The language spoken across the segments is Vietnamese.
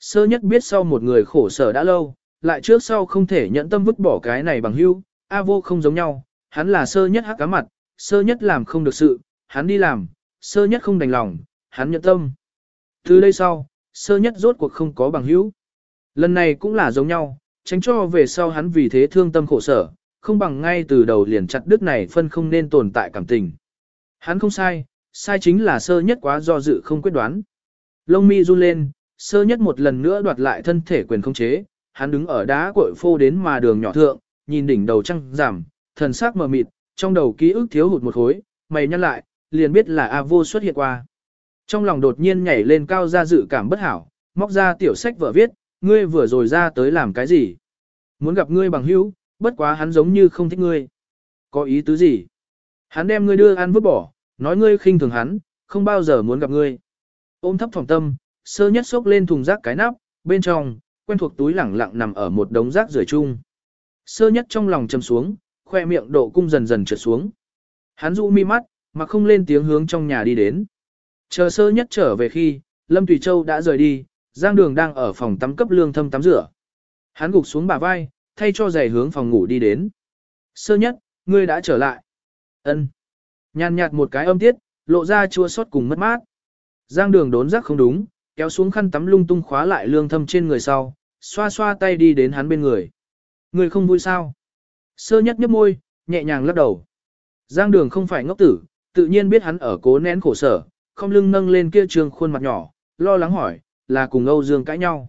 Sơ nhất biết sau một người khổ sở đã lâu, lại trước sau không thể nhận tâm vứt bỏ cái này bằng hữu, A vô không giống nhau, hắn là sơ nhất hắc cá mặt, sơ nhất làm không được sự, hắn đi làm, sơ nhất không đành lòng, hắn nhận tâm. Từ đây sau, sơ nhất rốt cuộc không có bằng hữu. Lần này cũng là giống nhau, tránh cho về sau hắn vì thế thương tâm khổ sở, không bằng ngay từ đầu liền chặt đứt này phân không nên tồn tại cảm tình. Hắn không sai, sai chính là sơ nhất quá do dự không quyết đoán. Lông mi run lên, sơ nhất một lần nữa đoạt lại thân thể quyền không chế, hắn đứng ở đá cội phô đến mà đường nhỏ thượng, nhìn đỉnh đầu trăng giảm, thần sắc mờ mịt, trong đầu ký ức thiếu hụt một khối, mày nhăn lại, liền biết là A vô xuất hiện qua. Trong lòng đột nhiên nhảy lên cao ra dự cảm bất hảo, móc ra tiểu sách vợ viết, ngươi vừa rồi ra tới làm cái gì? Muốn gặp ngươi bằng hữu, bất quá hắn giống như không thích ngươi. Có ý tứ gì? Hắn đem ngươi đưa ăn vứt bỏ, nói ngươi khinh thường hắn, không bao giờ muốn gặp ngươi. Ôm thấp phòng tâm, sơ nhất xốc lên thùng rác cái nắp, bên trong, quen thuộc túi lẳng lặng nằm ở một đống rác rưởi chung. Sơ nhất trong lòng châm xuống, khoe miệng độ cung dần dần trượt xuống. Hắn dụ mi mắt, mà không lên tiếng hướng trong nhà đi đến. Chờ sơ nhất trở về khi, Lâm Tùy Châu đã rời đi, Giang Đường đang ở phòng tắm cấp lương thâm tắm rửa. Hắn gục xuống bả vai, thay cho giày hướng phòng ngủ đi đến. Sơ nhất, ngươi đã trở lại. Ân. Nhàn nhạt một cái âm tiết, lộ ra chua xót cùng mất mát. Giang Đường đốn giác không đúng, kéo xuống khăn tắm lung tung khóa lại lương thâm trên người sau, xoa xoa tay đi đến hắn bên người. Người không vui sao? Sơ nhất nhấp môi, nhẹ nhàng lắc đầu. Giang đường không phải ngốc tử, tự nhiên biết hắn ở cố nén khổ sở, không lưng nâng lên kia trường khuôn mặt nhỏ, lo lắng hỏi, là cùng Âu Dương cãi nhau.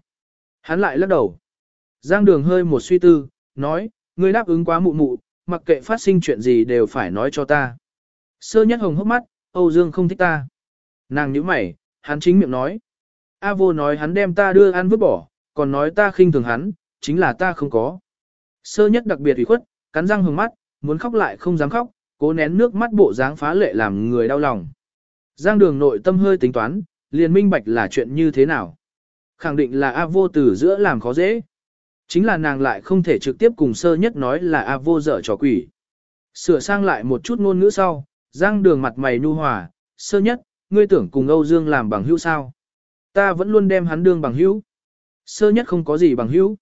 Hắn lại lắc đầu. Giang đường hơi một suy tư, nói, ngươi đáp ứng quá mụ mụ, mặc kệ phát sinh chuyện gì đều phải nói cho ta. Sơ nhất hồng hốc mắt, Âu Dương không thích ta. Nàng nhíu mày, hắn chính miệng nói. A vô nói hắn đem ta đưa ăn vứt bỏ, còn nói ta khinh thường hắn, chính là ta không có. Sơ nhất đặc biệt ủy khuất, cắn răng hừng mắt, muốn khóc lại không dám khóc, cố nén nước mắt bộ dáng phá lệ làm người đau lòng. Giang đường nội tâm hơi tính toán, liền minh bạch là chuyện như thế nào. Khẳng định là A vô từ giữa làm khó dễ. Chính là nàng lại không thể trực tiếp cùng sơ nhất nói là A vô dở trò quỷ. Sửa sang lại một chút ngôn ngữ sau, Giang đường mặt mày nu hòa, sơ nhất, ngươi tưởng cùng Âu Dương làm bằng hữu sao. Ta vẫn luôn đem hắn đương bằng hữu. Sơ nhất không có gì bằng hữu.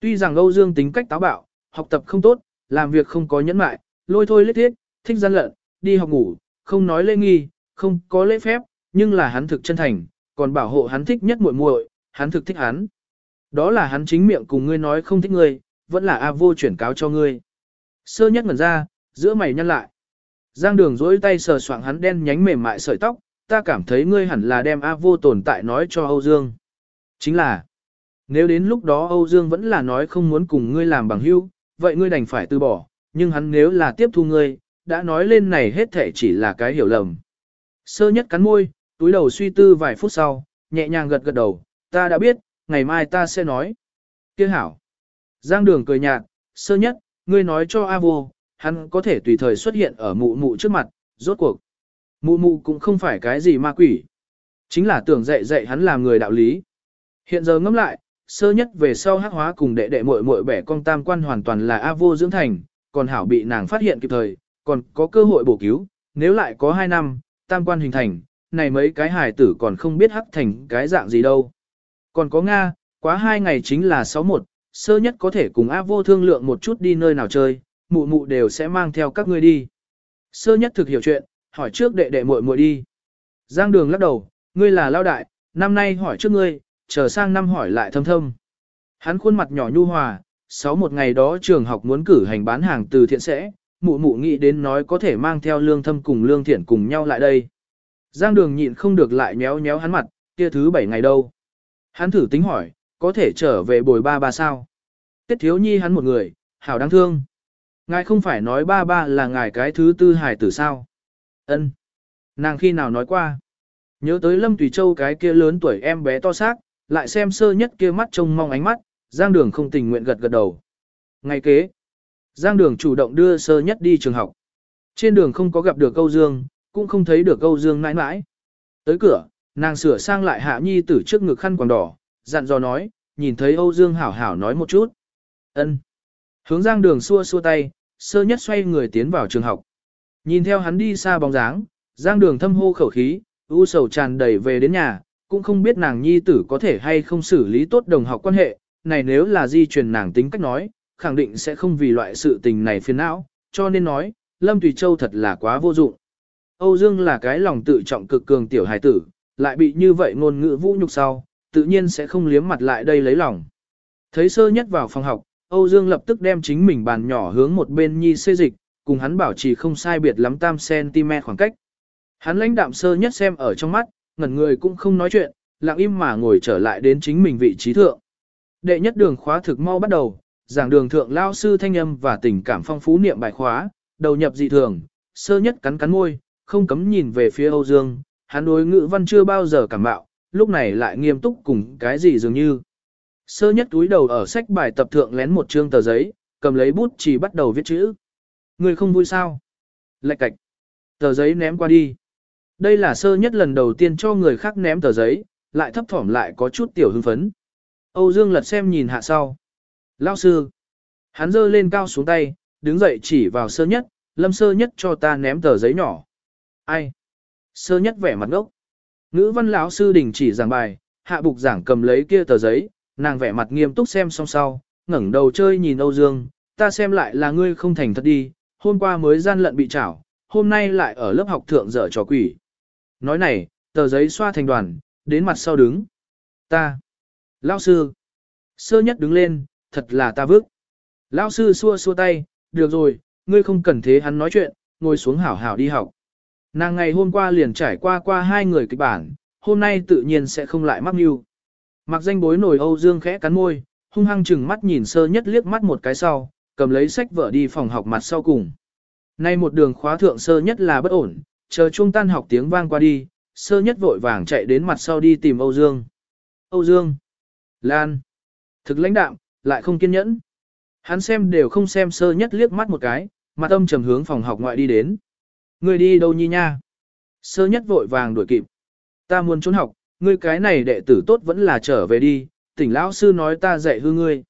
Tuy rằng Âu Dương tính cách táo bạo, học tập không tốt, làm việc không có nhẫn mại, lôi thôi lết thiết, thích gian lận, đi học ngủ, không nói lễ nghi, không có lễ phép, nhưng là hắn thực chân thành, còn bảo hộ hắn thích nhất muội muội, hắn thực thích hắn. Đó là hắn chính miệng cùng ngươi nói không thích ngươi, vẫn là A vô chuyển cáo cho ngươi. Sơ nhất ngẩn ra, giữa mày nhăn lại. Giang đường dối tay sờ soạng hắn đen nhánh mềm mại sợi tóc, ta cảm thấy ngươi hẳn là đem A vô tồn tại nói cho Âu Dương. Chính là, nếu đến lúc đó Âu Dương vẫn là nói không muốn cùng ngươi làm bằng hữu, vậy ngươi đành phải từ bỏ, nhưng hắn nếu là tiếp thu ngươi, đã nói lên này hết thể chỉ là cái hiểu lầm. Sơ nhất cắn môi, túi đầu suy tư vài phút sau, nhẹ nhàng gật gật đầu, ta đã biết, ngày mai ta sẽ nói. Kia hảo. Giang đường cười nhạt, sơ nhất, ngươi nói cho A vô, hắn có thể tùy thời xuất hiện ở mụ mụ trước mặt, rốt cuộc. Mụ mụ cũng không phải cái gì ma quỷ. Chính là tưởng dạy dạy hắn làm người đạo lý. Hiện giờ ngẫm lại, sơ nhất về sau hắc hóa cùng đệ đệ muội muội bẻ con tam quan hoàn toàn là A vô dưỡng thành, còn hảo bị nàng phát hiện kịp thời, còn có cơ hội bổ cứu, nếu lại có 2 năm, tam quan hình thành, này mấy cái hài tử còn không biết hắc thành cái dạng gì đâu. Còn có Nga, quá 2 ngày chính là 61, sơ nhất có thể cùng A vô thương lượng một chút đi nơi nào chơi, mụ mụ đều sẽ mang theo các ngươi đi. Sơ nhất thực hiểu chuyện, hỏi trước đệ đệ muội muội đi. Giang đường lắc đầu, ngươi là lao đại, năm nay hỏi trước ngươi, chờ sang năm hỏi lại thâm thâm. Hắn khuôn mặt nhỏ nhu hòa, sáu một ngày đó trường học muốn cử hành bán hàng từ thiện sẽ, mụ mụ nghĩ đến nói có thể mang theo lương thâm cùng lương thiện cùng nhau lại đây. Giang đường nhịn không được lại méo méo hắn mặt, kia thứ bảy ngày đâu. Hắn thử tính hỏi, có thể trở về bồi ba ba sao? Tiết thiếu nhi hắn một người, hảo đáng thương. Ngài không phải nói ba ba là ngài cái thứ tư hải tử sao? Ân. Nàng khi nào nói qua? Nhớ tới Lâm Tùy Châu cái kia lớn tuổi em bé to xác, lại xem sơ nhất kia mắt trông mong ánh mắt, Giang Đường không tình nguyện gật gật đầu. Ngày kế, Giang Đường chủ động đưa sơ nhất đi trường học. Trên đường không có gặp được câu dương, cũng không thấy được câu dương mãi mãi. Tới cửa, nàng sửa sang lại hạ nhi tử trước ngực khăn quàng đỏ, dặn dò nói, nhìn thấy Âu Dương hảo hảo nói một chút. ân Hướng Giang Đường xua xua tay, sơ nhất xoay người tiến vào trường học. Nhìn theo hắn đi xa bóng dáng, Giang Đường thâm hô khẩu khí, u sầu tràn đầy về đến nhà, cũng không biết nàng nhi tử có thể hay không xử lý tốt đồng học quan hệ, này nếu là di truyền nàng tính cách nói, khẳng định sẽ không vì loại sự tình này phiền não, cho nên nói, Lâm Tùy Châu thật là quá vô dụng. Âu Dương là cái lòng tự trọng cực cường tiểu hài tử, lại bị như vậy ngôn ngữ vũ nhục sau, tự nhiên sẽ không liếm mặt lại đây lấy lòng. Thấy sơ nhất vào phòng học, Âu Dương lập tức đem chính mình bàn nhỏ hướng một bên nhi xê dịch, cùng hắn bảo trì không sai biệt lắm tam cm khoảng cách. Hắn lãnh đạm sơ nhất xem ở trong mắt, ngẩn người cũng không nói chuyện, lặng im mà ngồi trở lại đến chính mình vị trí thượng. Đệ nhất đường khóa thực mau bắt đầu, giảng đường thượng lao sư thanh âm và tình cảm phong phú niệm bài khóa, đầu nhập dị thường, sơ nhất cắn cắn môi, không cấm nhìn về phía Âu Dương, hắn đối ngữ văn chưa bao giờ cảm bạo, lúc này lại nghiêm túc cùng cái gì dường như. Sơ nhất túi đầu ở sách bài tập thượng lén một chương tờ giấy, cầm lấy bút chỉ bắt đầu viết chữ. Người không vui sao? Lạch cạch. Tờ giấy ném qua đi. Đây là sơ nhất lần đầu tiên cho người khác ném tờ giấy, lại thấp thỏm lại có chút tiểu hưng phấn. Âu Dương lật xem nhìn hạ sau. Lao sư. Hắn giơ lên cao xuống tay, đứng dậy chỉ vào sơ nhất, lâm sơ nhất cho ta ném tờ giấy nhỏ. Ai? Sơ nhất vẻ mặt ngốc. Ngữ văn lão sư đình chỉ giảng bài, hạ bục giảng cầm lấy kia tờ giấy, nàng vẻ mặt nghiêm túc xem xong sau, ngẩng đầu chơi nhìn Âu Dương, ta xem lại là ngươi không thành thật đi, hôm qua mới gian lận bị trảo, hôm nay lại ở lớp học thượng dở trò quỷ. Nói này, tờ giấy xoa thành đoàn, đến mặt sau đứng. Ta. Lão sư. Sơ nhất đứng lên, thật là ta vức. Lão sư xua xua tay, được rồi, ngươi không cần thế hắn nói chuyện, ngồi xuống hảo hảo đi học. Nàng ngày hôm qua liền trải qua qua hai người kịch bản, hôm nay tự nhiên sẽ không lại mắc mưu. Mặc danh bối nổi Âu Dương khẽ cắn môi, hung hăng chừng mắt nhìn sơ nhất liếc mắt một cái sau, cầm lấy sách vở đi phòng học mặt sau cùng. Nay một đường khóa thượng sơ nhất là bất ổn, chờ trung tan học tiếng vang qua đi, sơ nhất vội vàng chạy đến mặt sau đi tìm Âu Dương. Âu Dương. Lan. Thực lãnh đạm, lại không kiên nhẫn. Hắn xem đều không xem sơ nhất liếc mắt một cái, mặt âm trầm hướng phòng học ngoại đi đến. Người đi đâu nhi nha? Sơ nhất vội vàng đuổi kịp. Ta muốn trốn học, ngươi cái này đệ tử tốt vẫn là trở về đi, tỉnh lão sư nói ta dạy hư ngươi.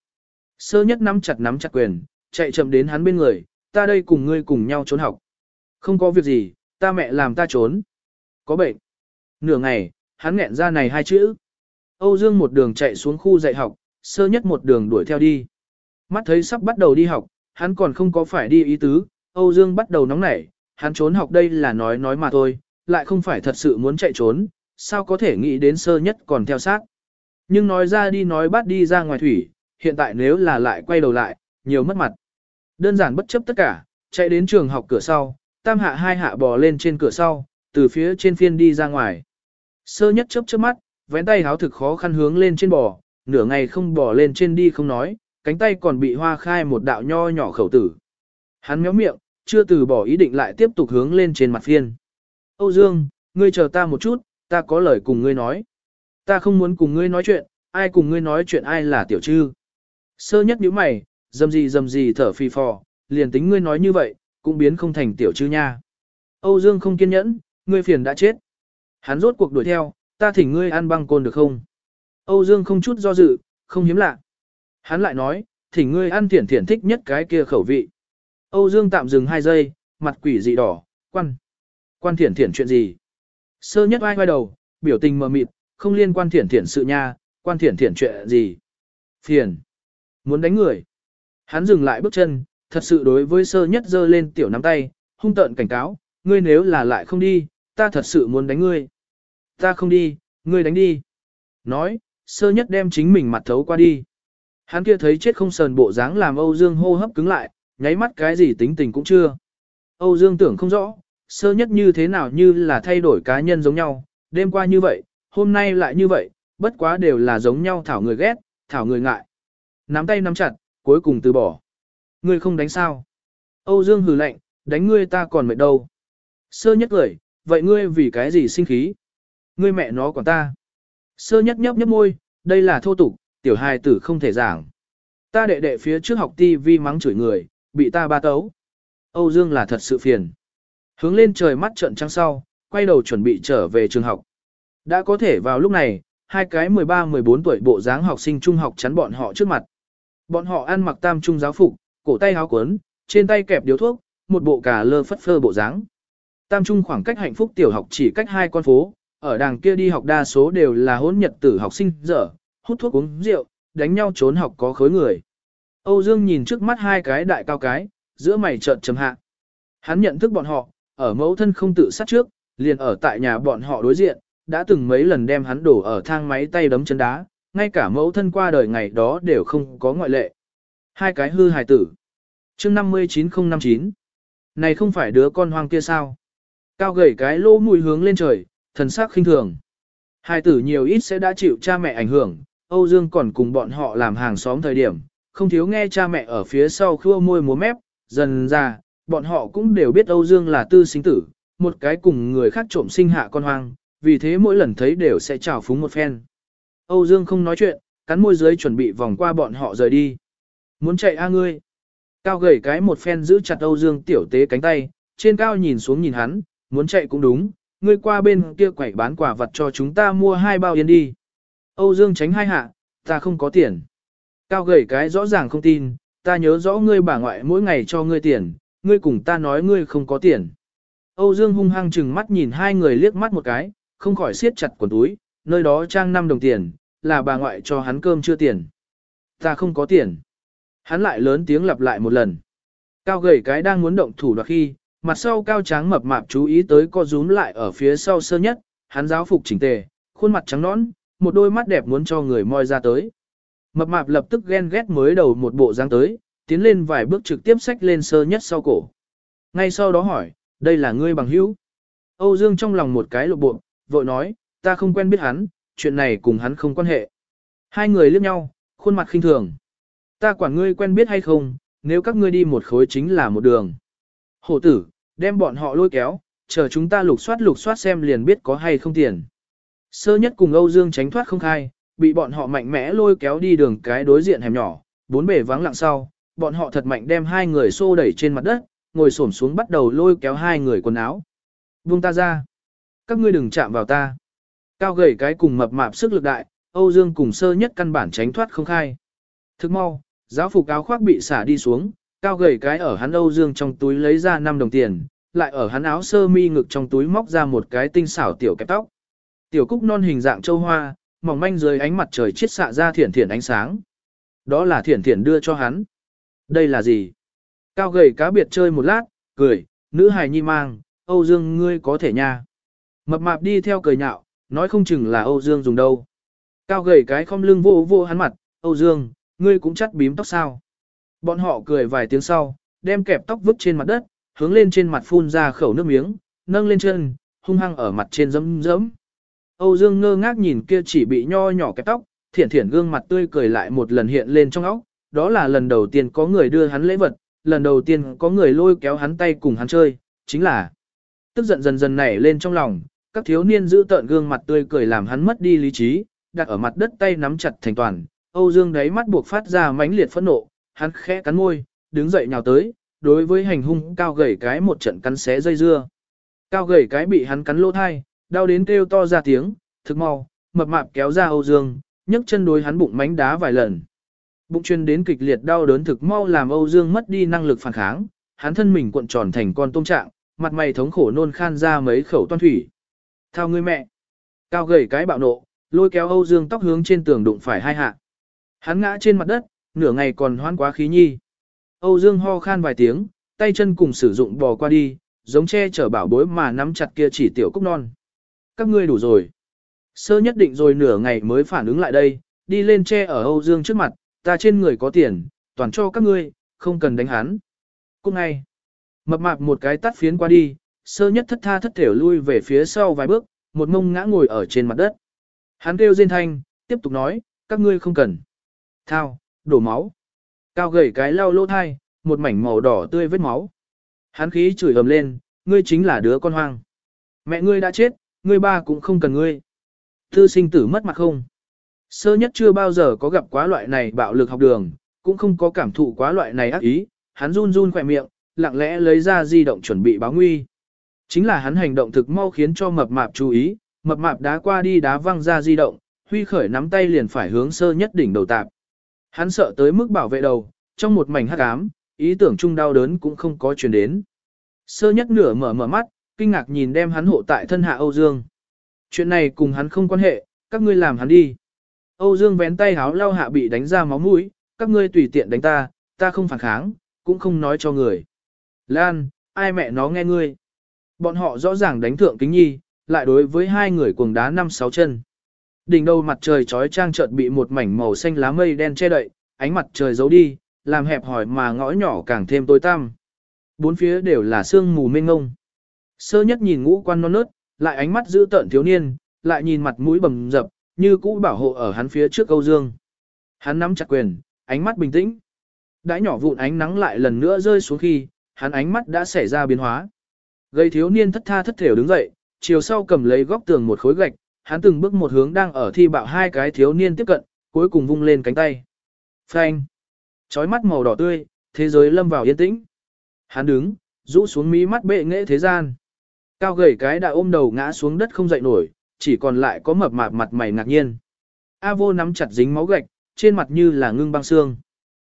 Sơ nhất nắm chặt nắm chặt quyền, chạy chậm đến hắn bên người, ta đây cùng ngươi cùng nhau trốn học. Không có việc gì, ta mẹ làm ta trốn. Có bệnh. Nửa ngày, hắn nghẹn ra này hai chữ. Âu Dương một đường chạy xuống khu dạy học, sơ nhất một đường đuổi theo đi. Mắt thấy sắp bắt đầu đi học, hắn còn không có phải đi ý tứ, Âu Dương bắt đầu nóng nảy, hắn trốn học đây là nói nói mà thôi, lại không phải thật sự muốn chạy trốn, sao có thể nghĩ đến sơ nhất còn theo sát. Nhưng nói ra đi nói bắt đi ra ngoài thủy, hiện tại nếu là lại quay đầu lại, nhiều mất mặt. Đơn giản bất chấp tất cả, chạy đến trường học cửa sau, tam hạ hai hạ bò lên trên cửa sau, từ phía trên phiên đi ra ngoài. Sơ nhất chớp chớp mắt, vén tay háo thực khó khăn hướng lên trên bò, nửa ngày không bò lên trên đi không nói, cánh tay còn bị hoa khai một đạo nho nhỏ khẩu tử. Hắn méo miệng, chưa từ bỏ ý định lại tiếp tục hướng lên trên mặt phiên. Âu Dương, ngươi chờ ta một chút, ta có lời cùng ngươi nói. Ta không muốn cùng ngươi nói chuyện, ai cùng ngươi nói chuyện ai là tiểu trư. Sơ nhất nhíu mày, dầm gì dầm gì thở phì phò, liền tính ngươi nói như vậy, cũng biến không thành tiểu chư nha. Âu Dương không kiên nhẫn, ngươi phiền đã chết. Hắn rốt cuộc đuổi theo, ta thỉnh ngươi ăn băng côn được không? Âu Dương không chút do dự, không hiếm lạ. Hắn lại nói, thỉnh ngươi ăn thiển thiển thích nhất cái kia khẩu vị. Âu Dương tạm dừng hai giây, mặt quỷ dị đỏ, quan. Quan thiển thiển chuyện gì? Sơ nhất ai quay đầu, biểu tình mờ mịt, không liên quan thiển thiển sự nha, quan thiển thiển chuyện gì? Phiền. Muốn đánh người. Hắn dừng lại bước chân, thật sự đối với sơ nhất giơ lên tiểu nắm tay, hung tợn cảnh cáo, ngươi nếu là lại không đi, ta thật sự muốn đánh ngươi. Ta không đi, ngươi đánh đi. Nói, sơ nhất đem chính mình mặt thấu qua đi. Hắn kia thấy chết không sờn bộ dáng làm Âu Dương hô hấp cứng lại, nháy mắt cái gì tính tình cũng chưa. Âu Dương tưởng không rõ, sơ nhất như thế nào như là thay đổi cá nhân giống nhau, đêm qua như vậy, hôm nay lại như vậy, bất quá đều là giống nhau thảo người ghét, thảo người ngại. Nắm tay nắm chặt, cuối cùng từ bỏ. Ngươi không đánh sao? Âu Dương hừ lạnh, đánh ngươi ta còn mệt đâu. Sơ nhất cười, vậy ngươi vì cái gì sinh khí? Ngươi mẹ nó còn ta. Sơ nhất nhấp nhấp môi, đây là thô tục, tiểu hài tử không thể giảng. Ta đệ đệ phía trước học ti vi mắng chửi người, bị ta ba tấu. Âu Dương là thật sự phiền. Hướng lên trời mắt trận trăng sau, quay đầu chuẩn bị trở về trường học. Đã có thể vào lúc này, hai cái 13-14 tuổi bộ dáng học sinh trung học chắn bọn họ trước mặt. Bọn họ ăn mặc tam trung giáo phục, cổ tay háo cuốn, trên tay kẹp điếu thuốc, một bộ cà lơ phất phơ bộ dáng. Tam trung khoảng cách hạnh phúc tiểu học chỉ cách hai con phố, ở đàng kia đi học đa số đều là hỗn nhật tử học sinh dở, hút thuốc uống rượu, đánh nhau trốn học có khối người. Âu Dương nhìn trước mắt hai cái đại cao cái, giữa mày trợn trầm hạ. Hắn nhận thức bọn họ, ở mẫu thân không tự sát trước, liền ở tại nhà bọn họ đối diện, đã từng mấy lần đem hắn đổ ở thang máy tay đấm chân đá, ngay cả mẫu thân qua đời ngày đó đều không có ngoại lệ. Hai cái hư hài tử. chương 59059. Này không phải đứa con hoang kia sao? Cao gầy cái lỗ mùi hướng lên trời, thần sắc khinh thường. Hài tử nhiều ít sẽ đã chịu cha mẹ ảnh hưởng, Âu Dương còn cùng bọn họ làm hàng xóm thời điểm, không thiếu nghe cha mẹ ở phía sau khua môi múa mép, dần ra, bọn họ cũng đều biết Âu Dương là tư sinh tử, một cái cùng người khác trộm sinh hạ con hoang, vì thế mỗi lần thấy đều sẽ chào phúng một phen. Âu Dương không nói chuyện, cắn môi dưới chuẩn bị vòng qua bọn họ rời đi. Muốn chạy a ngươi. Cao gầy cái một phen giữ chặt Âu Dương tiểu tế cánh tay, trên cao nhìn xuống nhìn hắn, muốn chạy cũng đúng, ngươi qua bên kia quẩy bán quả vật cho chúng ta mua hai bao yên đi. Âu Dương tránh hai hạ, ta không có tiền. Cao gầy cái rõ ràng không tin, ta nhớ rõ ngươi bà ngoại mỗi ngày cho ngươi tiền, ngươi cùng ta nói ngươi không có tiền. Âu Dương hung hăng chừng mắt nhìn hai người liếc mắt một cái, không khỏi siết chặt quần túi, nơi đó trang 5 đồng tiền, là bà ngoại cho hắn cơm chưa tiền. Ta không có tiền. Hắn lại lớn tiếng lặp lại một lần. Cao gầy cái đang muốn động thủ đoạt khi, mặt sau cao tráng mập mạp chú ý tới co rúm lại ở phía sau sơ nhất, hắn giáo phục chỉnh tề, khuôn mặt trắng nõn, một đôi mắt đẹp muốn cho người moi ra tới. Mập mạp lập tức ghen ghét mới đầu một bộ dáng tới, tiến lên vài bước trực tiếp xách lên sơ nhất sau cổ. Ngay sau đó hỏi, đây là ngươi bằng hữu. Âu Dương trong lòng một cái lộ bộ, vội nói, ta không quen biết hắn, chuyện này cùng hắn không quan hệ. Hai người liếc nhau, khuôn mặt khinh thường. Ta quản ngươi quen biết hay không, nếu các ngươi đi một khối chính là một đường. Hổ tử, đem bọn họ lôi kéo, chờ chúng ta lục soát lục soát xem liền biết có hay không tiền. Sơ nhất cùng Âu Dương tránh thoát không khai, bị bọn họ mạnh mẽ lôi kéo đi đường cái đối diện hẻm nhỏ, bốn bể vắng lặng sau, bọn họ thật mạnh đem hai người xô đẩy trên mặt đất, ngồi xổm xuống bắt đầu lôi kéo hai người quần áo. Buông ta ra. Các ngươi đừng chạm vào ta. Cao gầy cái cùng mập mạp sức lực đại, Âu Dương cùng sơ nhất căn bản tránh thoát không khai. Thức mau, giáo phục áo khoác bị xả đi xuống, cao gầy cái ở hắn Âu Dương trong túi lấy ra 5 đồng tiền, lại ở hắn áo sơ mi ngực trong túi móc ra một cái tinh xảo tiểu kẹp tóc. Tiểu cúc non hình dạng châu hoa, mỏng manh dưới ánh mặt trời chiết xạ ra thiển thiển ánh sáng. Đó là thiển thiển đưa cho hắn. Đây là gì? Cao gầy cá biệt chơi một lát, cười, nữ hài nhi mang, Âu Dương ngươi có thể nha. Mập mạp đi theo cười nhạo, nói không chừng là Âu Dương dùng đâu. Cao gầy cái không lưng vô vô hắn mặt, Âu Dương, ngươi cũng chắt bím tóc sao. Bọn họ cười vài tiếng sau, đem kẹp tóc vứt trên mặt đất, hướng lên trên mặt phun ra khẩu nước miếng, nâng lên chân, hung hăng ở mặt trên dẫm dẫm. Âu Dương ngơ ngác nhìn kia chỉ bị nho nhỏ kẹp tóc, thiển thiển gương mặt tươi cười lại một lần hiện lên trong óc, đó là lần đầu tiên có người đưa hắn lễ vật, lần đầu tiên có người lôi kéo hắn tay cùng hắn chơi, chính là tức giận dần dần nảy lên trong lòng, các thiếu niên giữ tợn gương mặt tươi cười làm hắn mất đi lý trí, đặt ở mặt đất tay nắm chặt thành toàn, Âu Dương đáy mắt buộc phát ra mãnh liệt phẫn nộ, hắn khẽ cắn môi, đứng dậy nhào tới, đối với hành hung cao gầy cái một trận cắn xé dây dưa. Cao gầy cái bị hắn cắn lỗ thai, đau đến kêu to ra tiếng, thực mau, mập mạp kéo ra Âu Dương, nhấc chân đối hắn bụng mánh đá vài lần. Bụng chuyên đến kịch liệt đau đớn thực mau làm Âu Dương mất đi năng lực phản kháng, hắn thân mình cuộn tròn thành con tôm trạng, mặt mày thống khổ nôn khan ra mấy khẩu toan thủy. Thao ngươi mẹ! Cao gầy cái bạo nộ, lôi kéo Âu Dương tóc hướng trên tường đụng phải hai hạ. Hắn ngã trên mặt đất, nửa ngày còn hoan quá khí nhi. Âu Dương ho khan vài tiếng, tay chân cùng sử dụng bò qua đi, giống che chở bảo bối mà nắm chặt kia chỉ tiểu cúc non. Các ngươi đủ rồi. Sơ nhất định rồi nửa ngày mới phản ứng lại đây, đi lên che ở Âu Dương trước mặt, ta trên người có tiền, toàn cho các ngươi, không cần đánh hắn. Cũng ngay, mập mạp một cái tắt phiến qua đi, sơ nhất thất tha thất thểu lui về phía sau vài bước, một mông ngã ngồi ở trên mặt đất. Hắn kêu rên thanh, tiếp tục nói, các ngươi không cần. Thao, đổ máu. Cao gầy cái lau lỗ thai, một mảnh màu đỏ tươi vết máu. Hắn khí chửi ầm lên, ngươi chính là đứa con hoang. Mẹ ngươi đã chết, ngươi ba cũng không cần ngươi. Thư sinh tử mất mặt không? Sơ nhất chưa bao giờ có gặp quá loại này bạo lực học đường, cũng không có cảm thụ quá loại này ác ý, hắn run run khỏe miệng, lặng lẽ lấy ra di động chuẩn bị báo nguy. Chính là hắn hành động thực mau khiến cho mập mạp chú ý, mập mạp đá qua đi đá văng ra di động, huy khởi nắm tay liền phải hướng sơ nhất đỉnh đầu tạp. Hắn sợ tới mức bảo vệ đầu, trong một mảnh hắc ám, ý tưởng chung đau đớn cũng không có truyền đến. Sơ nhất nửa mở mở mắt, kinh ngạc nhìn đem hắn hộ tại thân hạ Âu Dương. Chuyện này cùng hắn không quan hệ, các ngươi làm hắn đi. Âu Dương vén tay háo lau hạ bị đánh ra máu mũi, các ngươi tùy tiện đánh ta, ta không phản kháng, cũng không nói cho người. Lan, ai mẹ nó nghe ngươi. Bọn họ rõ ràng đánh thượng kính nhi, lại đối với hai người cuồng đá năm sáu chân. Đỉnh đầu mặt trời trói trang chợt bị một mảnh màu xanh lá mây đen che đậy, ánh mặt trời giấu đi, làm hẹp hỏi mà ngõ nhỏ càng thêm tối tăm. Bốn phía đều là sương mù mênh ngông. Sơ nhất nhìn ngũ quan non nớt, lại ánh mắt giữ tợn thiếu niên, lại nhìn mặt mũi bầm dập, như cũ bảo hộ ở hắn phía trước câu dương. Hắn nắm chặt quyền, ánh mắt bình tĩnh. Đãi nhỏ vụn ánh nắng lại lần nữa rơi xuống khi, hắn ánh mắt đã xảy ra biến hóa. Gây thiếu niên thất tha thất thểu đứng dậy, chiều sau cầm lấy góc tường một khối gạch, hắn từng bước một hướng đang ở thi bạo hai cái thiếu niên tiếp cận, cuối cùng vung lên cánh tay. Phanh! Chói mắt màu đỏ tươi, thế giới lâm vào yên tĩnh. Hắn đứng, rũ xuống mí mắt bệ nghệ thế gian. Cao gầy cái đã ôm đầu ngã xuống đất không dậy nổi, chỉ còn lại có mập mạp mặt mày ngạc nhiên. A vô nắm chặt dính máu gạch, trên mặt như là ngưng băng xương.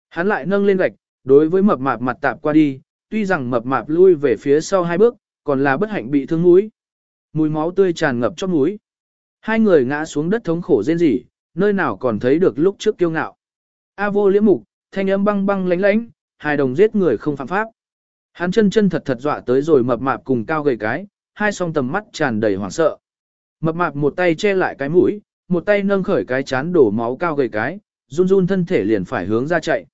Hắn lại nâng lên gạch, đối với mập mạp mặt tạp qua đi, tuy rằng mập mạp lui về phía sau hai bước, còn là bất hạnh bị thương mũi. Mùi máu tươi tràn ngập trong mũi. Hai người ngã xuống đất thống khổ rên rỉ, nơi nào còn thấy được lúc trước kiêu ngạo. A vô liễm mục, thanh âm băng băng lánh lánh, hai đồng giết người không phạm pháp. Hắn chân chân thật thật dọa tới rồi mập mạp cùng cao gầy cái, hai song tầm mắt tràn đầy hoảng sợ. Mập mạp một tay che lại cái mũi, một tay nâng khởi cái chán đổ máu cao gầy cái, run run thân thể liền phải hướng ra chạy.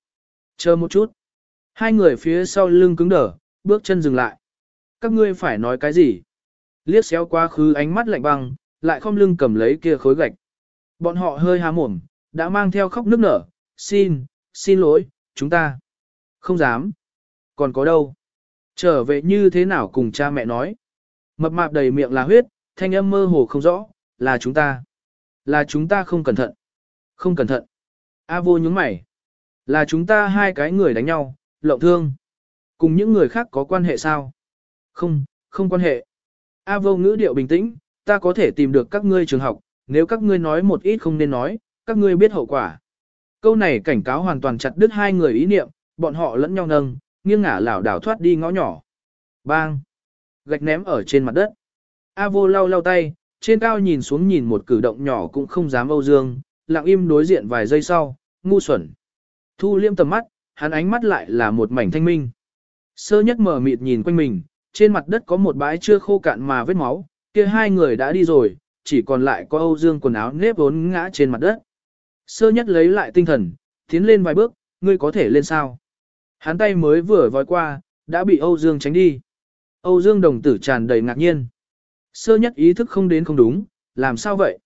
Chờ một chút. Hai người phía sau lưng cứng đờ, bước chân dừng lại. Các ngươi phải nói cái gì? Liếc xéo quá khứ ánh mắt lạnh băng, lại không lưng cầm lấy kia khối gạch. Bọn họ hơi há mồm, đã mang theo khóc nức nở, xin, xin lỗi, chúng ta. Không dám. Còn có đâu? Trở về như thế nào cùng cha mẹ nói? Mập mạp đầy miệng là huyết, thanh âm mơ hồ không rõ, là chúng ta. Là chúng ta không cẩn thận. Không cẩn thận. A vô nhướng mày. Là chúng ta hai cái người đánh nhau, lộng thương. Cùng những người khác có quan hệ sao? Không, không quan hệ. A vô ngữ điệu bình tĩnh, ta có thể tìm được các ngươi trường học, nếu các ngươi nói một ít không nên nói, các ngươi biết hậu quả. Câu này cảnh cáo hoàn toàn chặt đứt hai người ý niệm, bọn họ lẫn nhau nâng, nghiêng ngả lảo đảo thoát đi ngõ nhỏ. Bang! Gạch ném ở trên mặt đất. A vô lau lau tay, trên cao nhìn xuống nhìn một cử động nhỏ cũng không dám âu dương, lặng im đối diện vài giây sau, ngu xuẩn. Thu liêm tầm mắt, hắn ánh mắt lại là một mảnh thanh minh. Sơ nhất mở mịt nhìn quanh mình, trên mặt đất có một bãi chưa khô cạn mà vết máu, kia hai người đã đi rồi, chỉ còn lại có Âu Dương quần áo nếp vốn ngã trên mặt đất. Sơ nhất lấy lại tinh thần, tiến lên vài bước, ngươi có thể lên sao? Hắn tay mới vừa vói qua, đã bị Âu Dương tránh đi. Âu Dương đồng tử tràn đầy ngạc nhiên. Sơ nhất ý thức không đến không đúng, làm sao vậy?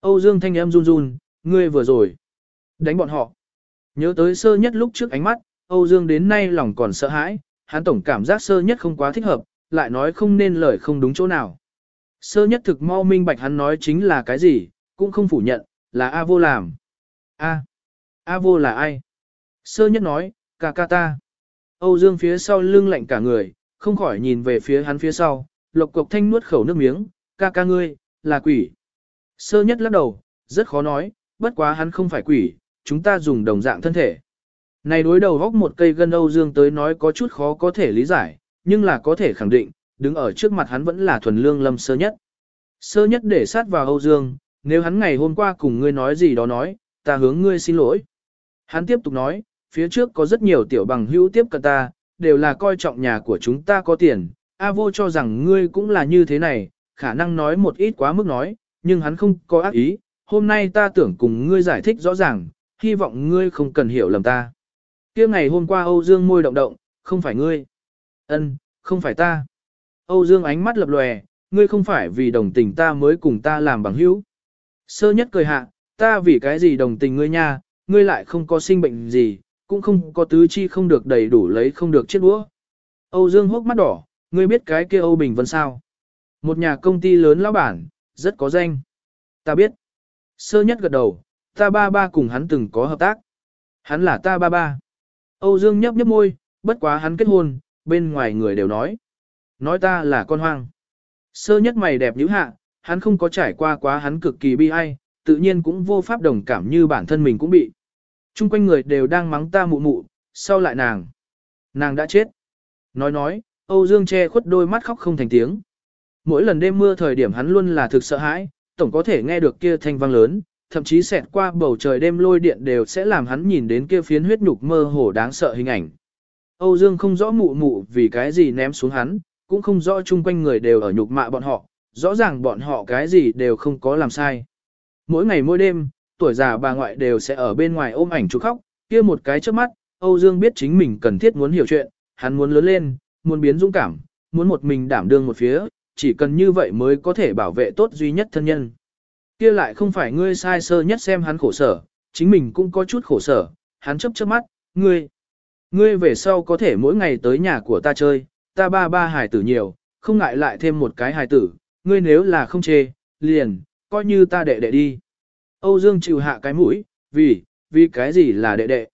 Âu Dương thanh em run run, ngươi vừa rồi. Đánh bọn họ. Nhớ tới sơ nhất lúc trước ánh mắt, Âu Dương đến nay lòng còn sợ hãi, hắn tổng cảm giác sơ nhất không quá thích hợp, lại nói không nên lời không đúng chỗ nào. Sơ nhất thực mau minh bạch hắn nói chính là cái gì, cũng không phủ nhận, là A vô làm. A. A vô là ai? Sơ nhất nói, ca ca ta. Âu Dương phía sau lưng lạnh cả người, không khỏi nhìn về phía hắn phía sau, lộc cộc thanh nuốt khẩu nước miếng, ca ca ngươi, là quỷ. Sơ nhất lắc đầu, rất khó nói, bất quá hắn không phải quỷ, chúng ta dùng đồng dạng thân thể. Này đối đầu góc một cây gân Âu Dương tới nói có chút khó có thể lý giải, nhưng là có thể khẳng định, đứng ở trước mặt hắn vẫn là thuần lương lâm sơ nhất. Sơ nhất để sát vào Âu Dương, nếu hắn ngày hôm qua cùng ngươi nói gì đó nói, ta hướng ngươi xin lỗi. Hắn tiếp tục nói, phía trước có rất nhiều tiểu bằng hữu tiếp cận ta, đều là coi trọng nhà của chúng ta có tiền, A vô cho rằng ngươi cũng là như thế này, khả năng nói một ít quá mức nói, nhưng hắn không có ác ý, hôm nay ta tưởng cùng ngươi giải thích rõ ràng, hy vọng ngươi không cần hiểu lầm ta kia ngày hôm qua Âu Dương môi động động, không phải ngươi. ân không phải ta. Âu Dương ánh mắt lập lòe, ngươi không phải vì đồng tình ta mới cùng ta làm bằng hữu. Sơ nhất cười hạ, ta vì cái gì đồng tình ngươi nha, ngươi lại không có sinh bệnh gì, cũng không có tứ chi không được đầy đủ lấy không được chết đũa. Âu Dương hốc mắt đỏ, ngươi biết cái kia Âu Bình Vân sao? Một nhà công ty lớn lão bản, rất có danh. Ta biết. Sơ nhất gật đầu, ta ba ba cùng hắn từng có hợp tác. Hắn là ta ba ba. Âu Dương nhấp nhấp môi, bất quá hắn kết hôn, bên ngoài người đều nói. Nói ta là con hoang. Sơ nhất mày đẹp nhữ hạ, hắn không có trải qua quá hắn cực kỳ bi ai, tự nhiên cũng vô pháp đồng cảm như bản thân mình cũng bị. Trung quanh người đều đang mắng ta mụ mụ, sau lại nàng. Nàng đã chết. Nói nói, Âu Dương che khuất đôi mắt khóc không thành tiếng. Mỗi lần đêm mưa thời điểm hắn luôn là thực sợ hãi, tổng có thể nghe được kia thanh vang lớn, thậm chí xẹt qua bầu trời đêm lôi điện đều sẽ làm hắn nhìn đến kia phiến huyết nhục mơ hồ đáng sợ hình ảnh. Âu Dương không rõ mụ mụ vì cái gì ném xuống hắn, cũng không rõ chung quanh người đều ở nhục mạ bọn họ, rõ ràng bọn họ cái gì đều không có làm sai. Mỗi ngày mỗi đêm, tuổi già bà ngoại đều sẽ ở bên ngoài ôm ảnh chú khóc, kia một cái trước mắt, Âu Dương biết chính mình cần thiết muốn hiểu chuyện, hắn muốn lớn lên, muốn biến dũng cảm, muốn một mình đảm đương một phía, chỉ cần như vậy mới có thể bảo vệ tốt duy nhất thân nhân. Kia lại không phải ngươi sai sơ nhất xem hắn khổ sở, chính mình cũng có chút khổ sở, hắn chấp chớp mắt, ngươi, ngươi về sau có thể mỗi ngày tới nhà của ta chơi, ta ba ba hài tử nhiều, không ngại lại thêm một cái hài tử, ngươi nếu là không chê, liền, coi như ta đệ đệ đi. Âu Dương chịu hạ cái mũi, vì, vì cái gì là đệ đệ?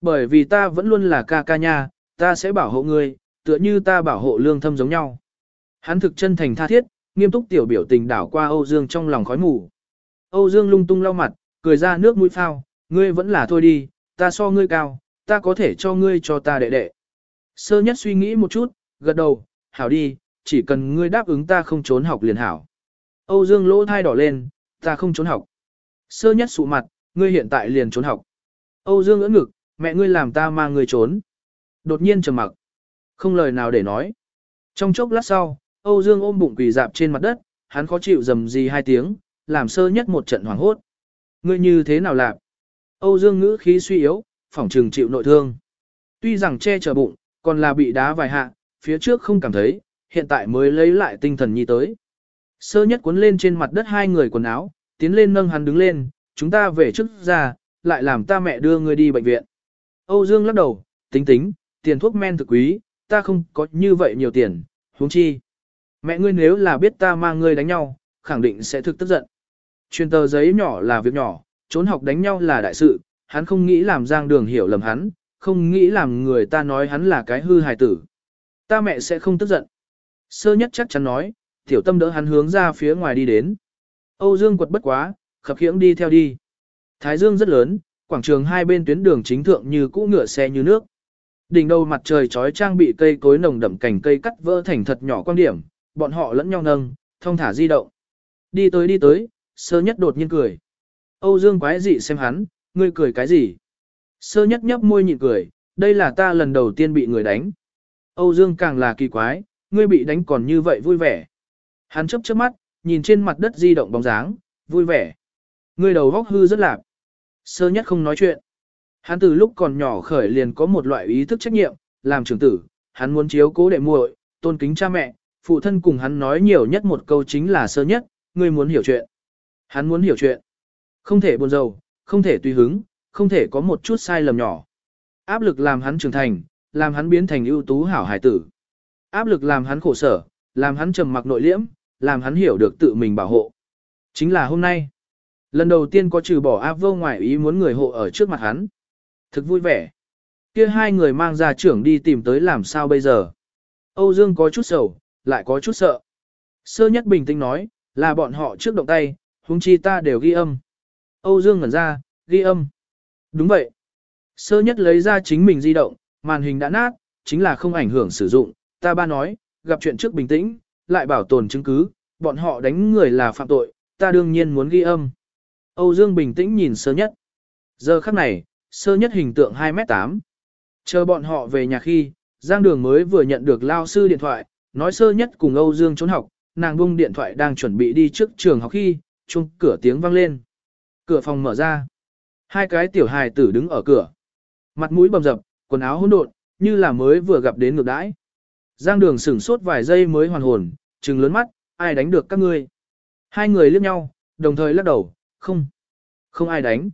Bởi vì ta vẫn luôn là ca ca nha, ta sẽ bảo hộ ngươi, tựa như ta bảo hộ lương thâm giống nhau. Hắn thực chân thành tha thiết, nghiêm túc tiểu biểu tình đảo qua Âu Dương trong lòng khói mù. Âu Dương lung tung lau mặt, cười ra nước mũi phao, ngươi vẫn là thôi đi, ta so ngươi cao, ta có thể cho ngươi cho ta đệ đệ. Sơ nhất suy nghĩ một chút, gật đầu, hảo đi, chỉ cần ngươi đáp ứng ta không trốn học liền hảo. Âu Dương lỗ thai đỏ lên, ta không trốn học. Sơ nhất sụ mặt, ngươi hiện tại liền trốn học. Âu Dương ưỡn ngực, mẹ ngươi làm ta mang ngươi trốn. Đột nhiên trầm mặc, không lời nào để nói. Trong chốc lát sau, Âu Dương ôm bụng quỳ dạp trên mặt đất, hắn khó chịu dầm gì hai tiếng, làm sơ nhất một trận hoảng hốt. Ngươi như thế nào làm? Âu Dương ngữ khí suy yếu, phỏng trừng chịu nội thương. Tuy rằng che chở bụng, còn là bị đá vài hạ, phía trước không cảm thấy, hiện tại mới lấy lại tinh thần nhi tới. Sơ nhất cuốn lên trên mặt đất hai người quần áo, tiến lên nâng hắn đứng lên, chúng ta về trước ra, lại làm ta mẹ đưa ngươi đi bệnh viện. Âu Dương lắc đầu, tính tính, tiền thuốc men thực quý, ta không có như vậy nhiều tiền, huống chi. Mẹ ngươi nếu là biết ta mang ngươi đánh nhau, khẳng định sẽ thực tức giận. Truyền tờ giấy nhỏ là việc nhỏ, trốn học đánh nhau là đại sự, hắn không nghĩ làm giang đường hiểu lầm hắn, không nghĩ làm người ta nói hắn là cái hư hài tử. Ta mẹ sẽ không tức giận. Sơ nhất chắc chắn nói, tiểu tâm đỡ hắn hướng ra phía ngoài đi đến. Âu Dương quật bất quá, khập khiễng đi theo đi. Thái Dương rất lớn, quảng trường hai bên tuyến đường chính thượng như cũ ngựa xe như nước. Đỉnh đầu mặt trời trói trang bị cây cối nồng đậm cành cây cắt vỡ thành thật nhỏ quan điểm, bọn họ lẫn nhau nâng, thông thả di động. Đi tới đi tới, sơ nhất đột nhiên cười. Âu Dương quái dị xem hắn, ngươi cười cái gì? Sơ nhất nhấp môi nhịn cười, đây là ta lần đầu tiên bị người đánh. Âu Dương càng là kỳ quái, ngươi bị đánh còn như vậy vui vẻ. Hắn chấp chớp mắt, nhìn trên mặt đất di động bóng dáng, vui vẻ. Ngươi đầu góc hư rất lạc. Sơ nhất không nói chuyện. Hắn từ lúc còn nhỏ khởi liền có một loại ý thức trách nhiệm, làm trưởng tử, hắn muốn chiếu cố đệ muội, tôn kính cha mẹ, phụ thân cùng hắn nói nhiều nhất một câu chính là sơ nhất, ngươi muốn hiểu chuyện. Hắn muốn hiểu chuyện. Không thể buồn rầu, không thể tùy hứng, không thể có một chút sai lầm nhỏ. Áp lực làm hắn trưởng thành, làm hắn biến thành ưu tú hảo hải tử. Áp lực làm hắn khổ sở, làm hắn trầm mặc nội liễm, làm hắn hiểu được tự mình bảo hộ. Chính là hôm nay. Lần đầu tiên có trừ bỏ áp vô ngoài ý muốn người hộ ở trước mặt hắn. Thực vui vẻ. Kia hai người mang ra trưởng đi tìm tới làm sao bây giờ. Âu Dương có chút sầu, lại có chút sợ. Sơ nhất bình tĩnh nói, là bọn họ trước động tay, huống chi ta đều ghi âm. Âu Dương ngẩn ra, ghi âm. Đúng vậy. Sơ nhất lấy ra chính mình di động, màn hình đã nát, chính là không ảnh hưởng sử dụng. Ta ba nói, gặp chuyện trước bình tĩnh, lại bảo tồn chứng cứ, bọn họ đánh người là phạm tội, ta đương nhiên muốn ghi âm. Âu Dương bình tĩnh nhìn sơ nhất. Giờ khắc này, sơ nhất hình tượng 2m8. Chờ bọn họ về nhà khi, Giang Đường mới vừa nhận được lao sư điện thoại, nói sơ nhất cùng Âu Dương trốn học, nàng bung điện thoại đang chuẩn bị đi trước trường học khi, chuông cửa tiếng vang lên. Cửa phòng mở ra. Hai cái tiểu hài tử đứng ở cửa. Mặt mũi bầm dập, quần áo hỗn độn, như là mới vừa gặp đến ngược đãi. Giang đường sửng sốt vài giây mới hoàn hồn, trừng lớn mắt, ai đánh được các ngươi. Hai người liếc nhau, đồng thời lắc đầu, không, không ai đánh.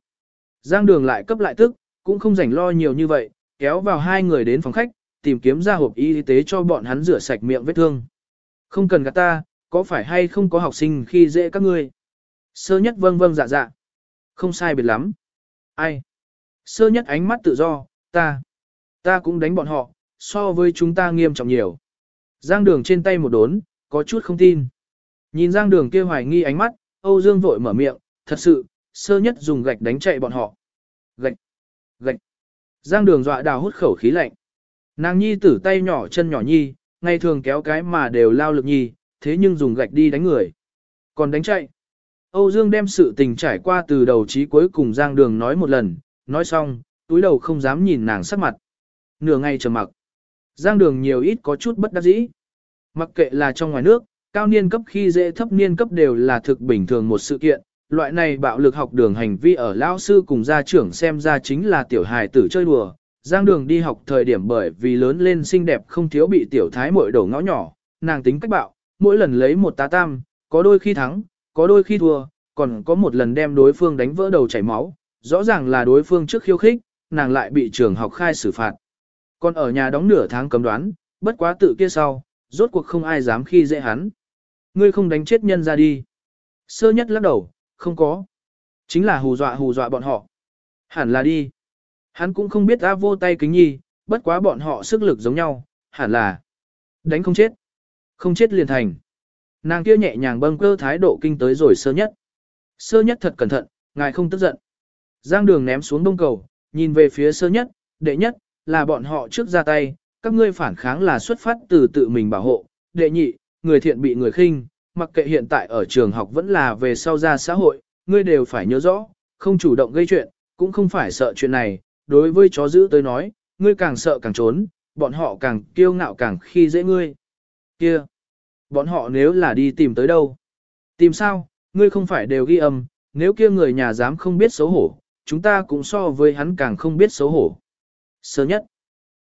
Giang đường lại cấp lại tức, cũng không rảnh lo nhiều như vậy, kéo vào hai người đến phòng khách, tìm kiếm ra hộp y tế cho bọn hắn rửa sạch miệng vết thương. Không cần gạt ta, có phải hay không có học sinh khi dễ các ngươi? Sơ nhất vâng vâng dạ dạ. Không sai biệt lắm. Ai? Sơ nhất ánh mắt tự do, ta. Ta cũng đánh bọn họ, so với chúng ta nghiêm trọng nhiều. Giang đường trên tay một đốn, có chút không tin. Nhìn giang đường kia hoài nghi ánh mắt, Âu Dương vội mở miệng, thật sự, sơ nhất dùng gạch đánh chạy bọn họ. Gạch, gạch. Giang đường dọa đào hút khẩu khí lạnh. Nàng nhi tử tay nhỏ chân nhỏ nhi, ngày thường kéo cái mà đều lao lực nhi, thế nhưng dùng gạch đi đánh người. Còn đánh chạy. Âu Dương đem sự tình trải qua từ đầu chí cuối cùng Giang Đường nói một lần, nói xong, túi đầu không dám nhìn nàng sắc mặt. Nửa ngày trầm mặc. Giang Đường nhiều ít có chút bất đắc dĩ. Mặc kệ là trong ngoài nước, cao niên cấp khi dễ thấp niên cấp đều là thực bình thường một sự kiện. Loại này bạo lực học đường hành vi ở lão sư cùng gia trưởng xem ra chính là tiểu hài tử chơi đùa. Giang Đường đi học thời điểm bởi vì lớn lên xinh đẹp không thiếu bị tiểu thái muội đổ ngõ nhỏ, nàng tính cách bạo, mỗi lần lấy một tá tam, có đôi khi thắng, có đôi khi thua, còn có một lần đem đối phương đánh vỡ đầu chảy máu, rõ ràng là đối phương trước khiêu khích, nàng lại bị trường học khai xử phạt. Còn ở nhà đóng nửa tháng cấm đoán, bất quá tự kia sau, rốt cuộc không ai dám khi dễ hắn. Ngươi không đánh chết nhân ra đi. Sơ nhất lắc đầu, không có. Chính là hù dọa hù dọa bọn họ. Hẳn là đi. Hắn cũng không biết ra vô tay kính nhi, bất quá bọn họ sức lực giống nhau, hẳn là đánh không chết. Không chết liền thành. Nàng kia nhẹ nhàng bâng cơ thái độ kinh tới rồi sơ nhất. Sơ nhất thật cẩn thận, ngài không tức giận. Giang đường ném xuống đông cầu, nhìn về phía sơ nhất, đệ nhất, là bọn họ trước ra tay, các ngươi phản kháng là xuất phát từ tự mình bảo hộ, đệ nhị, người thiện bị người khinh, mặc kệ hiện tại ở trường học vẫn là về sau ra xã hội, ngươi đều phải nhớ rõ, không chủ động gây chuyện, cũng không phải sợ chuyện này, đối với chó giữ tới nói, ngươi càng sợ càng trốn, bọn họ càng kiêu ngạo càng khi dễ ngươi. Kia, bọn họ nếu là đi tìm tới đâu? Tìm sao, ngươi không phải đều ghi âm, nếu kia người nhà dám không biết xấu hổ, chúng ta cũng so với hắn càng không biết xấu hổ. Sơ nhất,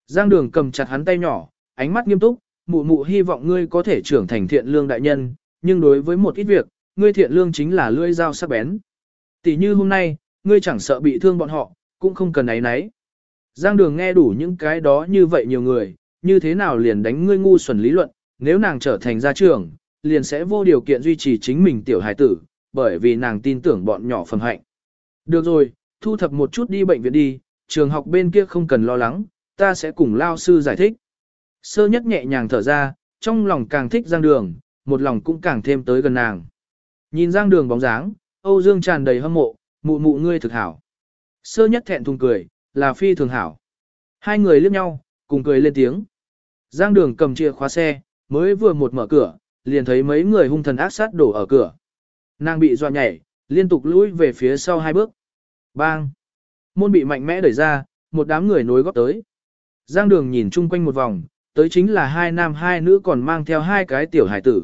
Giang Đường cầm chặt hắn tay nhỏ, ánh mắt nghiêm túc, mụ mụ hy vọng ngươi có thể trưởng thành thiện lương đại nhân, nhưng đối với một ít việc, ngươi thiện lương chính là lưỡi dao sắc bén. Tỷ như hôm nay, ngươi chẳng sợ bị thương bọn họ, cũng không cần ấy nấy. Giang Đường nghe đủ những cái đó như vậy nhiều người, như thế nào liền đánh ngươi ngu xuẩn lý luận, nếu nàng trở thành gia trưởng, liền sẽ vô điều kiện duy trì chính mình tiểu hài tử, bởi vì nàng tin tưởng bọn nhỏ phần hạnh. Được rồi, thu thập một chút đi bệnh viện đi, trường học bên kia không cần lo lắng, ta sẽ cùng lao sư giải thích. Sơ nhất nhẹ nhàng thở ra, trong lòng càng thích Giang Đường, một lòng cũng càng thêm tới gần nàng. Nhìn Giang Đường bóng dáng, Âu Dương tràn đầy hâm mộ, mụ mụ ngươi thực hảo. Sơ nhất thẹn thùng cười, là phi thường hảo. Hai người liếc nhau, cùng cười lên tiếng. Giang Đường cầm chìa khóa xe, mới vừa một mở cửa, liền thấy mấy người hung thần ác sát đổ ở cửa. Nàng bị dọa nhảy, liên tục lùi về phía sau hai bước. Bang! Môn bị mạnh mẽ đẩy ra, một đám người nối góp tới. Giang đường nhìn chung quanh một vòng, tới chính là hai nam hai nữ còn mang theo hai cái tiểu hài tử.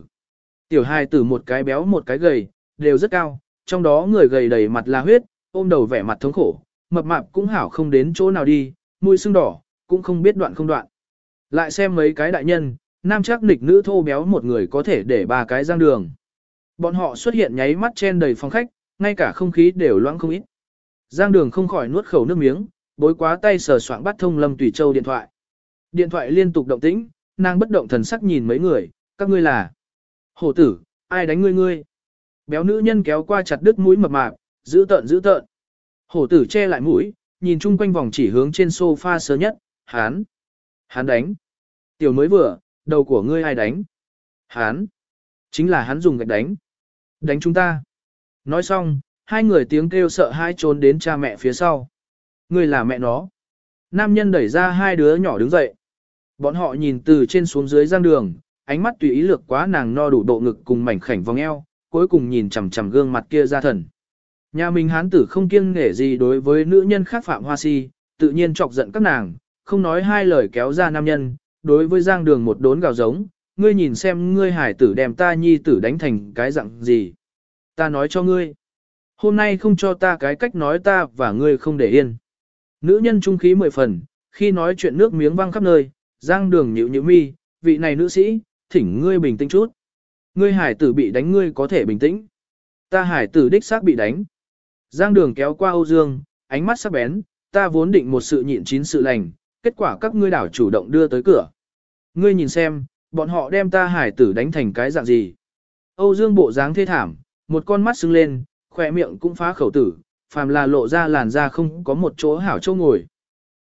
Tiểu hài tử một cái béo một cái gầy, đều rất cao, trong đó người gầy đầy mặt là huyết, ôm đầu vẻ mặt thống khổ, mập mạp cũng hảo không đến chỗ nào đi, mũi sưng đỏ, cũng không biết đoạn không đoạn. Lại xem mấy cái đại nhân, nam chắc nịch nữ thô béo một người có thể để ba cái giang đường. Bọn họ xuất hiện nháy mắt trên đầy phòng khách, ngay cả không khí đều loãng không ít. Giang đường không khỏi nuốt khẩu nước miếng, bối quá tay sờ soạn bắt thông Lâm Tùy Châu điện thoại. Điện thoại liên tục động tĩnh, nàng bất động thần sắc nhìn mấy người, các ngươi là. Hổ tử, ai đánh ngươi ngươi? Béo nữ nhân kéo qua chặt đứt mũi mập mạp, giữ tợn giữ tợn. Hổ tử che lại mũi, nhìn chung quanh vòng chỉ hướng trên sofa sớm nhất, hán. Hán đánh. Tiểu mới vừa, đầu của ngươi ai đánh? Hán. Chính là hắn dùng gạch đánh. Đánh chúng ta. Nói xong, hai người tiếng kêu sợ hai trốn đến cha mẹ phía sau. ngươi là mẹ nó. Nam nhân đẩy ra hai đứa nhỏ đứng dậy. Bọn họ nhìn từ trên xuống dưới giang đường, ánh mắt tùy ý lược quá nàng no đủ độ ngực cùng mảnh khảnh vòng eo, cuối cùng nhìn chằm chằm gương mặt kia ra thần. Nhà mình hán tử không kiêng nể gì đối với nữ nhân khác phạm hoa si, tự nhiên chọc giận các nàng, không nói hai lời kéo ra nam nhân, đối với giang đường một đốn gào giống, ngươi nhìn xem ngươi hải tử đem ta nhi tử đánh thành cái dạng gì. Ta nói cho ngươi, hôm nay không cho ta cái cách nói ta và ngươi không để yên. Nữ nhân trung khí mười phần, khi nói chuyện nước miếng văng khắp nơi, giang đường nhịu nhịu mi, vị này nữ sĩ, thỉnh ngươi bình tĩnh chút. Ngươi hải tử bị đánh ngươi có thể bình tĩnh. Ta hải tử đích xác bị đánh. Giang đường kéo qua Âu Dương, ánh mắt sắc bén, ta vốn định một sự nhịn chín sự lành, kết quả các ngươi đảo chủ động đưa tới cửa. Ngươi nhìn xem, bọn họ đem ta hải tử đánh thành cái dạng gì. Âu Dương bộ dáng thê thảm, một con mắt sưng lên, khỏe miệng cũng phá khẩu tử, phàm là lộ ra làn da không có một chỗ hảo chỗ ngồi.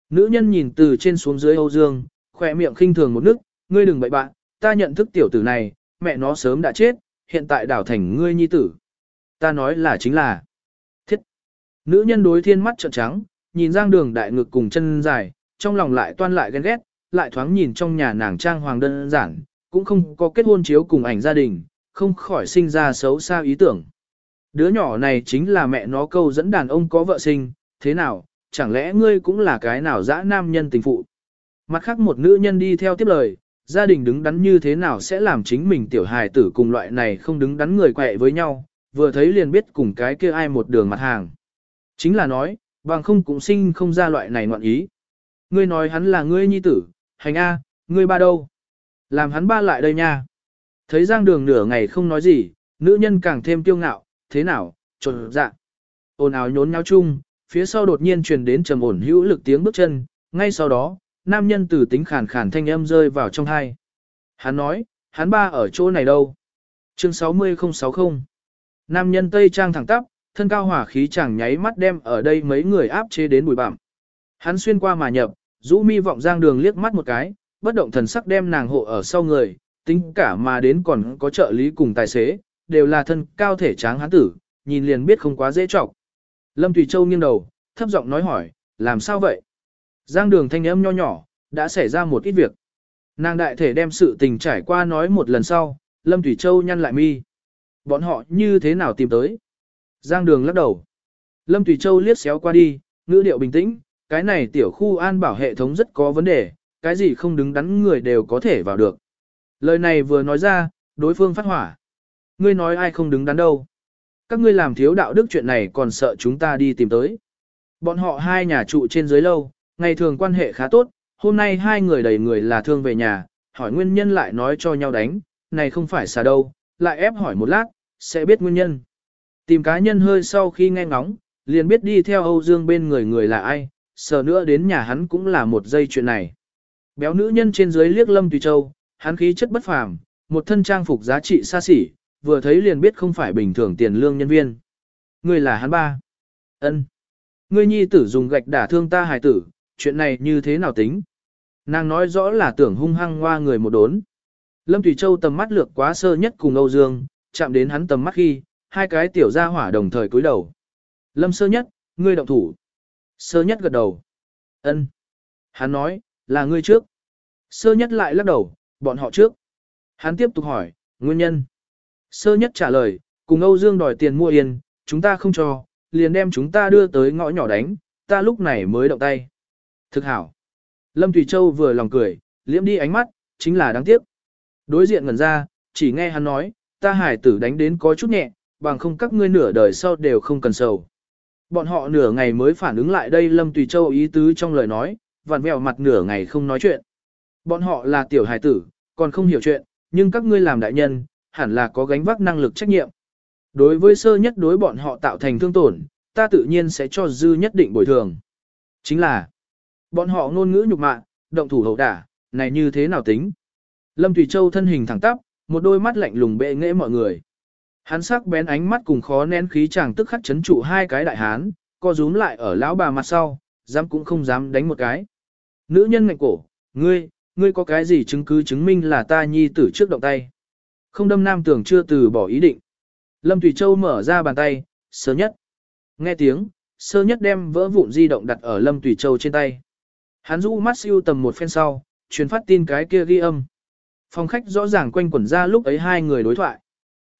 Nữ nhân nhìn từ trên xuống dưới Âu Dương, khỏe miệng khinh thường một nước, ngươi đừng bậy bạn, ta nhận thức tiểu tử này, mẹ nó sớm đã chết, hiện tại đảo thành ngươi nhi tử. Ta nói là chính là thiết. Nữ nhân đối thiên mắt trợn trắng, nhìn giang đường đại ngực cùng chân dài, trong lòng lại toan lại ghen ghét, lại thoáng nhìn trong nhà nàng trang hoàng đơn giản, cũng không có kết hôn chiếu cùng ảnh gia đình, không khỏi sinh ra xấu xa ý tưởng. Đứa nhỏ này chính là mẹ nó câu dẫn đàn ông có vợ sinh, thế nào, chẳng lẽ ngươi cũng là cái nào dã nam nhân tình phụ. Mặt khác một nữ nhân đi theo tiếp lời, gia đình đứng đắn như thế nào sẽ làm chính mình tiểu hài tử cùng loại này không đứng đắn người quẹ với nhau, vừa thấy liền biết cùng cái kia ai một đường mặt hàng. Chính là nói, bằng không cũng sinh không ra loại này ngoạn ý. Ngươi nói hắn là ngươi nhi tử, hành A, ngươi ba đâu? Làm hắn ba lại đây nha. Thấy Giang Đường nửa ngày không nói gì, nữ nhân càng thêm kiêu ngạo, thế nào, trộn dạ. Ồn ào nhốn nháo chung, phía sau đột nhiên truyền đến trầm ổn hữu lực tiếng bước chân, ngay sau đó, nam nhân từ tính khàn khàn thanh âm rơi vào trong hai. Hắn nói, hắn ba ở chỗ này đâu? Chương 60060 Nam nhân Tây Trang thẳng tắp, thân cao hỏa khí chẳng nháy mắt đem ở đây mấy người áp chế đến bụi bặm. Hắn xuyên qua mà nhập, Dũ mi vọng giang đường liếc mắt một cái, bất động thần sắc đem nàng hộ ở sau người, tính cả mà đến còn có trợ lý cùng tài xế, đều là thân cao thể tráng hán tử, nhìn liền biết không quá dễ trọng. Lâm Thủy Châu nghiêng đầu, thấp giọng nói hỏi, làm sao vậy? Giang đường thanh âm nho nhỏ, đã xảy ra một ít việc. Nàng đại thể đem sự tình trải qua nói một lần sau, Lâm Thủy Châu nhăn lại mi. Bọn họ như thế nào tìm tới? Giang đường lắc đầu. Lâm Thủy Châu liếc xéo qua đi, ngữ điệu bình tĩnh, cái này tiểu khu an bảo hệ thống rất có vấn đề, cái gì không đứng đắn người đều có thể vào được. Lời này vừa nói ra, đối phương phát hỏa. Ngươi nói ai không đứng đắn đâu. Các ngươi làm thiếu đạo đức chuyện này còn sợ chúng ta đi tìm tới. Bọn họ hai nhà trụ trên dưới lâu, ngày thường quan hệ khá tốt, hôm nay hai người đầy người là thương về nhà, hỏi nguyên nhân lại nói cho nhau đánh, này không phải xà đâu, lại ép hỏi một lát, sẽ biết nguyên nhân. Tìm cá nhân hơi sau khi nghe ngóng, liền biết đi theo Âu Dương bên người người là ai, sờ nữa đến nhà hắn cũng là một giây chuyện này. Béo nữ nhân trên dưới liếc Lâm Tùy Châu, hắn khí chất bất phàm, một thân trang phục giá trị xa xỉ, vừa thấy liền biết không phải bình thường tiền lương nhân viên. Ngươi là hắn ba. ân Ngươi nhi tử dùng gạch đả thương ta hài tử, chuyện này như thế nào tính? Nàng nói rõ là tưởng hung hăng hoa người một đốn. Lâm Tùy Châu tầm mắt lược quá sơ nhất cùng Âu Dương, chạm đến hắn tầm mắt khi, hai cái tiểu gia hỏa đồng thời cúi đầu. Lâm sơ nhất, ngươi động thủ. Sơ nhất gật đầu. ân Hắn nói, là ngươi trước. Sơ nhất lại lắc đầu, bọn họ trước. Hắn tiếp tục hỏi, nguyên nhân. Sơ nhất trả lời, cùng Âu Dương đòi tiền mua yên, chúng ta không cho, liền đem chúng ta đưa tới ngõ nhỏ đánh, ta lúc này mới động tay. Thực hảo. Lâm Thủy Châu vừa lòng cười, liễm đi ánh mắt, chính là đáng tiếc. Đối diện ngẩn ra, chỉ nghe hắn nói, ta hải tử đánh đến có chút nhẹ, bằng không các ngươi nửa đời sau đều không cần sầu. Bọn họ nửa ngày mới phản ứng lại đây Lâm Tùy Châu ý tứ trong lời nói, vặn vẹo mặt nửa ngày không nói chuyện. Bọn họ là tiểu hải tử, còn không hiểu chuyện, nhưng các ngươi làm đại nhân, hẳn là có gánh vác năng lực trách nhiệm. Đối với sơ nhất đối bọn họ tạo thành thương tổn, ta tự nhiên sẽ cho dư nhất định bồi thường. Chính là, bọn họ ngôn ngữ nhục mạ, động thủ hậu đả, này như thế nào tính? Lâm Thủy Châu thân hình thẳng tắp, một đôi mắt lạnh lùng bệ nghệ mọi người. Hắn sắc bén ánh mắt cùng khó nén khí chàng tức khắc chấn trụ hai cái đại hán, co rúm lại ở lão bà mặt sau, dám cũng không dám đánh một cái. Nữ nhân ngạnh cổ, ngươi, ngươi có cái gì chứng cứ chứng minh là ta nhi tử trước động tay. Không đâm nam tưởng chưa từ bỏ ý định. Lâm Thủy Châu mở ra bàn tay, sơ nhất. Nghe tiếng, sơ nhất đem vỡ vụn di động đặt ở Lâm Thủy Châu trên tay. Hắn rũ mắt siêu tầm một phen sau, truyền phát tin cái kia ghi âm. Phòng khách rõ ràng quanh quẩn ra lúc ấy hai người đối thoại.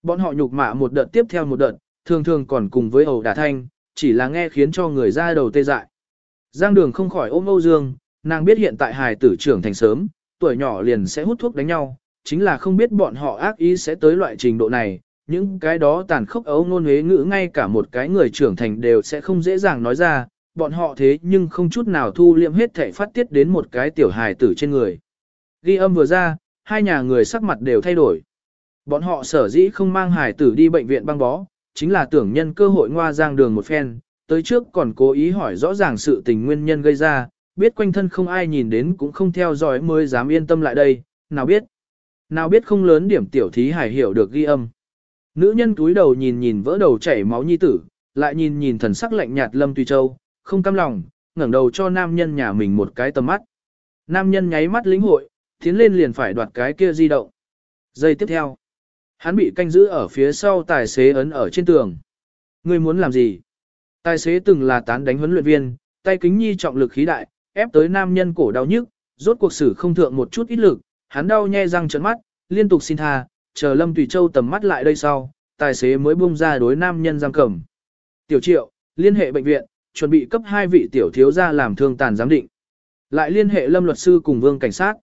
Bọn họ nhục mạ một đợt tiếp theo một đợt, thường thường còn cùng với ẩu đả thanh, chỉ là nghe khiến cho người ra đầu tê dại. Giang đường không khỏi ôm Âu Dương, nàng biết hiện tại hài tử trưởng thành sớm, tuổi nhỏ liền sẽ hút thuốc đánh nhau, chính là không biết bọn họ ác ý sẽ tới loại trình độ này, những cái đó tàn khốc ấu ngôn huế ngữ ngay cả một cái người trưởng thành đều sẽ không dễ dàng nói ra, bọn họ thế nhưng không chút nào thu liệm hết thể phát tiết đến một cái tiểu hài tử trên người. Ghi âm vừa ra, hai nhà người sắc mặt đều thay đổi. Bọn họ sở dĩ không mang hải tử đi bệnh viện băng bó, chính là tưởng nhân cơ hội ngoa giang đường một phen, tới trước còn cố ý hỏi rõ ràng sự tình nguyên nhân gây ra, biết quanh thân không ai nhìn đến cũng không theo dõi mới dám yên tâm lại đây, nào biết. Nào biết không lớn điểm tiểu thí hải hiểu được ghi âm. Nữ nhân túi đầu nhìn nhìn vỡ đầu chảy máu nhi tử, lại nhìn nhìn thần sắc lạnh nhạt Lâm Tùy Châu, không cam lòng, ngẩng đầu cho nam nhân nhà mình một cái tầm mắt. Nam nhân nháy mắt lĩnh hội, tiến lên liền phải đoạt cái kia di động. Giây tiếp theo, hắn bị canh giữ ở phía sau tài xế ấn ở trên tường. Ngươi muốn làm gì? Tài xế từng là tán đánh huấn luyện viên, tay kính nhi trọng lực khí đại, ép tới nam nhân cổ đau nhức, rốt cuộc xử không thượng một chút ít lực, hắn đau nhe răng trợn mắt, liên tục xin tha, chờ Lâm Tùy Châu tầm mắt lại đây sau, tài xế mới buông ra đối nam nhân giam cầm. Tiểu triệu, liên hệ bệnh viện, chuẩn bị cấp hai vị tiểu thiếu gia làm thương tàn giám định. Lại liên hệ lâm luật sư cùng vương cảnh sát.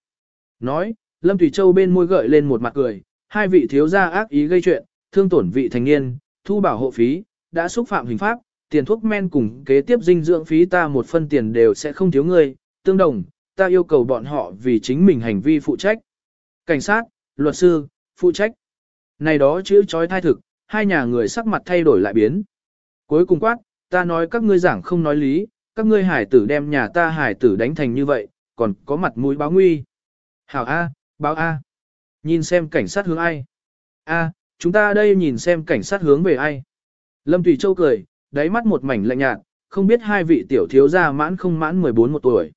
Nói, lâm Tùy Châu bên môi gợi lên một mặt cười, hai vị thiếu gia ác ý gây chuyện, thương tổn vị thành niên, thu bảo hộ phí, đã xúc phạm hình pháp, tiền thuốc men cùng kế tiếp dinh dưỡng phí ta một phân tiền đều sẽ không thiếu người, tương đồng, ta yêu cầu bọn họ vì chính mình hành vi phụ trách. Cảnh sát, luật sư, phụ trách. Này đó chữ trói thai thực, hai nhà người sắc mặt thay đổi lại biến. Cuối cùng quát, ta nói các ngươi giảng không nói lý, các ngươi hải tử đem nhà ta hải tử đánh thành như vậy, còn có mặt mũi báo nguy. Hảo A, báo A. Nhìn xem cảnh sát hướng ai. A, chúng ta đây nhìn xem cảnh sát hướng về ai. Lâm Thủy Châu cười, đáy mắt một mảnh lạnh nhạt, không biết hai vị tiểu thiếu gia mãn không mãn 14 một tuổi.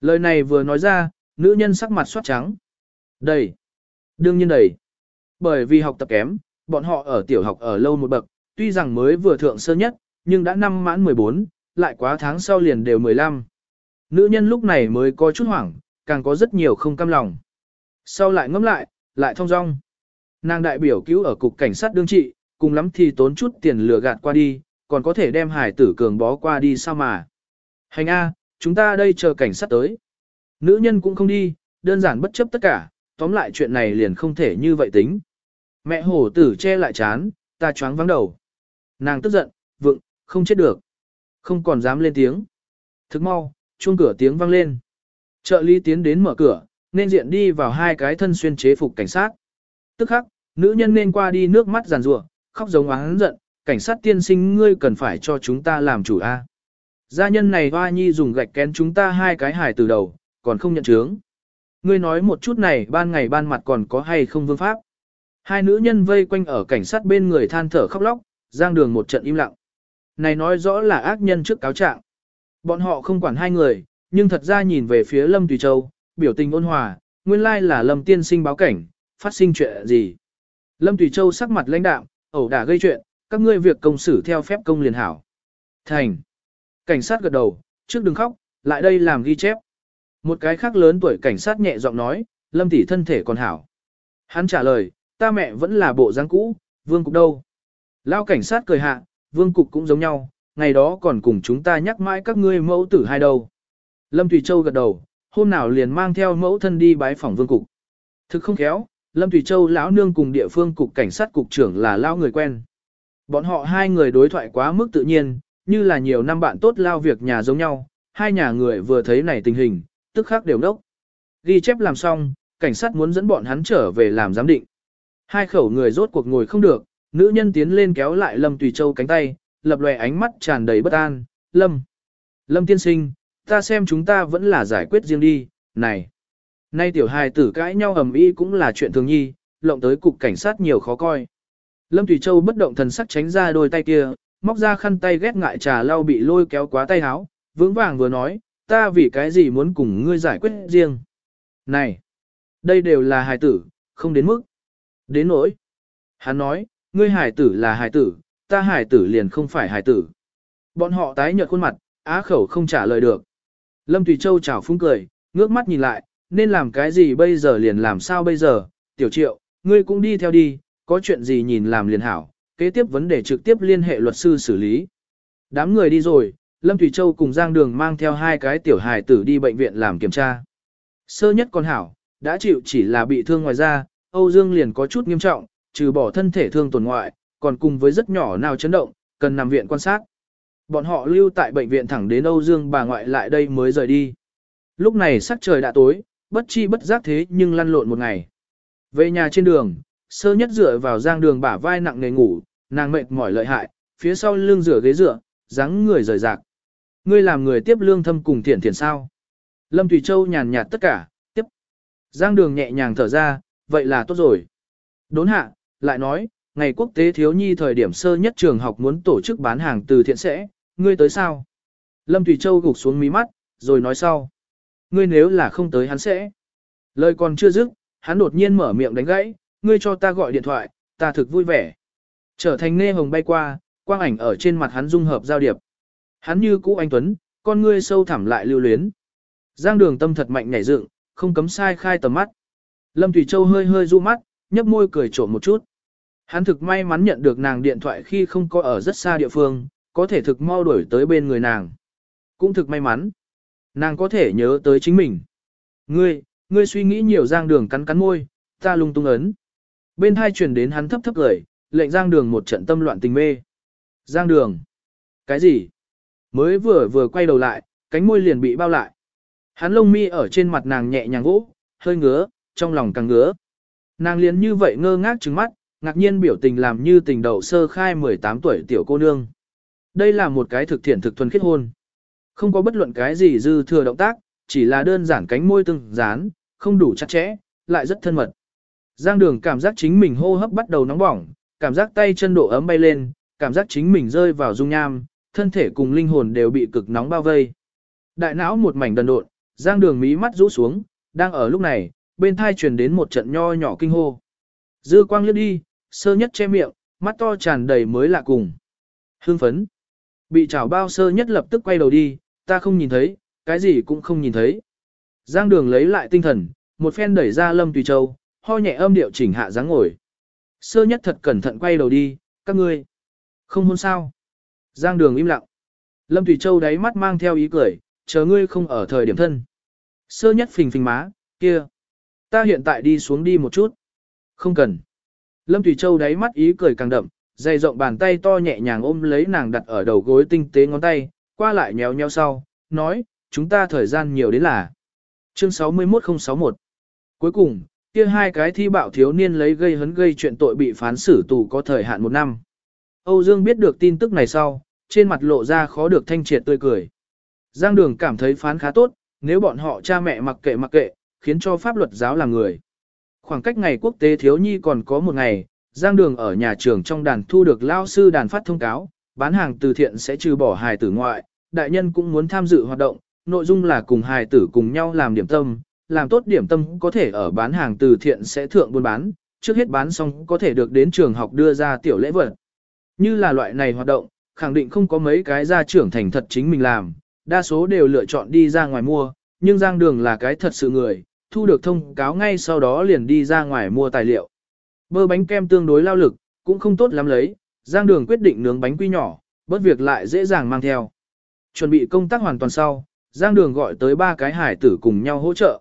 Lời này vừa nói ra, nữ nhân sắc mặt soát trắng. Đầy. Đương nhiên đầy. Bởi vì học tập kém, bọn họ ở tiểu học ở lâu một bậc, tuy rằng mới vừa thượng sơ nhất, nhưng đã năm mãn 14, lại quá tháng sau liền đều 15. Nữ nhân lúc này mới có chút hoảng, càng có rất nhiều không cam lòng. Sau lại ngẫm lại, lại thông dong. Nàng đại biểu cứu ở cục cảnh sát đương trị, cùng lắm thì tốn chút tiền lừa gạt qua đi, còn có thể đem hải tử cường bó qua đi sao mà. Hành A, chúng ta đây chờ cảnh sát tới. Nữ nhân cũng không đi, đơn giản bất chấp tất cả, tóm lại chuyện này liền không thể như vậy tính. Mẹ hổ tử che lại chán, ta choáng vắng đầu. Nàng tức giận, vựng, không chết được. Không còn dám lên tiếng. Thức mau, chuông cửa tiếng vang lên. Trợ lý tiến đến mở cửa, nên diện đi vào hai cái thân xuyên chế phục cảnh sát. Tức khắc, nữ nhân nên qua đi nước mắt giàn rủa, khóc giống oán giận, cảnh sát tiên sinh ngươi cần phải cho chúng ta làm chủ a. Gia nhân này hoa nhi dùng gạch kén chúng ta hai cái hài từ đầu, còn không nhận chướng. Ngươi nói một chút này ban ngày ban mặt còn có hay không vương pháp. Hai nữ nhân vây quanh ở cảnh sát bên người than thở khóc lóc, giang đường một trận im lặng. Này nói rõ là ác nhân trước cáo trạng. Bọn họ không quản hai người, nhưng thật ra nhìn về phía Lâm Tùy Châu, biểu tình ôn hòa, nguyên lai là Lâm tiên sinh báo cảnh, phát sinh chuyện gì. Lâm Tùy Châu sắc mặt lãnh đạm, ẩu đả gây chuyện, các ngươi việc công xử theo phép công liền hảo. Thành. Cảnh sát gật đầu, trước đừng khóc, lại đây làm ghi chép. Một cái khác lớn tuổi cảnh sát nhẹ giọng nói, Lâm tỷ thân thể còn hảo. Hắn trả lời, ta mẹ vẫn là bộ dáng cũ, vương cục đâu. Lao cảnh sát cười hạ, vương cục cũng giống nhau, ngày đó còn cùng chúng ta nhắc mãi các ngươi mẫu tử hai đầu. Lâm Thủy Châu gật đầu, hôm nào liền mang theo mẫu thân đi bái phòng vương cục. Thực không khéo, Lâm Thủy Châu lão nương cùng địa phương cục cảnh sát cục trưởng là lao người quen. Bọn họ hai người đối thoại quá mức tự nhiên, như là nhiều năm bạn tốt lao việc nhà giống nhau, hai nhà người vừa thấy này tình hình, tức khắc đều đốc. Ghi chép làm xong, cảnh sát muốn dẫn bọn hắn trở về làm giám định. Hai khẩu người rốt cuộc ngồi không được, nữ nhân tiến lên kéo lại Lâm Tùy Châu cánh tay, lập lòe ánh mắt tràn đầy bất an, Lâm. Lâm tiên sinh, ta xem chúng ta vẫn là giải quyết riêng đi, này. Nay tiểu hài tử cãi nhau ầm ĩ cũng là chuyện thường nhi, lộng tới cục cảnh sát nhiều khó coi. Lâm Thủy Châu bất động thần sắc tránh ra đôi tay kia, móc ra khăn tay ghét ngại trà lau bị lôi kéo quá tay háo, vững vàng vừa nói, ta vì cái gì muốn cùng ngươi giải quyết riêng. Này, đây đều là hài tử, không đến mức. Đến nỗi. Hắn nói, ngươi hài tử là hài tử, ta hài tử liền không phải hài tử. Bọn họ tái nhợt khuôn mặt, á khẩu không trả lời được. Lâm Thủy Châu chào phúng cười, ngước mắt nhìn lại, nên làm cái gì bây giờ liền làm sao bây giờ, tiểu triệu, ngươi cũng đi theo đi, có chuyện gì nhìn làm liền hảo, kế tiếp vấn đề trực tiếp liên hệ luật sư xử lý. Đám người đi rồi, Lâm Thủy Châu cùng Giang Đường mang theo hai cái tiểu hài tử đi bệnh viện làm kiểm tra. Sơ nhất con hảo, đã chịu chỉ là bị thương ngoài da, Âu Dương liền có chút nghiêm trọng, trừ bỏ thân thể thương tổn ngoại, còn cùng với rất nhỏ nào chấn động, cần nằm viện quan sát. Bọn họ lưu tại bệnh viện thẳng đến Âu Dương bà ngoại lại đây mới rời đi. Lúc này sắc trời đã tối, bất chi bất giác thế nhưng lăn lộn một ngày. Về nhà trên đường, sơ nhất dựa vào giang đường bả vai nặng nề ngủ, nàng mệt mỏi lợi hại, phía sau lưng rửa ghế dựa, dáng người rời rạc. Ngươi làm người tiếp lương thâm cùng Thiển Thiển sao. Lâm Thủy Châu nhàn nhạt tất cả, tiếp. Giang đường nhẹ nhàng thở ra, vậy là tốt rồi. Đốn hạ, lại nói, ngày quốc tế thiếu nhi thời điểm sơ nhất trường học muốn tổ chức bán hàng từ thiện sẽ, ngươi tới sao? Lâm Thủy Châu gục xuống mí mắt, rồi nói sau. Ngươi nếu là không tới hắn sẽ. Lời còn chưa dứt, hắn đột nhiên mở miệng đánh gãy, ngươi cho ta gọi điện thoại, ta thực vui vẻ. Trở thành nê hồng bay qua, quang ảnh ở trên mặt hắn dung hợp giao điệp. Hắn như cũ anh Tuấn, con ngươi sâu thẳm lại lưu luyến. Giang đường tâm thật mạnh nhảy dựng, không cấm sai khai tầm mắt. Lâm Thủy Châu hơi hơi du mắt, nhấp môi cười trộm một chút. Hắn thực may mắn nhận được nàng điện thoại khi không có ở rất xa địa phương, có thể thực mau đuổi tới bên người nàng. Cũng thực may mắn. Nàng có thể nhớ tới chính mình. Ngươi, ngươi suy nghĩ nhiều giang đường cắn cắn môi, ta lung tung ấn. Bên hai truyền đến hắn thấp thấp cười, lệnh giang đường một trận tâm loạn tình mê. Giang đường. Cái gì? Mới vừa vừa quay đầu lại, cánh môi liền bị bao lại. Hắn lông mi ở trên mặt nàng nhẹ nhàng vỗ, hơi ngứa, trong lòng càng ngứa. Nàng liền như vậy ngơ ngác trừng mắt, ngạc nhiên biểu tình làm như tình đầu sơ khai 18 tuổi tiểu cô nương. Đây là một cái thực thiện thực thuần khiết hôn. Không có bất luận cái gì dư thừa động tác, chỉ là đơn giản cánh môi từng dán, không đủ chặt chẽ, lại rất thân mật. Giang đường cảm giác chính mình hô hấp bắt đầu nóng bỏng, cảm giác tay chân độ ấm bay lên, cảm giác chính mình rơi vào dung nham, thân thể cùng linh hồn đều bị cực nóng bao vây. Đại não một mảnh đần độn, giang đường mí mắt rũ xuống, đang ở lúc này, bên thai truyền đến một trận nho nhỏ kinh hô. Dư quang liếc đi, sơ nhất che miệng, mắt to tràn đầy mới lạ cùng. Hương phấn. Bị chảo bao sơ nhất lập tức quay đầu đi, ta không nhìn thấy, cái gì cũng không nhìn thấy. Giang đường lấy lại tinh thần, một phen đẩy ra Lâm Tùy Châu, ho nhẹ âm điệu chỉnh hạ dáng ngồi. Sơ nhất thật cẩn thận quay đầu đi, các ngươi. Không hôn sao. Giang đường im lặng. Lâm Tùy Châu đáy mắt mang theo ý cười, chờ ngươi không ở thời điểm thân. Sơ nhất phình phình má, kia. Ta hiện tại đi xuống đi một chút. Không cần. Lâm Tùy Châu đáy mắt ý cười càng đậm, dày rộng bàn tay to nhẹ nhàng ôm lấy nàng đặt ở đầu gối tinh tế ngón tay, qua lại nhéo nhéo sau, nói, chúng ta thời gian nhiều đến là. Chương 61061 Cuối cùng, kia hai cái thi bạo thiếu niên lấy gây hấn gây chuyện tội bị phán xử tù có thời hạn một năm. Âu Dương biết được tin tức này sau, trên mặt lộ ra khó được thanh triệt tươi cười. Giang Đường cảm thấy phán khá tốt, nếu bọn họ cha mẹ mặc kệ mặc kệ, khiến cho pháp luật giáo là người. Khoảng cách ngày quốc tế thiếu nhi còn có một ngày, Giang Đường ở nhà trường trong đàn thu được lao sư đàn phát thông cáo, bán hàng từ thiện sẽ trừ bỏ hài tử ngoại, đại nhân cũng muốn tham dự hoạt động, nội dung là cùng hài tử cùng nhau làm điểm tâm, làm tốt điểm tâm có thể ở bán hàng từ thiện sẽ thượng buôn bán, trước hết bán xong có thể được đến trường học đưa ra tiểu lễ vật. Như là loại này hoạt động, khẳng định không có mấy cái gia trưởng thành thật chính mình làm, đa số đều lựa chọn đi ra ngoài mua, nhưng Giang Đường là cái thật sự người, thu được thông cáo ngay sau đó liền đi ra ngoài mua tài liệu. Bơ bánh kem tương đối lao lực, cũng không tốt lắm lấy, Giang Đường quyết định nướng bánh quy nhỏ, bớt việc lại dễ dàng mang theo. Chuẩn bị công tác hoàn toàn sau, Giang Đường gọi tới ba cái hải tử cùng nhau hỗ trợ.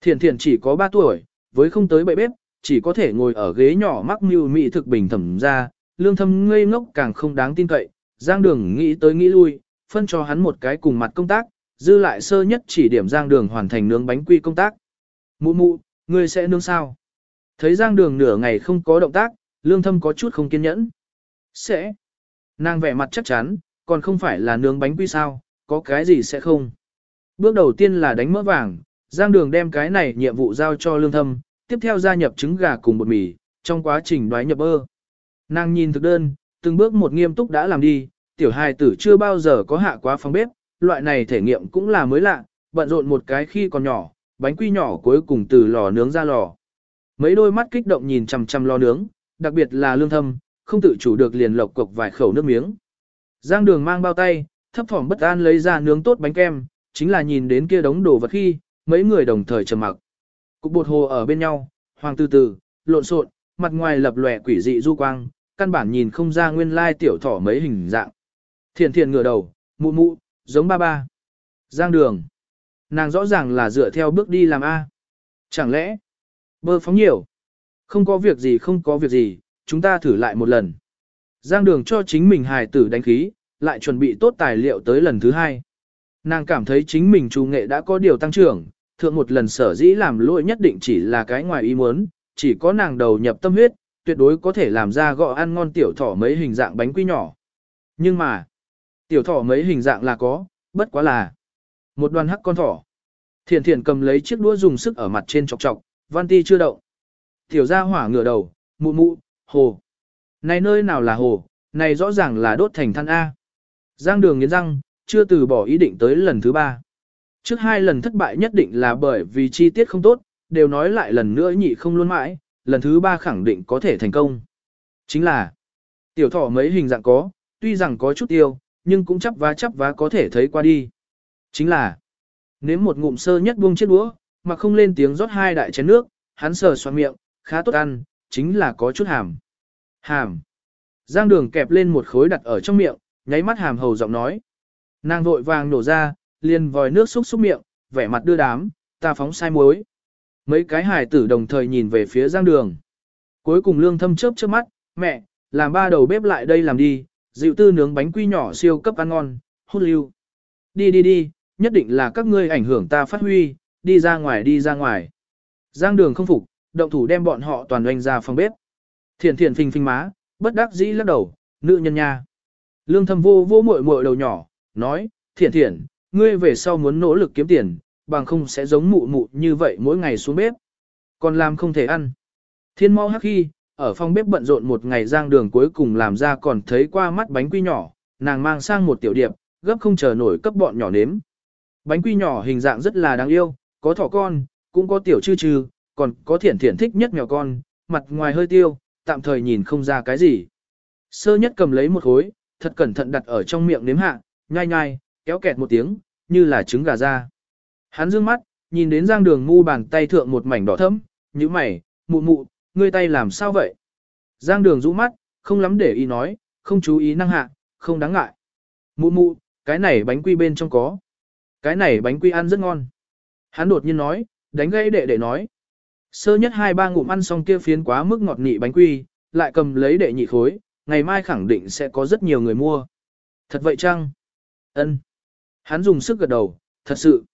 Thiển Thiển chỉ có 3 tuổi, với không tới bậy bếp, chỉ có thể ngồi ở ghế nhỏ mắc mưu mị thực bình thẩm ra, lương thâm ngây ngốc càng không đáng tin cậy. Giang Đường nghĩ tới nghĩ lui, phân cho hắn một cái cùng mặt công tác, dư lại sơ nhất chỉ điểm Giang Đường hoàn thành nướng bánh quy công tác. Mụ mụ, ngươi sẽ nướng sao? Thấy Giang Đường nửa ngày không có động tác, lương thâm có chút không kiên nhẫn. Sẽ. Nàng vẻ mặt chắc chắn, còn không phải là nướng bánh quy sao, có cái gì sẽ không. Bước đầu tiên là đánh mỡ vàng, Giang Đường đem cái này nhiệm vụ giao cho lương thâm, tiếp theo gia nhập trứng gà cùng bột mì, trong quá trình đoái nhập ơ. Nàng nhìn thực đơn, từng bước một nghiêm túc đã làm đi, tiểu hài tử chưa bao giờ có hạ quá phòng bếp, loại này thể nghiệm cũng là mới lạ, bận rộn một cái khi còn nhỏ, bánh quy nhỏ cuối cùng từ lò nướng ra lò. Mấy đôi mắt kích động nhìn chằm chằm lo nướng, đặc biệt là lương thâm, không tự chủ được liền lộc cục vài khẩu nước miếng. Giang đường mang bao tay, thấp thỏm bất an lấy ra nướng tốt bánh kem, chính là nhìn đến kia đống đồ vật khi, mấy người đồng thời trầm mặc. Cục bột hồ ở bên nhau, hoàng từ từ, lộn xộn, mặt ngoài lập lòe quỷ dị du quang, căn bản nhìn không ra nguyên lai tiểu thỏ mấy hình dạng. Thiền thiền ngửa đầu, mụ mụ, giống ba ba. Giang đường. Nàng rõ ràng là dựa theo bước đi làm A. Chẳng lẽ, bơ phóng nhiều. Không có việc gì không có việc gì, chúng ta thử lại một lần. Giang đường cho chính mình hài tử đánh khí, lại chuẩn bị tốt tài liệu tới lần thứ hai. Nàng cảm thấy chính mình trù nghệ đã có điều tăng trưởng, thượng một lần sở dĩ làm lỗi nhất định chỉ là cái ngoài ý muốn, chỉ có nàng đầu nhập tâm huyết, tuyệt đối có thể làm ra gọ ăn ngon tiểu thỏ mấy hình dạng bánh quy nhỏ. Nhưng mà, tiểu thỏ mấy hình dạng là có, bất quá là một đoàn hắc con thỏ. Thiền thiền cầm lấy chiếc đũa dùng sức ở mặt trên chọc chọc, văn ti chưa động. Tiểu ra hỏa ngửa đầu, mụ mụ, hồ. Này nơi nào là hồ, này rõ ràng là đốt thành than A. Giang đường nghiến răng, chưa từ bỏ ý định tới lần thứ ba. Trước hai lần thất bại nhất định là bởi vì chi tiết không tốt, đều nói lại lần nữa nhị không luôn mãi, lần thứ ba khẳng định có thể thành công. Chính là, tiểu thỏ mấy hình dạng có, tuy rằng có chút tiêu, nhưng cũng chắp vá chắp vá có thể thấy qua đi. Chính là, nếu một ngụm sơ nhất buông chiếc đũa, mà không lên tiếng rót hai đại chén nước, hắn sờ xoa miệng, khá tốt ăn, chính là có chút hàm. Hàm. Giang đường kẹp lên một khối đặt ở trong miệng, nháy mắt hàm hầu giọng nói. Nàng vội vàng nổ ra, liền vòi nước xúc xúc miệng, vẻ mặt đưa đám, ta phóng sai muối. Mấy cái hài tử đồng thời nhìn về phía giang đường. Cuối cùng lương thâm chớp chớp mắt, mẹ, làm ba đầu bếp lại đây làm đi, dịu tư nướng bánh quy nhỏ siêu cấp ăn ngon, hút lưu. Đi đi đi, nhất định là các ngươi ảnh hưởng ta phát huy, đi ra ngoài đi ra ngoài. Giang đường không phục, động thủ đem bọn họ toàn doanh ra phòng bếp. Thiền thiền phình phình má, bất đắc dĩ lắc đầu, nữ nhân nha. Lương thâm vô vô muội muội đầu nhỏ, nói, thiền thiền, ngươi về sau muốn nỗ lực kiếm tiền, bằng không sẽ giống mụ mụ như vậy mỗi ngày xuống bếp. Còn làm không thể ăn. Thiên mau hắc khi, ở phòng bếp bận rộn một ngày giang đường cuối cùng làm ra còn thấy qua mắt bánh quy nhỏ, nàng mang sang một tiểu điệp, gấp không chờ nổi cấp bọn nhỏ nếm. Bánh quy nhỏ hình dạng rất là đáng yêu, có thỏ con, cũng có tiểu chư chư, còn có thiển thiển thích nhất mèo con, mặt ngoài hơi tiêu, tạm thời nhìn không ra cái gì. Sơ nhất cầm lấy một khối, thật cẩn thận đặt ở trong miệng nếm hạ, nhai nhai, kéo kẹt một tiếng, như là trứng gà ra. Hắn dương mắt, nhìn đến giang đường ngu bàn tay thượng một mảnh đỏ thẫm, như mày, mụ mụ, ngươi tay làm sao vậy? Giang đường rũ mắt, không lắm để ý nói, không chú ý năng hạ, không đáng ngại. Mụ mụ, cái này bánh quy bên trong có. Cái này bánh quy ăn rất ngon. Hắn đột nhiên nói, đánh gây đệ đệ nói. Sơ nhất hai ba ngụm ăn xong kia phiến quá mức ngọt nị bánh quy, lại cầm lấy đệ nhị khối, ngày mai khẳng định sẽ có rất nhiều người mua. Thật vậy chăng? Ân. Hắn dùng sức gật đầu, thật sự.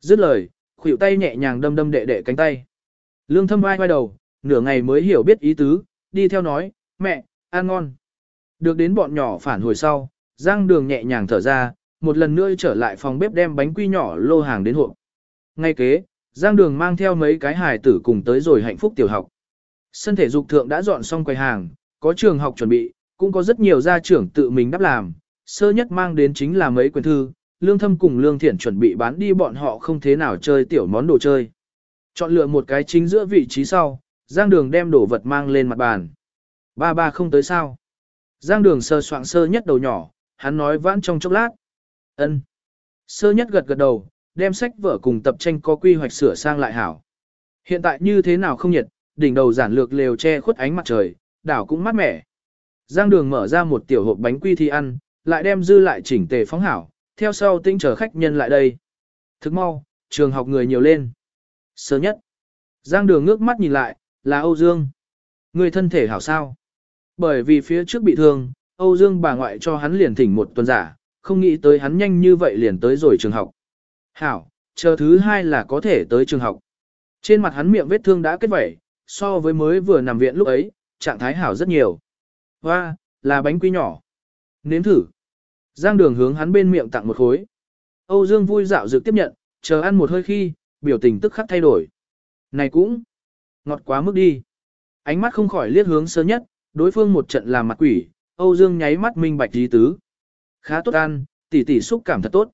Dứt lời, khuỷu tay nhẹ nhàng đâm đâm đệ đệ cánh tay. Lương thâm vai vai đầu, nửa ngày mới hiểu biết ý tứ, đi theo nói, mẹ, ăn ngon. Được đến bọn nhỏ phản hồi sau, Giang Đường nhẹ nhàng thở ra, một lần nữa trở lại phòng bếp đem bánh quy nhỏ lô hàng đến hộp. Ngay kế, Giang Đường mang theo mấy cái hài tử cùng tới rồi hạnh phúc tiểu học. Sân thể dục thượng đã dọn xong quầy hàng, có trường học chuẩn bị, cũng có rất nhiều gia trưởng tự mình đáp làm. Sơ nhất mang đến chính là mấy quyển thư, Lương Thâm cùng Lương Thiển chuẩn bị bán đi bọn họ không thế nào chơi tiểu món đồ chơi. Chọn lựa một cái chính giữa vị trí sau, Giang Đường đem đồ vật mang lên mặt bàn. Ba ba không tới sao. Giang Đường sơ soạn sơ nhất đầu nhỏ, hắn nói vãn trong chốc lát. ân Sơ nhất gật gật đầu, đem sách vở cùng tập tranh có quy hoạch sửa sang lại hảo. Hiện tại như thế nào không nhiệt, đỉnh đầu giản lược lều che khuất ánh mặt trời, đảo cũng mát mẻ. Giang đường mở ra một tiểu hộp bánh quy thi ăn, lại đem dư lại chỉnh tề phóng hảo, theo sau tinh chờ khách nhân lại đây. Thức mau, trường học người nhiều lên. Sơ nhất. Giang đường ngước mắt nhìn lại, là Âu Dương. Người thân thể hảo sao? Bởi vì phía trước bị thương, Âu Dương bà ngoại cho hắn liền thỉnh một tuần giả, không nghĩ tới hắn nhanh như vậy liền tới rồi trường học. Hảo, chờ thứ hai là có thể tới trường học. Trên mặt hắn miệng vết thương đã kết vẩy, so với mới vừa nằm viện lúc ấy, trạng thái hảo rất nhiều. Hoa, là bánh quy nhỏ. Nếm thử. Giang đường hướng hắn bên miệng tặng một khối. Âu Dương vui dạo dược tiếp nhận, chờ ăn một hơi khi, biểu tình tức khắc thay đổi. Này cũng, ngọt quá mức đi. Ánh mắt không khỏi liếc hướng sơ nhất, đối phương một trận làm mặt quỷ, Âu Dương nháy mắt minh bạch dí tứ. Khá tốt ăn, tỉ tỉ xúc cảm thật tốt.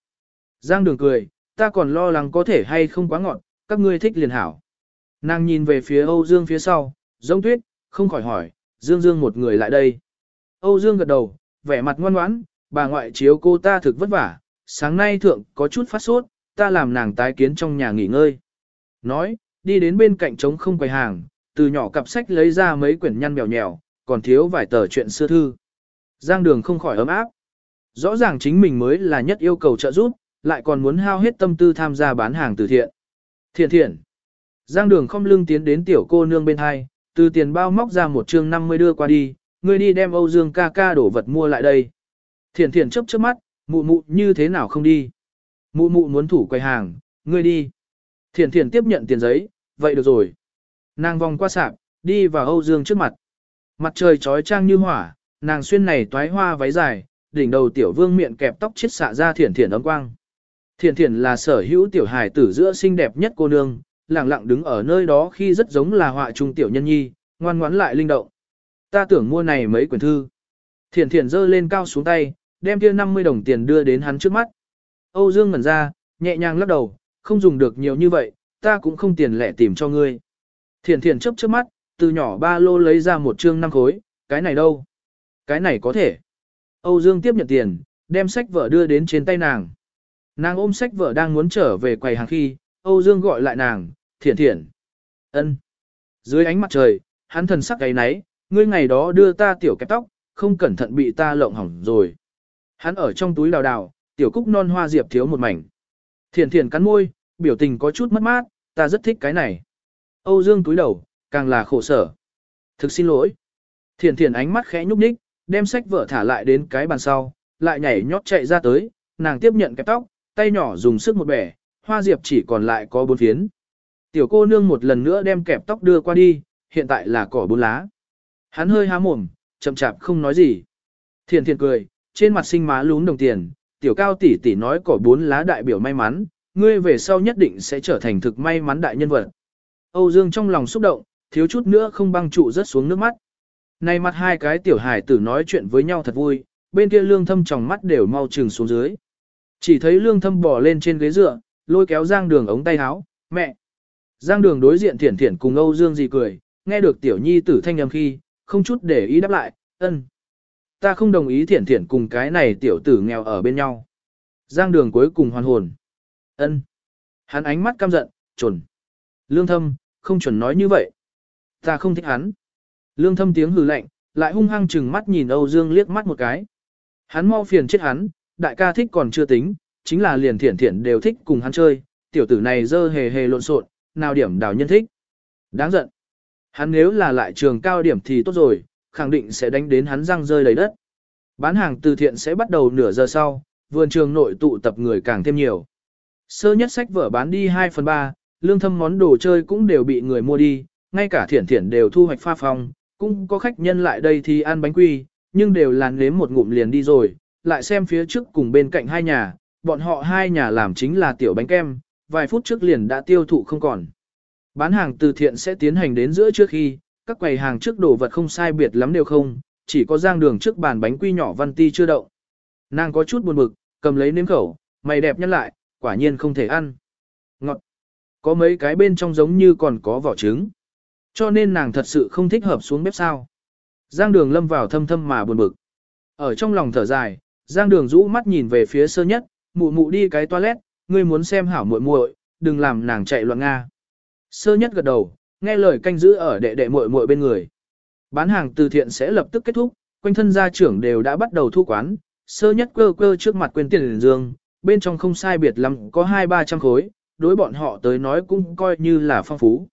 Giang đường cười, ta còn lo lắng có thể hay không quá ngọt, các ngươi thích liền hảo. Nàng nhìn về phía Âu Dương phía sau, giống tuyết, không khỏi hỏi, Dương Dương một người lại đây. Âu Dương gật đầu, vẻ mặt ngoan ngoãn, bà ngoại chiếu cô ta thực vất vả, sáng nay thượng có chút phát sốt, ta làm nàng tái kiến trong nhà nghỉ ngơi. Nói, đi đến bên cạnh trống không quầy hàng, từ nhỏ cặp sách lấy ra mấy quyển nhăn mèo nhèo, còn thiếu vài tờ chuyện xưa thư. Giang đường không khỏi ấm áp. Rõ ràng chính mình mới là nhất yêu cầu trợ giúp, lại còn muốn hao hết tâm tư tham gia bán hàng từ thiện. Thiện thiện. Giang đường không lưng tiến đến tiểu cô nương bên hai, từ tiền bao móc ra một chương 50 đưa qua đi, người đi đem Âu Dương ca ca đổ vật mua lại đây. Thiện thiện chấp chớp mắt, mụ mụ như thế nào không đi. Mụ mụ muốn thủ quầy hàng, ngươi đi. Thiện thiện tiếp nhận tiền giấy, vậy được rồi. Nàng vòng qua sạp, đi vào Âu Dương trước mặt. Mặt trời trói trang như hỏa, nàng xuyên này toái hoa váy dài, đỉnh đầu tiểu vương miệng kẹp tóc chết xạ ra thiển thiển ấm quang. Thiển thiển là sở hữu tiểu hài tử giữa xinh đẹp nhất cô nương, lặng lặng đứng ở nơi đó khi rất giống là họa trung tiểu nhân nhi, ngoan ngoãn lại linh động. Ta tưởng mua này mấy quyển thư. Thiển thiển giơ lên cao xuống tay, đem kia 50 đồng tiền đưa đến hắn trước mắt. Âu Dương ngẩn ra, nhẹ nhàng lắc đầu, không dùng được nhiều như vậy, ta cũng không tiền lẻ tìm cho ngươi. Thiển thiển chớp trước mắt, từ nhỏ ba lô lấy ra một chương năm khối, cái này đâu? Cái này có thể. Âu Dương tiếp nhận tiền, đem sách vở đưa đến trên tay nàng. Nàng ôm sách vở đang muốn trở về quầy hàng khi, Âu Dương gọi lại nàng, thiển thiển. ân. Dưới ánh mặt trời, hắn thần sắc gáy náy, ngươi ngày đó đưa ta tiểu kẹp tóc, không cẩn thận bị ta lộng hỏng rồi. Hắn ở trong túi đào đào, tiểu cúc non hoa diệp thiếu một mảnh. Thiển Thiển cắn môi, biểu tình có chút mất mát, ta rất thích cái này. Âu Dương túi đầu, càng là khổ sở. Thực xin lỗi. Thiển Thiển ánh mắt khẽ nhúc nhích, đem sách vở thả lại đến cái bàn sau, lại nhảy nhót chạy ra tới, nàng tiếp nhận kẹp tóc, tay nhỏ dùng sức một bẻ, hoa diệp chỉ còn lại có bốn phiến. Tiểu cô nương một lần nữa đem kẹp tóc đưa qua đi, hiện tại là cỏ bốn lá. Hắn hơi há mồm, chậm chạp không nói gì. Thiền thiền cười, trên mặt sinh má lún đồng tiền, tiểu cao tỷ tỷ nói cỏ bốn lá đại biểu may mắn, ngươi về sau nhất định sẽ trở thành thực may mắn đại nhân vật. Âu Dương trong lòng xúc động, thiếu chút nữa không băng trụ rớt xuống nước mắt. Này mặt hai cái tiểu hài tử nói chuyện với nhau thật vui, bên kia lương thâm trong mắt đều mau trừng xuống dưới. Chỉ thấy lương thâm bò lên trên ghế dựa, lôi kéo giang đường ống tay áo, mẹ. Giang đường đối diện thiển thiển cùng Âu Dương gì cười, nghe được tiểu nhi tử thanh âm khi, không chút để ý đáp lại, ân. Ta không đồng ý thiển thiển cùng cái này tiểu tử nghèo ở bên nhau. Giang đường cuối cùng hoàn hồn. ân. Hắn ánh mắt căm giận, chuẩn. Lương thâm, không chuẩn nói như vậy. Ta không thích hắn. Lương thâm tiếng hừ lạnh, lại hung hăng chừng mắt nhìn Âu Dương liếc mắt một cái. Hắn mau phiền chết hắn, đại ca thích còn chưa tính, chính là liền thiển thiển đều thích cùng hắn chơi, tiểu tử này dơ hề hề lộn xộn, nào điểm đào nhân thích. Đáng giận. Hắn nếu là lại trường cao điểm thì tốt rồi, khẳng định sẽ đánh đến hắn răng rơi đầy đất. Bán hàng từ thiện sẽ bắt đầu nửa giờ sau, vườn trường nội tụ tập người càng thêm nhiều. Sơ nhất sách vở bán đi 2 phần 3, lương thâm món đồ chơi cũng đều bị người mua đi, ngay cả thiển thiển đều thu hoạch pha phong, cũng có khách nhân lại đây thì ăn bánh quy, nhưng đều là nếm một ngụm liền đi rồi, lại xem phía trước cùng bên cạnh hai nhà, bọn họ hai nhà làm chính là tiểu bánh kem, vài phút trước liền đã tiêu thụ không còn. Bán hàng từ thiện sẽ tiến hành đến giữa trước khi, các quầy hàng trước đồ vật không sai biệt lắm đều không, chỉ có giang đường trước bàn bánh quy nhỏ văn ti chưa động. Nàng có chút buồn bực, cầm lấy nếm khẩu, mày đẹp nhăn lại, quả nhiên không thể ăn. Ngọt. Có mấy cái bên trong giống như còn có vỏ trứng. Cho nên nàng thật sự không thích hợp xuống bếp sao. Giang đường lâm vào thâm thâm mà buồn bực. Ở trong lòng thở dài, Giang đường rũ mắt nhìn về phía sơ nhất, mụ mụ đi cái toilet, ngươi muốn xem hảo muội muội, đừng làm nàng chạy loạn Nga. Sơ nhất gật đầu, nghe lời canh giữ ở đệ đệ muội muội bên người. Bán hàng từ thiện sẽ lập tức kết thúc, quanh thân gia trưởng đều đã bắt đầu thu quán, sơ nhất cơ cơ trước mặt quyền tiền dương, bên trong không sai biệt lắm có hai ba trăm khối, đối bọn họ tới nói cũng coi như là phong phú.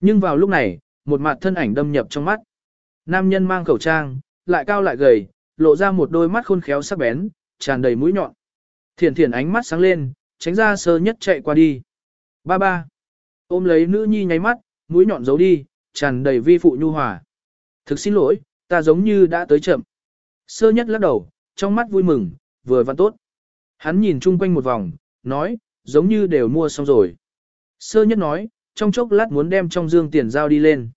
Nhưng vào lúc này, một mặt thân ảnh đâm nhập trong mắt. Nam nhân mang khẩu trang, lại cao lại gầy, lộ ra một đôi mắt khôn khéo sắc bén, tràn đầy mũi nhọn. Thiền thiền ánh mắt sáng lên, tránh ra sơ nhất chạy qua đi. Ba ba. Ôm lấy nữ nhi nháy mắt, mũi nhọn giấu đi, tràn đầy vi phụ nhu hòa. Thực xin lỗi, ta giống như đã tới chậm. Sơ nhất lắc đầu, trong mắt vui mừng, vừa văn tốt. Hắn nhìn chung quanh một vòng, nói, giống như đều mua xong rồi. Sơ nhất nói, trong chốc lát muốn đem trong dương tiền giao đi lên.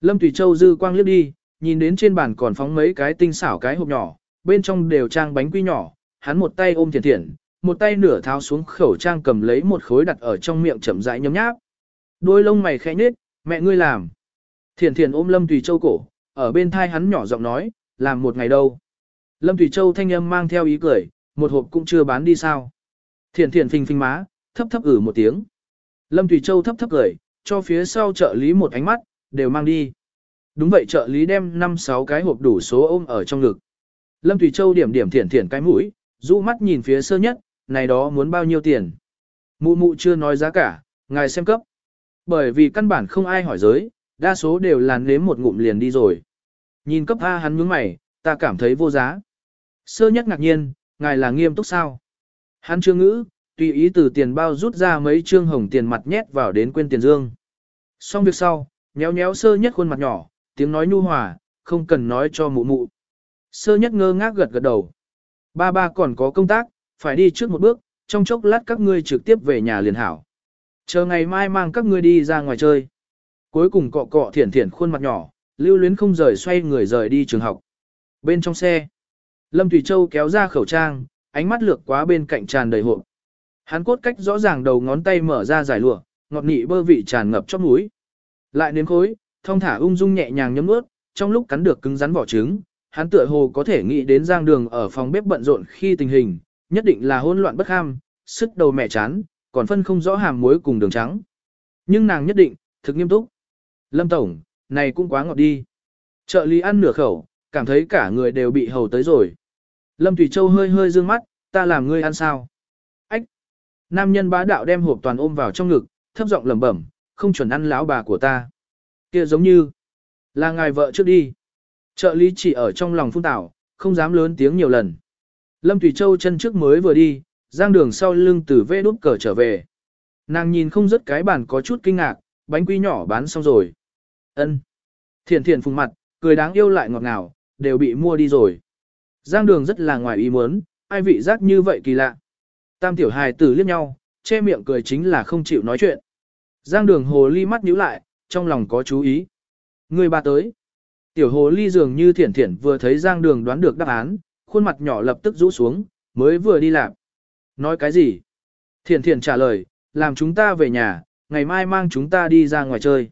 Lâm Tùy Châu dư quang liếc đi, nhìn đến trên bàn còn phóng mấy cái tinh xảo cái hộp nhỏ, bên trong đều trang bánh quy nhỏ, hắn một tay ôm thiền Thiền một tay nửa tháo xuống khẩu trang cầm lấy một khối đặt ở trong miệng chậm rãi nhấm nháp. Đôi lông mày khẽ nhếch, mẹ ngươi làm. Thiền thiền ôm Lâm Tùy Châu cổ, ở bên thai hắn nhỏ giọng nói, làm một ngày đâu. Lâm Tùy Châu thanh âm mang theo ý cười, một hộp cũng chưa bán đi sao. Thiền thiền phình phình má, thấp thấp ử một tiếng. Lâm Tùy Châu thấp thấp cười, cho phía sau trợ lý một ánh mắt, đều mang đi. Đúng vậy trợ lý đem 5-6 cái hộp đủ số ôm ở trong ngực. Lâm thủy Châu điểm điểm thiển thiển cái mũi, rũ mắt nhìn phía sơ nhất, này đó muốn bao nhiêu tiền. Mụ mụ chưa nói giá cả, ngài xem cấp. Bởi vì căn bản không ai hỏi giới, đa số đều làn nếm một ngụm liền đi rồi. Nhìn cấp A hắn nhướng mày, ta cảm thấy vô giá. Sơ nhất ngạc nhiên, ngài là nghiêm túc sao? Hắn chưa ngữ, tùy ý từ tiền bao rút ra mấy trương hồng tiền mặt nhét vào đến quên tiền dương. Xong việc sau, nhéo nhéo sơ nhất khuôn mặt nhỏ, tiếng nói nhu hòa, không cần nói cho mụ mụ. Sơ nhất ngơ ngác gật gật đầu. Ba ba còn có công tác, phải đi trước một bước, trong chốc lát các ngươi trực tiếp về nhà liền hảo. Chờ ngày mai mang các ngươi đi ra ngoài chơi. Cuối cùng cọ cọ thiển thiển khuôn mặt nhỏ, lưu luyến không rời xoay người rời đi trường học. Bên trong xe, Lâm Thủy Châu kéo ra khẩu trang, ánh mắt lược quá bên cạnh tràn đầy hộp. Hắn cốt cách rõ ràng đầu ngón tay mở ra giải lụa, ngọt nị bơ vị tràn ngập trong mũi. Lại nếm khối, thong thả ung dung nhẹ nhàng nhấm ướt, trong lúc cắn được cứng rắn vỏ trứng, hắn tựa hồ có thể nghĩ đến Giang Đường ở phòng bếp bận rộn khi tình hình, nhất định là hỗn loạn bất ham, sức đầu mẹ chán, còn phân không rõ hàm muối cùng đường trắng. Nhưng nàng nhất định, thực nghiêm túc. Lâm Tổng, này cũng quá ngọt đi. Trợ lý ăn nửa khẩu, cảm thấy cả người đều bị hầu tới rồi. Lâm Thủy Châu hơi hơi dương mắt, ta làm ngươi ăn sao? Ách! Nam nhân bá đạo đem hộp toàn ôm vào trong ngực, thấp giọng lẩm bẩm, không chuẩn ăn lão bà của ta. Kia giống như là ngài vợ trước đi. Trợ lý chỉ ở trong lòng phun tảo, không dám lớn tiếng nhiều lần. Lâm Thủy Châu chân trước mới vừa đi, giang đường sau lưng từ vê đút cờ trở về. Nàng nhìn không rất cái bàn có chút kinh ngạc, bánh quy nhỏ bán xong rồi. ân Thiện thiện phùng mặt, cười đáng yêu lại ngọt ngào, đều bị mua đi rồi. Giang đường rất là ngoài ý muốn, ai vị giác như vậy kỳ lạ. Tam tiểu hài tử liếc nhau, che miệng cười chính là không chịu nói chuyện. Giang đường hồ ly mắt nhíu lại, trong lòng có chú ý. Người ba tới. Tiểu hồ ly dường như thiển thiển vừa thấy giang đường đoán được đáp án, khuôn mặt nhỏ lập tức rũ xuống, mới vừa đi làm. Nói cái gì? Thiển thiển trả lời, làm chúng ta về nhà, ngày mai mang chúng ta đi ra ngoài chơi.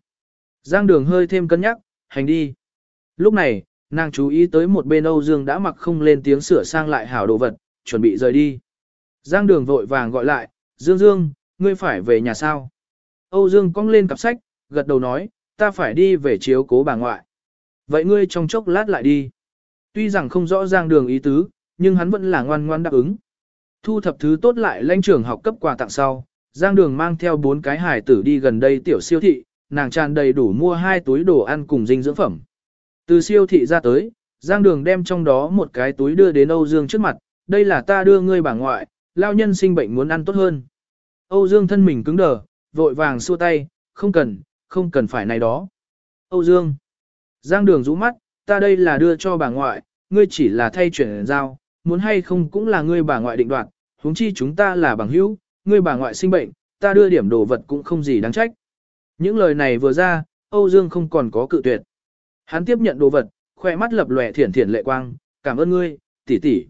Giang đường hơi thêm cân nhắc, hành đi. Lúc này, nàng chú ý tới một bên Âu Dương đã mặc không lên tiếng sửa sang lại hảo đồ vật, chuẩn bị rời đi. Giang đường vội vàng gọi lại, Dương Dương, ngươi phải về nhà sao? Âu Dương cong lên cặp sách, gật đầu nói, ta phải đi về chiếu cố bà ngoại. Vậy ngươi trong chốc lát lại đi. Tuy rằng không rõ Giang đường ý tứ, nhưng hắn vẫn là ngoan ngoan đáp ứng. Thu thập thứ tốt lại lãnh trưởng học cấp quà tặng sau, Giang đường mang theo bốn cái hải tử đi gần đây tiểu siêu thị, nàng tràn đầy đủ mua hai túi đồ ăn cùng dinh dưỡng phẩm. Từ siêu thị ra tới, Giang đường đem trong đó một cái túi đưa đến Âu Dương trước mặt, đây là ta đưa ngươi bà ngoại, lao nhân sinh bệnh muốn ăn tốt hơn. Âu Dương thân mình cứng đờ, vội vàng xua tay, không cần, không cần phải này đó. Âu Dương. Giang đường rũ mắt, ta đây là đưa cho bà ngoại, ngươi chỉ là thay chuyển giao, muốn hay không cũng là ngươi bà ngoại định đoạt, huống chi chúng ta là bằng hữu, ngươi bà ngoại sinh bệnh, ta đưa điểm đồ vật cũng không gì đáng trách. Những lời này vừa ra, Âu Dương không còn có cự tuyệt. Hắn tiếp nhận đồ vật, khoe mắt lập lòe thiển thiển lệ quang, cảm ơn ngươi, tỷ tỷ.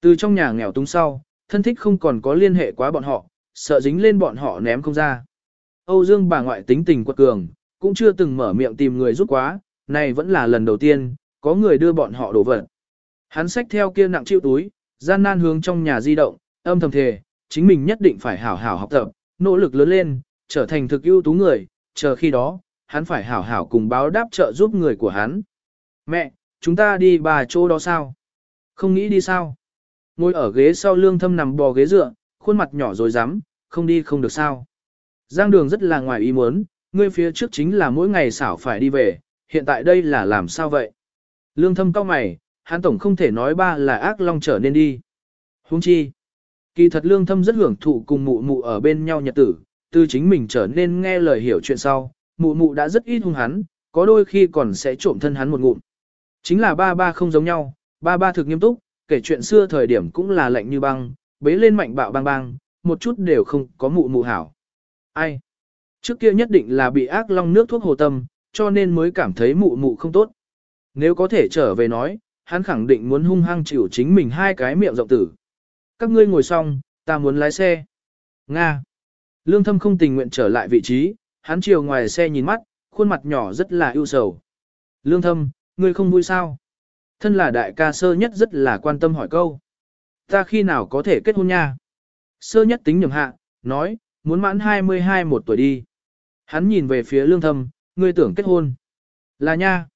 Từ trong nhà nghèo túng sau, thân thích không còn có liên hệ quá bọn họ, sợ dính lên bọn họ ném không ra. Âu Dương bà ngoại tính tình quật cường, cũng chưa từng mở miệng tìm người giúp quá, này vẫn là lần đầu tiên, có người đưa bọn họ đổ vật. Hắn xách theo kia nặng chịu túi, gian nan hướng trong nhà di động, âm thầm thề, chính mình nhất định phải hảo hảo học tập, nỗ lực lớn lên, trở thành thực ưu tú người, chờ khi đó, hắn phải hảo hảo cùng báo đáp trợ giúp người của hắn. Mẹ, chúng ta đi bà chỗ đó sao? Không nghĩ đi sao? Ngồi ở ghế sau lương thâm nằm bò ghế dựa, khuôn mặt nhỏ rồi dám, không đi không được sao. Giang đường rất là ngoài ý muốn, ngươi phía trước chính là mỗi ngày xảo phải đi về, hiện tại đây là làm sao vậy? Lương thâm cao mày, hắn tổng không thể nói ba là ác long trở nên đi. Huống chi. Kỳ thật lương thâm rất hưởng thụ cùng mụ mụ ở bên nhau nhật tử, từ chính mình trở nên nghe lời hiểu chuyện sau, mụ mụ đã rất ít hung hắn, có đôi khi còn sẽ trộm thân hắn một ngụm. Chính là ba ba không giống nhau, ba ba thực nghiêm túc, kể chuyện xưa thời điểm cũng là lạnh như băng, bế lên mạnh bạo bang bang, một chút đều không có mụ mụ hảo. Ai? Trước kia nhất định là bị ác long nước thuốc hồ tâm, cho nên mới cảm thấy mụ mụ không tốt. Nếu có thể trở về nói, hắn khẳng định muốn hung hăng chịu chính mình hai cái miệng rộng tử. Các ngươi ngồi xong, ta muốn lái xe. Nga. Lương thâm không tình nguyện trở lại vị trí, hắn chiều ngoài xe nhìn mắt, khuôn mặt nhỏ rất là ưu sầu. Lương thâm, ngươi không vui sao? Thân là đại ca sơ nhất rất là quan tâm hỏi câu. Ta khi nào có thể kết hôn nha? Sơ nhất tính nhầm hạ, nói, muốn mãn 22 một tuổi đi. Hắn nhìn về phía lương thâm, ngươi tưởng kết hôn. Là nha.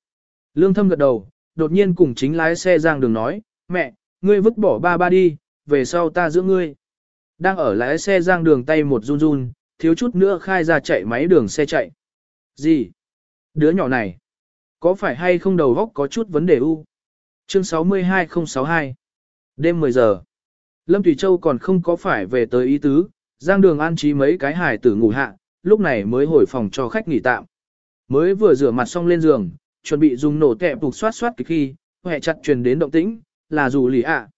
Lương thâm gật đầu, đột nhiên cùng chính lái xe giang đường nói, mẹ, ngươi vứt bỏ ba ba đi, về sau ta giữ ngươi. Đang ở lái xe giang đường tay một run run, thiếu chút nữa khai ra chạy máy đường xe chạy. Gì? Đứa nhỏ này, có phải hay không đầu góc có chút vấn đề u? Chương 62062 Đêm 10 giờ Lâm Thủy Châu còn không có phải về tới ý tứ, giang đường an trí mấy cái hài tử ngủ hạ, lúc này mới hồi phòng cho khách nghỉ tạm. Mới vừa rửa mặt xong lên giường, chuẩn bị dùng nổ kẹp phục xoát xoát khi, hệ chặt truyền đến động tĩnh, là dù lì ạ.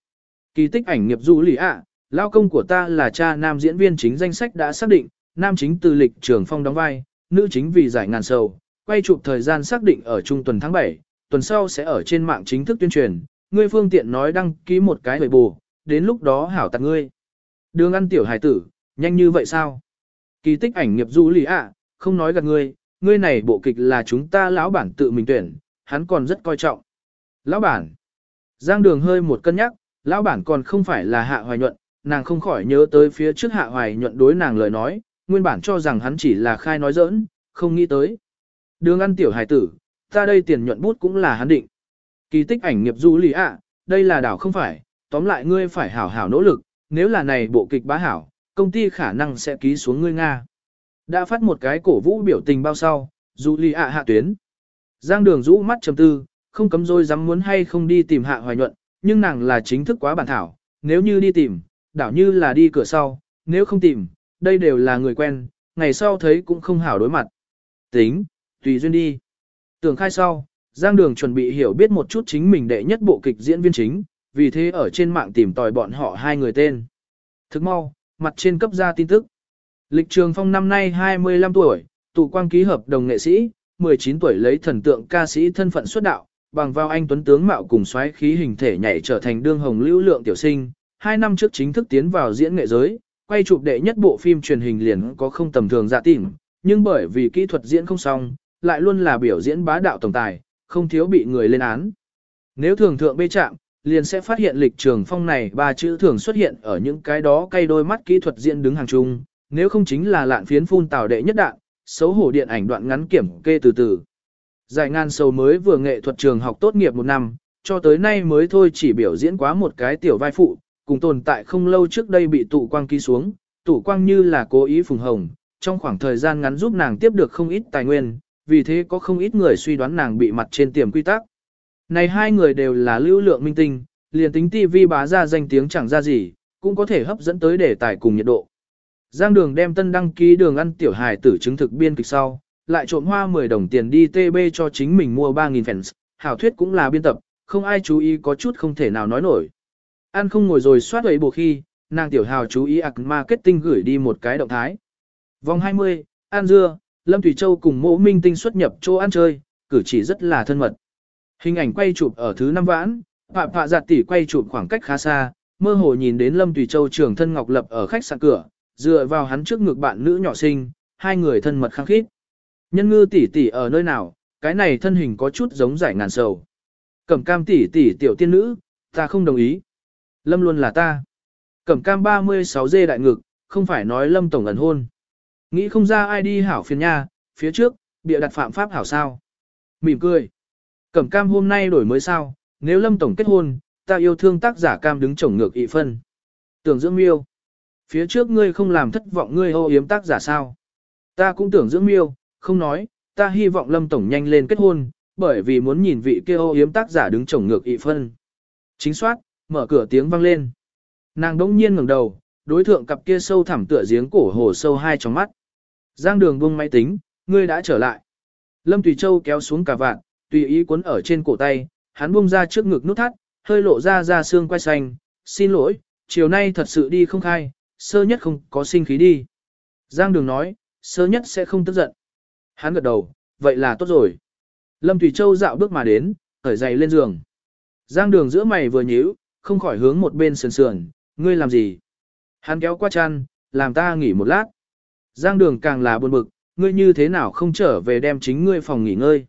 Kỳ tích ảnh nghiệp dù lì ạ, lao công của ta là cha nam diễn viên chính danh sách đã xác định, nam chính từ lịch trường phong đóng vai, nữ chính vì giải ngàn sầu, quay chụp thời gian xác định ở trung tuần tháng 7, tuần sau sẽ ở trên mạng chính thức tuyên truyền, ngươi phương tiện nói đăng ký một cái bầy bù, đến lúc đó hảo tặng ngươi. Đường ăn tiểu hải tử, nhanh như vậy sao? Kỳ tích ảnh nghiệp du lì ạ, không nói gạt ngươi, ngươi này bộ kịch là chúng ta lão bản tự mình tuyển, hắn còn rất coi trọng. Lão bản. Giang đường hơi một cân nhắc, lão bản còn không phải là hạ hoài nhuận, nàng không khỏi nhớ tới phía trước hạ hoài nhuận đối nàng lời nói, nguyên bản cho rằng hắn chỉ là khai nói giỡn, không nghĩ tới. Đường ăn tiểu hải tử, ta đây tiền nhuận bút cũng là hắn định. Kỳ tích ảnh nghiệp du lì ạ, đây là đảo không phải, tóm lại ngươi phải hảo hảo nỗ lực, nếu là này bộ kịch bá hảo, công ty khả năng sẽ ký xuống ngươi Nga. Đã phát một cái cổ vũ biểu tình bao sau, dù lì ạ hạ tuyến. Giang đường rũ mắt trầm tư, không cấm rồi dám muốn hay không đi tìm hạ hoài nhuận, nhưng nàng là chính thức quá bản thảo, nếu như đi tìm, đảo như là đi cửa sau, nếu không tìm, đây đều là người quen, ngày sau thấy cũng không hảo đối mặt. Tính, tùy duyên đi. Tưởng khai sau, Giang Đường chuẩn bị hiểu biết một chút chính mình đệ nhất bộ kịch diễn viên chính, vì thế ở trên mạng tìm tòi bọn họ hai người tên. Thức mau, mặt trên cấp ra tin tức. Lịch Trường Phong năm nay 25 tuổi, tụ quang ký hợp đồng nghệ sĩ, 19 tuổi lấy thần tượng ca sĩ thân phận xuất đạo, bằng vào anh tuấn tướng mạo cùng xoáy khí hình thể nhảy trở thành đương hồng lưu lượng tiểu sinh, hai năm trước chính thức tiến vào diễn nghệ giới, quay chụp đệ nhất bộ phim truyền hình liền có không tầm thường dạ tỉnh, nhưng bởi vì kỹ thuật diễn không xong, lại luôn là biểu diễn bá đạo tổng tài, không thiếu bị người lên án. Nếu thường thượng bê trạng, liền sẽ phát hiện lịch trường phong này ba chữ thường xuất hiện ở những cái đó cây đôi mắt kỹ thuật diễn đứng hàng chung, nếu không chính là lạn phiến phun tào đệ nhất đạn, xấu hổ điện ảnh đoạn ngắn kiểm kê từ từ. Giải ngàn sầu mới vừa nghệ thuật trường học tốt nghiệp một năm, cho tới nay mới thôi chỉ biểu diễn quá một cái tiểu vai phụ, cùng tồn tại không lâu trước đây bị tụ quang ký xuống, tụ quang như là cố ý phùng hồng, trong khoảng thời gian ngắn giúp nàng tiếp được không ít tài nguyên, vì thế có không ít người suy đoán nàng bị mặt trên tiềm quy tắc. Này hai người đều là lưu lượng minh tinh, liền tính TV bá ra danh tiếng chẳng ra gì, cũng có thể hấp dẫn tới đề tài cùng nhiệt độ. Giang Đường đem tân đăng ký đường ăn tiểu hài tử chứng thực biên kịch sau, lại trộm hoa 10 đồng tiền đi TB cho chính mình mua 3.000 fans, hảo thuyết cũng là biên tập, không ai chú ý có chút không thể nào nói nổi. Ăn không ngồi rồi soát ấy bộ khi, nàng tiểu hào chú ý ạc marketing gửi đi một cái động thái. Vòng 20, An Dưa, Lâm Thủy Châu cùng mỗ minh tinh xuất nhập chỗ ăn chơi, cử chỉ rất là thân mật. Hình ảnh quay chụp ở thứ năm vãn, Phạm Phạ Giạt tỷ quay chụp khoảng cách khá xa, mơ hồ nhìn đến Lâm tùy Châu trưởng thân ngọc lập ở khách sạn cửa, dựa vào hắn trước ngực bạn nữ nhỏ sinh, hai người thân mật khăng khít. Nhân ngư tỷ tỷ ở nơi nào, cái này thân hình có chút giống giải ngàn sầu. Cẩm cam tỷ tỷ tiểu tiên nữ, ta không đồng ý. Lâm luôn là ta. Cẩm cam 36 dê đại ngực, không phải nói lâm tổng ẩn hôn. Nghĩ không ra ai đi hảo phiền nha, phía trước, bịa đặt phạm pháp hảo sao. Mỉm cười. Cẩm cam hôm nay đổi mới sao, nếu lâm tổng kết hôn, ta yêu thương tác giả cam đứng chổng ngược ị phân. Tưởng dưỡng miêu. Phía trước ngươi không làm thất vọng ngươi hô yếm tác giả sao. Ta cũng tưởng dưỡng miêu, không nói, ta hy vọng lâm tổng nhanh lên kết hôn, bởi vì muốn nhìn vị kia ô yếm tác giả đứng chổng ngược ị phân. Chính soát, mở cửa tiếng vang lên. Nàng đống nhiên ngẩng đầu, đối thượng cặp kia sâu thẳm tựa giếng cổ hồ sâu hai trong mắt. Giang đường buông máy tính, ngươi đã trở lại. Lâm Tùy Châu kéo xuống cả vạn, tùy ý cuốn ở trên cổ tay, hắn buông ra trước ngực nút thắt, hơi lộ ra ra xương quay xanh, xin lỗi, chiều nay thật sự đi không khai, sơ nhất không có sinh khí đi. Giang đường nói, sơ nhất sẽ không tức giận. Hắn gật đầu, vậy là tốt rồi. Lâm Thủy Châu dạo bước mà đến, khởi giày lên giường. Giang đường giữa mày vừa nhíu, không khỏi hướng một bên sườn sườn, ngươi làm gì? Hắn kéo qua chăn, làm ta nghỉ một lát. Giang đường càng là buồn bực, ngươi như thế nào không trở về đem chính ngươi phòng nghỉ ngơi.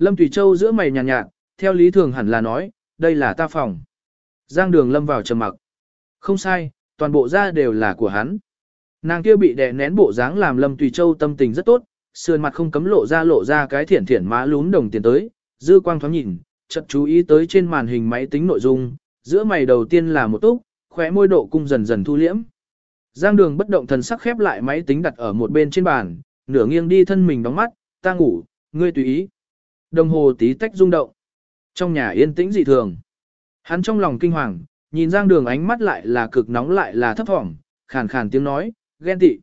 Lâm Tùy Châu giữa mày nhàn nhạt, nhạt, theo lý thường hẳn là nói, đây là ta phòng. Giang đường lâm vào trầm mặc. Không sai, toàn bộ ra đều là của hắn. Nàng kia bị đè nén bộ dáng làm Lâm Tùy Châu tâm tình rất tốt, sườn mặt không cấm lộ ra lộ ra cái thiển thiển má lún đồng tiền tới, dư quang thoáng nhìn, chợt chú ý tới trên màn hình máy tính nội dung, giữa mày đầu tiên là một túc, khóe môi độ cung dần dần thu liễm. Giang đường bất động thần sắc khép lại máy tính đặt ở một bên trên bàn, nửa nghiêng đi thân mình đóng mắt, ta ngủ, ngươi tùy ý. Đồng hồ tí tách rung động. Trong nhà yên tĩnh dị thường. Hắn trong lòng kinh hoàng, nhìn Giang đường ánh mắt lại là cực nóng lại là thấp thỏm, khàn khàn tiếng nói, ghen tị.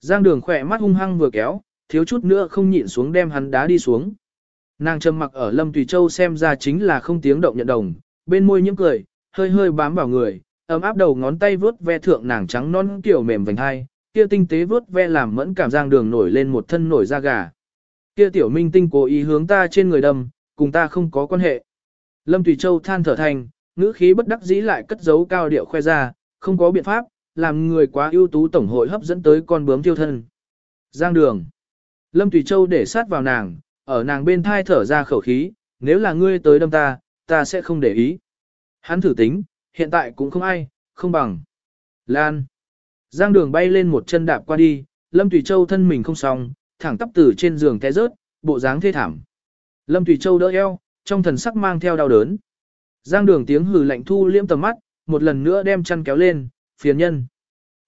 Giang đường khỏe mắt hung hăng vừa kéo, thiếu chút nữa không nhịn xuống đem hắn đá đi xuống. Nàng trầm mặc ở Lâm Tùy Châu xem ra chính là không tiếng động nhận đồng, bên môi nhiễm cười, hơi hơi bám vào người, ấm áp đầu ngón tay vướt ve thượng nàng trắng non kiểu mềm vành hai, kia tinh tế vướt ve làm mẫn cảm giang đường nổi lên một thân nổi da gà. Kia tiểu minh tinh cố ý hướng ta trên người đâm, cùng ta không có quan hệ. Lâm Tùy Châu than thở thành, ngữ khí bất đắc dĩ lại cất giấu cao điệu khoe ra, không có biện pháp, làm người quá ưu tú tổng hội hấp dẫn tới con bướm tiêu thân. Giang đường. Lâm Tùy Châu để sát vào nàng, ở nàng bên thai thở ra khẩu khí, nếu là ngươi tới đâm ta, ta sẽ không để ý. Hắn thử tính, hiện tại cũng không ai, không bằng. Lan. Giang đường bay lên một chân đạp qua đi, Lâm Tùy Châu thân mình không xong, thẳng tắp từ trên giường té rớt, bộ dáng thê thảm. Lâm Thủy Châu đỡ eo, trong thần sắc mang theo đau đớn. Giang đường tiếng hừ lạnh thu liễm tầm mắt, một lần nữa đem chăn kéo lên, phiền nhân.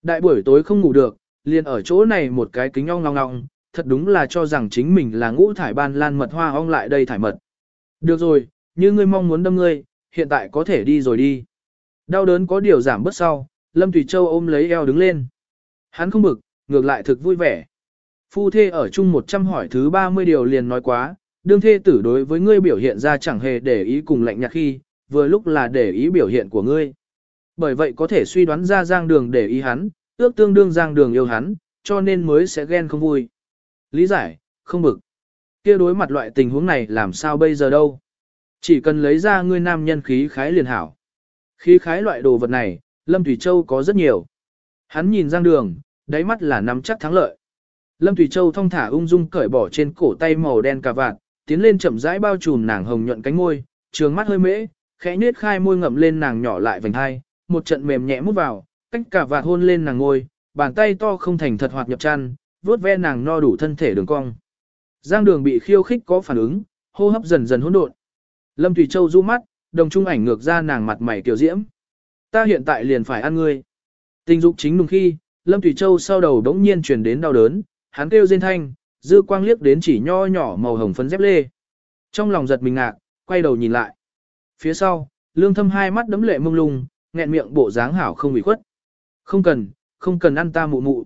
Đại buổi tối không ngủ được, liền ở chỗ này một cái kính ong ngong ngong, thật đúng là cho rằng chính mình là ngũ thải ban lan mật hoa ong lại đây thải mật. Được rồi, như ngươi mong muốn đâm ngươi, hiện tại có thể đi rồi đi. Đau đớn có điều giảm bớt sau, Lâm Thủy Châu ôm lấy eo đứng lên. Hắn không bực, ngược lại thực vui vẻ. Phu thê ở chung 100 hỏi thứ 30 điều liền nói quá, đương thê tử đối với ngươi biểu hiện ra chẳng hề để ý cùng lạnh nhạt khi, vừa lúc là để ý biểu hiện của ngươi. Bởi vậy có thể suy đoán ra giang đường để ý hắn, ước tương đương giang đường yêu hắn, cho nên mới sẽ ghen không vui. Lý giải, không bực. kia đối mặt loại tình huống này làm sao bây giờ đâu. Chỉ cần lấy ra ngươi nam nhân khí khái liền hảo. Khí khái loại đồ vật này, Lâm Thủy Châu có rất nhiều. Hắn nhìn giang đường, đáy mắt là nắm chắc thắng lợi. Lâm Thủy Châu thong thả ung dung cởi bỏ trên cổ tay màu đen cà vạt, tiến lên chậm rãi bao trùm nàng hồng nhuận cánh môi, trường mắt hơi mễ, khẽ nhếch khai môi ngậm lên nàng nhỏ lại vành hai, một trận mềm nhẹ mút vào, cách cà vạt hôn lên nàng ngôi, bàn tay to không thành thật hoạt nhập chăn, vuốt ve nàng no đủ thân thể đường cong. Giang đường bị khiêu khích có phản ứng, hô hấp dần dần hỗn độn. Lâm Thủy Châu du mắt, đồng trung ảnh ngược ra nàng mặt mày tiểu diễm. Ta hiện tại liền phải ăn ngươi. Tình dục chính đúng khi, Lâm Thủy Châu sau đầu đống nhiên truyền đến đau đớn, hắn kêu rên thanh, dư quang liếc đến chỉ nho nhỏ màu hồng phấn dép lê. Trong lòng giật mình ngạc, quay đầu nhìn lại. Phía sau, lương thâm hai mắt đấm lệ mông lung, nghẹn miệng bộ dáng hảo không bị khuất. Không cần, không cần ăn ta mụ mụ.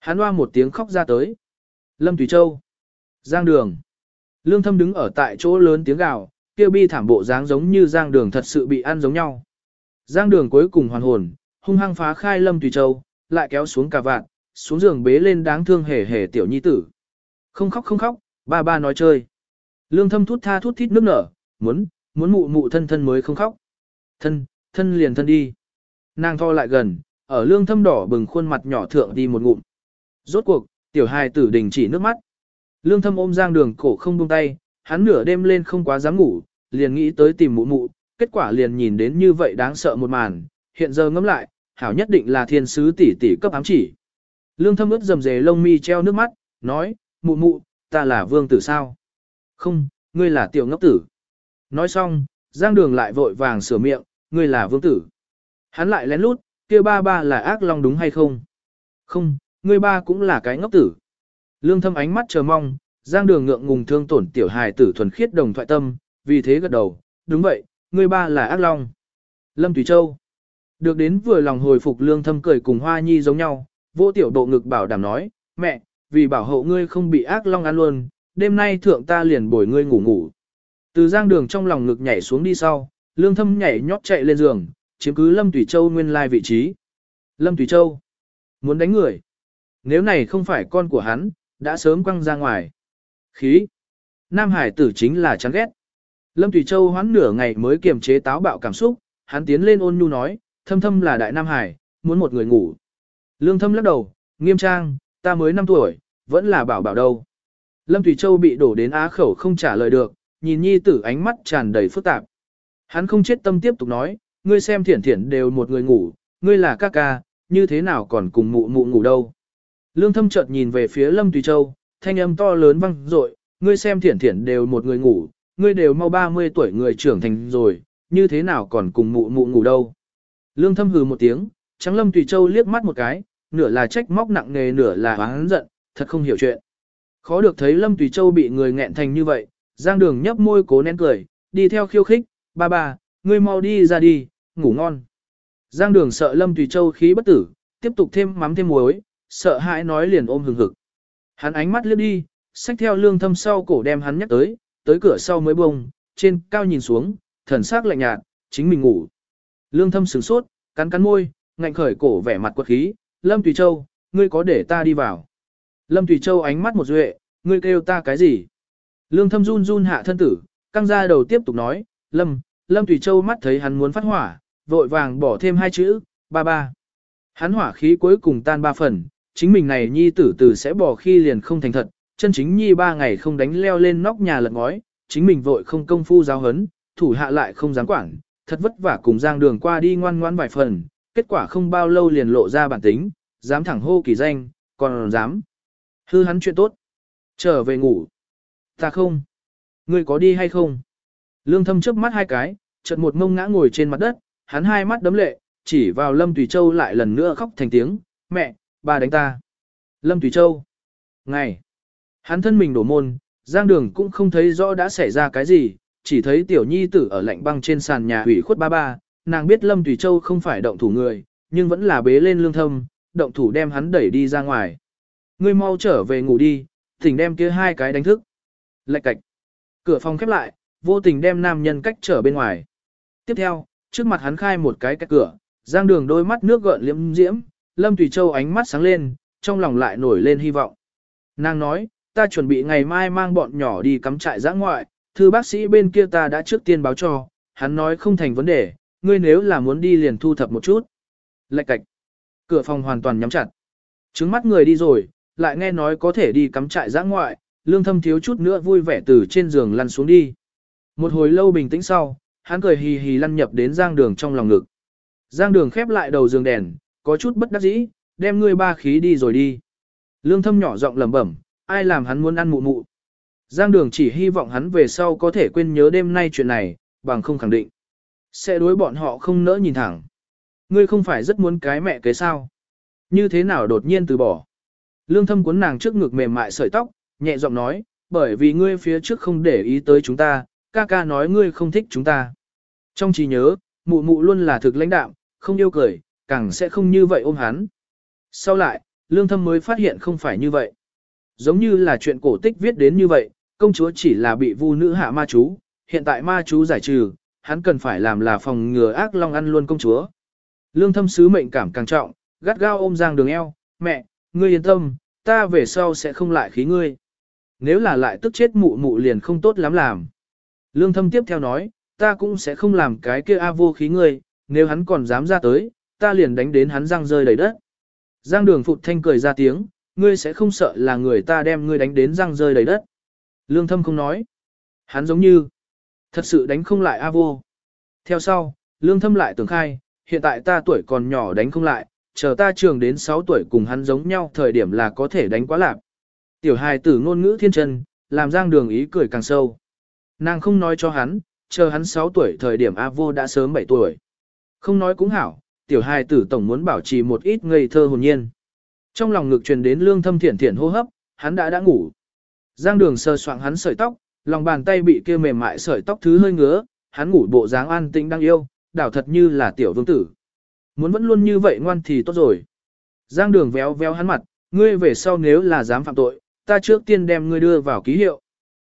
Hắn hoa một tiếng khóc ra tới. Lâm Thủy Châu. Giang đường. Lương thâm đứng ở tại chỗ lớn tiếng gào, kêu bi thảm bộ dáng giống như giang đường thật sự bị ăn giống nhau. Giang đường cuối cùng hoàn hồn, hung hăng phá khai Lâm Thủy Châu, lại kéo xuống cả vạn, xuống giường bế lên đáng thương hề hề tiểu nhi tử. Không khóc không khóc, ba ba nói chơi. Lương thâm thút tha thút thít nước nở, muốn, muốn mụ mụ thân thân mới không khóc. Thân, thân liền thân đi. Nàng tho lại gần, ở lương thâm đỏ bừng khuôn mặt nhỏ thượng đi một ngụm. Rốt cuộc, tiểu hài tử đình chỉ nước mắt. Lương thâm ôm giang đường cổ không buông tay, hắn nửa đêm lên không quá dám ngủ, liền nghĩ tới tìm mụ mụ, kết quả liền nhìn đến như vậy đáng sợ một màn, hiện giờ ngẫm lại, hảo nhất định là thiên sứ tỷ tỷ cấp ám chỉ. Lương thâm ướt dầm dề lông mi treo nước mắt, nói, mụ mụ, ta là vương tử sao? Không, ngươi là tiểu ngốc tử. Nói xong, giang đường lại vội vàng sửa miệng, ngươi là vương tử. Hắn lại lén lút, kia ba ba là ác long đúng hay không? Không, ngươi ba cũng là cái ngốc tử. Lương thâm ánh mắt chờ mong, giang đường ngượng ngùng thương tổn tiểu hài tử thuần khiết đồng thoại tâm, vì thế gật đầu, đúng vậy, ngươi ba là ác long. Lâm Thủy Châu. Được đến vừa lòng hồi phục lương thâm cười cùng hoa nhi giống nhau, vô tiểu độ ngực bảo đảm nói, mẹ, vì bảo hộ ngươi không bị ác long ăn luôn, đêm nay thượng ta liền bồi ngươi ngủ ngủ. Từ giang đường trong lòng ngực nhảy xuống đi sau, lương thâm nhảy nhót chạy lên giường, chiếm cứ Lâm Thủy Châu nguyên lai vị trí. Lâm Thủy Châu, muốn đánh người. Nếu này không phải con của hắn, đã sớm quăng ra ngoài. Khí. Nam Hải tử chính là chán ghét. Lâm Thủy Châu hoãn nửa ngày mới kiềm chế táo bạo cảm xúc, hắn tiến lên ôn nhu nói, thâm thâm là đại Nam Hải, muốn một người ngủ. Lương thâm lắc đầu, nghiêm trang, ta mới 5 tuổi, vẫn là bảo bảo đâu. Lâm Thủy Châu bị đổ đến á khẩu không trả lời được, nhìn nhi tử ánh mắt tràn đầy phức tạp. Hắn không chết tâm tiếp tục nói, ngươi xem thiển thiển đều một người ngủ, ngươi là ca ca, như thế nào còn cùng mụ mụ ngủ đâu. Lương thâm chợt nhìn về phía Lâm Thủy Châu, thanh âm to lớn vang dội, ngươi xem thiển thiển đều một người ngủ, ngươi đều mau 30 tuổi người trưởng thành rồi, như thế nào còn cùng mụ mụ ngủ đâu. Lương thâm hừ một tiếng, trắng Lâm Thủy Châu liếc mắt một cái, nửa là trách móc nặng nề nửa là oán giận, thật không hiểu chuyện. Khó được thấy Lâm Tùy Châu bị người nghẹn thành như vậy, Giang Đường nhấp môi cố nén cười, đi theo khiêu khích, ba ba, ngươi mau đi ra đi, ngủ ngon. Giang Đường sợ Lâm Tùy Châu khí bất tử, tiếp tục thêm mắm thêm muối, sợ hãi nói liền ôm hừng hực. Hắn ánh mắt liếc đi, xách theo lương thâm sau cổ đem hắn nhắc tới, tới cửa sau mới bông, trên cao nhìn xuống, thần sắc lạnh nhạt, chính mình ngủ. Lương thâm sửng sốt, cắn cắn môi, ngạnh khởi cổ vẻ mặt quật khí, Lâm Tùy Châu, ngươi có để ta đi vào. Lâm Tùy Châu ánh mắt một duệ, ngươi kêu ta cái gì? Lương thâm run run hạ thân tử, căng ra đầu tiếp tục nói, Lâm, Lâm Tùy Châu mắt thấy hắn muốn phát hỏa, vội vàng bỏ thêm hai chữ, ba ba. Hắn hỏa khí cuối cùng tan ba phần, chính mình này nhi tử tử sẽ bỏ khi liền không thành thật, chân chính nhi ba ngày không đánh leo lên nóc nhà lật ngói, chính mình vội không công phu giáo hấn, thủ hạ lại không dám quản, thật vất vả cùng giang đường qua đi ngoan ngoan vài phần, kết quả không bao lâu liền lộ ra bản tính, dám thẳng hô kỳ danh, còn dám hư hắn chuyện tốt. Trở về ngủ. Ta không. Ngươi có đi hay không? Lương thâm trước mắt hai cái, chợt một ngông ngã ngồi trên mặt đất, hắn hai mắt đấm lệ, chỉ vào Lâm Tùy Châu lại lần nữa khóc thành tiếng, mẹ, bà đánh ta. Lâm Tùy Châu. Ngày. Hắn thân mình đổ môn, giang đường cũng không thấy rõ đã xảy ra cái gì, chỉ thấy tiểu nhi tử ở lạnh băng trên sàn nhà hủy khuất ba ba, nàng biết Lâm Tùy Châu không phải động thủ người, nhưng vẫn là bế lên lương thâm, động thủ đem hắn đẩy đi ra ngoài. Ngươi mau trở về ngủ đi, thỉnh đem kia hai cái đánh thức. Lạch cạch. Cửa phòng khép lại, vô tình đem nam nhân cách trở bên ngoài. Tiếp theo, trước mặt hắn khai một cái cách cửa, giang đường đôi mắt nước gợn liễm diễm, Lâm Tùy Châu ánh mắt sáng lên, trong lòng lại nổi lên hy vọng. Nàng nói, ta chuẩn bị ngày mai mang bọn nhỏ đi cắm trại giã ngoại, thư bác sĩ bên kia ta đã trước tiên báo cho, hắn nói không thành vấn đề, ngươi nếu là muốn đi liền thu thập một chút. Lạch cạch. Cửa phòng hoàn toàn nhắm chặt. Trứng mắt người đi rồi, lại nghe nói có thể đi cắm trại giã ngoại, lương thâm thiếu chút nữa vui vẻ từ trên giường lăn xuống đi. Một hồi lâu bình tĩnh sau, hắn cười hì hì lăn nhập đến giang đường trong lòng ngực. Giang đường khép lại đầu giường đèn, có chút bất đắc dĩ, đem ngươi ba khí đi rồi đi. Lương thâm nhỏ giọng lẩm bẩm, ai làm hắn muốn ăn mụ mụ. Giang đường chỉ hy vọng hắn về sau có thể quên nhớ đêm nay chuyện này, bằng không khẳng định. Sẽ đối bọn họ không nỡ nhìn thẳng. Ngươi không phải rất muốn cái mẹ kế sao. Như thế nào đột nhiên từ bỏ. Lương thâm cuốn nàng trước ngực mềm mại sợi tóc, nhẹ giọng nói, bởi vì ngươi phía trước không để ý tới chúng ta, ca ca nói ngươi không thích chúng ta. Trong trí nhớ, mụ mụ luôn là thực lãnh đạm, không yêu cười, càng sẽ không như vậy ôm hắn. Sau lại, lương thâm mới phát hiện không phải như vậy. Giống như là chuyện cổ tích viết đến như vậy, công chúa chỉ là bị vu nữ hạ ma chú, hiện tại ma chú giải trừ, hắn cần phải làm là phòng ngừa ác long ăn luôn công chúa. Lương thâm sứ mệnh cảm càng trọng, gắt gao ôm giang đường eo, mẹ, ngươi yên tâm, ta về sau sẽ không lại khí ngươi. Nếu là lại tức chết mụ mụ liền không tốt lắm làm. Lương thâm tiếp theo nói, ta cũng sẽ không làm cái kia a vô khí ngươi, nếu hắn còn dám ra tới, ta liền đánh đến hắn răng rơi đầy đất. Giang đường phụt thanh cười ra tiếng, ngươi sẽ không sợ là người ta đem ngươi đánh đến răng rơi đầy đất. Lương thâm không nói. Hắn giống như, thật sự đánh không lại A vô. Theo sau, lương thâm lại tưởng khai, hiện tại ta tuổi còn nhỏ đánh không lại, chờ ta trường đến 6 tuổi cùng hắn giống nhau thời điểm là có thể đánh quá lạc. Tiểu hài tử ngôn ngữ thiên chân, làm giang đường ý cười càng sâu. Nàng không nói cho hắn, chờ hắn 6 tuổi thời điểm A vô đã sớm 7 tuổi. Không nói cũng hảo, tiểu hài tử tổng muốn bảo trì một ít ngây thơ hồn nhiên. Trong lòng ngực truyền đến lương thâm thiển thiển hô hấp, hắn đã đã ngủ. Giang đường sờ soạng hắn sợi tóc, lòng bàn tay bị kia mềm mại sợi tóc thứ hơi ngứa, hắn ngủ bộ dáng an tĩnh đang yêu, đảo thật như là tiểu vương tử. Muốn vẫn luôn như vậy ngoan thì tốt rồi. Giang đường véo véo hắn mặt, ngươi về sau nếu là dám phạm tội, ta trước tiên đem ngươi đưa vào ký hiệu.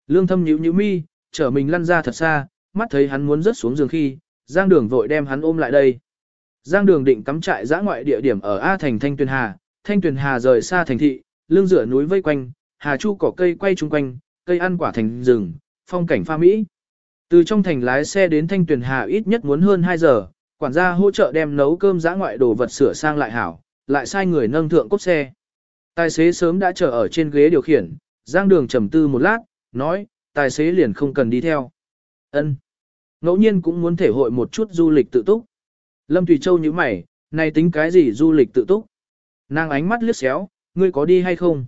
Lương thâm nhíu nhíu mi, trở mình lăn ra thật xa, mắt thấy hắn muốn rớt xuống giường khi, Giang đường vội đem hắn ôm lại đây. Giang đường định cắm trại giã ngoại địa điểm ở A thành Thanh Tuyền Hà, Thanh Tuyền Hà rời xa thành thị, lưng rửa núi vây quanh, hà chu cỏ cây quay chung quanh, cây ăn quả thành rừng, phong cảnh pha mỹ. Từ trong thành lái xe đến Thanh Tuyền Hà ít nhất muốn hơn 2 giờ, quản gia hỗ trợ đem nấu cơm giã ngoại đồ vật sửa sang lại hảo, lại sai người nâng thượng cốt xe. Tài xế sớm đã chờ ở trên ghế điều khiển, Giang Đường trầm tư một lát, nói, tài xế liền không cần đi theo. Ân, Ngẫu nhiên cũng muốn thể hội một chút du lịch tự túc. Lâm Thủy Châu như mày, này tính cái gì du lịch tự túc? Nàng ánh mắt liếc xéo, ngươi có đi hay không?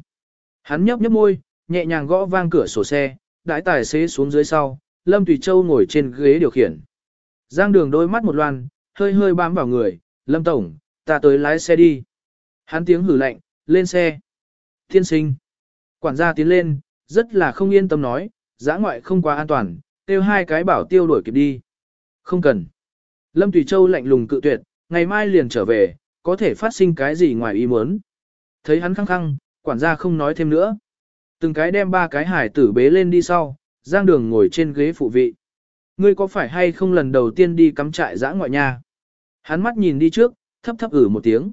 Hắn nhấp nhấp môi, nhẹ nhàng gõ vang cửa sổ xe, đãi tài xế xuống dưới sau, Lâm Tùy Châu ngồi trên ghế điều khiển. Giang đường đôi mắt một loan, hơi hơi bám vào người, Lâm Tổng, ta tới lái xe đi. Hắn tiếng hử lạnh, lên xe. Thiên sinh. Quản gia tiến lên, rất là không yên tâm nói, giã ngoại không quá an toàn, tiêu hai cái bảo tiêu đuổi kịp đi. Không cần. Lâm Tùy Châu lạnh lùng cự tuyệt, ngày mai liền trở về, có thể phát sinh cái gì ngoài ý muốn. Thấy hắn khăng khăng, quản gia không nói thêm nữa. Từng cái đem ba cái hải tử bế lên đi sau, giang đường ngồi trên ghế phụ vị. Ngươi có phải hay không lần đầu tiên đi cắm trại dã ngoại nhà? Hắn mắt nhìn đi trước, thấp thấp ử một tiếng.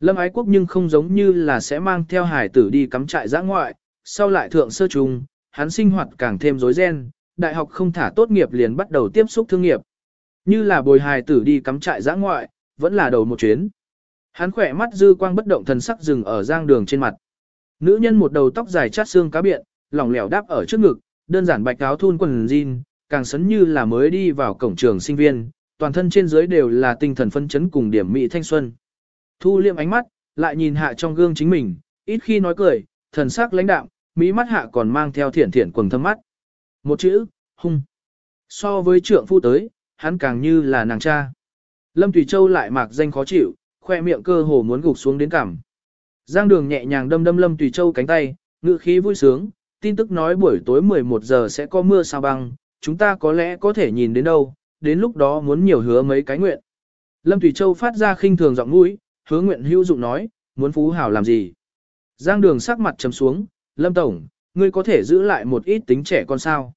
Lâm ái quốc nhưng không giống như là sẽ mang theo hải tử đi cắm trại dã ngoại, sau lại thượng sơ trùng, hắn sinh hoạt càng thêm rối ren, đại học không thả tốt nghiệp liền bắt đầu tiếp xúc thương nghiệp. Như là bồi hài tử đi cắm trại giã ngoại, vẫn là đầu một chuyến. Hắn khỏe mắt dư quang bất động thần sắc dừng ở giang đường trên mặt. Nữ nhân một đầu tóc dài chát xương cá biện, lỏng lẻo đáp ở trước ngực, đơn giản bạch áo thun quần jean, càng sấn như là mới đi vào cổng trường sinh viên, toàn thân trên dưới đều là tinh thần phân chấn cùng điểm mỹ thanh xuân. Thu liệm ánh mắt, lại nhìn hạ trong gương chính mình, ít khi nói cười, thần sắc lãnh đạm, mỹ mắt hạ còn mang theo thiển thiển quầng thâm mắt. Một chữ, hung. So với trượng phu tới, hắn càng như là nàng cha. Lâm Thủy Châu lại mạc danh khó chịu, khoe miệng cơ hồ muốn gục xuống đến cằm. Giang đường nhẹ nhàng đâm đâm Lâm Tùy Châu cánh tay, ngữ khí vui sướng, tin tức nói buổi tối 11 giờ sẽ có mưa sao băng, chúng ta có lẽ có thể nhìn đến đâu, đến lúc đó muốn nhiều hứa mấy cái nguyện. Lâm Thủy Châu phát ra khinh thường giọng mũi, hứa nguyện hữu dụng nói, muốn phú hảo làm gì. Giang đường sắc mặt trầm xuống, Lâm Tổng, ngươi có thể giữ lại một ít tính trẻ con sao.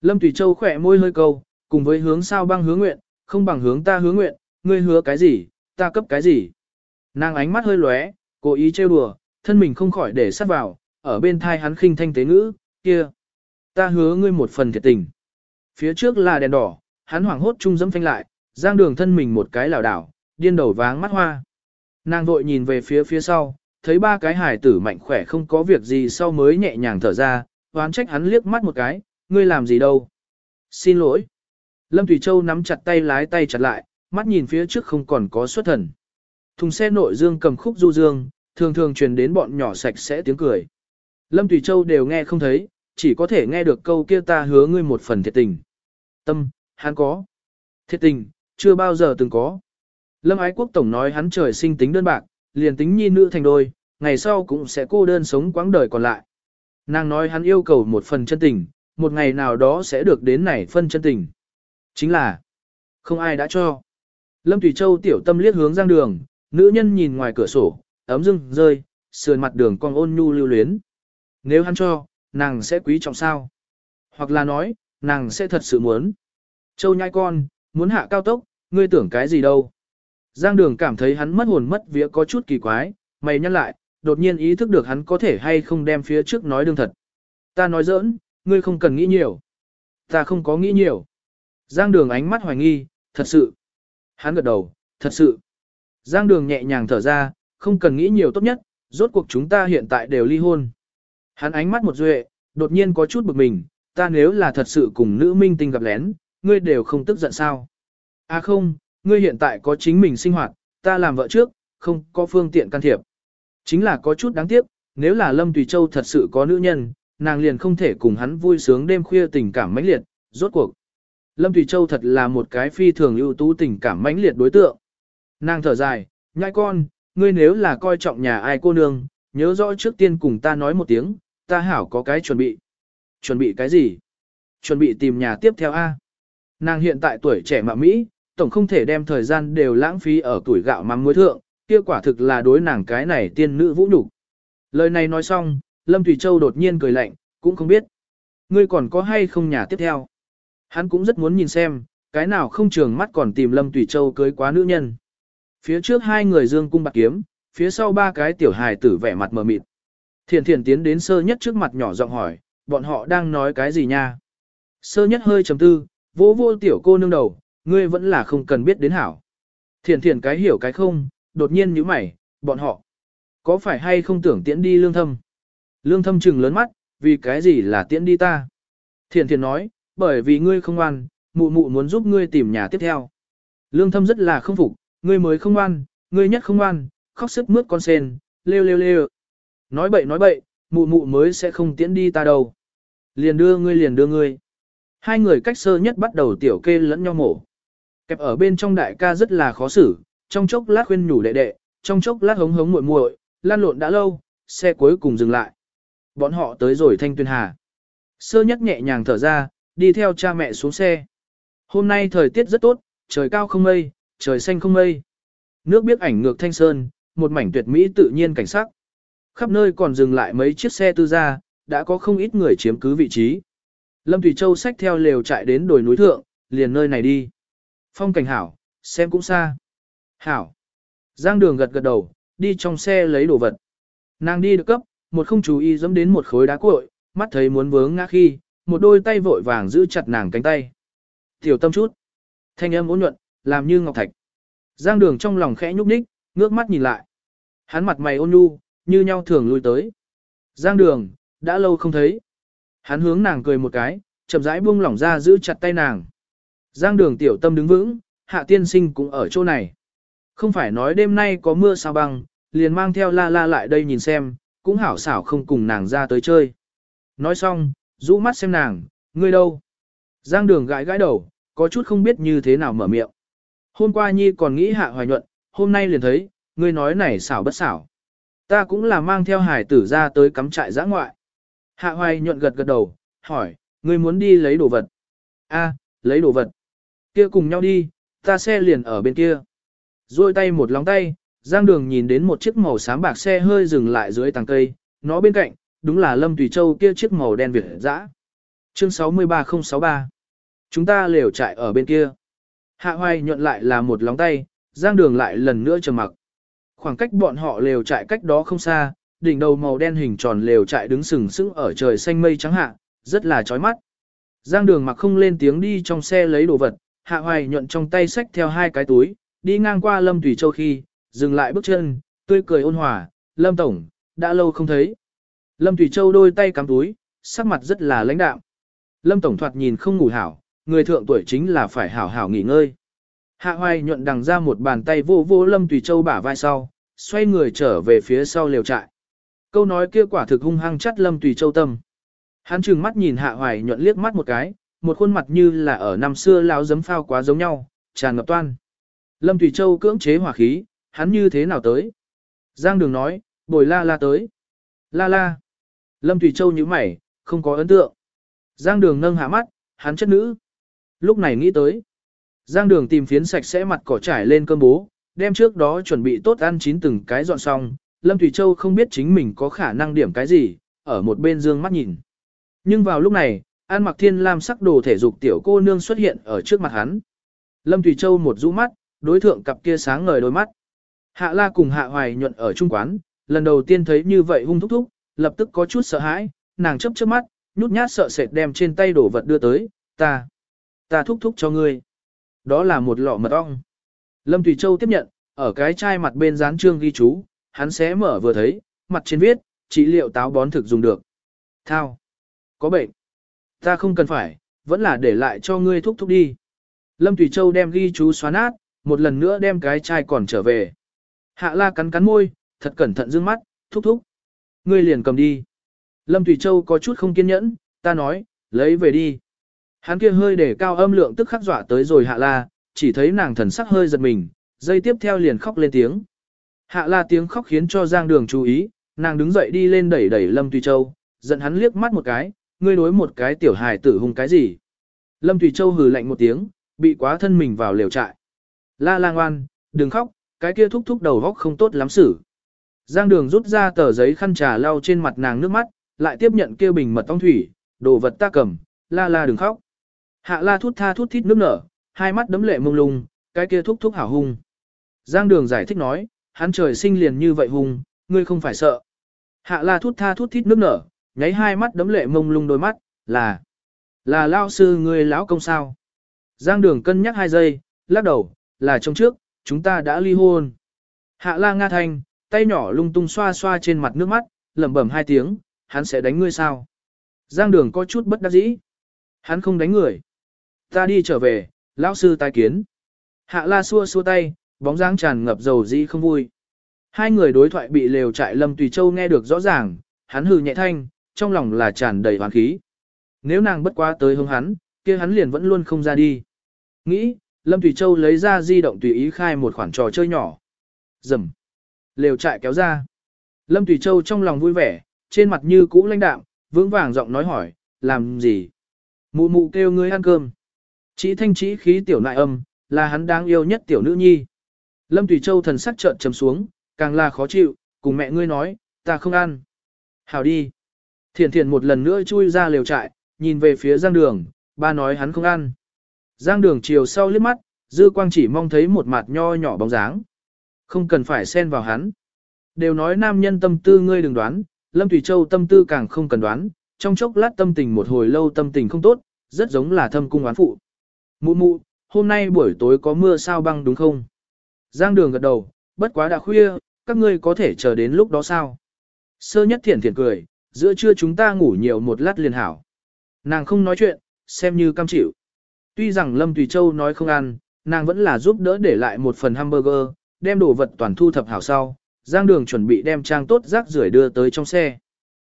Lâm Thủy Châu khỏe môi hơi câu, cùng với hướng sao băng hứa nguyện, không bằng hướng ta hứa nguyện, ngươi hứa cái gì, ta cấp cái gì. Nàng ánh mắt hơi lóe, cố ý trêu đùa, thân mình không khỏi để sát vào, ở bên thai hắn khinh thanh tế ngữ, kia. Ta hứa ngươi một phần thiệt tình. Phía trước là đèn đỏ, hắn hoảng hốt trung dẫm phanh lại, giang đường thân mình một cái lảo đảo, điên đầu váng mắt hoa. Nàng vội nhìn về phía phía sau, thấy ba cái hải tử mạnh khỏe không có việc gì sau mới nhẹ nhàng thở ra, hoán trách hắn liếc mắt một cái, ngươi làm gì đâu. Xin lỗi. Lâm Thủy Châu nắm chặt tay lái tay chặt lại, mắt nhìn phía trước không còn có xuất thần. Thùng xe nội dương cầm khúc du dương, thường thường truyền đến bọn nhỏ sạch sẽ tiếng cười. Lâm Tùy Châu đều nghe không thấy, chỉ có thể nghe được câu kia ta hứa ngươi một phần thiệt tình. Tâm, hắn có. Thiệt tình, chưa bao giờ từng có. Lâm Ái Quốc Tổng nói hắn trời sinh tính đơn bạc, liền tính nhi nữ thành đôi, ngày sau cũng sẽ cô đơn sống quãng đời còn lại. Nàng nói hắn yêu cầu một phần chân tình, một ngày nào đó sẽ được đến này phân chân tình. Chính là, không ai đã cho. Lâm Thủy Châu tiểu tâm liếc hướng giang đường, nữ nhân nhìn ngoài cửa sổ, ấm dưng rơi, sườn mặt đường con ôn nhu lưu luyến. Nếu hắn cho, nàng sẽ quý trọng sao? Hoặc là nói, nàng sẽ thật sự muốn. Châu nhai con, muốn hạ cao tốc, ngươi tưởng cái gì đâu? Giang đường cảm thấy hắn mất hồn mất vía có chút kỳ quái, mày nhăn lại, đột nhiên ý thức được hắn có thể hay không đem phía trước nói đương thật. Ta nói giỡn, ngươi không cần nghĩ nhiều. Ta không có nghĩ nhiều. Giang đường ánh mắt hoài nghi, thật sự. Hắn gật đầu, thật sự. Giang đường nhẹ nhàng thở ra, không cần nghĩ nhiều tốt nhất, rốt cuộc chúng ta hiện tại đều ly hôn. Hắn ánh mắt một duệ, đột nhiên có chút bực mình, ta nếu là thật sự cùng nữ minh tinh gặp lén, ngươi đều không tức giận sao. À không, ngươi hiện tại có chính mình sinh hoạt, ta làm vợ trước, không có phương tiện can thiệp. Chính là có chút đáng tiếc, nếu là Lâm Tùy Châu thật sự có nữ nhân, nàng liền không thể cùng hắn vui sướng đêm khuya tình cảm mãnh liệt, rốt cuộc. Lâm Tùy Châu thật là một cái phi thường ưu tú tình cảm mãnh liệt đối tượng. Nàng thở dài, nhai con, ngươi nếu là coi trọng nhà ai cô nương, nhớ rõ trước tiên cùng ta nói một tiếng, ta hảo có cái chuẩn bị. Chuẩn bị cái gì? Chuẩn bị tìm nhà tiếp theo A. Nàng hiện tại tuổi trẻ mà Mỹ, tổng không thể đem thời gian đều lãng phí ở tuổi gạo mắm muối thượng, kia quả thực là đối nàng cái này tiên nữ vũ nhục. Lời này nói xong, Lâm Thủy Châu đột nhiên cười lạnh, cũng không biết. Ngươi còn có hay không nhà tiếp theo? Hắn cũng rất muốn nhìn xem, cái nào không trường mắt còn tìm Lâm Thủy Châu cưới quá nữ nhân. Phía trước hai người dương cung bạc kiếm, phía sau ba cái tiểu hài tử vẻ mặt mờ mịt. Thiền thiền tiến đến sơ nhất trước mặt nhỏ giọng hỏi, bọn họ đang nói cái gì nha? Sơ nhất hơi chấm tư, vô vô tiểu cô nương đầu, ngươi vẫn là không cần biết đến hảo. Thiền thiền cái hiểu cái không, đột nhiên nhíu mày, bọn họ. Có phải hay không tưởng tiễn đi lương thâm? Lương thâm trừng lớn mắt, vì cái gì là tiễn đi ta? Thiền thiền nói, bởi vì ngươi không ngoan, mụ mụ muốn giúp ngươi tìm nhà tiếp theo. Lương thâm rất là không phục, ngươi mới không ngoan, ngươi nhất không ngoan, khóc sức mướt con sen, lêu lêu lêu. Nói bậy nói bậy, mụ mụ mới sẽ không tiễn đi ta đâu. Liền đưa ngươi liền đưa ngươi. Hai người cách sơ nhất bắt đầu tiểu kê lẫn nhau mổ. Kẹp ở bên trong đại ca rất là khó xử, trong chốc lát khuyên nhủ đệ đệ, trong chốc lát hống hống muội muội, lan lộn đã lâu, xe cuối cùng dừng lại. Bọn họ tới rồi thanh tuyên hà. Sơ nhất nhẹ nhàng thở ra, đi theo cha mẹ xuống xe. Hôm nay thời tiết rất tốt, trời cao không mây, trời xanh không mây. Nước biết ảnh ngược thanh sơn, một mảnh tuyệt mỹ tự nhiên cảnh sắc. Khắp nơi còn dừng lại mấy chiếc xe tư gia, đã có không ít người chiếm cứ vị trí. Lâm Thủy Châu xách theo lều chạy đến đồi núi thượng, liền nơi này đi. Phong cảnh hảo, xem cũng xa. Hảo. Giang đường gật gật đầu, đi trong xe lấy đồ vật. Nàng đi được cấp, một không chú ý dẫm đến một khối đá cuội, mắt thấy muốn vướng ngã khi, một đôi tay vội vàng giữ chặt nàng cánh tay. Tiểu tâm chút. Thanh âm ôn nhuận, làm như ngọc thạch. Giang đường trong lòng khẽ nhúc nhích, ngước mắt nhìn lại. Hắn mặt mày ôn nhu, như nhau thường lui tới. Giang đường, đã lâu không thấy. Hắn hướng nàng cười một cái, chậm rãi buông lỏng ra giữ chặt tay nàng. Giang đường tiểu tâm đứng vững, hạ tiên sinh cũng ở chỗ này. Không phải nói đêm nay có mưa sao băng, liền mang theo la la lại đây nhìn xem, cũng hảo xảo không cùng nàng ra tới chơi. Nói xong, rũ mắt xem nàng, Ngươi đâu? Giang đường gãi gãi đầu, có chút không biết như thế nào mở miệng. Hôm qua Nhi còn nghĩ hạ hoài nhuận, hôm nay liền thấy, ngươi nói này xảo bất xảo. Ta cũng là mang theo hải tử ra tới cắm trại giã ngoại. Hạ hoài nhuận gật gật đầu, hỏi, ngươi muốn đi lấy đồ vật. A, lấy đồ vật. Kia cùng nhau đi, ta xe liền ở bên kia. Rồi tay một lóng tay, Giang Đường nhìn đến một chiếc màu xám bạc xe hơi dừng lại dưới tàng cây, nó bên cạnh, đúng là Lâm Tùy Châu kia chiếc màu đen Việt dã. Chương 63063 Chúng ta lều trại ở bên kia. Hạ hoài nhuận lại là một lóng tay, Giang Đường lại lần nữa trầm mặc. Khoảng cách bọn họ lều trại cách đó không xa, đỉnh đầu màu đen hình tròn lều trại đứng sừng sững ở trời xanh mây trắng hạ, rất là chói mắt. Giang Đường mặc không lên tiếng đi trong xe lấy đồ vật, Hạ Hoài nhuận trong tay xách theo hai cái túi, đi ngang qua Lâm Thủy Châu khi, dừng lại bước chân, tươi cười ôn hòa, Lâm Tổng, đã lâu không thấy. Lâm Thủy Châu đôi tay cắm túi, sắc mặt rất là lãnh đạm. Lâm Tổng thoạt nhìn không ngủ hảo, người thượng tuổi chính là phải hảo hảo nghỉ ngơi. Hạ Hoài nhuận đằng ra một bàn tay vô vô Lâm tùy Châu bả vai sau, xoay người trở về phía sau liều trại. Câu nói kia quả thực hung hăng chắt Lâm tùy Châu tâm. Hắn trừng mắt nhìn Hạ Hoài nhuận liếc mắt một cái, một khuôn mặt như là ở năm xưa lão giấm phao quá giống nhau, tràn ngập toan. Lâm Thủy Châu cưỡng chế hỏa khí, hắn như thế nào tới? Giang Đường nói, bồi la la tới. La la. Lâm Thủy Châu nhíu mày, không có ấn tượng. Giang Đường nâng hạ mắt, hắn chất nữ. Lúc này nghĩ tới. Giang Đường tìm phiến sạch sẽ mặt cỏ trải lên cơm bố, đem trước đó chuẩn bị tốt ăn chín từng cái dọn xong. Lâm Thủy Châu không biết chính mình có khả năng điểm cái gì, ở một bên dương mắt nhìn. Nhưng vào lúc này, An mặc thiên lam sắc đồ thể dục tiểu cô nương xuất hiện ở trước mặt hắn. Lâm Thủy Châu một rũ mắt, đối thượng cặp kia sáng ngời đôi mắt. Hạ la cùng hạ hoài nhuận ở trung quán, lần đầu tiên thấy như vậy hung thúc thúc, lập tức có chút sợ hãi, nàng chấp chớp mắt, nhút nhát sợ sệt đem trên tay đổ vật đưa tới, ta, ta thúc thúc cho ngươi. Đó là một lọ mật ong. Lâm Thủy Châu tiếp nhận, ở cái chai mặt bên dán trương ghi chú, hắn xé mở vừa thấy, mặt trên viết, trị liệu táo bón thực dùng được. Thao. Có bệnh. Ta không cần phải, vẫn là để lại cho ngươi thúc thúc đi. Lâm Thủy Châu đem ghi chú xóa nát, một lần nữa đem cái chai còn trở về. Hạ la cắn cắn môi, thật cẩn thận dương mắt, thúc thúc. Ngươi liền cầm đi. Lâm Thủy Châu có chút không kiên nhẫn, ta nói, lấy về đi. Hắn kia hơi để cao âm lượng tức khắc dọa tới rồi hạ la, chỉ thấy nàng thần sắc hơi giật mình, dây tiếp theo liền khóc lên tiếng. Hạ la tiếng khóc khiến cho Giang Đường chú ý, nàng đứng dậy đi lên đẩy đẩy Lâm Tùy Châu, giận hắn liếc mắt một cái, ngươi đối một cái tiểu hài tử hung cái gì. Lâm Tùy Châu hừ lạnh một tiếng, bị quá thân mình vào liều trại. La la ngoan, đừng khóc, cái kia thúc thúc đầu góc không tốt lắm xử. Giang đường rút ra tờ giấy khăn trà lau trên mặt nàng nước mắt, lại tiếp nhận kia bình mật ong thủy, đồ vật ta cầm, la la đừng khóc. Hạ la thút tha thút thít nước nở, hai mắt đấm lệ mông lung, cái kia thúc thúc hảo hung. Giang đường giải thích nói, hắn trời sinh liền như vậy hung, ngươi không phải sợ. Hạ la thút tha thút thít nước nở, nháy hai mắt đấm lệ mông lung đôi mắt, là, là lao sư người lão công sao. Giang đường cân nhắc hai giây, lắc đầu, là trong trước, chúng ta đã ly hôn. Hạ la nga thanh, tay nhỏ lung tung xoa xoa trên mặt nước mắt, lẩm bẩm hai tiếng, hắn sẽ đánh ngươi sao. Giang đường có chút bất đắc dĩ. Hắn không đánh người. Ta đi trở về, lão sư tai kiến. Hạ la xua xua tay, bóng dáng tràn ngập dầu dĩ không vui. Hai người đối thoại bị lều trại Lâm Tùy Châu nghe được rõ ràng, hắn hừ nhẹ thanh, trong lòng là tràn đầy hoàn khí. Nếu nàng bất quá tới hướng hắn, kia hắn liền vẫn luôn không ra đi. Nghĩ, Lâm tùy Châu lấy ra di động tùy ý khai một khoản trò chơi nhỏ. Dầm. Lều trại kéo ra. Lâm tùy Châu trong lòng vui vẻ, trên mặt như cũ lãnh đạm, vững vàng giọng nói hỏi, làm gì? Mụ mụ kêu ngươi ăn cơm. Chỉ thanh chỉ khí tiểu nại âm, là hắn đáng yêu nhất tiểu nữ nhi. Lâm tùy Châu thần sắc trợn trầm xuống, càng là khó chịu, cùng mẹ ngươi nói, ta không ăn. Hảo đi. Thiền thiền một lần nữa chui ra lều trại, nhìn về phía Giang Đường, ba nói hắn không ăn. Giang Đường chiều sau liếc mắt, dư quang chỉ mong thấy một mặt nho nhỏ bóng dáng. Không cần phải xen vào hắn. Đều nói nam nhân tâm tư ngươi đừng đoán, Lâm Thủy Châu tâm tư càng không cần đoán, trong chốc lát tâm tình một hồi lâu tâm tình không tốt, rất giống là thâm cung oán phụ. Mụ mụ, hôm nay buổi tối có mưa sao băng đúng không? Giang Đường gật đầu, bất quá đã khuya, các ngươi có thể chờ đến lúc đó sao? Sơ nhất thiển thiển cười, giữa trưa chúng ta ngủ nhiều một lát liền hảo. Nàng không nói chuyện, xem như cam chịu. Tuy rằng Lâm Tùy Châu nói không ăn, nàng vẫn là giúp đỡ để lại một phần hamburger, đem đồ vật toàn thu thập hảo sau, Giang Đường chuẩn bị đem trang tốt rác rưởi đưa tới trong xe.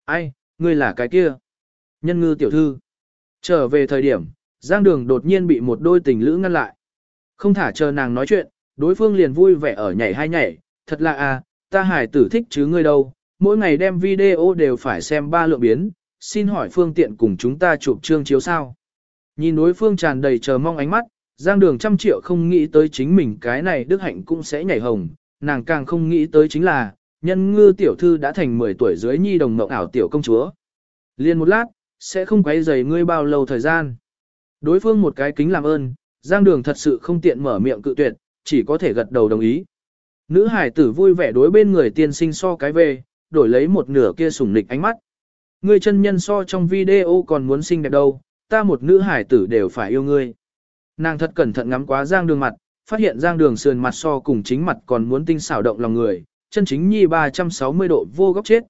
Ai, ngươi là cái kia? Nhân ngư tiểu thư. Trở về thời điểm, Giang Đường đột nhiên bị một đôi tình lữ ngăn lại. Không thả chờ nàng nói chuyện, đối phương liền vui vẻ ở nhảy hai nhảy, thật là à, ta hải tử thích chứ ngươi đâu, mỗi ngày đem video đều phải xem ba lượng biến, xin hỏi phương tiện cùng chúng ta chụp trương chiếu sao. Nhìn đối phương tràn đầy chờ mong ánh mắt, Giang Đường trăm triệu không nghĩ tới chính mình cái này Đức Hạnh cũng sẽ nhảy hồng, nàng càng không nghĩ tới chính là, nhân ngư tiểu thư đã thành 10 tuổi dưới nhi đồng mộng ảo tiểu công chúa. Liên một lát, sẽ không quấy rầy ngươi bao lâu thời gian. Đối phương một cái kính làm ơn, Giang Đường thật sự không tiện mở miệng cự tuyệt, chỉ có thể gật đầu đồng ý. Nữ hải tử vui vẻ đối bên người tiên sinh so cái về, đổi lấy một nửa kia sủng nịch ánh mắt. Ngươi chân nhân so trong video còn muốn xinh đẹp đâu, ta một nữ hải tử đều phải yêu ngươi. Nàng thật cẩn thận ngắm quá Giang Đường mặt, phát hiện Giang Đường sườn mặt so cùng chính mặt còn muốn tinh xảo động lòng người, chân chính nhi 360 độ vô góc chết.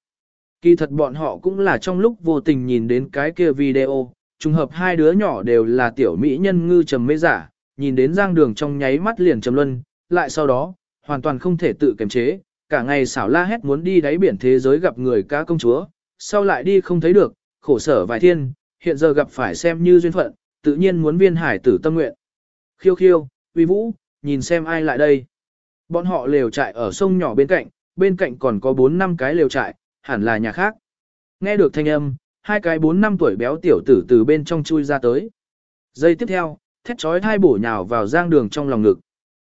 Kỳ thật bọn họ cũng là trong lúc vô tình nhìn đến cái kia video, trùng hợp hai đứa nhỏ đều là tiểu mỹ nhân ngư trầm mê giả, nhìn đến Giang Đường trong nháy mắt liền trầm luân, lại sau đó, hoàn toàn không thể tự kiềm chế, cả ngày xảo la hét muốn đi đáy biển thế giới gặp người ca công chúa, sau lại đi không thấy được, khổ sở vài thiên, hiện giờ gặp phải xem như duyên phận, tự nhiên muốn viên hải tử tâm nguyện. Khiêu khiêu, uy vũ, nhìn xem ai lại đây. Bọn họ lều trại ở sông nhỏ bên cạnh, bên cạnh còn có 4 năm cái lều trại, hẳn là nhà khác. Nghe được thanh âm, hai cái 4 năm tuổi béo tiểu tử từ bên trong chui ra tới. Giây tiếp theo, thét chói thai bổ nhào vào giang đường trong lòng ngực.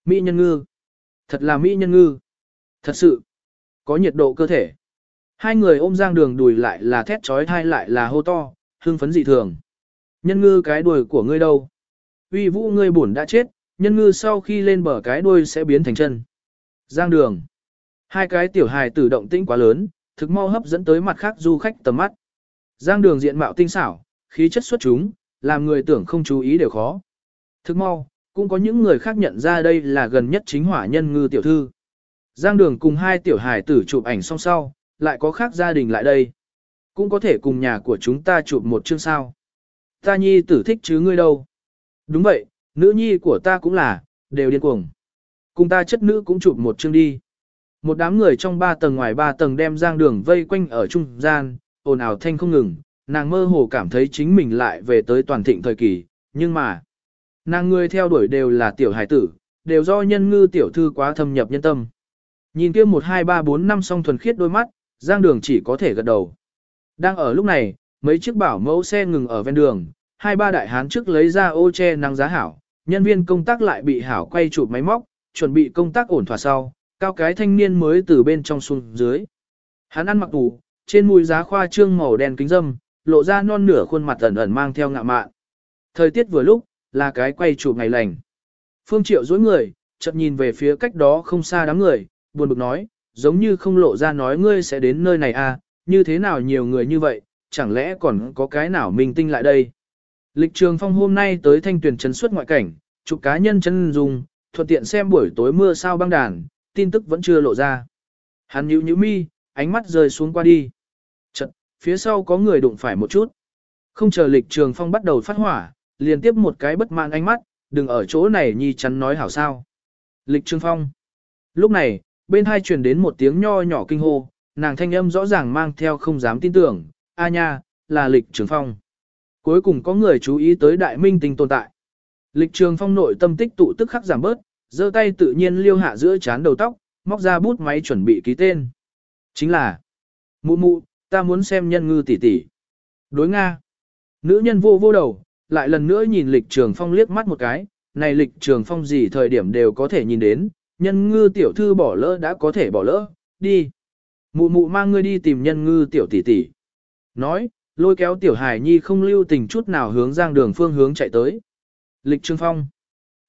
Mỹ nhân ngư. Thật là Mỹ nhân ngư. Thật sự. Có nhiệt độ cơ thể. Hai người ôm giang đường đùi lại là thét chói thai lại là hô to, hưng phấn dị thường. Nhân ngư cái đuôi của ngươi đâu? Uy vũ ngươi buồn đã chết, nhân ngư sau khi lên bờ cái đuôi sẽ biến thành chân. Giang đường. Hai cái tiểu hài tử động tĩnh quá lớn, thực mau hấp dẫn tới mặt khác du khách tầm mắt. Giang đường diện mạo tinh xảo, khí chất xuất chúng, làm người tưởng không chú ý đều khó. Thực mau, cũng có những người khác nhận ra đây là gần nhất chính hỏa nhân ngư tiểu thư. Giang đường cùng hai tiểu hài tử chụp ảnh song sau, lại có khác gia đình lại đây. Cũng có thể cùng nhà của chúng ta chụp một chương sao. Ta nhi tử thích chứ ngươi đâu. Đúng vậy, nữ nhi của ta cũng là, đều điên cuồng. Cùng ta chất nữ cũng chụp một chương đi. Một đám người trong ba tầng ngoài ba tầng đem giang đường vây quanh ở trung gian, ồn ào thanh không ngừng, nàng mơ hồ cảm thấy chính mình lại về tới toàn thịnh thời kỳ, nhưng mà, nàng người theo đuổi đều là tiểu hải tử, đều do nhân ngư tiểu thư quá thâm nhập nhân tâm. Nhìn kia một hai ba bốn năm song thuần khiết đôi mắt, giang đường chỉ có thể gật đầu. Đang ở lúc này, mấy chiếc bảo mẫu xe ngừng ở ven đường, hai ba đại hán trước lấy ra ô che nắng giá hảo, nhân viên công tác lại bị hảo quay chụp máy móc, chuẩn bị công tác ổn thỏa sau, cao cái thanh niên mới từ bên trong xuống dưới. Hắn ăn mặc tủ, trên mũi giá khoa trương màu đen kính dâm, lộ ra non nửa khuôn mặt ẩn ẩn mang theo ngạ mạn. Thời tiết vừa lúc, là cái quay chụp ngày lành. Phương Triệu dối người, chợt nhìn về phía cách đó không xa đám người, buồn bực nói, giống như không lộ ra nói ngươi sẽ đến nơi này à, như thế nào nhiều người như vậy, chẳng lẽ còn có cái nào minh tinh lại đây. Lịch trường phong hôm nay tới thanh tuyển trấn xuất ngoại cảnh, chụp cá nhân chân dùng, thuận tiện xem buổi tối mưa sao băng đàn, tin tức vẫn chưa lộ ra. Hắn nhíu nhíu mi, ánh mắt rơi xuống qua đi. Phía sau có người đụng phải một chút. Không chờ lịch trường phong bắt đầu phát hỏa, liền tiếp một cái bất mãn ánh mắt, đừng ở chỗ này nhi chắn nói hảo sao. Lịch trường phong. Lúc này, bên hai truyền đến một tiếng nho nhỏ kinh hô, nàng thanh âm rõ ràng mang theo không dám tin tưởng, a nha, là lịch trường phong. Cuối cùng có người chú ý tới đại minh tinh tồn tại. Lịch trường phong nội tâm tích tụ tức khắc giảm bớt, giơ tay tự nhiên liêu hạ giữa chán đầu tóc, móc ra bút máy chuẩn bị ký tên. Chính là, mụ mụ, ta muốn xem nhân ngư tỷ tỷ. Đối Nga. Nữ nhân vô vô đầu, lại lần nữa nhìn lịch trường phong liếc mắt một cái, này lịch trường phong gì thời điểm đều có thể nhìn đến, nhân ngư tiểu thư bỏ lỡ đã có thể bỏ lỡ, đi. Mụ mụ mang ngươi đi tìm nhân ngư tiểu tỷ tỷ. Nói, lôi kéo tiểu hải nhi không lưu tình chút nào hướng giang đường phương hướng chạy tới. Lịch trường Phong.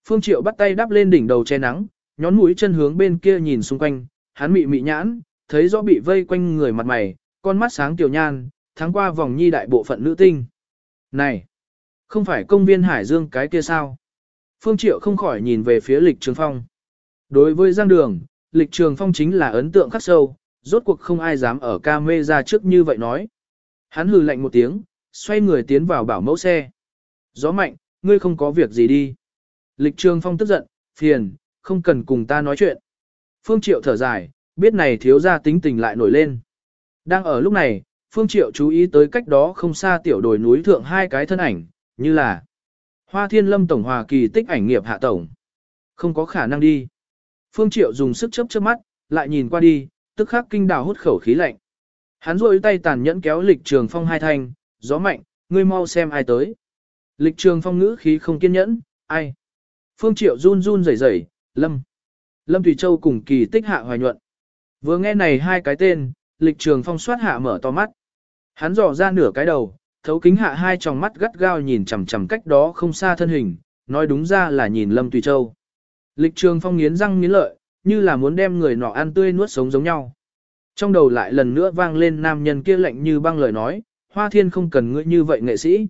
Phương Triệu bắt tay đắp lên đỉnh đầu che nắng, nhón mũi chân hướng bên kia nhìn xung quanh, hắn mị mị nhãn, thấy rõ bị vây quanh người mặt mày, con mắt sáng tiểu nhan, tháng qua vòng nhi đại bộ phận nữ tinh. Này, không phải công viên Hải Dương cái kia sao? Phương Triệu không khỏi nhìn về phía lịch trường phong. Đối với Giang Đường, lịch trường phong chính là ấn tượng khắc sâu, rốt cuộc không ai dám ở ca mê ra trước như vậy nói. Hắn hừ lạnh một tiếng, xoay người tiến vào bảo mẫu xe. Gió mạnh, ngươi không có việc gì đi. Lịch trường phong tức giận, phiền, không cần cùng ta nói chuyện. Phương Triệu thở dài, biết này thiếu ra tính tình lại nổi lên. Đang ở lúc này, Phương Triệu chú ý tới cách đó không xa tiểu đồi núi thượng hai cái thân ảnh, như là Hoa Thiên Lâm tổng hòa kỳ tích ảnh nghiệp hạ tổng. Không có khả năng đi. Phương Triệu dùng sức chớp chớp mắt, lại nhìn qua đi, tức khắc kinh đào hút khẩu khí lạnh. Hắn rôi tay tàn nhẫn kéo lịch trường phong hai thanh, gió mạnh, ngươi mau xem ai tới. Lịch trường phong ngữ khí không kiên nhẫn, ai. Phương Triệu run run rẩy rẩy, Lâm. Lâm Thủy Châu cùng kỳ tích hạ hoài nhuận. Vừa nghe này hai cái tên, lịch trường phong soát hạ mở to mắt. Hắn dò ra nửa cái đầu, thấu kính hạ hai tròng mắt gắt gao nhìn chằm chằm cách đó không xa thân hình, nói đúng ra là nhìn Lâm Tùy Châu. Lịch trường phong nghiến răng nghiến lợi, như là muốn đem người nọ ăn tươi nuốt sống giống nhau. Trong đầu lại lần nữa vang lên nam nhân kia lạnh như băng lời nói, hoa thiên không cần ngươi như vậy nghệ sĩ.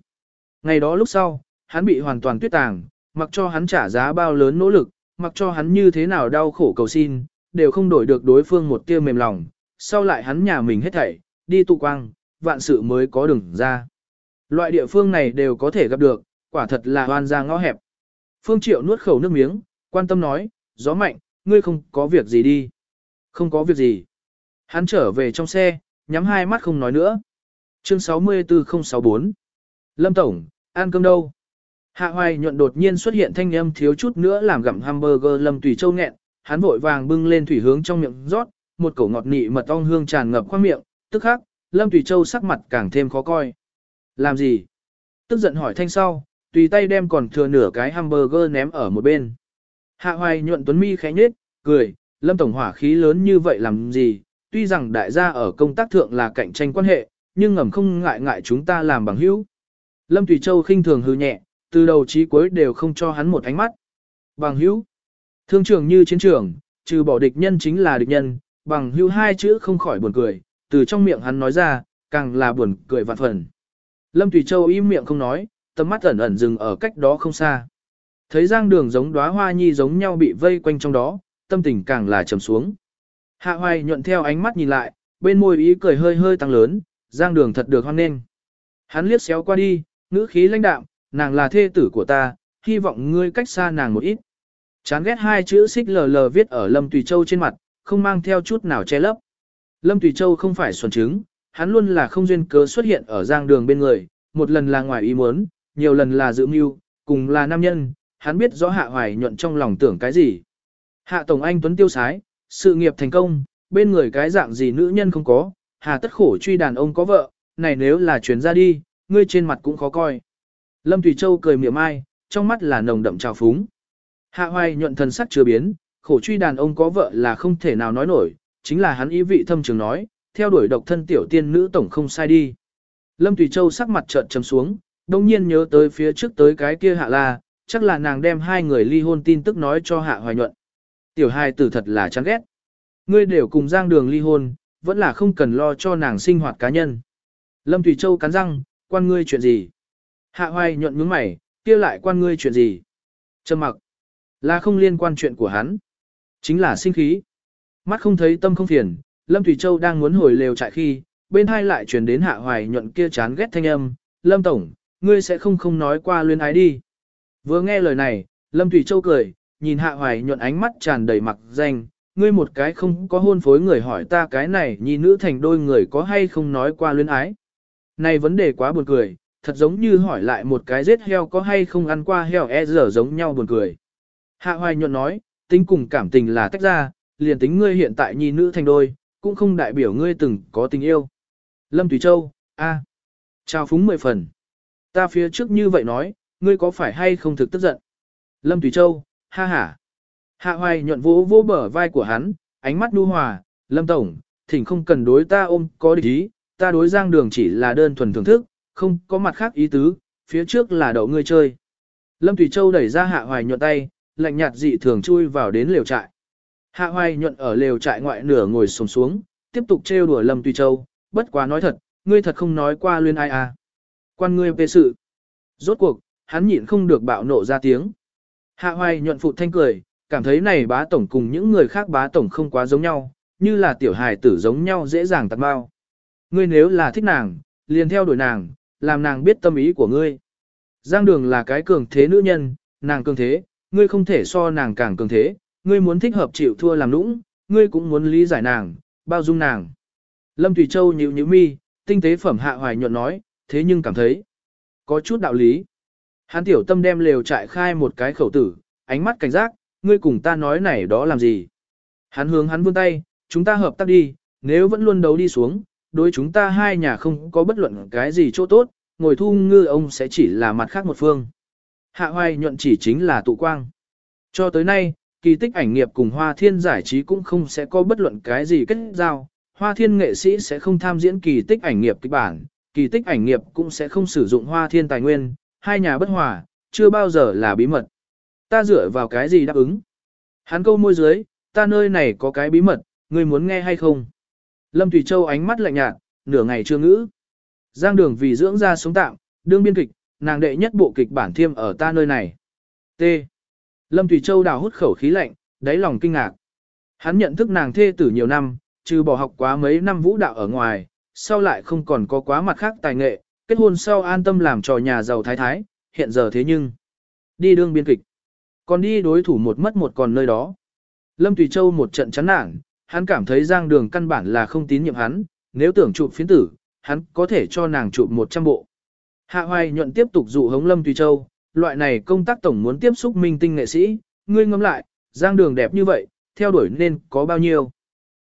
Ngày đó lúc sau, hắn bị hoàn toàn tuyết tàng, mặc cho hắn trả giá bao lớn nỗ lực, mặc cho hắn như thế nào đau khổ cầu xin, đều không đổi được đối phương một tia mềm lòng, sau lại hắn nhà mình hết thảy, đi tụ quang, vạn sự mới có đường ra. Loại địa phương này đều có thể gặp được, quả thật là hoan ra ngõ hẹp. Phương Triệu nuốt khẩu nước miếng, quan tâm nói, gió mạnh, ngươi không có việc gì đi. Không có việc gì. Hắn trở về trong xe, nhắm hai mắt không nói nữa. Chương 64064 Lâm Tổng, ăn cơm đâu? Hạ hoài nhuận đột nhiên xuất hiện thanh âm thiếu chút nữa làm gặm hamburger Lâm Tùy Châu nghẹn, hắn vội vàng bưng lên thủy hướng trong miệng rót, một cổ ngọt nị mật ong hương tràn ngập khoang miệng, tức khắc, Lâm Tùy Châu sắc mặt càng thêm khó coi. Làm gì? Tức giận hỏi thanh sau, tùy tay đem còn thừa nửa cái hamburger ném ở một bên. Hạ hoài nhuận tuấn mi khẽ nhết, cười, Lâm Tổng hỏa khí lớn như vậy làm gì? Tuy rằng đại gia ở công tác thượng là cạnh tranh quan hệ, nhưng ngầm không ngại ngại chúng ta làm bằng hữu. Lâm Tùy Châu khinh thường hư nhẹ, từ đầu chí cuối đều không cho hắn một ánh mắt. Bằng hữu. Thương trường như chiến trường, trừ bỏ địch nhân chính là địch nhân, bằng Hưu hai chữ không khỏi buồn cười, từ trong miệng hắn nói ra, càng là buồn cười vạn phần. Lâm Tùy Châu im miệng không nói, tầm mắt ẩn ẩn dừng ở cách đó không xa. Thấy giang đường giống đóa hoa nhi giống nhau bị vây quanh trong đó, tâm tình càng là trầm xuống. Hạ hoài nhuận theo ánh mắt nhìn lại, bên môi ý cười hơi hơi tăng lớn, giang đường thật được hoan nghênh. Hắn liếc xéo qua đi, ngữ khí lãnh đạm, nàng là thê tử của ta, hy vọng ngươi cách xa nàng một ít. Chán ghét hai chữ xích lờ lờ viết ở Lâm Tùy Châu trên mặt, không mang theo chút nào che lấp. Lâm Tùy Châu không phải xuẩn trứng, hắn luôn là không duyên cớ xuất hiện ở giang đường bên người, một lần là ngoài ý muốn, nhiều lần là dự mưu, cùng là nam nhân, hắn biết rõ hạ hoài nhuận trong lòng tưởng cái gì. Hạ Tổng Anh Tuấn tiêu sái, sự nghiệp thành công, bên người cái dạng gì nữ nhân không có, hà tất khổ truy đàn ông có vợ, này nếu là chuyến ra đi, ngươi trên mặt cũng khó coi. Lâm Tùy Châu cười miệng mai, trong mắt là nồng đậm trào phúng. Hạ hoài nhuận thần sắc chưa biến, khổ truy đàn ông có vợ là không thể nào nói nổi, chính là hắn ý vị thâm trường nói, theo đuổi độc thân tiểu tiên nữ tổng không sai đi. Lâm Tùy Châu sắc mặt trợn trầm xuống, đồng nhiên nhớ tới phía trước tới cái kia hạ la, chắc là nàng đem hai người ly hôn tin tức nói cho hạ hoài nhuận. Tiểu hai tử thật là chán ghét. Ngươi đều cùng giang đường ly hôn, vẫn là không cần lo cho nàng sinh hoạt cá nhân. Lâm Tùy Châu cắn răng, quan ngươi chuyện gì? Hạ hoài nhuận nhướng mày, kia lại quan ngươi chuyện gì? Trầm mặc, là không liên quan chuyện của hắn. Chính là sinh khí. Mắt không thấy tâm không phiền, Lâm Thủy Châu đang muốn hồi lều trại khi, bên hai lại truyền đến hạ hoài nhuận kia chán ghét thanh âm, Lâm Tổng, ngươi sẽ không không nói qua luyên ái đi. Vừa nghe lời này, Lâm Thủy Châu cười, nhìn hạ hoài nhuận ánh mắt tràn đầy mặc danh, ngươi một cái không có hôn phối người hỏi ta cái này nhi nữ thành đôi người có hay không nói qua luyến ái. Này vấn đề quá buồn cười, thật giống như hỏi lại một cái giết heo có hay không ăn qua heo e dở giống nhau buồn cười. Hạ hoài nhuận nói, tính cùng cảm tình là tách ra, liền tính ngươi hiện tại nhi nữ thành đôi, cũng không đại biểu ngươi từng có tình yêu. Lâm Thủy Châu, a, à. chào phúng mười phần. Ta phía trước như vậy nói, ngươi có phải hay không thực tức giận? Lâm Thủy Châu, ha ha. Hạ hoài nhuận vỗ vỗ bờ vai của hắn, ánh mắt nu hòa, Lâm Tổng, thỉnh không cần đối ta ôm có địch ý, ta đối giang đường chỉ là đơn thuần thưởng thức, không có mặt khác ý tứ, phía trước là đậu ngươi chơi. Lâm Thủy Châu đẩy ra hạ hoài nhuận tay, lạnh nhạt dị thường chui vào đến lều trại. Hạ hoài nhuận ở lều trại ngoại nửa ngồi sồm xuống, tiếp tục trêu đùa Lâm Tùy Châu, bất quá nói thật, ngươi thật không nói qua luyên ai à. Quan ngươi về sự. Rốt cuộc, hắn nhịn không được bạo nộ ra tiếng. Hạ hoài nhuận phụ thanh cười, cảm thấy này bá tổng cùng những người khác bá tổng không quá giống nhau, như là tiểu hài tử giống nhau dễ dàng tạt bao. Ngươi nếu là thích nàng, liền theo đuổi nàng, làm nàng biết tâm ý của ngươi. Giang đường là cái cường thế nữ nhân, nàng cường thế, ngươi không thể so nàng càng cường thế, ngươi muốn thích hợp chịu thua làm lũng, ngươi cũng muốn lý giải nàng, bao dung nàng. Lâm Thủy Châu nhíu nhíu mi, tinh tế phẩm hạ hoài nhuận nói, thế nhưng cảm thấy có chút đạo lý. Hán tiểu tâm đem lều trại khai một cái khẩu tử, ánh mắt cảnh giác, ngươi cùng ta nói này đó làm gì. Hắn hướng hắn vươn tay, chúng ta hợp tác đi, nếu vẫn luôn đấu đi xuống, đối chúng ta hai nhà không có bất luận cái gì chỗ tốt, ngồi thu ngư ông sẽ chỉ là mặt khác một phương. Hạ hoài nhuận chỉ chính là tụ quang. Cho tới nay, kỳ tích ảnh nghiệp cùng hoa thiên giải trí cũng không sẽ có bất luận cái gì kết giao, hoa thiên nghệ sĩ sẽ không tham diễn kỳ tích ảnh nghiệp kịch bản, kỳ tích ảnh nghiệp cũng sẽ không sử dụng hoa thiên tài nguyên, hai nhà bất hòa, chưa bao giờ là bí mật. Ta dựa vào cái gì đáp ứng? Hắn câu môi dưới, ta nơi này có cái bí mật, ngươi muốn nghe hay không? Lâm Thủy Châu ánh mắt lạnh nhạt, nửa ngày chưa ngữ. Giang đường vì dưỡng ra sống tạm, đương biên kịch, nàng đệ nhất bộ kịch bản thiêm ở ta nơi này. T. Lâm Thủy Châu đào hút khẩu khí lạnh, đáy lòng kinh ngạc. Hắn nhận thức nàng thê tử nhiều năm, trừ bỏ học quá mấy năm vũ đạo ở ngoài, sau lại không còn có quá mặt khác tài nghệ, kết hôn sau an tâm làm trò nhà giàu thái thái, hiện giờ thế nhưng. Đi đương biên kịch. Còn đi đối thủ một mất một còn nơi đó. Lâm Thủy Châu một trận chán nản, hắn cảm thấy giang đường căn bản là không tín nhiệm hắn, nếu tưởng chụp phiến tử, hắn có thể cho nàng chụp 100 bộ. Hạ Hoài nhuận tiếp tục dụ hống Lâm Tùy Châu, loại này công tác tổng muốn tiếp xúc minh tinh nghệ sĩ, ngươi ngẫm lại, giang đường đẹp như vậy, theo đuổi nên có bao nhiêu.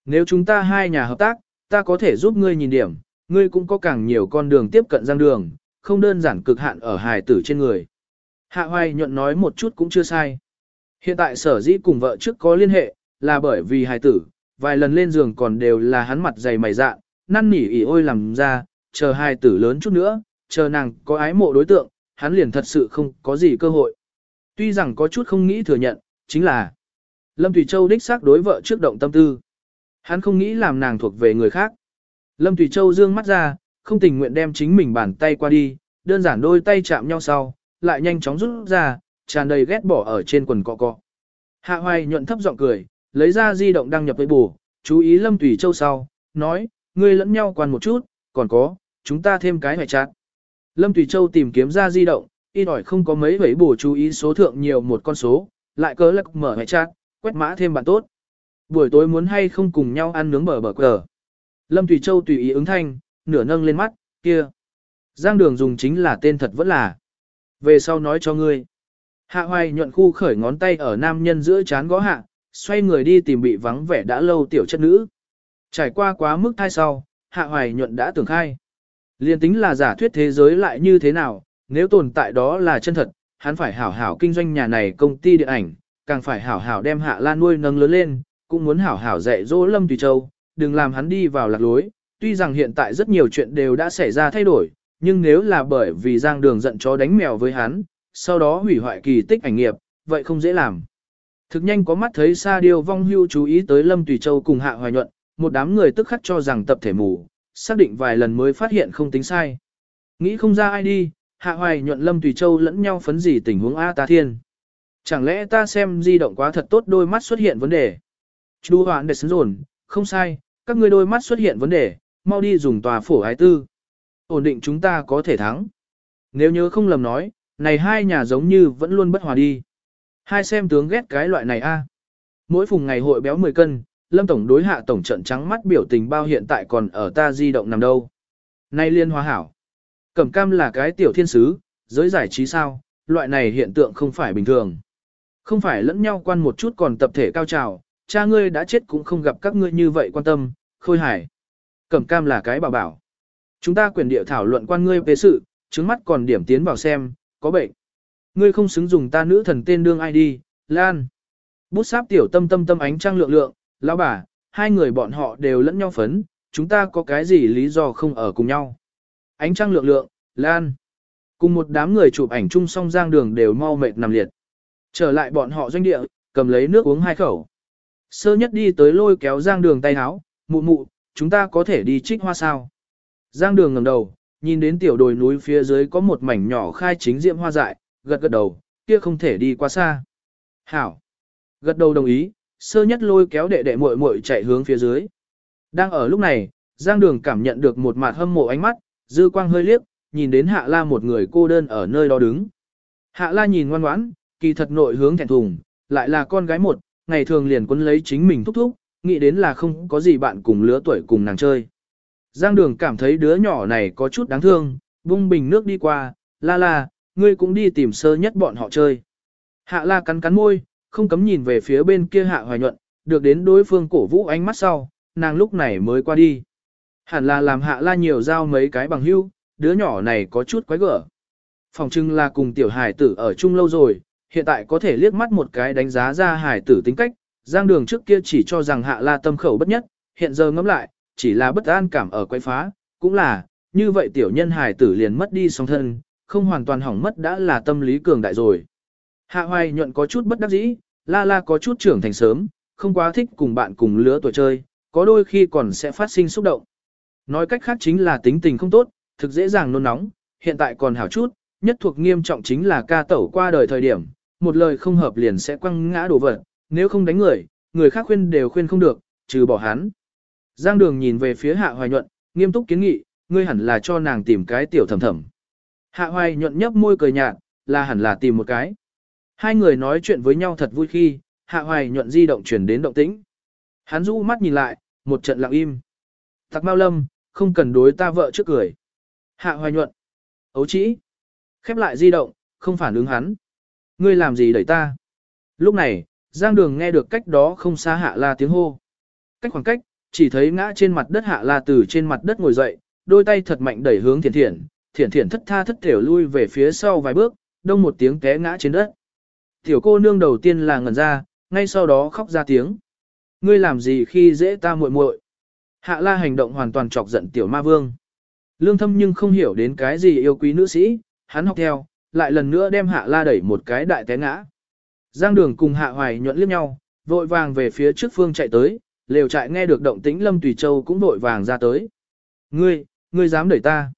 Nếu chúng ta hai nhà hợp tác, ta có thể giúp ngươi nhìn điểm, ngươi cũng có càng nhiều con đường tiếp cận giang đường, không đơn giản cực hạn ở hài tử trên người. Hạ Hoài nhuận nói một chút cũng chưa sai. Hiện tại sở dĩ cùng vợ trước có liên hệ, là bởi vì hài tử, vài lần lên giường còn đều là hắn mặt dày mày dạ, năn nỉ ỉ ôi làm ra, chờ hài tử lớn chút nữa, chờ nàng có ái mộ đối tượng, hắn liền thật sự không có gì cơ hội. Tuy rằng có chút không nghĩ thừa nhận, chính là Lâm Thủy Châu đích xác đối vợ trước động tâm tư. Hắn không nghĩ làm nàng thuộc về người khác. Lâm Thủy Châu dương mắt ra, không tình nguyện đem chính mình bàn tay qua đi, đơn giản đôi tay chạm nhau sau, lại nhanh chóng rút ra, tràn đầy ghét bỏ ở trên quần cọ cọ. Hạ Hoài nhuận thấp giọng cười, lấy ra di động đăng nhập với bù, chú ý Lâm Thủy Châu sau, nói, ngươi lẫn nhau quan một chút, còn có, chúng ta thêm cái hoài chát. Lâm Thủy Châu tìm kiếm ra di động, y đòi không có mấy vấy bổ chú ý số thượng nhiều một con số, lại cớ lạc mở hệ chat, quét mã thêm bạn tốt. Buổi tối muốn hay không cùng nhau ăn nướng bờ bờ cờ. Lâm Thủy Châu tùy ý ứng thanh, nửa nâng lên mắt, kia. Giang đường dùng chính là tên thật vẫn là. Về sau nói cho ngươi. Hạ hoài nhuận khu khởi ngón tay ở nam nhân giữa chán gõ hạ, xoay người đi tìm bị vắng vẻ đã lâu tiểu chất nữ. Trải qua quá mức thai sau, hạ hoài nhuận đã tưởng khai. Liên tính là giả thuyết thế giới lại như thế nào, nếu tồn tại đó là chân thật, hắn phải hảo hảo kinh doanh nhà này công ty điện ảnh, càng phải hảo hảo đem hạ lan nuôi nâng lớn lên, cũng muốn hảo hảo dạy dỗ Lâm Tùy Châu, đừng làm hắn đi vào lạc lối. Tuy rằng hiện tại rất nhiều chuyện đều đã xảy ra thay đổi, nhưng nếu là bởi vì giang đường giận chó đánh mèo với hắn, sau đó hủy hoại kỳ tích ảnh nghiệp, vậy không dễ làm. Thực nhanh có mắt thấy Sa Điêu Vong Hưu chú ý tới Lâm Tùy Châu cùng Hạ Hoài Nhuận, một đám người tức khắc cho rằng tập thể mù, xác định vài lần mới phát hiện không tính sai. Nghĩ không ra ai đi, Hạ Hoài Nhuận Lâm Tùy Châu lẫn nhau phấn gì tình huống A ta thiên. Chẳng lẽ ta xem di động quá thật tốt đôi mắt xuất hiện vấn đề. Chú hoạn để sấn rồn, không sai, các ngươi đôi mắt xuất hiện vấn đề, mau đi dùng tòa phổ ái tư. Ổn định chúng ta có thể thắng. Nếu nhớ không lầm nói, này hai nhà giống như vẫn luôn bất hòa đi. Hai xem tướng ghét cái loại này a. Mỗi phùng ngày hội béo 10 cân, Lâm Tổng đối hạ Tổng trận trắng mắt biểu tình bao hiện tại còn ở ta di động nằm đâu. Nay liên hòa hảo. Cẩm cam là cái tiểu thiên sứ, giới giải trí sao, loại này hiện tượng không phải bình thường. Không phải lẫn nhau quan một chút còn tập thể cao trào, cha ngươi đã chết cũng không gặp các ngươi như vậy quan tâm, khôi hải. Cẩm cam là cái bảo bảo. Chúng ta quyền địa thảo luận quan ngươi về sự, trứng mắt còn điểm tiến vào xem, có bệnh. Ngươi không xứng dùng ta nữ thần tên đương ai đi, Lan. Bút sáp tiểu tâm tâm tâm ánh trăng lượng lượng, lão bà, hai người bọn họ đều lẫn nhau phấn, chúng ta có cái gì lý do không ở cùng nhau. Ánh trăng lượng lượng, Lan. Cùng một đám người chụp ảnh chung song giang đường đều mau mệt nằm liệt. Trở lại bọn họ doanh địa, cầm lấy nước uống hai khẩu. Sơ nhất đi tới lôi kéo giang đường tay áo, mụ mụ, chúng ta có thể đi trích hoa sao. Giang đường ngẩng đầu, nhìn đến tiểu đồi núi phía dưới có một mảnh nhỏ khai chính diễm hoa dại, gật gật đầu, kia không thể đi quá xa. Hảo. Gật đầu đồng ý, sơ nhất lôi kéo đệ đệ muội muội chạy hướng phía dưới. Đang ở lúc này, Giang Đường cảm nhận được một mặt hâm mộ ánh mắt, dư quang hơi liếc, nhìn đến Hạ La một người cô đơn ở nơi đó đứng. Hạ La nhìn ngoan ngoãn, kỳ thật nội hướng thẹn thùng, lại là con gái một, ngày thường liền quấn lấy chính mình thúc thúc, nghĩ đến là không có gì bạn cùng lứa tuổi cùng nàng chơi. Giang Đường cảm thấy đứa nhỏ này có chút đáng thương, bung bình nước đi qua, la la, ngươi cũng đi tìm sơ nhất bọn họ chơi. Hạ la cắn cắn môi, không cấm nhìn về phía bên kia hạ hoài nhuận, được đến đối phương cổ vũ ánh mắt sau, nàng lúc này mới qua đi. Hẳn là làm hạ la nhiều giao mấy cái bằng hưu, đứa nhỏ này có chút quái gở. Phòng trưng là cùng tiểu hải tử ở chung lâu rồi, hiện tại có thể liếc mắt một cái đánh giá ra hải tử tính cách, giang đường trước kia chỉ cho rằng hạ la tâm khẩu bất nhất, hiện giờ ngẫm lại, chỉ là bất an cảm ở quay phá, cũng là, như vậy tiểu nhân hải tử liền mất đi song thân, không hoàn toàn hỏng mất đã là tâm lý cường đại rồi. Hạ hoài nhuận có chút bất đắc dĩ, la la có chút trưởng thành sớm, không quá thích cùng bạn cùng lứa tuổi chơi, có đôi khi còn sẽ phát sinh xúc động. Nói cách khác chính là tính tình không tốt, thực dễ dàng nôn nóng, hiện tại còn hảo chút, nhất thuộc nghiêm trọng chính là ca tẩu qua đời thời điểm, một lời không hợp liền sẽ quăng ngã đổ vật, nếu không đánh người, người khác khuyên đều khuyên không được, trừ bỏ hắn. Giang đường nhìn về phía hạ hoài nhuận, nghiêm túc kiến nghị, ngươi hẳn là cho nàng tìm cái tiểu thầm thầm. Hạ hoài nhuận nhấp môi cười nhạt, là hẳn là tìm một cái. Hai người nói chuyện với nhau thật vui khi, hạ hoài nhuận di động chuyển đến động tĩnh. Hắn rũ mắt nhìn lại, một trận lặng im. Tặc Mao Lâm, không cần đối ta vợ trước cười. Hạ hoài nhuận. Ấu chỉ. Khép lại di động, không phản ứng hắn. Ngươi làm gì đẩy ta? Lúc này, Giang Đường nghe được cách đó không xa Hạ La tiếng hô. Cách khoảng cách, chỉ thấy ngã trên mặt đất Hạ La từ trên mặt đất ngồi dậy, đôi tay thật mạnh đẩy hướng Thiển Thiển, Thiển Thiển thất tha thất thểu lui về phía sau vài bước, đông một tiếng té ngã trên đất. Tiểu cô nương đầu tiên là ngẩn ra, ngay sau đó khóc ra tiếng. Ngươi làm gì khi dễ ta muội muội? Hạ La hành động hoàn toàn chọc giận tiểu ma vương. Lương thâm nhưng không hiểu đến cái gì yêu quý nữ sĩ, hắn học theo, lại lần nữa đem hạ la đẩy một cái đại té ngã. Giang đường cùng hạ hoài nhuận liếc nhau, vội vàng về phía trước phương chạy tới, lều trại nghe được động tĩnh Lâm Tùy Châu cũng vội vàng ra tới. Ngươi, ngươi dám đẩy ta.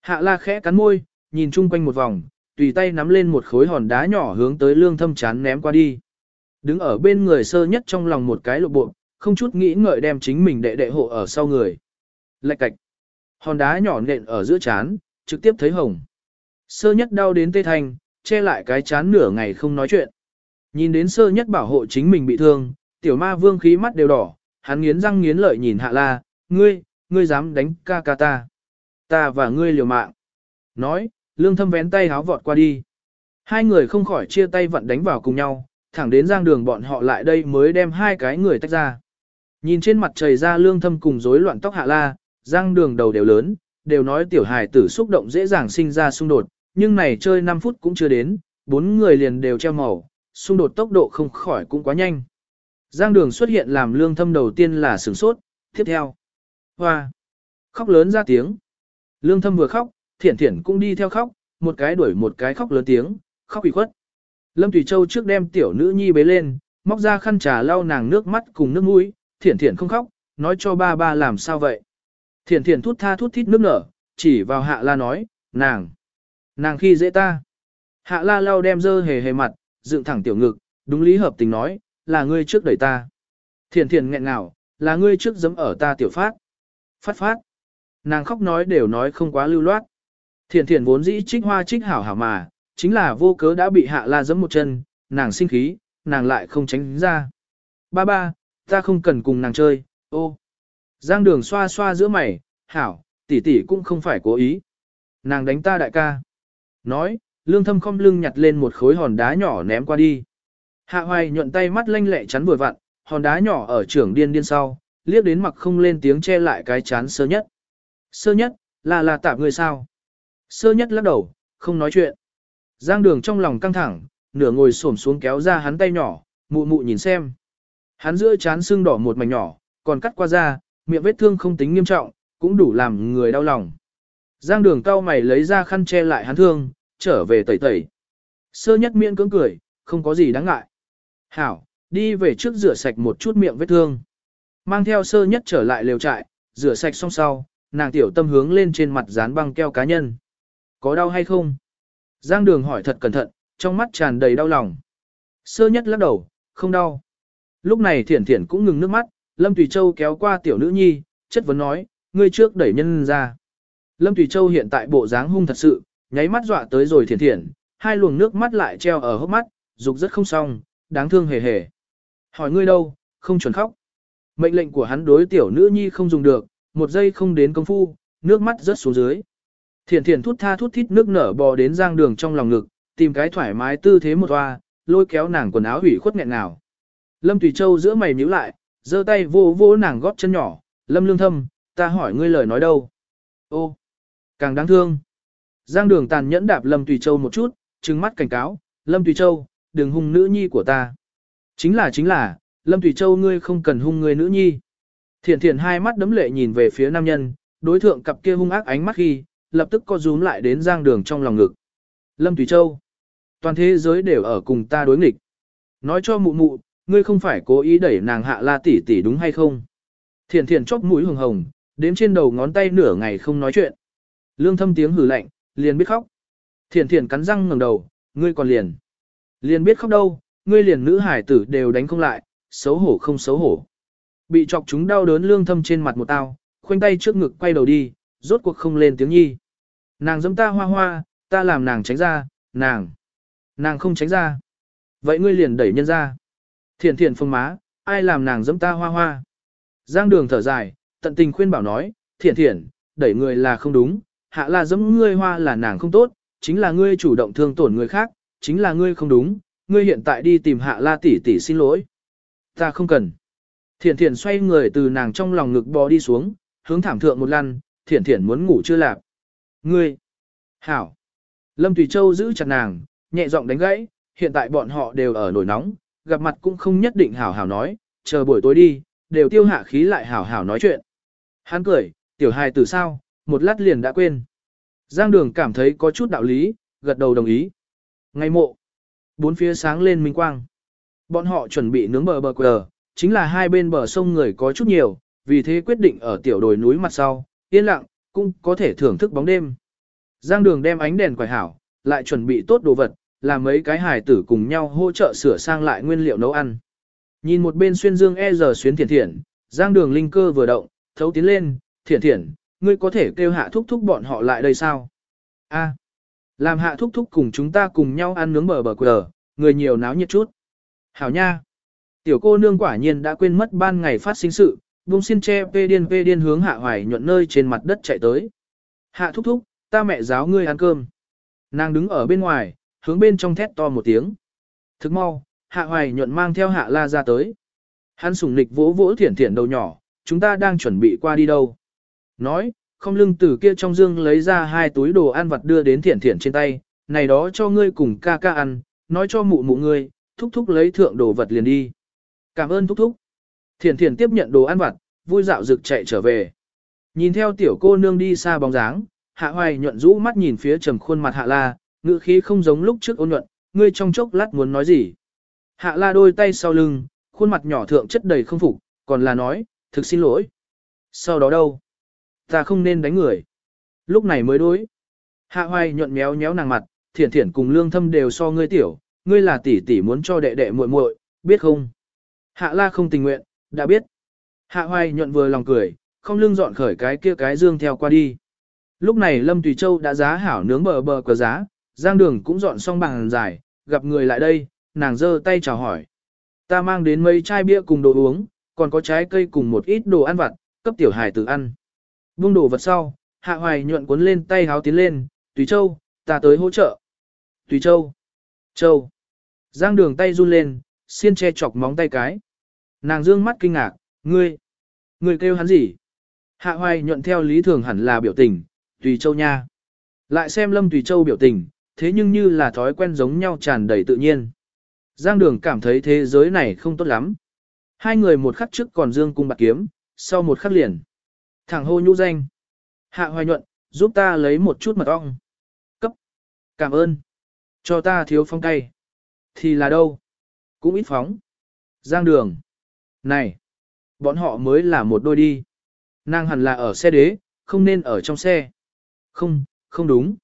Hạ la khẽ cắn môi, nhìn chung quanh một vòng, tùy tay nắm lên một khối hòn đá nhỏ hướng tới lương thâm chán ném qua đi. Đứng ở bên người sơ nhất trong lòng một cái lộ bộ, không chút nghĩ ngợi đem chính mình đệ đệ hộ ở sau người. Lạch cạch. Hòn đá nhỏ nện ở giữa chán, trực tiếp thấy hồng. Sơ nhất đau đến tê thanh, che lại cái chán nửa ngày không nói chuyện. Nhìn đến sơ nhất bảo hộ chính mình bị thương, tiểu ma vương khí mắt đều đỏ, hắn nghiến răng nghiến lợi nhìn hạ la, ngươi, ngươi dám đánh ca ca ta. Ta và ngươi liều mạng. Nói, lương thâm vén tay háo vọt qua đi. Hai người không khỏi chia tay vận đánh vào cùng nhau, thẳng đến giang đường bọn họ lại đây mới đem hai cái người tách ra. Nhìn trên mặt trời ra lương thâm cùng rối loạn tóc hạ la, giang đường đầu đều lớn, đều nói tiểu hài tử xúc động dễ dàng sinh ra xung đột, nhưng này chơi 5 phút cũng chưa đến, bốn người liền đều treo màu, xung đột tốc độ không khỏi cũng quá nhanh. Giang đường xuất hiện làm lương thâm đầu tiên là sửng sốt, tiếp theo. Hoa! Khóc lớn ra tiếng. Lương thâm vừa khóc, thiển thiển cũng đi theo khóc, một cái đuổi một cái khóc lớn tiếng, khóc ủy khuất. Lâm Thủy Châu trước đem tiểu nữ nhi bế lên, móc ra khăn trà lau nàng nước mắt cùng nước mũi, thiển thiển không khóc, nói cho ba ba làm sao vậy. Thiển thiển thút tha thút thít nước nở, chỉ vào hạ la nói, nàng, nàng khi dễ ta. Hạ la lau đem dơ hề hề mặt, dựng thẳng tiểu ngực, đúng lý hợp tình nói, là ngươi trước đẩy ta. Thiển thiển nghẹn ngào, là ngươi trước giấm ở ta tiểu phát. Phát phát. Nàng khóc nói đều nói không quá lưu loát. Thiện thiện vốn dĩ trích hoa trích hảo hảo mà, chính là vô cớ đã bị hạ la giẫm một chân, nàng sinh khí, nàng lại không tránh ra. Ba ba, ta không cần cùng nàng chơi, ô. Giang đường xoa xoa giữa mày, hảo, tỷ tỷ cũng không phải cố ý. Nàng đánh ta đại ca. Nói, lương thâm không lưng nhặt lên một khối hòn đá nhỏ ném qua đi. Hạ hoài nhuận tay mắt lanh lẹ chắn vừa vặn, hòn đá nhỏ ở trưởng điên điên sau, liếc đến mặc không lên tiếng che lại cái chán sơ nhất. Sơ nhất, là là tạm người sao? Sơ nhất lắc đầu, không nói chuyện. Giang đường trong lòng căng thẳng, nửa ngồi xổm xuống kéo ra hắn tay nhỏ, mụ mụ nhìn xem. Hắn giữa chán sưng đỏ một mảnh nhỏ, còn cắt qua da, miệng vết thương không tính nghiêm trọng, cũng đủ làm người đau lòng. Giang đường cao mày lấy ra khăn che lại hắn thương, trở về tẩy tẩy. Sơ nhất miệng cưỡng cười, không có gì đáng ngại. Hảo, đi về trước rửa sạch một chút miệng vết thương. Mang theo sơ nhất trở lại lều trại, rửa sạch xong sau, nàng tiểu tâm hướng lên trên mặt dán băng keo cá nhân. Có đau hay không? Giang đường hỏi thật cẩn thận, trong mắt tràn đầy đau lòng. Sơ nhất lắc đầu, không đau. Lúc này thiển thiển cũng ngừng nước mắt, Lâm Tùy Châu kéo qua tiểu nữ nhi, chất vấn nói, ngươi trước đẩy nhân ra. Lâm Tùy Châu hiện tại bộ dáng hung thật sự, nháy mắt dọa tới rồi thiển thiển, hai luồng nước mắt lại treo ở hốc mắt, dục rất không xong, đáng thương hề hề. Hỏi ngươi đâu, không chuẩn khóc. Mệnh lệnh của hắn đối tiểu nữ nhi không dùng được, một giây không đến công phu, nước mắt rớt xuống dưới. Thiển thiển thút tha thút thít nước nở bò đến giang đường trong lòng ngực, tìm cái thoải mái tư thế một toa, lôi kéo nàng quần áo hủy khuất nghẹn nào. Lâm Tùy Châu giữa mày nhíu lại, giơ tay vô vô nàng góp chân nhỏ, Lâm Lương Thâm, ta hỏi ngươi lời nói đâu. Ô, càng đáng thương. Giang đường tàn nhẫn đạp Lâm Tùy Châu một chút, trừng mắt cảnh cáo, Lâm Tùy Châu, đừng hung nữ nhi của ta. Chính là chính là, Lâm Tùy Châu ngươi không cần hung người nữ nhi. Thiển thiển hai mắt đấm lệ nhìn về phía nam nhân, đối thượng cặp kia hung ác ánh mắt khi, lập tức co rúm lại đến giang đường trong lòng ngực. Lâm thủy Châu, toàn thế giới đều ở cùng ta đối nghịch. Nói cho mụ mụ, ngươi không phải cố ý đẩy nàng hạ la tỷ tỷ đúng hay không? Thiển thiển chóp mũi hồng hồng, đếm trên đầu ngón tay nửa ngày không nói chuyện. Lương thâm tiếng hừ lạnh, liền biết khóc. Thiển thiển cắn răng ngẩng đầu, ngươi còn liền. Liền biết khóc đâu, ngươi liền nữ hải tử đều đánh không lại, xấu hổ không xấu hổ. Bị chọc chúng đau đớn lương thâm trên mặt một tao, khoanh tay trước ngực quay đầu đi, rốt cuộc không lên tiếng nhi. Nàng dâm ta hoa hoa, ta làm nàng tránh ra, nàng. Nàng không tránh ra. Vậy ngươi liền đẩy nhân ra. Thiện thiện phương má, ai làm nàng dâm ta hoa hoa. Giang đường thở dài, tận tình khuyên bảo nói, thiện thiện, đẩy người là không đúng, hạ là dâm ngươi hoa là nàng không tốt, chính là ngươi chủ động thương tổn người khác, chính là ngươi không đúng, ngươi hiện tại đi tìm hạ la tỷ tỷ xin lỗi. Ta không cần. Thiện thiện xoay người từ nàng trong lòng ngực bò đi xuống, hướng thảm thượng một lăn, Thiện thiện muốn ngủ chưa lạp. Ngươi! Hảo! Lâm Thủy Châu giữ chặt nàng, nhẹ giọng đánh gãy, hiện tại bọn họ đều ở nổi nóng, gặp mặt cũng không nhất định hảo hảo nói, chờ buổi tối đi, đều tiêu hạ khí lại hảo hảo nói chuyện. Hắn cười, tiểu hài từ sao, một lát liền đã quên. Giang đường cảm thấy có chút đạo lý, gật đầu đồng ý. Ngày mộ, bốn phía sáng lên minh quang. Bọn họ chuẩn bị nướng bờ bờ quờ, chính là hai bên bờ sông người có chút nhiều, vì thế quyết định ở tiểu đồi núi mặt sau, yên lặng, cũng có thể thưởng thức bóng đêm. Giang đường đem ánh đèn quải hảo, lại chuẩn bị tốt đồ vật, làm mấy cái hài tử cùng nhau hỗ trợ sửa sang lại nguyên liệu nấu ăn. Nhìn một bên xuyên dương e giờ xuyến thiển thiển, giang đường linh cơ vừa động, thấu tiến lên, thiển thiển, ngươi có thể kêu hạ thúc thúc bọn họ lại đây sao? A, làm hạ thúc thúc cùng chúng ta cùng nhau ăn nướng bờ bờ quờ, người nhiều náo nhiệt chút. Hảo nha. Tiểu cô nương quả nhiên đã quên mất ban ngày phát sinh sự, vùng xin che vê điên vê điên hướng hạ hoài nhuận nơi trên mặt đất chạy tới. Hạ thúc thúc, ta mẹ giáo ngươi ăn cơm. Nàng đứng ở bên ngoài, hướng bên trong thét to một tiếng. Thức mau, hạ hoài nhuận mang theo hạ la ra tới. Hắn sùng nịch vỗ vỗ thiển thiển đầu nhỏ, chúng ta đang chuẩn bị qua đi đâu. Nói, không lưng từ kia trong dương lấy ra hai túi đồ ăn vặt đưa đến thiển thiển trên tay, này đó cho ngươi cùng ca ca ăn, nói cho mụ mụ ngươi, thúc thúc lấy thượng đồ vật liền đi. Cảm ơn thúc thúc. Thiển thiển tiếp nhận đồ ăn vặt, vui dạo rực chạy trở về. Nhìn theo tiểu cô nương đi xa bóng dáng, hạ hoài nhuận rũ mắt nhìn phía trầm khuôn mặt hạ la, ngữ khí không giống lúc trước ôn nhuận, ngươi trong chốc lát muốn nói gì. Hạ la đôi tay sau lưng, khuôn mặt nhỏ thượng chất đầy không phục, còn là nói, thực xin lỗi. Sau đó đâu? Ta không nên đánh người. Lúc này mới đối. Hạ hoài nhuận méo méo nàng mặt, thiển thiển cùng lương thâm đều so ngươi tiểu, ngươi là tỷ tỷ muốn cho đệ đệ muội muội, biết không? Hạ la không tình nguyện, đã biết. Hạ hoài nhuận vừa lòng cười, không lưng dọn khởi cái kia cái dương theo qua đi. Lúc này Lâm Tùy Châu đã giá hảo nướng bờ bờ cờ giá, giang đường cũng dọn xong bàn dài, gặp người lại đây, nàng giơ tay chào hỏi. Ta mang đến mấy chai bia cùng đồ uống, còn có trái cây cùng một ít đồ ăn vặt, cấp tiểu hài tử ăn. Vung đồ vật sau, hạ hoài nhuận cuốn lên tay háo tiến lên, Tùy Châu, ta tới hỗ trợ. Tùy Châu. Châu. Giang đường tay run lên, xiên che chọc móng tay cái. Nàng dương mắt kinh ngạc, ngươi, ngươi kêu hắn gì? Hạ hoài nhuận theo lý thường hẳn là biểu tình, Tùy Châu nha. Lại xem Lâm Tùy Châu biểu tình, thế nhưng như là thói quen giống nhau tràn đầy tự nhiên. Giang đường cảm thấy thế giới này không tốt lắm. Hai người một khắc trước còn dương cung bạc kiếm, sau một khắc liền. Thẳng hô nhũ danh. Hạ hoài nhuận, giúp ta lấy một chút mật ong. Cấp. Cảm ơn. Cho ta thiếu phong cay. Thì là đâu? Cũng ít phóng. Giang đường. Này. Bọn họ mới là một đôi đi. Nàng hẳn là ở xe đế, không nên ở trong xe. Không, không đúng.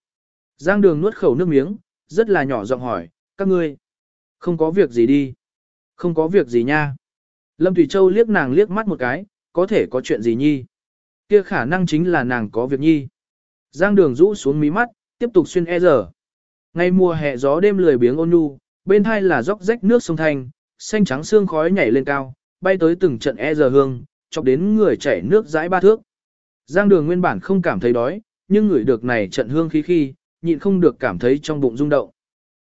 Giang đường nuốt khẩu nước miếng, rất là nhỏ giọng hỏi, các ngươi. Không có việc gì đi. Không có việc gì nha. Lâm Thủy Châu liếc nàng liếc mắt một cái, có thể có chuyện gì nhi. Kia khả năng chính là nàng có việc nhi. Giang đường rũ xuống mí mắt, tiếp tục xuyên e giờ. Ngày mùa hè gió đêm lười biếng ôn nhu, bên thai là dốc rách nước sông thanh, xanh trắng xương khói nhảy lên cao, bay tới từng trận e giờ hương, chọc đến người chảy nước dãi ba thước. Giang đường nguyên bản không cảm thấy đói, nhưng ngửi được này trận hương khí khi, nhịn không được cảm thấy trong bụng rung động.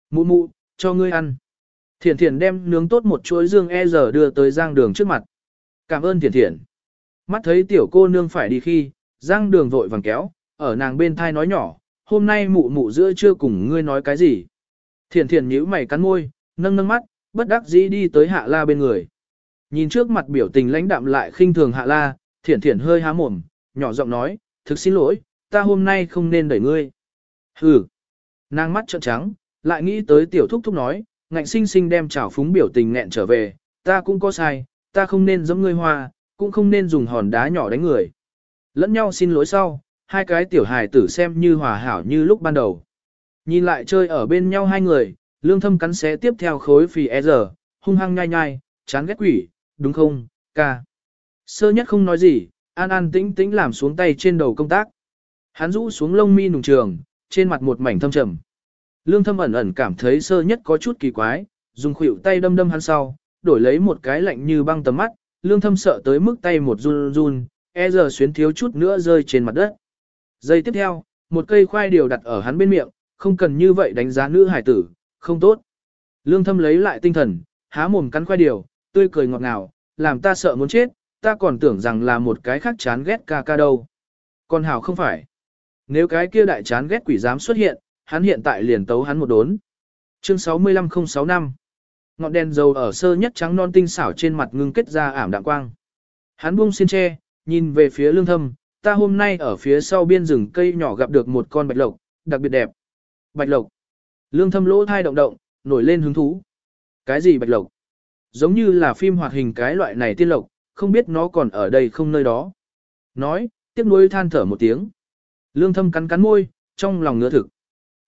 Mụ mụ, cho ngươi ăn. Thiển thiển đem nướng tốt một chuỗi dương e giờ đưa tới giang đường trước mặt. Cảm ơn thiển thiển. Mắt thấy tiểu cô nương phải đi khi, giang đường vội vàng kéo, ở nàng bên thai nói nhỏ, hôm nay mụ mụ giữa chưa cùng ngươi nói cái gì. Thiển thiển nhíu mày cắn môi, nâng nâng mắt, bất đắc dĩ đi tới hạ la bên người. Nhìn trước mặt biểu tình lãnh đạm lại khinh thường hạ la, thiển thiển hơi há mồm, nhỏ giọng nói, thực xin lỗi, ta hôm nay không nên đẩy ngươi. Hừ. Nàng mắt trợn trắng, lại nghĩ tới tiểu thúc thúc nói, ngạnh sinh sinh đem chảo phúng biểu tình nghẹn trở về, ta cũng có sai, ta không nên giống ngươi hoa, cũng không nên dùng hòn đá nhỏ đánh người. Lẫn nhau xin lỗi sau, hai cái tiểu hài tử xem như hòa hảo như lúc ban đầu. Nhìn lại chơi ở bên nhau hai người, lương thâm cắn xé tiếp theo khối phì e giờ, hung hăng nhai nhai, chán ghét quỷ, đúng không, ca. Sơ nhất không nói gì, an an tĩnh tĩnh làm xuống tay trên đầu công tác. Hắn rũ xuống lông mi nùng trường, trên mặt một mảnh thâm trầm. Lương thâm ẩn ẩn cảm thấy sơ nhất có chút kỳ quái, dùng khuỷu tay đâm đâm hắn sau, đổi lấy một cái lạnh như băng tầm mắt, lương thâm sợ tới mức tay một run run, e giờ xuyến thiếu chút nữa rơi trên mặt đất. Giây tiếp theo, một cây khoai điều đặt ở hắn bên miệng, không cần như vậy đánh giá nữ hải tử, không tốt. Lương thâm lấy lại tinh thần, há mồm cắn khoai điều, tươi cười ngọt ngào, làm ta sợ muốn chết, ta còn tưởng rằng là một cái khác chán ghét ca ca đâu. Còn hảo không phải. Nếu cái kia đại chán ghét quỷ dám xuất hiện, hắn hiện tại liền tấu hắn một đốn. Chương 65065 Ngọn đèn dầu ở sơ nhất trắng non tinh xảo trên mặt ngưng kết ra ảm đạm quang. Hắn buông xin tre, nhìn về phía lương thâm, ta hôm nay ở phía sau biên rừng cây nhỏ gặp được một con bạch lộc, đặc biệt đẹp. Bạch lộc. Lương thâm lỗ thai động động, nổi lên hứng thú. Cái gì bạch lộc? Giống như là phim hoạt hình cái loại này tiên lộc, không biết nó còn ở đây không nơi đó. Nói, tiếc nuối than thở một tiếng. Lương thâm cắn cắn môi, trong lòng ngứa thực.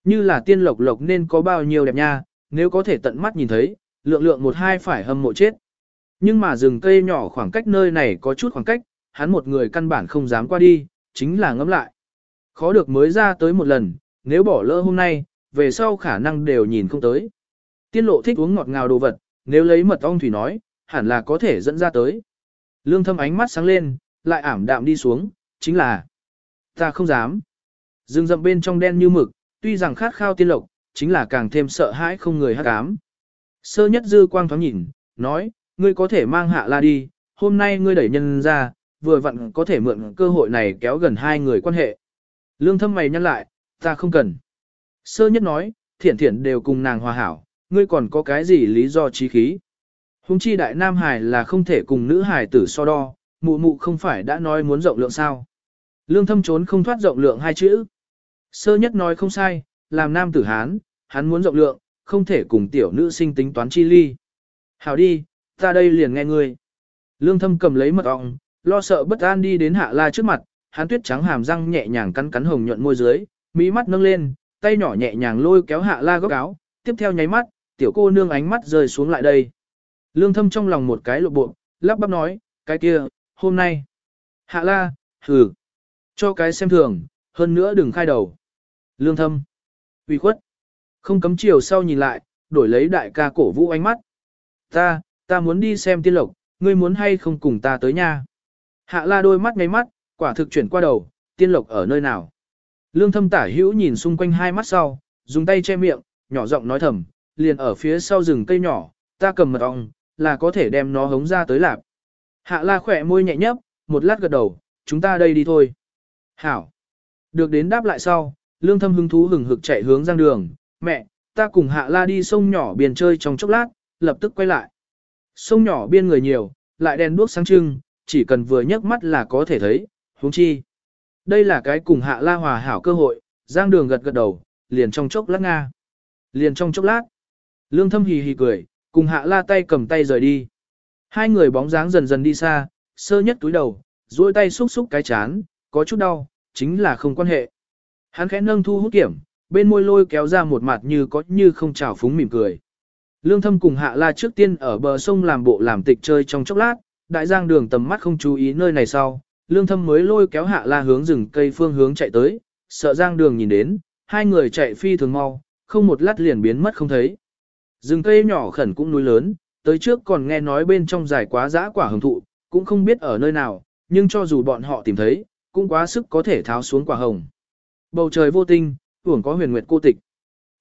Như là tiên lộc lộc nên có bao nhiêu đẹp nha, nếu có thể tận mắt nhìn thấy, lượng lượng một hai phải hâm mộ chết. Nhưng mà rừng cây nhỏ khoảng cách nơi này có chút khoảng cách, hắn một người căn bản không dám qua đi, chính là ngẫm lại. Khó được mới ra tới một lần, nếu bỏ lỡ hôm nay, về sau khả năng đều nhìn không tới. Tiên lộ thích uống ngọt ngào đồ vật, nếu lấy mật ong thủy nói, hẳn là có thể dẫn ra tới. Lương thâm ánh mắt sáng lên, lại ảm đạm đi xuống, chính là ta không dám. dương rậm bên trong đen như mực, tuy rằng khát khao tiên lộc, chính là càng thêm sợ hãi không người hát cám. Sơ nhất dư quang thoáng nhìn, nói, ngươi có thể mang hạ la đi, hôm nay ngươi đẩy nhân ra, vừa vặn có thể mượn cơ hội này kéo gần hai người quan hệ. Lương thâm mày nhăn lại, ta không cần. Sơ nhất nói, thiện thiện đều cùng nàng hòa hảo, ngươi còn có cái gì lý do trí khí. Hùng chi đại nam hải là không thể cùng nữ hải tử so đo, mụ mụ không phải đã nói muốn rộng lượng sao. Lương thâm trốn không thoát rộng lượng hai chữ. Sơ nhất nói không sai, làm nam tử Hán, hắn muốn rộng lượng, không thể cùng tiểu nữ sinh tính toán chi ly. Hảo đi, ta đây liền nghe ngươi. Lương thâm cầm lấy mật ọng, lo sợ bất an đi đến hạ la trước mặt, hắn tuyết trắng hàm răng nhẹ nhàng cắn cắn hồng nhuận môi dưới, mỹ mắt nâng lên, tay nhỏ nhẹ nhàng lôi kéo hạ la góc áo, tiếp theo nháy mắt, tiểu cô nương ánh mắt rơi xuống lại đây. Lương thâm trong lòng một cái lộ bộ, lắp bắp nói, cái kia, hôm nay. Hạ la, hừ, cho cái xem thường, hơn nữa đừng khai đầu. Lương thâm, uy khuất, không cấm chiều sau nhìn lại, đổi lấy đại ca cổ vũ ánh mắt. Ta, ta muốn đi xem tiên lộc, ngươi muốn hay không cùng ta tới nha. Hạ la đôi mắt ngay mắt, quả thực chuyển qua đầu, tiên lộc ở nơi nào. Lương thâm tả hữu nhìn xung quanh hai mắt sau, dùng tay che miệng, nhỏ giọng nói thầm, liền ở phía sau rừng cây nhỏ, ta cầm mật ong, là có thể đem nó hống ra tới lạp. Hạ la khỏe môi nhẹ nhấp, một lát gật đầu, chúng ta đây đi thôi. Hảo. Được đến đáp lại sau, lương thâm hứng thú hừng hực chạy hướng giang đường, mẹ, ta cùng hạ la đi sông nhỏ biển chơi trong chốc lát, lập tức quay lại. Sông nhỏ biên người nhiều, lại đèn đuốc sáng trưng, chỉ cần vừa nhấc mắt là có thể thấy, huống chi. Đây là cái cùng hạ la hòa hảo cơ hội, giang đường gật gật đầu, liền trong chốc lát nga. Liền trong chốc lát, lương thâm hì hì cười, cùng hạ la tay cầm tay rời đi. Hai người bóng dáng dần dần đi xa, sơ nhất túi đầu, duỗi tay xúc xúc cái chán, có chút đau, chính là không quan hệ. Hắn khẽ nâng thu hút kiểm, bên môi lôi kéo ra một mặt như có như không trào phúng mỉm cười. Lương thâm cùng hạ la trước tiên ở bờ sông làm bộ làm tịch chơi trong chốc lát, đại giang đường tầm mắt không chú ý nơi này sau, lương thâm mới lôi kéo hạ la hướng rừng cây phương hướng chạy tới, sợ giang đường nhìn đến, hai người chạy phi thường mau, không một lát liền biến mất không thấy. Rừng cây nhỏ khẩn cũng núi lớn, tới trước còn nghe nói bên trong dài quá dã quả hồng thụ, cũng không biết ở nơi nào, nhưng cho dù bọn họ tìm thấy, cũng quá sức có thể tháo xuống quả hồng. Bầu trời vô tinh, tưởng có huyền nguyệt cô tịch.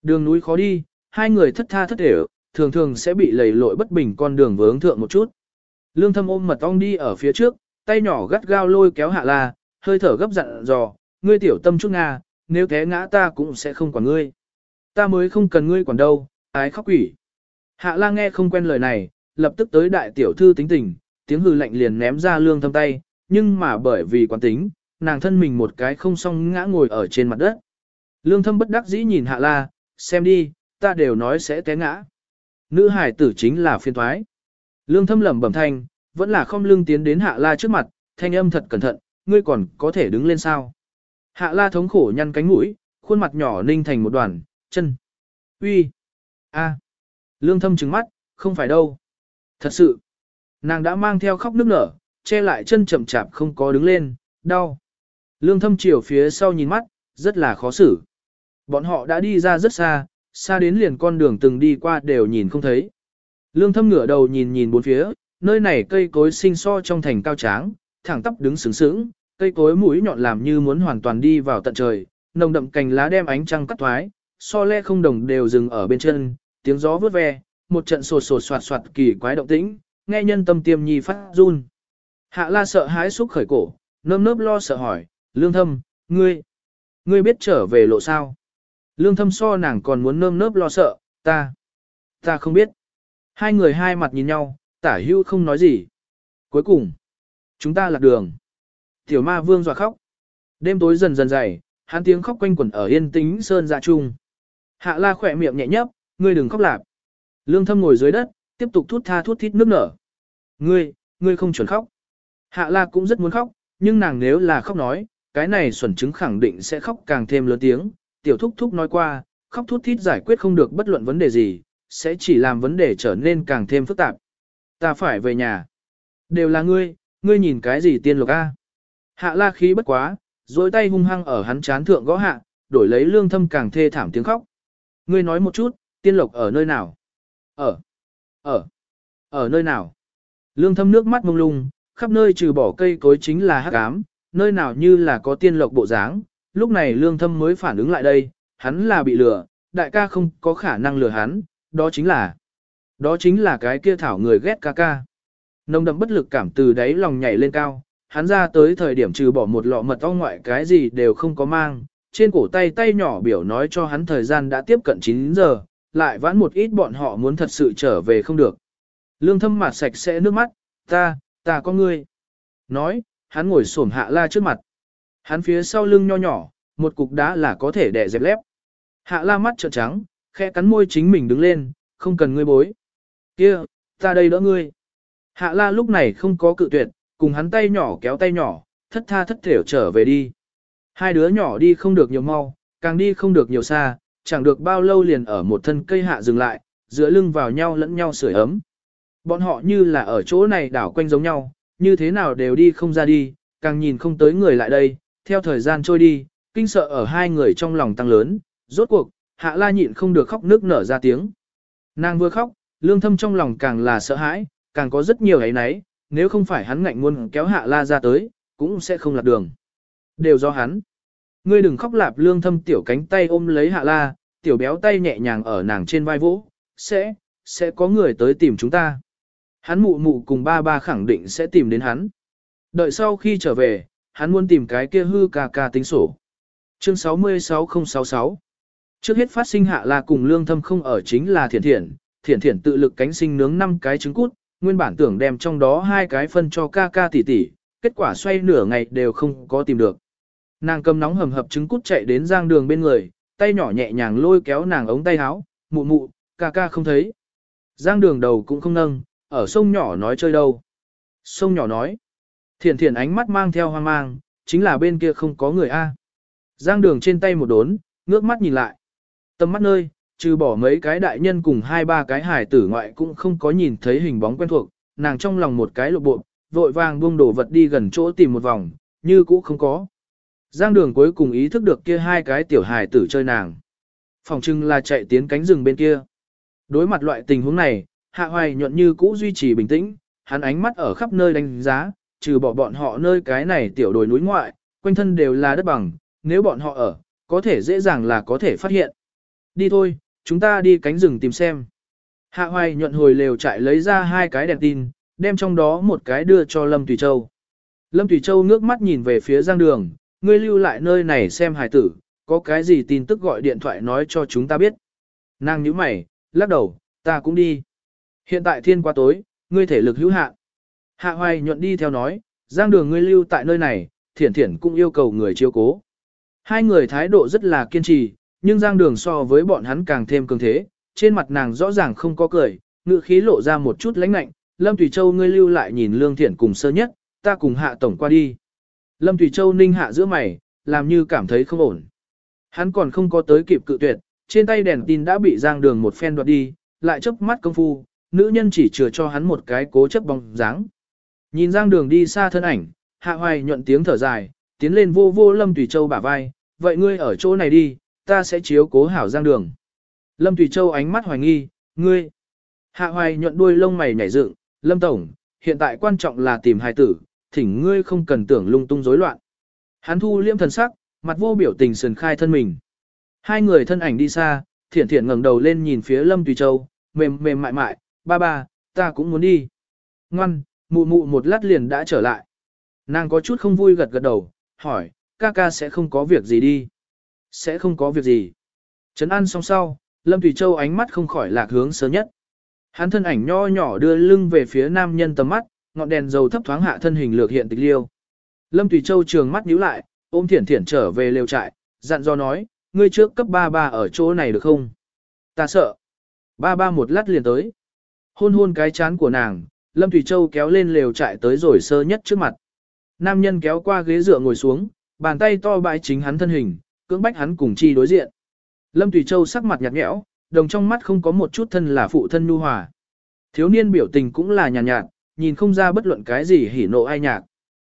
Đường núi khó đi, hai người thất tha thất để thường thường sẽ bị lầy lội bất bình con đường vướng thượng một chút. Lương thâm ôm mật ong đi ở phía trước, tay nhỏ gắt gao lôi kéo hạ la, hơi thở gấp dặn dò, ngươi tiểu tâm chút nga, nếu thế ngã ta cũng sẽ không quản ngươi. Ta mới không cần ngươi quản đâu, ái khóc quỷ. Hạ la nghe không quen lời này, lập tức tới đại tiểu thư tính tình, tiếng hư lạnh liền ném ra lương thâm tay, nhưng mà bởi vì quán tính, nàng thân mình một cái không xong ngã ngồi ở trên mặt đất. Lương thâm bất đắc dĩ nhìn hạ la, xem đi, ta đều nói sẽ té ngã. Nữ hải tử chính là phiên thoái. Lương thâm lẩm bẩm thanh, vẫn là không lương tiến đến hạ la trước mặt, thanh âm thật cẩn thận, ngươi còn có thể đứng lên sao. Hạ la thống khổ nhăn cánh mũi, khuôn mặt nhỏ ninh thành một đoàn, chân. uy, a, Lương thâm trừng mắt, không phải đâu. Thật sự, nàng đã mang theo khóc nước nở, che lại chân chậm chạp không có đứng lên, đau. Lương thâm chiều phía sau nhìn mắt, rất là khó xử. Bọn họ đã đi ra rất xa, xa đến liền con đường từng đi qua đều nhìn không thấy. Lương thâm ngửa đầu nhìn nhìn bốn phía, nơi này cây cối sinh so trong thành cao tráng, thẳng tắp đứng sướng sướng, cây cối mũi nhọn làm như muốn hoàn toàn đi vào tận trời, nồng đậm cành lá đem ánh trăng cắt thoái, so le không đồng đều dừng ở bên chân, tiếng gió vướt ve, một trận sột sột soạt soạt kỳ quái động tĩnh, nghe nhân tâm tiêm nhi phát run. Hạ la sợ hãi xúc khởi cổ, nơm nớp lo sợ hỏi, lương thâm, ngươi, ngươi biết trở về lộ sao? Lương thâm so nàng còn muốn nơm nớp lo sợ, ta, ta không biết. Hai người hai mặt nhìn nhau, tả hưu không nói gì. Cuối cùng, chúng ta lạc đường. Tiểu ma vương dọa khóc. Đêm tối dần dần dày, hắn tiếng khóc quanh quẩn ở yên tĩnh sơn dạ trung. Hạ la khỏe miệng nhẹ nhấp, ngươi đừng khóc lạp. Lương thâm ngồi dưới đất, tiếp tục thút tha thút thít nước nở. Ngươi, ngươi không chuẩn khóc. Hạ la cũng rất muốn khóc, nhưng nàng nếu là khóc nói, cái này xuẩn chứng khẳng định sẽ khóc càng thêm lớn tiếng. Tiểu thúc thúc nói qua, khóc thút thít giải quyết không được bất luận vấn đề gì, sẽ chỉ làm vấn đề trở nên càng thêm phức tạp. Ta phải về nhà. Đều là ngươi, ngươi nhìn cái gì tiên lục a? Hạ la khí bất quá, dối tay hung hăng ở hắn chán thượng gõ hạ, đổi lấy lương thâm càng thê thảm tiếng khóc. Ngươi nói một chút, tiên lộc ở nơi nào? Ở. Ở. Ở nơi nào? Lương thâm nước mắt mông lung, khắp nơi trừ bỏ cây cối chính là hắc ám, nơi nào như là có tiên lộc bộ dáng. Lúc này lương thâm mới phản ứng lại đây, hắn là bị lừa, đại ca không có khả năng lừa hắn, đó chính là, đó chính là cái kia thảo người ghét ca ca. Nông đậm bất lực cảm từ đáy lòng nhảy lên cao, hắn ra tới thời điểm trừ bỏ một lọ mật ong ngoại cái gì đều không có mang, trên cổ tay tay nhỏ biểu nói cho hắn thời gian đã tiếp cận 9 giờ, lại vãn một ít bọn họ muốn thật sự trở về không được. Lương thâm mặt sạch sẽ nước mắt, ta, ta có ngươi. Nói, hắn ngồi xổm hạ la trước mặt. Hắn phía sau lưng nho nhỏ, một cục đá là có thể đè dẹp lép. Hạ la mắt trợn trắng, khẽ cắn môi chính mình đứng lên, không cần ngươi bối. Kia, ta đây đỡ ngươi. Hạ la lúc này không có cự tuyệt, cùng hắn tay nhỏ kéo tay nhỏ, thất tha thất thểu trở về đi. Hai đứa nhỏ đi không được nhiều mau, càng đi không được nhiều xa, chẳng được bao lâu liền ở một thân cây hạ dừng lại, giữa lưng vào nhau lẫn nhau sưởi ấm. Bọn họ như là ở chỗ này đảo quanh giống nhau, như thế nào đều đi không ra đi, càng nhìn không tới người lại đây, theo thời gian trôi đi, kinh sợ ở hai người trong lòng tăng lớn, rốt cuộc, hạ la nhịn không được khóc nước nở ra tiếng. Nàng vừa khóc, lương thâm trong lòng càng là sợ hãi, càng có rất nhiều ấy nấy, nếu không phải hắn ngạnh muốn kéo hạ la ra tới, cũng sẽ không lạc đường. Đều do hắn. Ngươi đừng khóc lạp lương thâm tiểu cánh tay ôm lấy hạ la, tiểu béo tay nhẹ nhàng ở nàng trên vai vỗ, sẽ, sẽ có người tới tìm chúng ta. Hắn mụ mụ cùng ba ba khẳng định sẽ tìm đến hắn. Đợi sau khi trở về, hắn muốn tìm cái kia hư ca ca tính sổ. Chương 66066 Trước hết phát sinh hạ la cùng lương thâm không ở chính là thiển thiển, thiển thiển tự lực cánh sinh nướng 5 cái trứng cút, nguyên bản tưởng đem trong đó hai cái phân cho ca ca tỷ tỷ, kết quả xoay nửa ngày đều không có tìm được. Nàng cầm nóng hầm hập trứng cút chạy đến giang đường bên người, tay nhỏ nhẹ nhàng lôi kéo nàng ống tay áo, mụ mụ, ca ca không thấy. Giang đường đầu cũng không nâng, ở sông nhỏ nói chơi đâu. Sông nhỏ nói, thiển thiển ánh mắt mang theo hoang mang, chính là bên kia không có người A. Giang đường trên tay một đốn, ngước mắt nhìn lại. Tầm mắt nơi, trừ bỏ mấy cái đại nhân cùng hai ba cái hải tử ngoại cũng không có nhìn thấy hình bóng quen thuộc, nàng trong lòng một cái lộ bộ, vội vàng buông đổ vật đi gần chỗ tìm một vòng, như cũ không có. Giang đường cuối cùng ý thức được kia hai cái tiểu hài tử chơi nàng. Phòng trưng là chạy tiến cánh rừng bên kia. Đối mặt loại tình huống này, hạ hoài nhuận như cũ duy trì bình tĩnh, hắn ánh mắt ở khắp nơi đánh giá, trừ bỏ bọn họ nơi cái này tiểu đồi núi ngoại, quanh thân đều là đất bằng, nếu bọn họ ở, có thể dễ dàng là có thể phát hiện. Đi thôi, chúng ta đi cánh rừng tìm xem. Hạ hoài nhuận hồi lều chạy lấy ra hai cái đèn tin, đem trong đó một cái đưa cho Lâm Tùy Châu. Lâm Tùy Châu ngước mắt nhìn về phía giang đường, ngươi lưu lại nơi này xem hài tử, có cái gì tin tức gọi điện thoại nói cho chúng ta biết. Nàng nhíu mày, lắc đầu, ta cũng đi. Hiện tại thiên qua tối, ngươi thể lực hữu hạn. Hạ hoài nhuận đi theo nói, giang đường ngươi lưu tại nơi này, thiển thiển cũng yêu cầu người chiếu cố. Hai người thái độ rất là kiên trì, nhưng giang đường so với bọn hắn càng thêm cường thế, trên mặt nàng rõ ràng không có cười, ngự khí lộ ra một chút lãnh lạnh. Lâm Tùy Châu ngươi lưu lại nhìn Lương Thiển cùng sơ nhất, ta cùng hạ tổng qua đi. Lâm Thủy Châu ninh hạ giữa mày, làm như cảm thấy không ổn. Hắn còn không có tới kịp cự tuyệt, trên tay đèn tin đã bị giang đường một phen đoạt đi, lại chớp mắt công phu, nữ nhân chỉ chừa cho hắn một cái cố chấp bóng dáng. Nhìn giang đường đi xa thân ảnh, hạ hoài nhuận tiếng thở dài, tiến lên vô vô Lâm Thủy Châu bả vai, vậy ngươi ở chỗ này đi, ta sẽ chiếu cố hảo giang đường. Lâm Thủy Châu ánh mắt hoài nghi, ngươi. Hạ hoài nhuận đuôi lông mày nhảy dựng, Lâm Tổng, hiện tại quan trọng là tìm hài tử, thỉnh ngươi không cần tưởng lung tung rối loạn. Hắn thu liễm thần sắc, mặt vô biểu tình sườn khai thân mình. Hai người thân ảnh đi xa, thiển thiển ngẩng đầu lên nhìn phía Lâm Tùy Châu, mềm mềm mại mại, ba ba, ta cũng muốn đi. Ngoan, mụ mụ một lát liền đã trở lại. Nàng có chút không vui gật gật đầu, hỏi, ca ca sẽ không có việc gì đi. Sẽ không có việc gì. Trấn ăn xong sau, Lâm Thủy Châu ánh mắt không khỏi lạc hướng sớm nhất. Hắn thân ảnh nho nhỏ đưa lưng về phía nam nhân tầm mắt, ngọn đèn dầu thấp thoáng hạ thân hình lược hiện tịch liêu. Lâm Tùy Châu trường mắt nhíu lại, ôm thiển thiển trở về lều trại, dặn dò nói, ngươi trước cấp ba ba ở chỗ này được không? Ta sợ. Ba ba một lát liền tới. Hôn hôn cái chán của nàng, Lâm Thủy Châu kéo lên lều trại tới rồi sơ nhất trước mặt. Nam nhân kéo qua ghế dựa ngồi xuống, bàn tay to bãi chính hắn thân hình, cưỡng bách hắn cùng chi đối diện. Lâm Thủy Châu sắc mặt nhạt nhẽo, đồng trong mắt không có một chút thân là phụ thân nhu hòa. Thiếu niên biểu tình cũng là nhàn nhạt, nhạt, nhìn không ra bất luận cái gì hỉ nộ ai nhạc.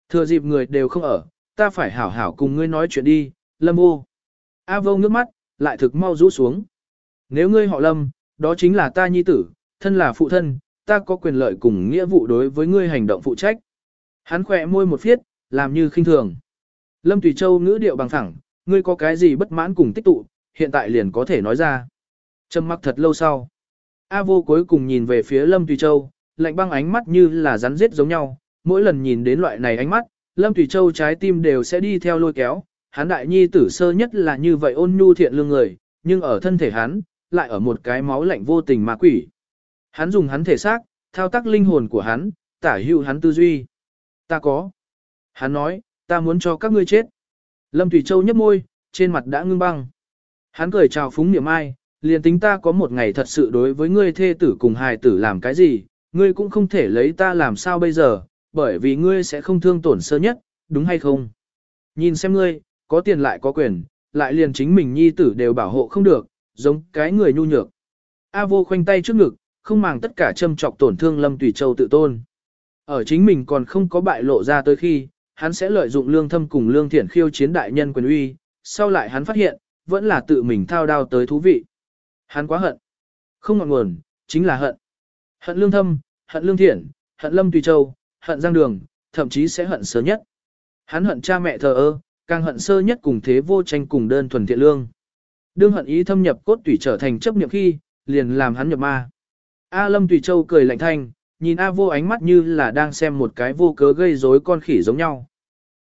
Thừa dịp người đều không ở, ta phải hảo hảo cùng ngươi nói chuyện đi, Lâm ô. A vô ngước mắt, lại thực mau rũ xuống. Nếu ngươi họ Lâm, đó chính là ta nhi tử, thân là phụ thân, ta có quyền lợi cùng nghĩa vụ đối với ngươi hành động phụ trách. Hắn khỏe môi một phiết, làm như khinh thường. Lâm Tùy Châu ngữ điệu bằng thẳng, ngươi có cái gì bất mãn cùng tích tụ, hiện tại liền có thể nói ra. Trầm mặc thật lâu sau. A vô cuối cùng nhìn về phía Lâm Tùy Châu, lạnh băng ánh mắt như là rắn giết giống nhau, mỗi lần nhìn đến loại này ánh mắt, Lâm thủy Châu trái tim đều sẽ đi theo lôi kéo, hắn đại nhi tử sơ nhất là như vậy ôn nhu thiện lương người, nhưng ở thân thể hắn, lại ở một cái máu lạnh vô tình ma quỷ. Hắn dùng hắn thể xác, thao tác linh hồn của hắn, tả hữu hắn tư duy. Ta có. Hắn nói, ta muốn cho các ngươi chết. Lâm Thủy Châu nhấp môi, trên mặt đã ngưng băng. Hắn cười chào phúng niệm ai, liền tính ta có một ngày thật sự đối với ngươi thê tử cùng hài tử làm cái gì, ngươi cũng không thể lấy ta làm sao bây giờ, bởi vì ngươi sẽ không thương tổn sơ nhất, đúng hay không? Nhìn xem ngươi, có tiền lại có quyền, lại liền chính mình nhi tử đều bảo hộ không được, giống cái người nhu nhược. A vô khoanh tay trước ngực, không màng tất cả châm trọc tổn thương Lâm Tùy Châu tự tôn. Ở chính mình còn không có bại lộ ra tới khi, hắn sẽ lợi dụng lương thâm cùng lương thiện khiêu chiến đại nhân quyền uy, sau lại hắn phát hiện, vẫn là tự mình thao đao tới thú vị. Hắn quá hận. Không ngọn nguồn, chính là hận. Hận lương thâm, hận lương thiện, hận lâm tùy châu, hận giang đường, thậm chí sẽ hận sơ nhất. Hắn hận cha mẹ thờ ơ, càng hận sơ nhất cùng thế vô tranh cùng đơn thuần thiện lương. Đương hận ý thâm nhập cốt tủy trở thành chấp niệm khi, liền làm hắn nhập ma. A Lâm Tùy Châu cười lạnh thanh, nhìn A vô ánh mắt như là đang xem một cái vô cớ gây rối con khỉ giống nhau.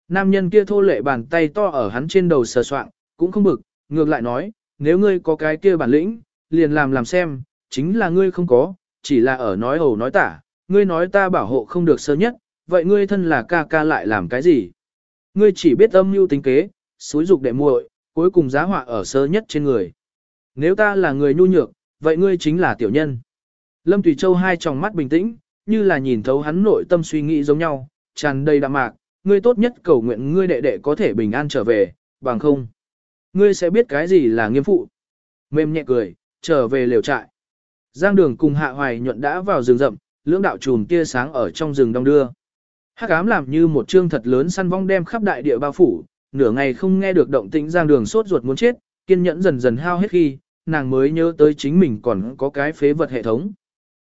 Nam nhân kia thô lệ bàn tay to ở hắn trên đầu sờ soạng, cũng không bực, ngược lại nói, nếu ngươi có cái kia bản lĩnh, liền làm làm xem, chính là ngươi không có, chỉ là ở nói ầu nói tả, ngươi nói ta bảo hộ không được sơ nhất, vậy ngươi thân là ca ca lại làm cái gì? Ngươi chỉ biết âm mưu tính kế, xúi dục đệ muội, cuối cùng giá họa ở sơ nhất trên người. Nếu ta là người nhu nhược, vậy ngươi chính là tiểu nhân. Lâm Tùy Châu hai tròng mắt bình tĩnh, như là nhìn thấu hắn nội tâm suy nghĩ giống nhau, tràn đầy đạm mạc, ngươi tốt nhất cầu nguyện ngươi đệ đệ có thể bình an trở về, bằng không. Ngươi sẽ biết cái gì là nghiêm phụ. Mềm nhẹ cười, trở về liều trại. Giang đường cùng hạ hoài nhuận đã vào rừng rậm, lưỡng đạo trùm tia sáng ở trong rừng đông đưa. Hắc ám làm như một trương thật lớn săn vong đem khắp đại địa bao phủ, nửa ngày không nghe được động tĩnh giang đường sốt ruột muốn chết, kiên nhẫn dần dần hao hết khi, nàng mới nhớ tới chính mình còn có cái phế vật hệ thống.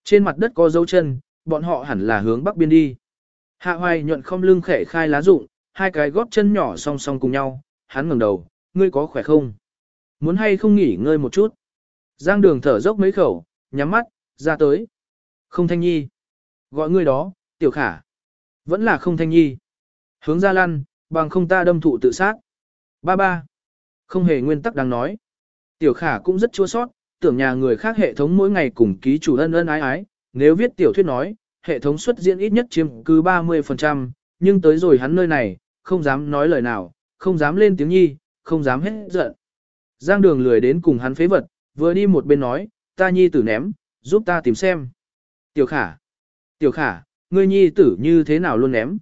Trên mặt đất có dấu chân, bọn họ hẳn là hướng bắc biên đi. Hạ hoài nhuận không lưng khẽ khai lá rụng, hai cái gót chân nhỏ song song cùng nhau, hắn ngẩng đầu, ngươi có khỏe không? Muốn hay không nghỉ ngơi một chút? Giang đường thở dốc mấy khẩu, nhắm mắt, ra tới. Không thanh nhi. Gọi ngươi đó, tiểu khả. Vẫn là không thanh nhi. Hướng ra lăn, bằng không ta đâm thụ tự sát. Ba ba. Không hề nguyên tắc đang nói. Tiểu khả cũng rất chua sót, tưởng nhà người khác hệ thống mỗi ngày cùng ký chủ ân ân ái ái. Nếu viết tiểu thuyết nói, hệ thống xuất diễn ít nhất chiếm cứ 30%, nhưng tới rồi hắn nơi này, không dám nói lời nào, không dám lên tiếng nhi, không dám hết giận. Giang đường lười đến cùng hắn phế vật, vừa đi một bên nói, ta nhi tử ném, giúp ta tìm xem. Tiểu khả, tiểu khả, ngươi nhi tử như thế nào luôn ném.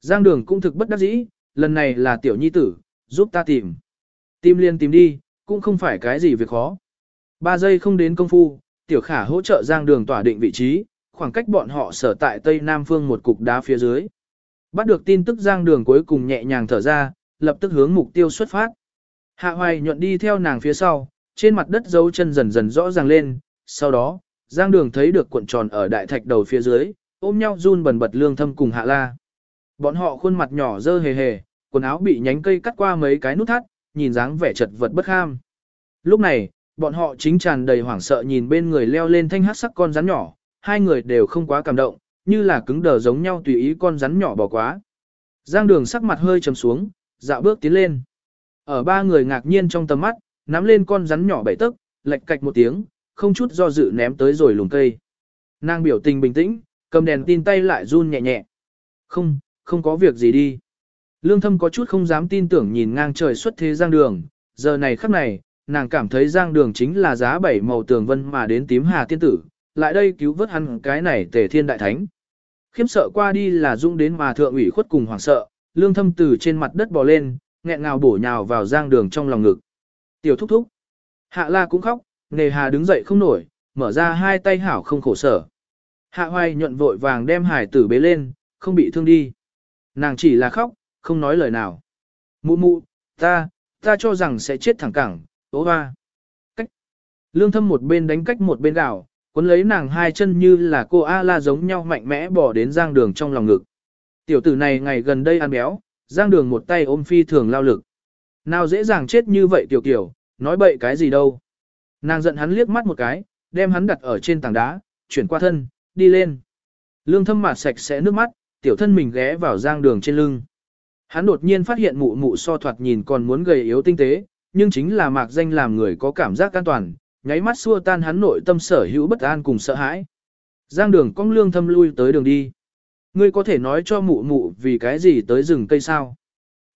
Giang đường cũng thực bất đắc dĩ, lần này là tiểu nhi tử, giúp ta tìm. Tìm liền tìm đi, cũng không phải cái gì việc khó. Ba giây không đến công phu, tiểu khả hỗ trợ giang đường tỏa định vị trí, khoảng cách bọn họ sở tại tây nam phương một cục đá phía dưới. Bắt được tin tức giang đường cuối cùng nhẹ nhàng thở ra, lập tức hướng mục tiêu xuất phát. Hạ hoài nhuận đi theo nàng phía sau, trên mặt đất dấu chân dần dần rõ ràng lên, sau đó, giang đường thấy được cuộn tròn ở đại thạch đầu phía dưới, ôm nhau run bần bật lương thâm cùng hạ la. Bọn họ khuôn mặt nhỏ dơ hề hề, quần áo bị nhánh cây cắt qua mấy cái nút thắt, nhìn dáng vẻ chật vật bất ham. Lúc này, bọn họ chính tràn đầy hoảng sợ nhìn bên người leo lên thanh hát sắc con rắn nhỏ, hai người đều không quá cảm động, như là cứng đờ giống nhau tùy ý con rắn nhỏ bỏ quá. Giang đường sắc mặt hơi trầm xuống, dạo bước tiến lên. Ở ba người ngạc nhiên trong tầm mắt, nắm lên con rắn nhỏ bảy tấc, lệch cạch một tiếng, không chút do dự ném tới rồi lùm cây. Nàng biểu tình bình tĩnh, cầm đèn tin tay lại run nhẹ nhẹ. Không, không có việc gì đi. Lương thâm có chút không dám tin tưởng nhìn ngang trời xuất thế giang đường, giờ này khắc này, nàng cảm thấy giang đường chính là giá bảy màu tường vân mà đến tím hà tiên tử, lại đây cứu vớt hắn cái này tề thiên đại thánh. Khiếm sợ qua đi là dung đến mà thượng ủy khuất cùng hoảng sợ, lương thâm từ trên mặt đất bò lên, nghẹn ngào bổ nhào vào giang đường trong lòng ngực. Tiểu thúc thúc. Hạ la cũng khóc, nề hà đứng dậy không nổi, mở ra hai tay hảo không khổ sở. Hạ hoài nhuận vội vàng đem hải tử bế lên, không bị thương đi. Nàng chỉ là khóc, không nói lời nào. Mụ mụ, ta, ta cho rằng sẽ chết thẳng cẳng, ố hoa. Cách. Lương thâm một bên đánh cách một bên đảo, cuốn lấy nàng hai chân như là cô A-la giống nhau mạnh mẽ bỏ đến giang đường trong lòng ngực. Tiểu tử này ngày gần đây ăn béo, giang đường một tay ôm phi thường lao lực. Nào dễ dàng chết như vậy tiểu kiểu, nói bậy cái gì đâu. Nàng giận hắn liếc mắt một cái, đem hắn đặt ở trên tảng đá, chuyển qua thân, đi lên. Lương thâm mặt sạch sẽ nước mắt, tiểu thân mình ghé vào giang đường trên lưng. Hắn đột nhiên phát hiện mụ mụ so thoạt nhìn còn muốn gầy yếu tinh tế, nhưng chính là mạc danh làm người có cảm giác an toàn, nháy mắt xua tan hắn nội tâm sở hữu bất an cùng sợ hãi. Giang đường cong lương thâm lui tới đường đi. Ngươi có thể nói cho mụ mụ vì cái gì tới rừng cây sao?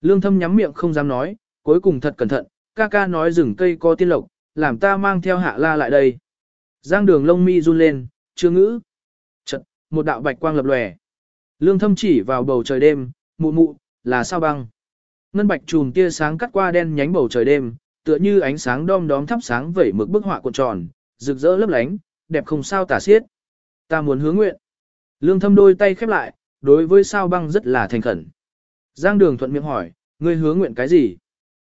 Lương thâm nhắm miệng không dám nói, cuối cùng thật cẩn thận, ca ca nói rừng cây có tiên lộc, làm ta mang theo hạ la lại đây. Giang đường lông mi run lên, chưa ngữ. Chật, một đạo bạch quang lập lòe. Lương thâm chỉ vào bầu trời đêm, mụ mụ, là sao băng. Ngân bạch chùm tia sáng cắt qua đen nhánh bầu trời đêm, tựa như ánh sáng đom đóm thắp sáng vẩy mực bức họa cuộn tròn, rực rỡ lấp lánh, đẹp không sao tả xiết. Ta muốn hướng nguyện. Lương thâm đôi tay khép lại, đối với sao băng rất là thành khẩn. Giang đường thuận miệng hỏi, ngươi hướng nguyện cái gì?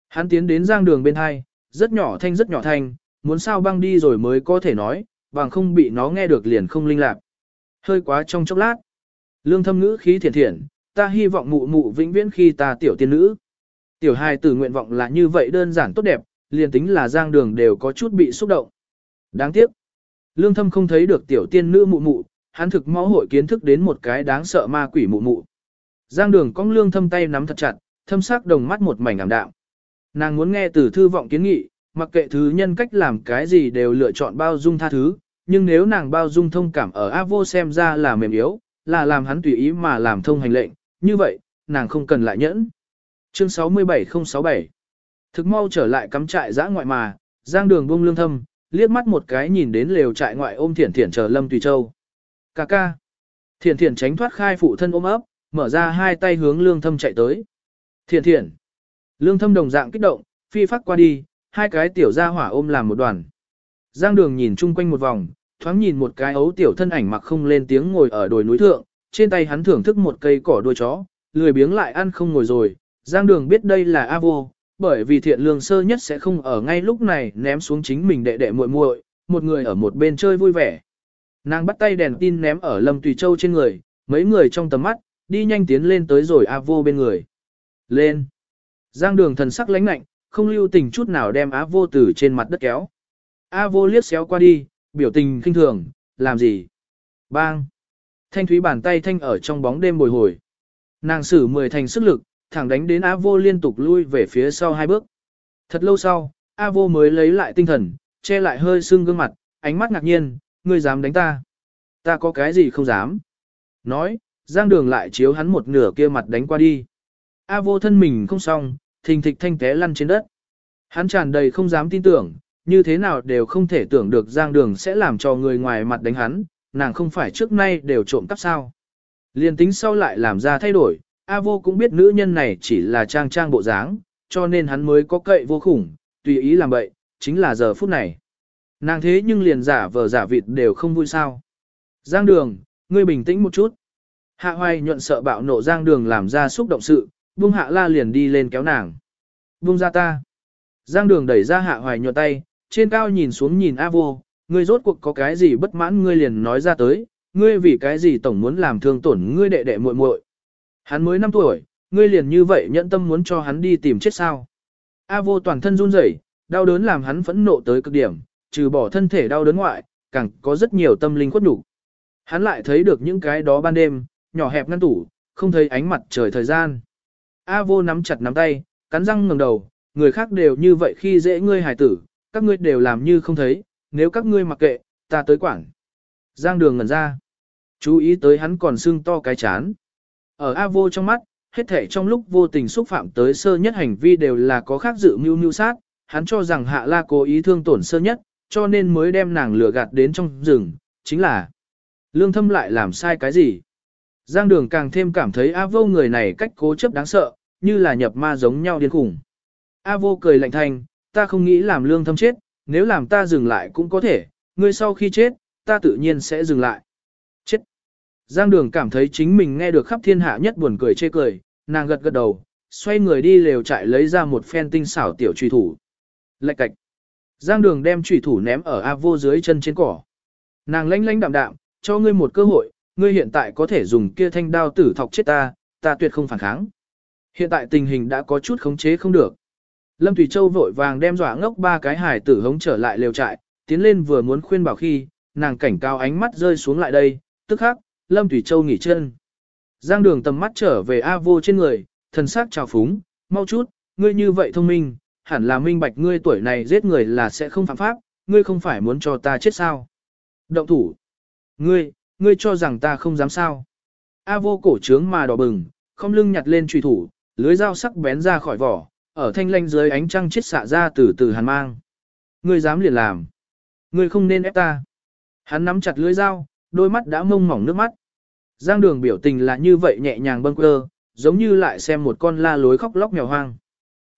Hắn tiến đến giang đường bên hai, rất nhỏ thanh rất nhỏ thanh, muốn sao băng đi rồi mới có thể nói, bằng không bị nó nghe được liền không linh lạc. Hơi quá trong chốc lát. Lương thâm ngữ khí thiện thiện, ta hy vọng mụ mụ vĩnh viễn khi ta tiểu tiên nữ. Tiểu hài tử nguyện vọng là như vậy đơn giản tốt đẹp, liền tính là giang đường đều có chút bị xúc động. Đáng tiếc. Lương thâm không thấy được tiểu tiên nữ mụ mụ, hắn thực máu hội kiến thức đến một cái đáng sợ ma quỷ mụ mụ. Giang đường cong lương thâm tay nắm thật chặt, thâm sắc đồng mắt một mảnh ảm đạm. Nàng muốn nghe từ thư vọng kiến nghị, mặc kệ thứ nhân cách làm cái gì đều lựa chọn bao dung tha thứ, nhưng nếu nàng bao dung thông cảm ở A vô xem ra là mềm yếu, là làm hắn tùy ý mà làm thông hành lệnh, như vậy, nàng không cần lại nhẫn. Chương 67067 Thực mau trở lại cắm trại giã ngoại mà, giang đường buông lương thâm, liếc mắt một cái nhìn đến lều trại ngoại ôm thiển thiển chờ Lâm Tùy Châu. Cà ca. Thiển thiển tránh thoát khai phụ thân ôm ấp, mở ra hai tay hướng lương thâm chạy tới. Thiển thiển. Lương thâm đồng dạng kích động, phi phát qua đi, hai cái tiểu gia hỏa ôm làm một đoàn. Giang đường nhìn chung quanh một vòng, thoáng nhìn một cái ấu tiểu thân ảnh mặc không lên tiếng ngồi ở đồi núi thượng, trên tay hắn thưởng thức một cây cỏ đuôi chó, lười biếng lại ăn không ngồi rồi. Giang đường biết đây là A vô, bởi vì thiện lương sơ nhất sẽ không ở ngay lúc này ném xuống chính mình đệ đệ muội muội, một người ở một bên chơi vui vẻ. Nàng bắt tay đèn tin ném ở Lâm Tùy Châu trên người, mấy người trong tầm mắt, đi nhanh tiến lên tới rồi A vô bên người. Lên! Giang đường thần sắc lãnh lạnh, không lưu tình chút nào đem Á vô từ trên mặt đất kéo. A vô liếc xéo qua đi, biểu tình kinh thường, làm gì? Bang! Thanh thúy bàn tay thanh ở trong bóng đêm bồi hồi. Nàng sử mười thành sức lực, thẳng đánh đến A vô liên tục lui về phía sau hai bước. Thật lâu sau, A vô mới lấy lại tinh thần, che lại hơi sưng gương mặt, ánh mắt ngạc nhiên, ngươi dám đánh ta. Ta có cái gì không dám. Nói, giang đường lại chiếu hắn một nửa kia mặt đánh qua đi. A vô thân mình không xong, thình thịch thanh té lăn trên đất. Hắn tràn đầy không dám tin tưởng, như thế nào đều không thể tưởng được giang đường sẽ làm cho người ngoài mặt đánh hắn, nàng không phải trước nay đều trộm cắp sao. Liên tính sau lại làm ra thay đổi, A vô cũng biết nữ nhân này chỉ là trang trang bộ dáng, cho nên hắn mới có cậy vô khủng, tùy ý làm bậy, chính là giờ phút này. Nàng thế nhưng liền giả vờ giả vịt đều không vui sao. Giang đường, ngươi bình tĩnh một chút. Hạ hoài nhuận sợ bạo nộ giang đường làm ra xúc động sự, buông hạ la liền đi lên kéo nàng. Buông ra ta. Giang đường đẩy ra hạ hoài nhuận tay, trên cao nhìn xuống nhìn A vô, ngươi rốt cuộc có cái gì bất mãn ngươi liền nói ra tới, ngươi vì cái gì tổng muốn làm thương tổn ngươi đệ đệ muội muội. Hắn mới 5 tuổi, ngươi liền như vậy nhẫn tâm muốn cho hắn đi tìm chết sao. A vô toàn thân run rẩy, đau đớn làm hắn phẫn nộ tới cực điểm, trừ bỏ thân thể đau đớn ngoại, càng có rất nhiều tâm linh khuất đủ. Hắn lại thấy được những cái đó ban đêm, nhỏ hẹp ngăn tủ, không thấy ánh mặt trời thời gian. A vô nắm chặt nắm tay, cắn răng ngẩng đầu, người khác đều như vậy khi dễ ngươi hài tử, các ngươi đều làm như không thấy, nếu các ngươi mặc kệ, ta tới quản. Giang đường ngẩn ra. Chú ý tới hắn còn sưng to cái chán. Ở A vô trong mắt, hết thể trong lúc vô tình xúc phạm tới sơ nhất hành vi đều là có khác dự mưu mưu sát, hắn cho rằng hạ la cố ý thương tổn sơ nhất, cho nên mới đem nàng lừa gạt đến trong rừng, chính là lương thâm lại làm sai cái gì. Giang đường càng thêm cảm thấy A vô người này cách cố chấp đáng sợ, như là nhập ma giống nhau điên khủng. A vô cười lạnh thanh, ta không nghĩ làm lương thâm chết, nếu làm ta dừng lại cũng có thể, ngươi sau khi chết, ta tự nhiên sẽ dừng lại. Chết. Giang đường cảm thấy chính mình nghe được khắp thiên hạ nhất buồn cười chê cười, nàng gật gật đầu, xoay người đi lều trại lấy ra một phen tinh xảo tiểu truy thủ. Lạch cạch. Giang đường đem truy thủ ném ở A vô dưới chân trên cỏ. Nàng lanh lanh đạm đạm, cho ngươi một cơ hội, ngươi hiện tại có thể dùng kia thanh đao tử thọc chết ta, ta tuyệt không phản kháng. Hiện tại tình hình đã có chút khống chế không được. Lâm Thủy Châu vội vàng đem dọa ngốc ba cái hải tử hống trở lại lều trại, tiến lên vừa muốn khuyên bảo khi, nàng cảnh cao ánh mắt rơi xuống lại đây, tức khắc, Lâm Thủy Châu nghỉ chân. Giang đường tầm mắt trở về A vô trên người, thần sắc trào phúng, mau chút, ngươi như vậy thông minh, hẳn là minh bạch ngươi tuổi này giết người là sẽ không phạm pháp, ngươi không phải muốn cho ta chết sao. Động thủ. Ngươi, ngươi cho rằng ta không dám sao. A vô cổ trướng mà đỏ bừng, không lưng nhặt lên trùy thủ, lưới dao sắc bén ra khỏi vỏ, ở thanh lanh dưới ánh trăng chết xạ ra từ từ hàn mang. Ngươi dám liền làm. Ngươi không nên ép ta. Hắn nắm chặt lưới dao, đôi mắt đã mông mỏng nước mắt. Giang đường biểu tình là như vậy nhẹ nhàng bâng quơ, giống như lại xem một con la lối khóc lóc mèo hoang.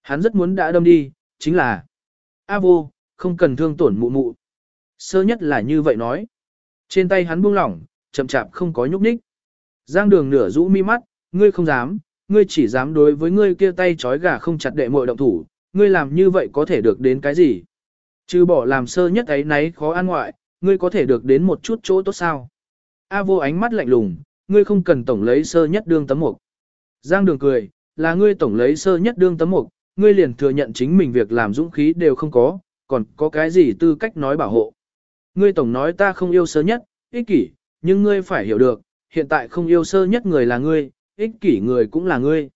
Hắn rất muốn đã đâm đi, chính là A vô, không cần thương tổn mụ mụ. Sơ nhất là như vậy nói. Trên tay hắn buông lỏng, chậm chạp không có nhúc nhích. Giang đường nửa rũ mi mắt, ngươi không dám, ngươi chỉ dám đối với ngươi kia tay trói gà không chặt đệ mội động thủ, ngươi làm như vậy có thể được đến cái gì? Chứ bỏ làm sơ nhất ấy nấy khó an ngoại, ngươi có thể được đến một chút chỗ tốt sao? A vô ánh mắt lạnh lùng, ngươi không cần tổng lấy sơ nhất đương tấm mục. Giang đường cười, là ngươi tổng lấy sơ nhất đương tấm mục, ngươi liền thừa nhận chính mình việc làm dũng khí đều không có, còn có cái gì tư cách nói bảo hộ. Ngươi tổng nói ta không yêu sơ nhất, ích kỷ, nhưng ngươi phải hiểu được, hiện tại không yêu sơ nhất người là ngươi, ích kỷ người cũng là ngươi.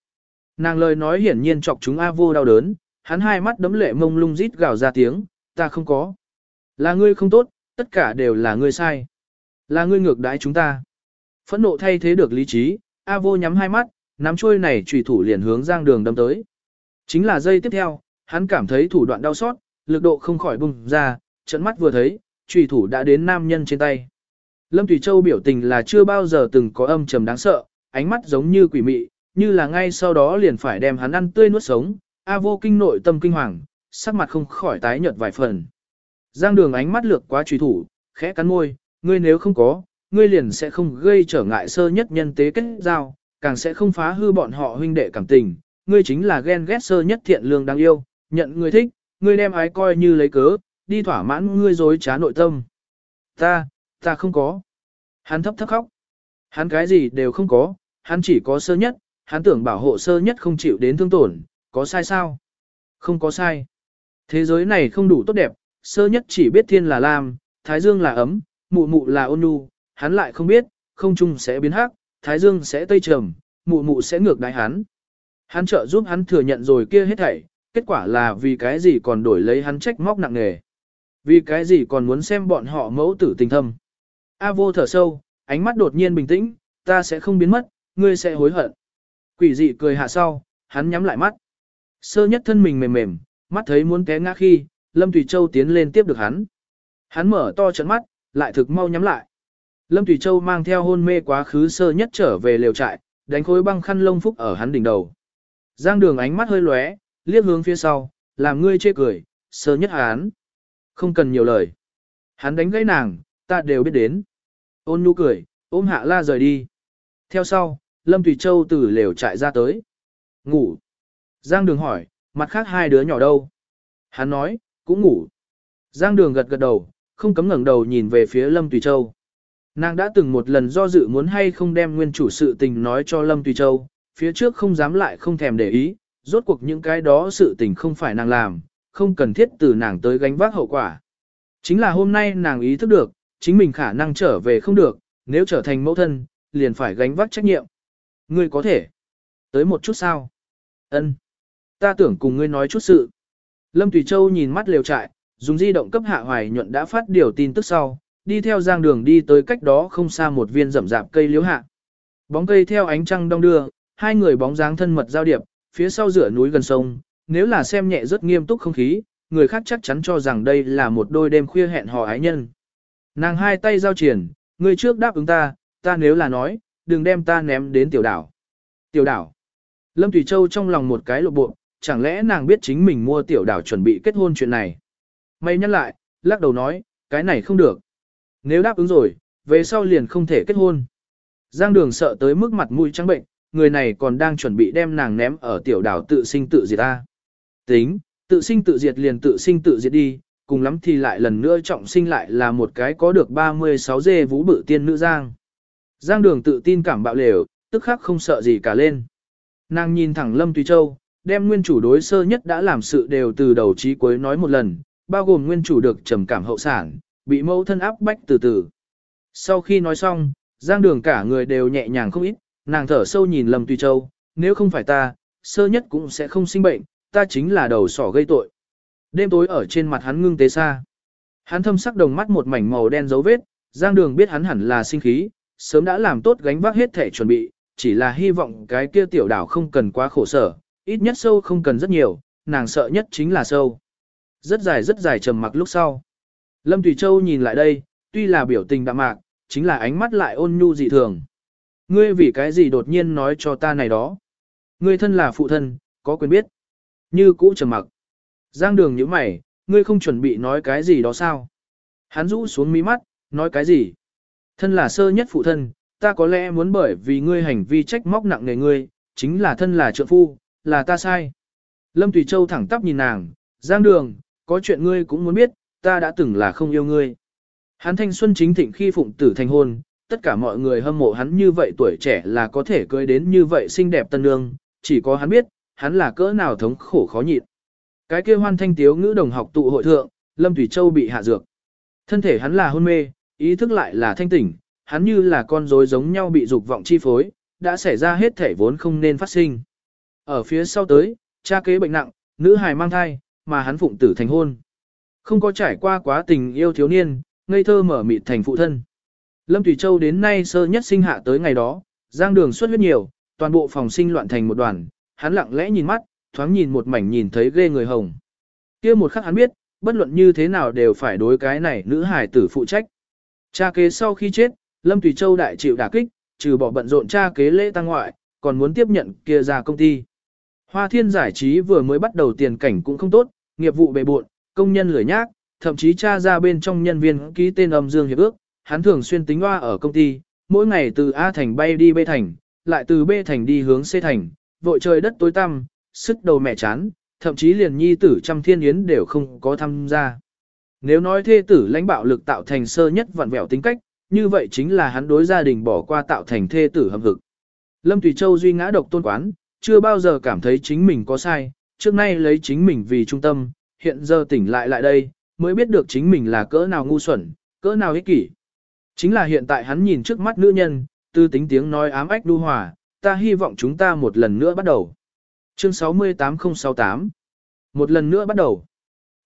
Nàng lời nói hiển nhiên chọc chúng A vô đau đớn, hắn hai mắt đấm lệ mông lung rít gào ra tiếng, ta không có. Là ngươi không tốt, tất cả đều là ngươi sai. Là ngươi ngược đãi chúng ta. Phẫn nộ thay thế được lý trí, A vô nhắm hai mắt, nắm chuôi này trùy thủ liền hướng giang đường đâm tới. Chính là giây tiếp theo, hắn cảm thấy thủ đoạn đau xót, lực độ không khỏi bùng ra, trận mắt vừa thấy, trùy thủ đã đến nam nhân trên tay. Lâm Thủy Châu biểu tình là chưa bao giờ từng có âm trầm đáng sợ, ánh mắt giống như quỷ mị, như là ngay sau đó liền phải đem hắn ăn tươi nuốt sống, A vô kinh nội tâm kinh hoàng, sắc mặt không khỏi tái nhợt vài phần. Giang đường ánh mắt lược quá truy thủ, khẽ cắn môi, ngươi nếu không có, ngươi liền sẽ không gây trở ngại sơ nhất nhân tế kết giao, càng sẽ không phá hư bọn họ huynh đệ cảm tình, ngươi chính là ghen ghét sơ nhất thiện lương đáng yêu, nhận ngươi thích, ngươi đem ái coi như lấy cớ, đi thỏa mãn ngươi dối trá nội tâm. Ta, ta không có. Hắn thấp thấp khóc. Hắn cái gì đều không có, hắn chỉ có sơ nhất, hắn tưởng bảo hộ sơ nhất không chịu đến thương tổn, có sai sao? Không có sai. Thế giới này không đủ tốt đẹp, sơ nhất chỉ biết thiên là lam, thái dương là ấm, mụ mụ là ôn nhu, hắn lại không biết, không trung sẽ biến hắc, thái dương sẽ tây trầm, mụ mụ sẽ ngược đáy hắn. Hắn trợ giúp hắn thừa nhận rồi kia hết thảy, kết quả là vì cái gì còn đổi lấy hắn trách móc nặng nề. Vì cái gì còn muốn xem bọn họ mẫu tử tình thâm. A vô thở sâu, ánh mắt đột nhiên bình tĩnh, ta sẽ không biến mất, ngươi sẽ hối hận. Quỷ dị cười hạ sau, hắn nhắm lại mắt. Sơ nhất thân mình mềm mềm, mắt thấy muốn té ngã khi, Lâm Thủy Châu tiến lên tiếp được hắn. Hắn mở to trận mắt, lại thực mau nhắm lại. Lâm Thủy Châu mang theo hôn mê quá khứ sơ nhất trở về lều trại, đánh khối băng khăn lông phúc ở hắn đỉnh đầu. Giang đường ánh mắt hơi lóe, liếc hướng phía sau, làm ngươi chê cười, sơ nhất hắn. Không cần nhiều lời. Hắn đánh gãy nàng, ta đều biết đến. Ôn nhu cười, ôm hạ la rời đi. Theo sau, Lâm Thủy Châu từ lều trại ra tới. Ngủ. Giang đường hỏi, mặt khác hai đứa nhỏ đâu? Hắn nói, cũng ngủ. Giang đường gật gật đầu, không cấm ngẩng đầu nhìn về phía Lâm Tùy Châu. Nàng đã từng một lần do dự muốn hay không đem nguyên chủ sự tình nói cho Lâm Tùy Châu, phía trước không dám lại không thèm để ý, rốt cuộc những cái đó sự tình không phải nàng làm, không cần thiết từ nàng tới gánh vác hậu quả. Chính là hôm nay nàng ý thức được, chính mình khả năng trở về không được, nếu trở thành mẫu thân, liền phải gánh vác trách nhiệm. Ngươi có thể. Tới một chút sao? Ân. Ta tưởng cùng ngươi nói chút sự. Lâm Tùy Châu nhìn mắt liều trại, dùng di động cấp hạ hoài nhuận đã phát điều tin tức sau, đi theo giang đường đi tới cách đó không xa một viên rậm rạp cây liễu hạ. Bóng cây theo ánh trăng đông đưa, hai người bóng dáng thân mật giao điệp, phía sau rửa núi gần sông, nếu là xem nhẹ rất nghiêm túc không khí, người khác chắc chắn cho rằng đây là một đôi đêm khuya hẹn hò ái nhân. Nàng hai tay giao triển, người trước đáp ứng ta, ta nếu là nói, đừng đem ta ném đến tiểu đảo. Tiểu đảo. Lâm Thủy Châu trong lòng một cái lộ bộ, chẳng lẽ nàng biết chính mình mua tiểu đảo chuẩn bị kết hôn chuyện này. Mày nhắc lại, lắc đầu nói, cái này không được. Nếu đáp ứng rồi, về sau liền không thể kết hôn. Giang đường sợ tới mức mặt mũi trắng bệnh, người này còn đang chuẩn bị đem nàng ném ở tiểu đảo tự sinh tự diệt ta. Tính, tự sinh tự diệt liền tự sinh tự diệt đi, cùng lắm thì lại lần nữa trọng sinh lại là một cái có được 36 dê vũ bự tiên nữ Giang. Giang đường tự tin cảm bạo lều, tức khắc không sợ gì cả lên. Nàng nhìn thẳng Lâm Tùy Châu, đem nguyên chủ đối sơ nhất đã làm sự đều từ đầu chí cuối nói một lần, bao gồm nguyên chủ được trầm cảm hậu sản, bị mẫu thân áp bách từ từ. Sau khi nói xong, giang đường cả người đều nhẹ nhàng không ít, nàng thở sâu nhìn Lâm Tùy Châu, nếu không phải ta, sơ nhất cũng sẽ không sinh bệnh, ta chính là đầu sỏ gây tội. Đêm tối ở trên mặt hắn ngưng tế xa. Hắn thâm sắc đồng mắt một mảnh màu đen dấu vết, giang đường biết hắn hẳn là sinh khí, sớm đã làm tốt gánh vác hết thể chuẩn bị, chỉ là hy vọng cái kia tiểu đảo không cần quá khổ sở, ít nhất sâu không cần rất nhiều, nàng sợ nhất chính là sâu. Rất dài rất dài trầm mặc lúc sau. Lâm Thủy Châu nhìn lại đây, tuy là biểu tình đạm mạc, chính là ánh mắt lại ôn nhu dị thường. Ngươi vì cái gì đột nhiên nói cho ta này đó? Ngươi thân là phụ thân, có quyền biết. Như cũ trầm mặc. Giang đường như mày, ngươi không chuẩn bị nói cái gì đó sao? Hắn rũ xuống mí mắt, nói cái gì? Thân là sơ nhất phụ thân, ta có lẽ muốn bởi vì ngươi hành vi trách móc nặng nề ngươi, chính là thân là trợ phu, là ta sai. Lâm Tùy Châu thẳng tắp nhìn nàng, Giang đường, có chuyện ngươi cũng muốn biết, ta đã từng là không yêu ngươi. Hắn thanh xuân chính thịnh khi phụng tử thành hôn, tất cả mọi người hâm mộ hắn như vậy tuổi trẻ là có thể cưới đến như vậy xinh đẹp tân nương, chỉ có hắn biết, hắn là cỡ nào thống khổ khó nhịn. Cái kia hoan thanh tiếu ngữ đồng học tụ hội thượng, Lâm Thủy Châu bị hạ dược. Thân thể hắn là hôn mê, ý thức lại là thanh tỉnh, hắn như là con rối giống nhau bị dục vọng chi phối, đã xảy ra hết thể vốn không nên phát sinh. Ở phía sau tới, cha kế bệnh nặng, nữ hài mang thai, mà hắn phụng tử thành hôn. Không có trải qua quá tình yêu thiếu niên, ngây thơ mở mịt thành phụ thân. Lâm Thủy Châu đến nay sơ nhất sinh hạ tới ngày đó, giang đường xuất huyết nhiều, toàn bộ phòng sinh loạn thành một đoàn, hắn lặng lẽ nhìn mắt, thoáng nhìn một mảnh nhìn thấy ghê người hồng. kia một khắc hắn biết, bất luận như thế nào đều phải đối cái này nữ hải tử phụ trách. Cha kế sau khi chết, Lâm tùy Châu đại chịu đả kích, trừ bỏ bận rộn cha kế lễ tăng ngoại, còn muốn tiếp nhận kia ra công ty. Hoa thiên giải trí vừa mới bắt đầu tiền cảnh cũng không tốt, nghiệp vụ bề bộn, công nhân lười nhác, thậm chí cha ra bên trong nhân viên ký tên âm dương hiệp ước, hắn thường xuyên tính hoa ở công ty, mỗi ngày từ A thành bay đi B thành, lại từ B thành đi hướng C thành, vội trời đất tối tăm, sức đầu mẹ chán, thậm chí liền nhi tử trăm thiên yến đều không có tham gia. Nếu nói thê tử lãnh bạo lực tạo thành sơ nhất vặn vẹo tính cách, như vậy chính là hắn đối gia đình bỏ qua tạo thành thê tử hâm hực. Lâm Thủy Châu duy ngã độc tôn quán, chưa bao giờ cảm thấy chính mình có sai, trước nay lấy chính mình vì trung tâm, hiện giờ tỉnh lại lại đây, mới biết được chính mình là cỡ nào ngu xuẩn, cỡ nào ích kỷ. Chính là hiện tại hắn nhìn trước mắt nữ nhân, tư tính tiếng nói ám ách đu hòa, ta hy vọng chúng ta một lần nữa bắt đầu. Chương 68068 Một lần nữa bắt đầu.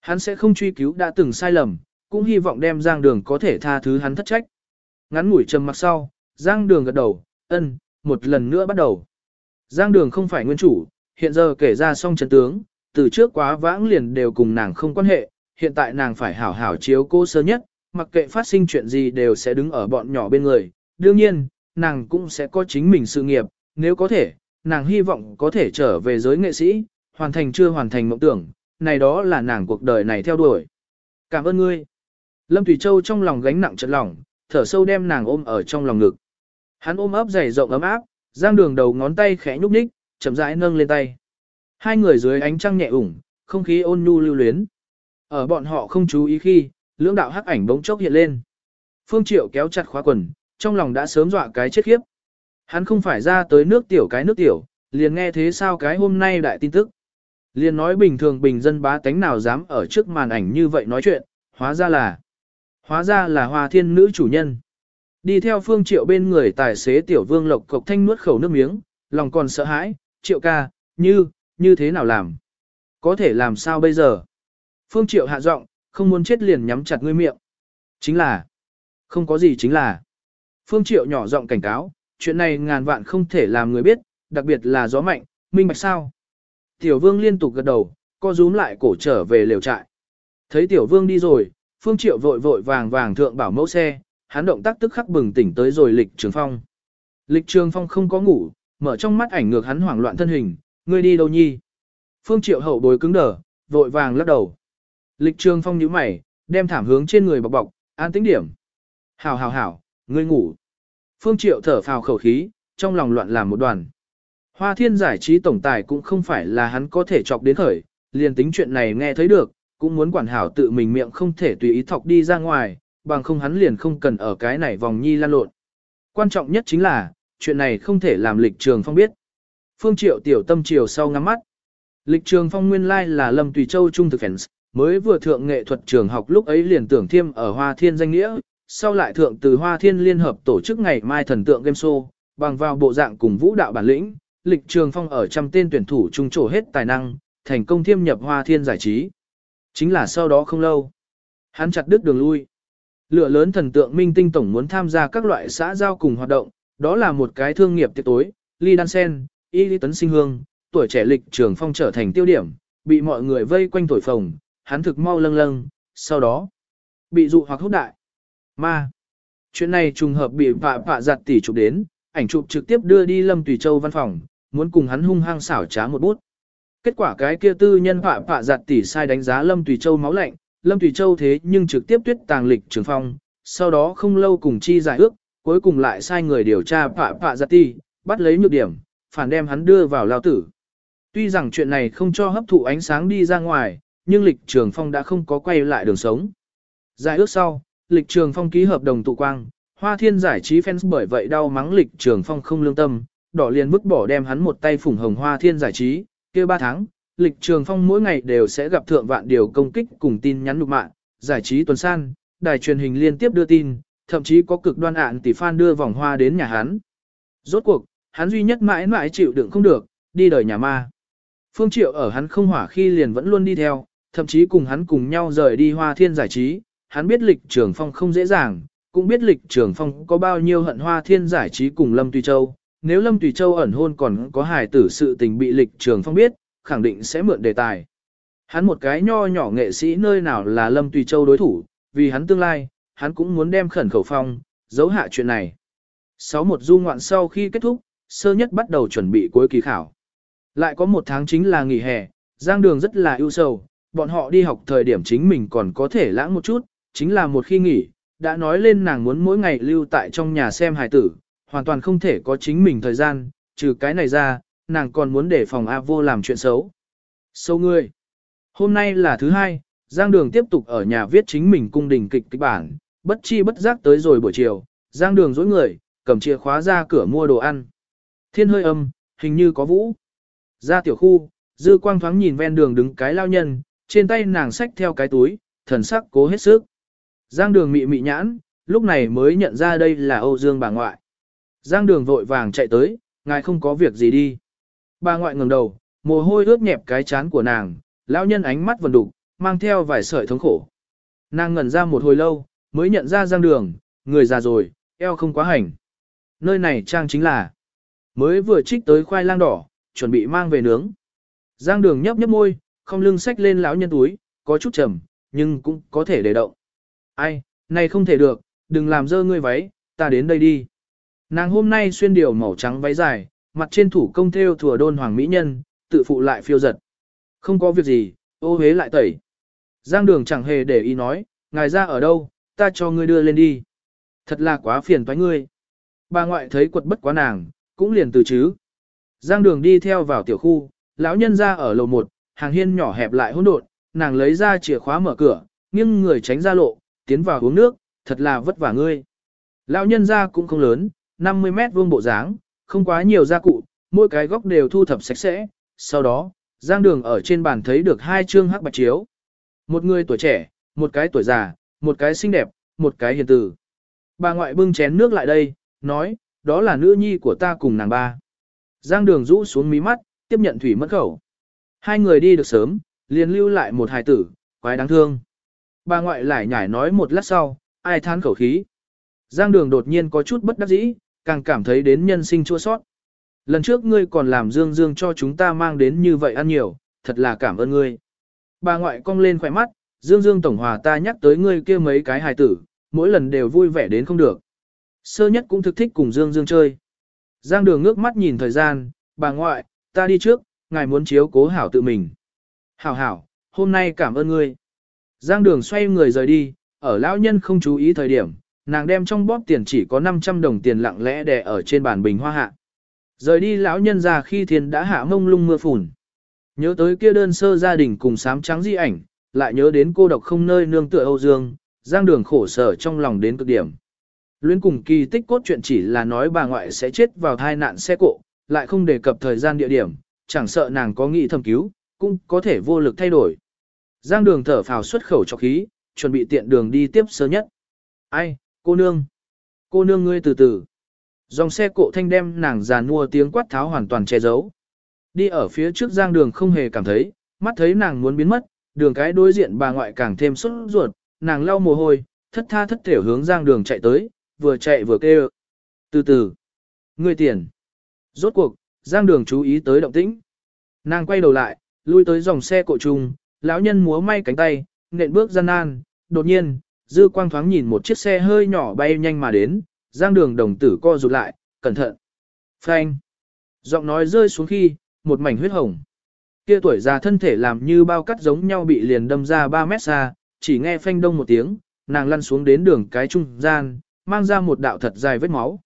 Hắn sẽ không truy cứu đã từng sai lầm, cũng hy vọng đem Giang Đường có thể tha thứ hắn thất trách. Ngắn ngủi trầm mặc sau, Giang Đường gật đầu, ân, một lần nữa bắt đầu. Giang Đường không phải nguyên chủ, hiện giờ kể ra xong chân tướng, từ trước quá vãng liền đều cùng nàng không quan hệ, hiện tại nàng phải hảo hảo chiếu cô sơ nhất, mặc kệ phát sinh chuyện gì đều sẽ đứng ở bọn nhỏ bên người. Đương nhiên, nàng cũng sẽ có chính mình sự nghiệp, nếu có thể, nàng hy vọng có thể trở về giới nghệ sĩ, hoàn thành chưa hoàn thành mộng tưởng, này đó là nàng cuộc đời này theo đuổi. Cảm ơn ngươi. Lâm Thủy Châu trong lòng gánh nặng trận lòng, thở sâu đem nàng ôm ở trong lòng ngực. Hắn ôm ấp dày rộng ấm áp, giang đường đầu ngón tay khẽ nhúc nhích, chậm rãi nâng lên tay. Hai người dưới ánh trăng nhẹ ủng, không khí ôn nhu lưu luyến. Ở bọn họ không chú ý khi, lưỡng đạo hắc ảnh bỗng chốc hiện lên. Phương Triệu kéo chặt khóa quần, trong lòng đã sớm dọa cái chết khiếp. Hắn không phải ra tới nước tiểu cái nước tiểu, liền nghe thế sao cái hôm nay đại tin tức. Liền nói bình thường bình dân bá tánh nào dám ở trước màn ảnh như vậy nói chuyện, hóa ra là, hóa ra là hoa thiên nữ chủ nhân. Đi theo phương triệu bên người tài xế tiểu vương lộc cộc thanh nuốt khẩu nước miếng, lòng còn sợ hãi, triệu ca, như, như thế nào làm? Có thể làm sao bây giờ? Phương triệu hạ giọng, không muốn chết liền nhắm chặt ngươi miệng. Chính là, không có gì chính là. Phương triệu nhỏ giọng cảnh cáo, chuyện này ngàn vạn không thể làm người biết, đặc biệt là gió mạnh, minh bạch sao. Tiểu vương liên tục gật đầu, co rúm lại cổ trở về lều trại. Thấy tiểu vương đi rồi, phương triệu vội vội vàng vàng thượng bảo mẫu xe, hắn động tác tức khắc bừng tỉnh tới rồi lịch trường phong. Lịch trường phong không có ngủ, mở trong mắt ảnh ngược hắn hoảng loạn thân hình, ngươi đi đâu nhi? Phương triệu hậu bối cứng đờ, vội vàng lắc đầu. Lịch trường phong nhíu mày, đem thảm hướng trên người bọc bọc, an tĩnh điểm. Hảo hảo hảo, ngươi ngủ. Phương triệu thở phào khẩu khí, trong lòng loạn làm một đoàn. Hoa thiên giải trí tổng tài cũng không phải là hắn có thể chọc đến khởi, liền tính chuyện này nghe thấy được, cũng muốn quản hảo tự mình miệng không thể tùy ý thọc đi ra ngoài, bằng không hắn liền không cần ở cái này vòng nhi lan lộn. Quan trọng nhất chính là, chuyện này không thể làm lịch trường phong biết. Phương triệu tiểu tâm chiều sau ngắm mắt. Lịch trường phong nguyên lai là Lâm Tùy Châu Trung thực fans, mới vừa thượng nghệ thuật trường học lúc ấy liền tưởng thiêm ở Hoa Thiên danh nghĩa, sau lại thượng từ Hoa Thiên Liên Hợp tổ chức ngày mai thần tượng game show, bằng vào bộ dạng cùng vũ đạo bản lĩnh, lịch trường phong ở trăm tên tuyển thủ trung trổ hết tài năng, thành công thiêm nhập Hoa Thiên giải trí. Chính là sau đó không lâu, hắn chặt đứt đường lui. lựa lớn thần tượng minh tinh tổng muốn tham gia các loại xã giao cùng hoạt động, đó là một cái thương nghiệp tiệc tối, Ly Đan Sen, Y Lý Tấn Sinh Hương, tuổi trẻ lịch trường phong trở thành tiêu điểm, bị mọi người vây quanh thổi phồng, hắn thực mau lâng lâng, sau đó, bị dụ hoặc hút đại. Ma. Chuyện này trùng hợp bị vạ vạ giặt tỷ chụp đến, ảnh chụp trực tiếp đưa đi Lâm Tùy Châu văn phòng, muốn cùng hắn hung hăng xảo trá một bút. Kết quả cái kia tư nhân vạ vạ giặt tỷ sai đánh giá Lâm Tùy Châu máu lạnh, Lâm Tùy Châu thế nhưng trực tiếp tuyết tàng lịch trường phong, sau đó không lâu cùng chi giải ước, cuối cùng lại sai người điều tra vạ vạ giặt tỷ, bắt lấy nhược điểm, phản đem hắn đưa vào lao tử. Tuy rằng chuyện này không cho hấp thụ ánh sáng đi ra ngoài, nhưng lịch trường phong đã không có quay lại đường sống. Giải ước sau, lịch trường phong ký hợp đồng tụ quang, hoa thiên giải trí fans bởi vậy đau mắng lịch trường phong không lương tâm, đỏ liền vứt bỏ đem hắn một tay phủng hồng hoa thiên giải trí, kia ba tháng, lịch trường phong mỗi ngày đều sẽ gặp thượng vạn điều công kích cùng tin nhắn nhục mạng, giải trí tuần san, đài truyền hình liên tiếp đưa tin, thậm chí có cực đoan ạn tỷ fan đưa vòng hoa đến nhà hắn. Rốt cuộc, hắn duy nhất mãi mãi chịu đựng không được, đi đời nhà ma. Phương Triệu ở hắn không hỏa khi liền vẫn luôn đi theo, thậm chí cùng hắn cùng nhau rời đi hoa thiên giải trí, hắn biết lịch trường phong không dễ dàng, cũng biết lịch trường phong có bao nhiêu hận hoa thiên giải trí cùng Lâm Tùy Châu. Nếu Lâm Tùy Châu ẩn hôn còn có hài tử sự tình bị lịch trường phong biết, khẳng định sẽ mượn đề tài. Hắn một cái nho nhỏ nghệ sĩ nơi nào là Lâm Tùy Châu đối thủ, vì hắn tương lai, hắn cũng muốn đem khẩn khẩu phong, giấu hạ chuyện này. Sáu một du ngoạn sau khi kết thúc, sơ nhất bắt đầu chuẩn bị cuối kỳ khảo. Lại có một tháng chính là nghỉ hè, giang đường rất là ưu sầu, bọn họ đi học thời điểm chính mình còn có thể lãng một chút, chính là một khi nghỉ, đã nói lên nàng muốn mỗi ngày lưu tại trong nhà xem hài tử, hoàn toàn không thể có chính mình thời gian, trừ cái này ra, nàng còn muốn để phòng A vô làm chuyện xấu. Sâu ngươi. Hôm nay là thứ hai, Giang Đường tiếp tục ở nhà viết chính mình cung đình kịch kịch bản, bất chi bất giác tới rồi buổi chiều, Giang Đường dối người, cầm chìa khóa ra cửa mua đồ ăn. Thiên hơi âm, hình như có vũ. Ra tiểu khu, Dư quang thoáng nhìn ven đường đứng cái lao nhân, trên tay nàng xách theo cái túi, thần sắc cố hết sức. Giang đường mị mị nhãn, lúc này mới nhận ra đây là Âu Dương bà ngoại. Giang đường vội vàng chạy tới, ngài không có việc gì đi. Bà ngoại ngẩng đầu, mồ hôi ướt nhẹp cái chán của nàng, lão nhân ánh mắt vần đục, mang theo vài sợi thống khổ. Nàng ngẩn ra một hồi lâu, mới nhận ra Giang đường, người già rồi, eo không quá hành. Nơi này trang chính là mới vừa trích tới khoai lang đỏ, chuẩn bị mang về nướng. Giang đường nhấp nhấp môi, không lưng xách lên lão nhân túi, có chút trầm, nhưng cũng có thể để động. Ai, này không thể được, đừng làm dơ ngươi váy, ta đến đây đi. Nàng hôm nay xuyên điều màu trắng váy dài, mặt trên thủ công thêu thừa đôn hoàng mỹ nhân, tự phụ lại phiêu giật. Không có việc gì, ô hế lại tẩy. Giang đường chẳng hề để ý nói, ngài ra ở đâu, ta cho ngươi đưa lên đi. Thật là quá phiền toái ngươi. Bà ngoại thấy quật bất quá nàng, cũng liền từ chứ. Giang đường đi theo vào tiểu khu, lão nhân ra ở lầu một, hàng hiên nhỏ hẹp lại hỗn độn, nàng lấy ra chìa khóa mở cửa, nghiêng người tránh ra lộ, tiến vào uống nước, thật là vất vả ngươi. Lão nhân ra cũng không lớn, 50 mét vuông bộ dáng, không quá nhiều gia cụ, mỗi cái góc đều thu thập sạch sẽ. Sau đó, Giang Đường ở trên bàn thấy được hai chương hắc bạch chiếu. Một người tuổi trẻ, một cái tuổi già, một cái xinh đẹp, một cái hiền tử. Bà ngoại bưng chén nước lại đây, nói, đó là nữ nhi của ta cùng nàng ba. Giang Đường rũ xuống mí mắt, tiếp nhận thủy mất khẩu. Hai người đi được sớm, liền lưu lại một hài tử, quái đáng thương. Bà ngoại lại nhải nói một lát sau, ai than khẩu khí. Giang đường đột nhiên có chút bất đắc dĩ, càng cảm thấy đến nhân sinh chua sót. Lần trước ngươi còn làm dương dương cho chúng ta mang đến như vậy ăn nhiều, thật là cảm ơn ngươi. Bà ngoại cong lên khỏe mắt, dương dương tổng hòa ta nhắc tới ngươi kia mấy cái hài tử, mỗi lần đều vui vẻ đến không được. Sơ nhất cũng thực thích cùng dương dương chơi. Giang đường ngước mắt nhìn thời gian, bà ngoại, ta đi trước, ngài muốn chiếu cố hảo tự mình. Hảo hảo, hôm nay cảm ơn ngươi. Giang đường xoay người rời đi, ở lão nhân không chú ý thời điểm, nàng đem trong bóp tiền chỉ có 500 đồng tiền lặng lẽ đè ở trên bàn bình hoa hạ. Rời đi lão nhân ra khi thiên đã hạ mông lung mưa phùn. Nhớ tới kia đơn sơ gia đình cùng sám trắng di ảnh, lại nhớ đến cô độc không nơi nương tựa Âu Dương, giang đường khổ sở trong lòng đến cực điểm. Luyến cùng kỳ tích cốt chuyện chỉ là nói bà ngoại sẽ chết vào thai nạn xe cộ, lại không đề cập thời gian địa điểm, chẳng sợ nàng có nghĩ thầm cứu, cũng có thể vô lực thay đổi. Giang đường thở phào xuất khẩu cho khí, chuẩn bị tiện đường đi tiếp sớm nhất. Ai, cô nương. Cô nương ngươi từ từ. Dòng xe cộ thanh đem nàng già mua tiếng quát tháo hoàn toàn che giấu. Đi ở phía trước giang đường không hề cảm thấy, mắt thấy nàng muốn biến mất, đường cái đối diện bà ngoại càng thêm sốt ruột, nàng lau mồ hôi, thất tha thất thểu hướng giang đường chạy tới, vừa chạy vừa kêu. Từ từ. Ngươi tiền. Rốt cuộc, giang đường chú ý tới động tĩnh. Nàng quay đầu lại, lui tới dòng xe cộ chung, lão nhân múa may cánh tay, nện bước gian nan, đột nhiên, dư quang thoáng nhìn một chiếc xe hơi nhỏ bay nhanh mà đến, giang đường đồng tử co rụt lại, cẩn thận. Phanh. Giọng nói rơi xuống khi, một mảnh huyết hồng. Kia tuổi già thân thể làm như bao cắt giống nhau bị liền đâm ra 3 mét xa, chỉ nghe phanh đông một tiếng, nàng lăn xuống đến đường cái trung gian, mang ra một đạo thật dài vết máu.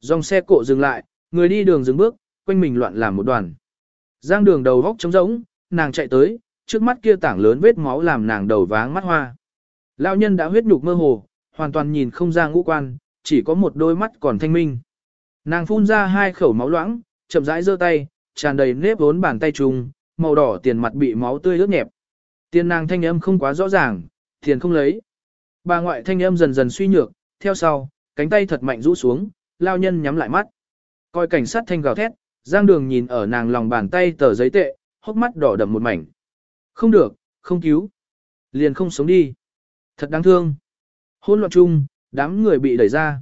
Dòng xe cộ dừng lại, người đi đường dừng bước, quanh mình loạn làm một đoàn. Giang đường đầu góc trống rỗng, nàng chạy tới, trước mắt kia tảng lớn vết máu làm nàng đầu váng mắt hoa. Lão nhân đã huyết nhục mơ hồ, hoàn toàn nhìn không ra ngũ quan, chỉ có một đôi mắt còn thanh minh. Nàng phun ra hai khẩu máu loãng, chậm rãi giơ tay, tràn đầy nếp vốn bàn tay trùng, màu đỏ tiền mặt bị máu tươi ướt nhẹp. Tiền nàng thanh âm không quá rõ ràng, tiền không lấy. Bà ngoại thanh âm dần dần suy nhược, theo sau, cánh tay thật mạnh rũ xuống, lao nhân nhắm lại mắt. Coi cảnh sát thanh gào thét, Giang Đường nhìn ở nàng lòng bàn tay tờ giấy tệ, hốc mắt đỏ đậm một mảnh. Không được, không cứu. Liền không sống đi. Thật đáng thương. Hôn loạn chung, đám người bị đẩy ra.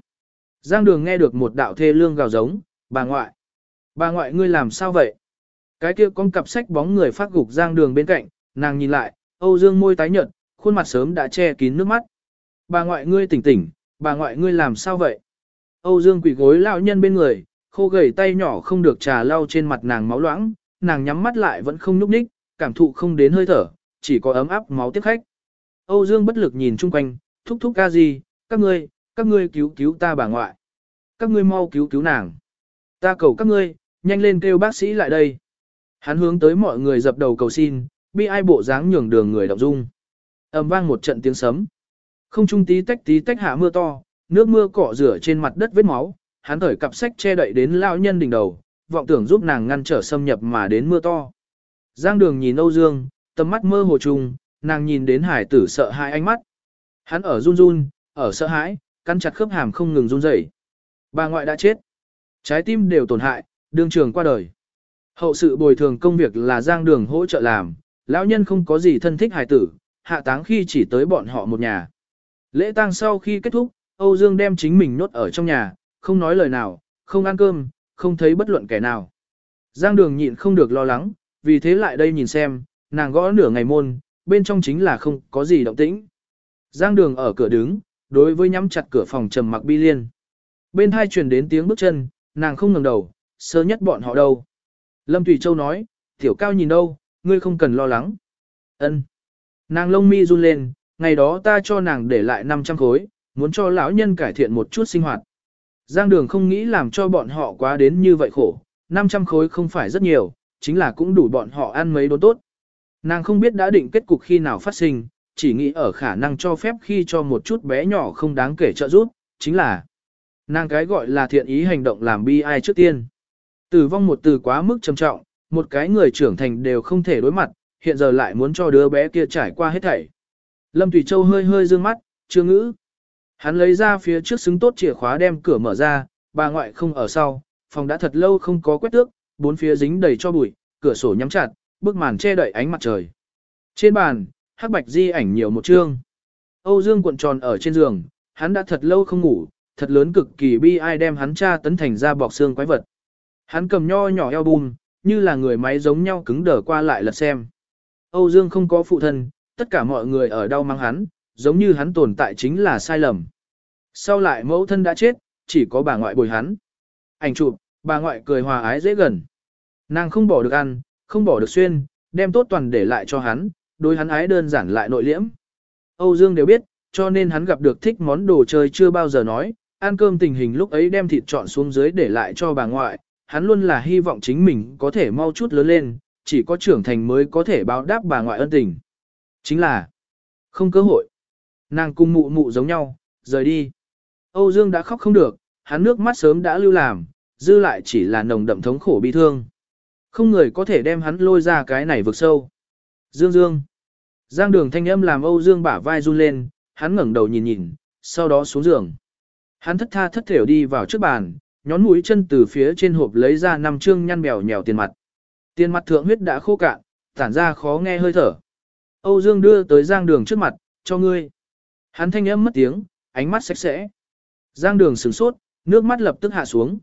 Giang đường nghe được một đạo thê lương gào giống, bà ngoại. Bà ngoại ngươi làm sao vậy? Cái kia con cặp sách bóng người phát gục giang đường bên cạnh, nàng nhìn lại, Âu Dương môi tái nhợt, khuôn mặt sớm đã che kín nước mắt. Bà ngoại ngươi tỉnh tỉnh, bà ngoại ngươi làm sao vậy? Âu Dương quỷ gối lão nhân bên người, khô gầy tay nhỏ không được trà lau trên mặt nàng máu loãng, nàng nhắm mắt lại vẫn không nhúc nhích, cảm thụ không đến hơi thở, chỉ có ấm áp máu tiếp khách. Âu Dương bất lực nhìn chung quanh, thúc thúc ca gì, các ngươi, các ngươi cứu cứu ta bà ngoại. Các ngươi mau cứu cứu nàng. Ta cầu các ngươi, nhanh lên kêu bác sĩ lại đây. Hắn hướng tới mọi người dập đầu cầu xin, bi ai bộ dáng nhường đường người động dung. ầm vang một trận tiếng sấm. Không trung tí tách tí tách hạ mưa to, nước mưa cọ rửa trên mặt đất vết máu, hắn thởi cặp sách che đậy đến lão nhân đỉnh đầu, vọng tưởng giúp nàng ngăn trở xâm nhập mà đến mưa to. Giang đường nhìn Âu Dương, tầm mắt mơ hồ trùng, nàng nhìn đến hải tử sợ hãi ánh mắt. Hắn ở run run, ở sợ hãi, căn chặt khớp hàm không ngừng run rẩy. Bà ngoại đã chết. Trái tim đều tổn hại, đương trường qua đời. Hậu sự bồi thường công việc là giang đường hỗ trợ làm, lão nhân không có gì thân thích hải tử, hạ táng khi chỉ tới bọn họ một nhà. Lễ tang sau khi kết thúc, Âu Dương đem chính mình nốt ở trong nhà, không nói lời nào, không ăn cơm, không thấy bất luận kẻ nào. Giang đường nhịn không được lo lắng, vì thế lại đây nhìn xem, nàng gõ nửa ngày môn, bên trong chính là không có gì động tĩnh. Giang đường ở cửa đứng, đối với nhắm chặt cửa phòng trầm mặc bi liên. Bên hai truyền đến tiếng bước chân, nàng không ngẩng đầu, sơ nhất bọn họ đâu. Lâm Thủy Châu nói, tiểu cao nhìn đâu, ngươi không cần lo lắng. Ân. Nàng lông mi run lên, ngày đó ta cho nàng để lại 500 khối, muốn cho lão nhân cải thiện một chút sinh hoạt. Giang đường không nghĩ làm cho bọn họ quá đến như vậy khổ, 500 khối không phải rất nhiều, chính là cũng đủ bọn họ ăn mấy đốn tốt. Nàng không biết đã định kết cục khi nào phát sinh, chỉ nghĩ ở khả năng cho phép khi cho một chút bé nhỏ không đáng kể trợ giúp, chính là nàng cái gọi là thiện ý hành động làm bi ai trước tiên. Tử vong một từ quá mức trầm trọng, một cái người trưởng thành đều không thể đối mặt, hiện giờ lại muốn cho đứa bé kia trải qua hết thảy. Lâm Thủy Châu hơi hơi dương mắt, chưa ngữ. Hắn lấy ra phía trước xứng tốt chìa khóa đem cửa mở ra, bà ngoại không ở sau, phòng đã thật lâu không có quét tước, bốn phía dính đầy cho bụi, cửa sổ nhắm chặt, bức màn che đậy ánh mặt trời. Trên bàn, hắc bạch di ảnh nhiều một chương. Âu Dương cuộn tròn ở trên giường, hắn đã thật lâu không ngủ, thật lớn cực kỳ bi ai đem hắn cha tấn thành ra bọc xương quái vật. Hắn cầm nho nhỏ album, như là người máy giống nhau cứng đờ qua lại lật xem. Âu Dương không có phụ thân, tất cả mọi người ở đau mang hắn, giống như hắn tồn tại chính là sai lầm. Sau lại mẫu thân đã chết, chỉ có bà ngoại bồi hắn. Ảnh chụp, bà ngoại cười hòa ái dễ gần. Nàng không bỏ được ăn, không bỏ được xuyên, đem tốt toàn để lại cho hắn, đối hắn ái đơn giản lại nội liễm. Âu Dương đều biết, cho nên hắn gặp được thích món đồ chơi chưa bao giờ nói, ăn cơm tình hình lúc ấy đem thịt trọn xuống dưới để lại cho bà ngoại, hắn luôn là hy vọng chính mình có thể mau chút lớn lên, chỉ có trưởng thành mới có thể báo đáp bà ngoại ân tình. Chính là, không cơ hội. Nàng cung mụ mụ giống nhau, rời đi. Âu Dương đã khóc không được, hắn nước mắt sớm đã lưu làm, dư lại chỉ là nồng đậm thống khổ bi thương. Không người có thể đem hắn lôi ra cái này vực sâu. Dương Dương. Giang đường thanh âm làm Âu Dương bả vai run lên, hắn ngẩng đầu nhìn nhìn, sau đó xuống giường. Hắn thất tha thất thểu đi vào trước bàn, nhón mũi chân từ phía trên hộp lấy ra năm trương nhăn bèo nhèo tiền mặt. Tiền mặt thượng huyết đã khô cạn, tản ra khó nghe hơi thở. Âu Dương đưa tới Giang đường trước mặt, cho ngươi. Hắn thanh âm mất tiếng, ánh mắt sạch sẽ. Giang đường sửng sốt, nước mắt lập tức hạ xuống.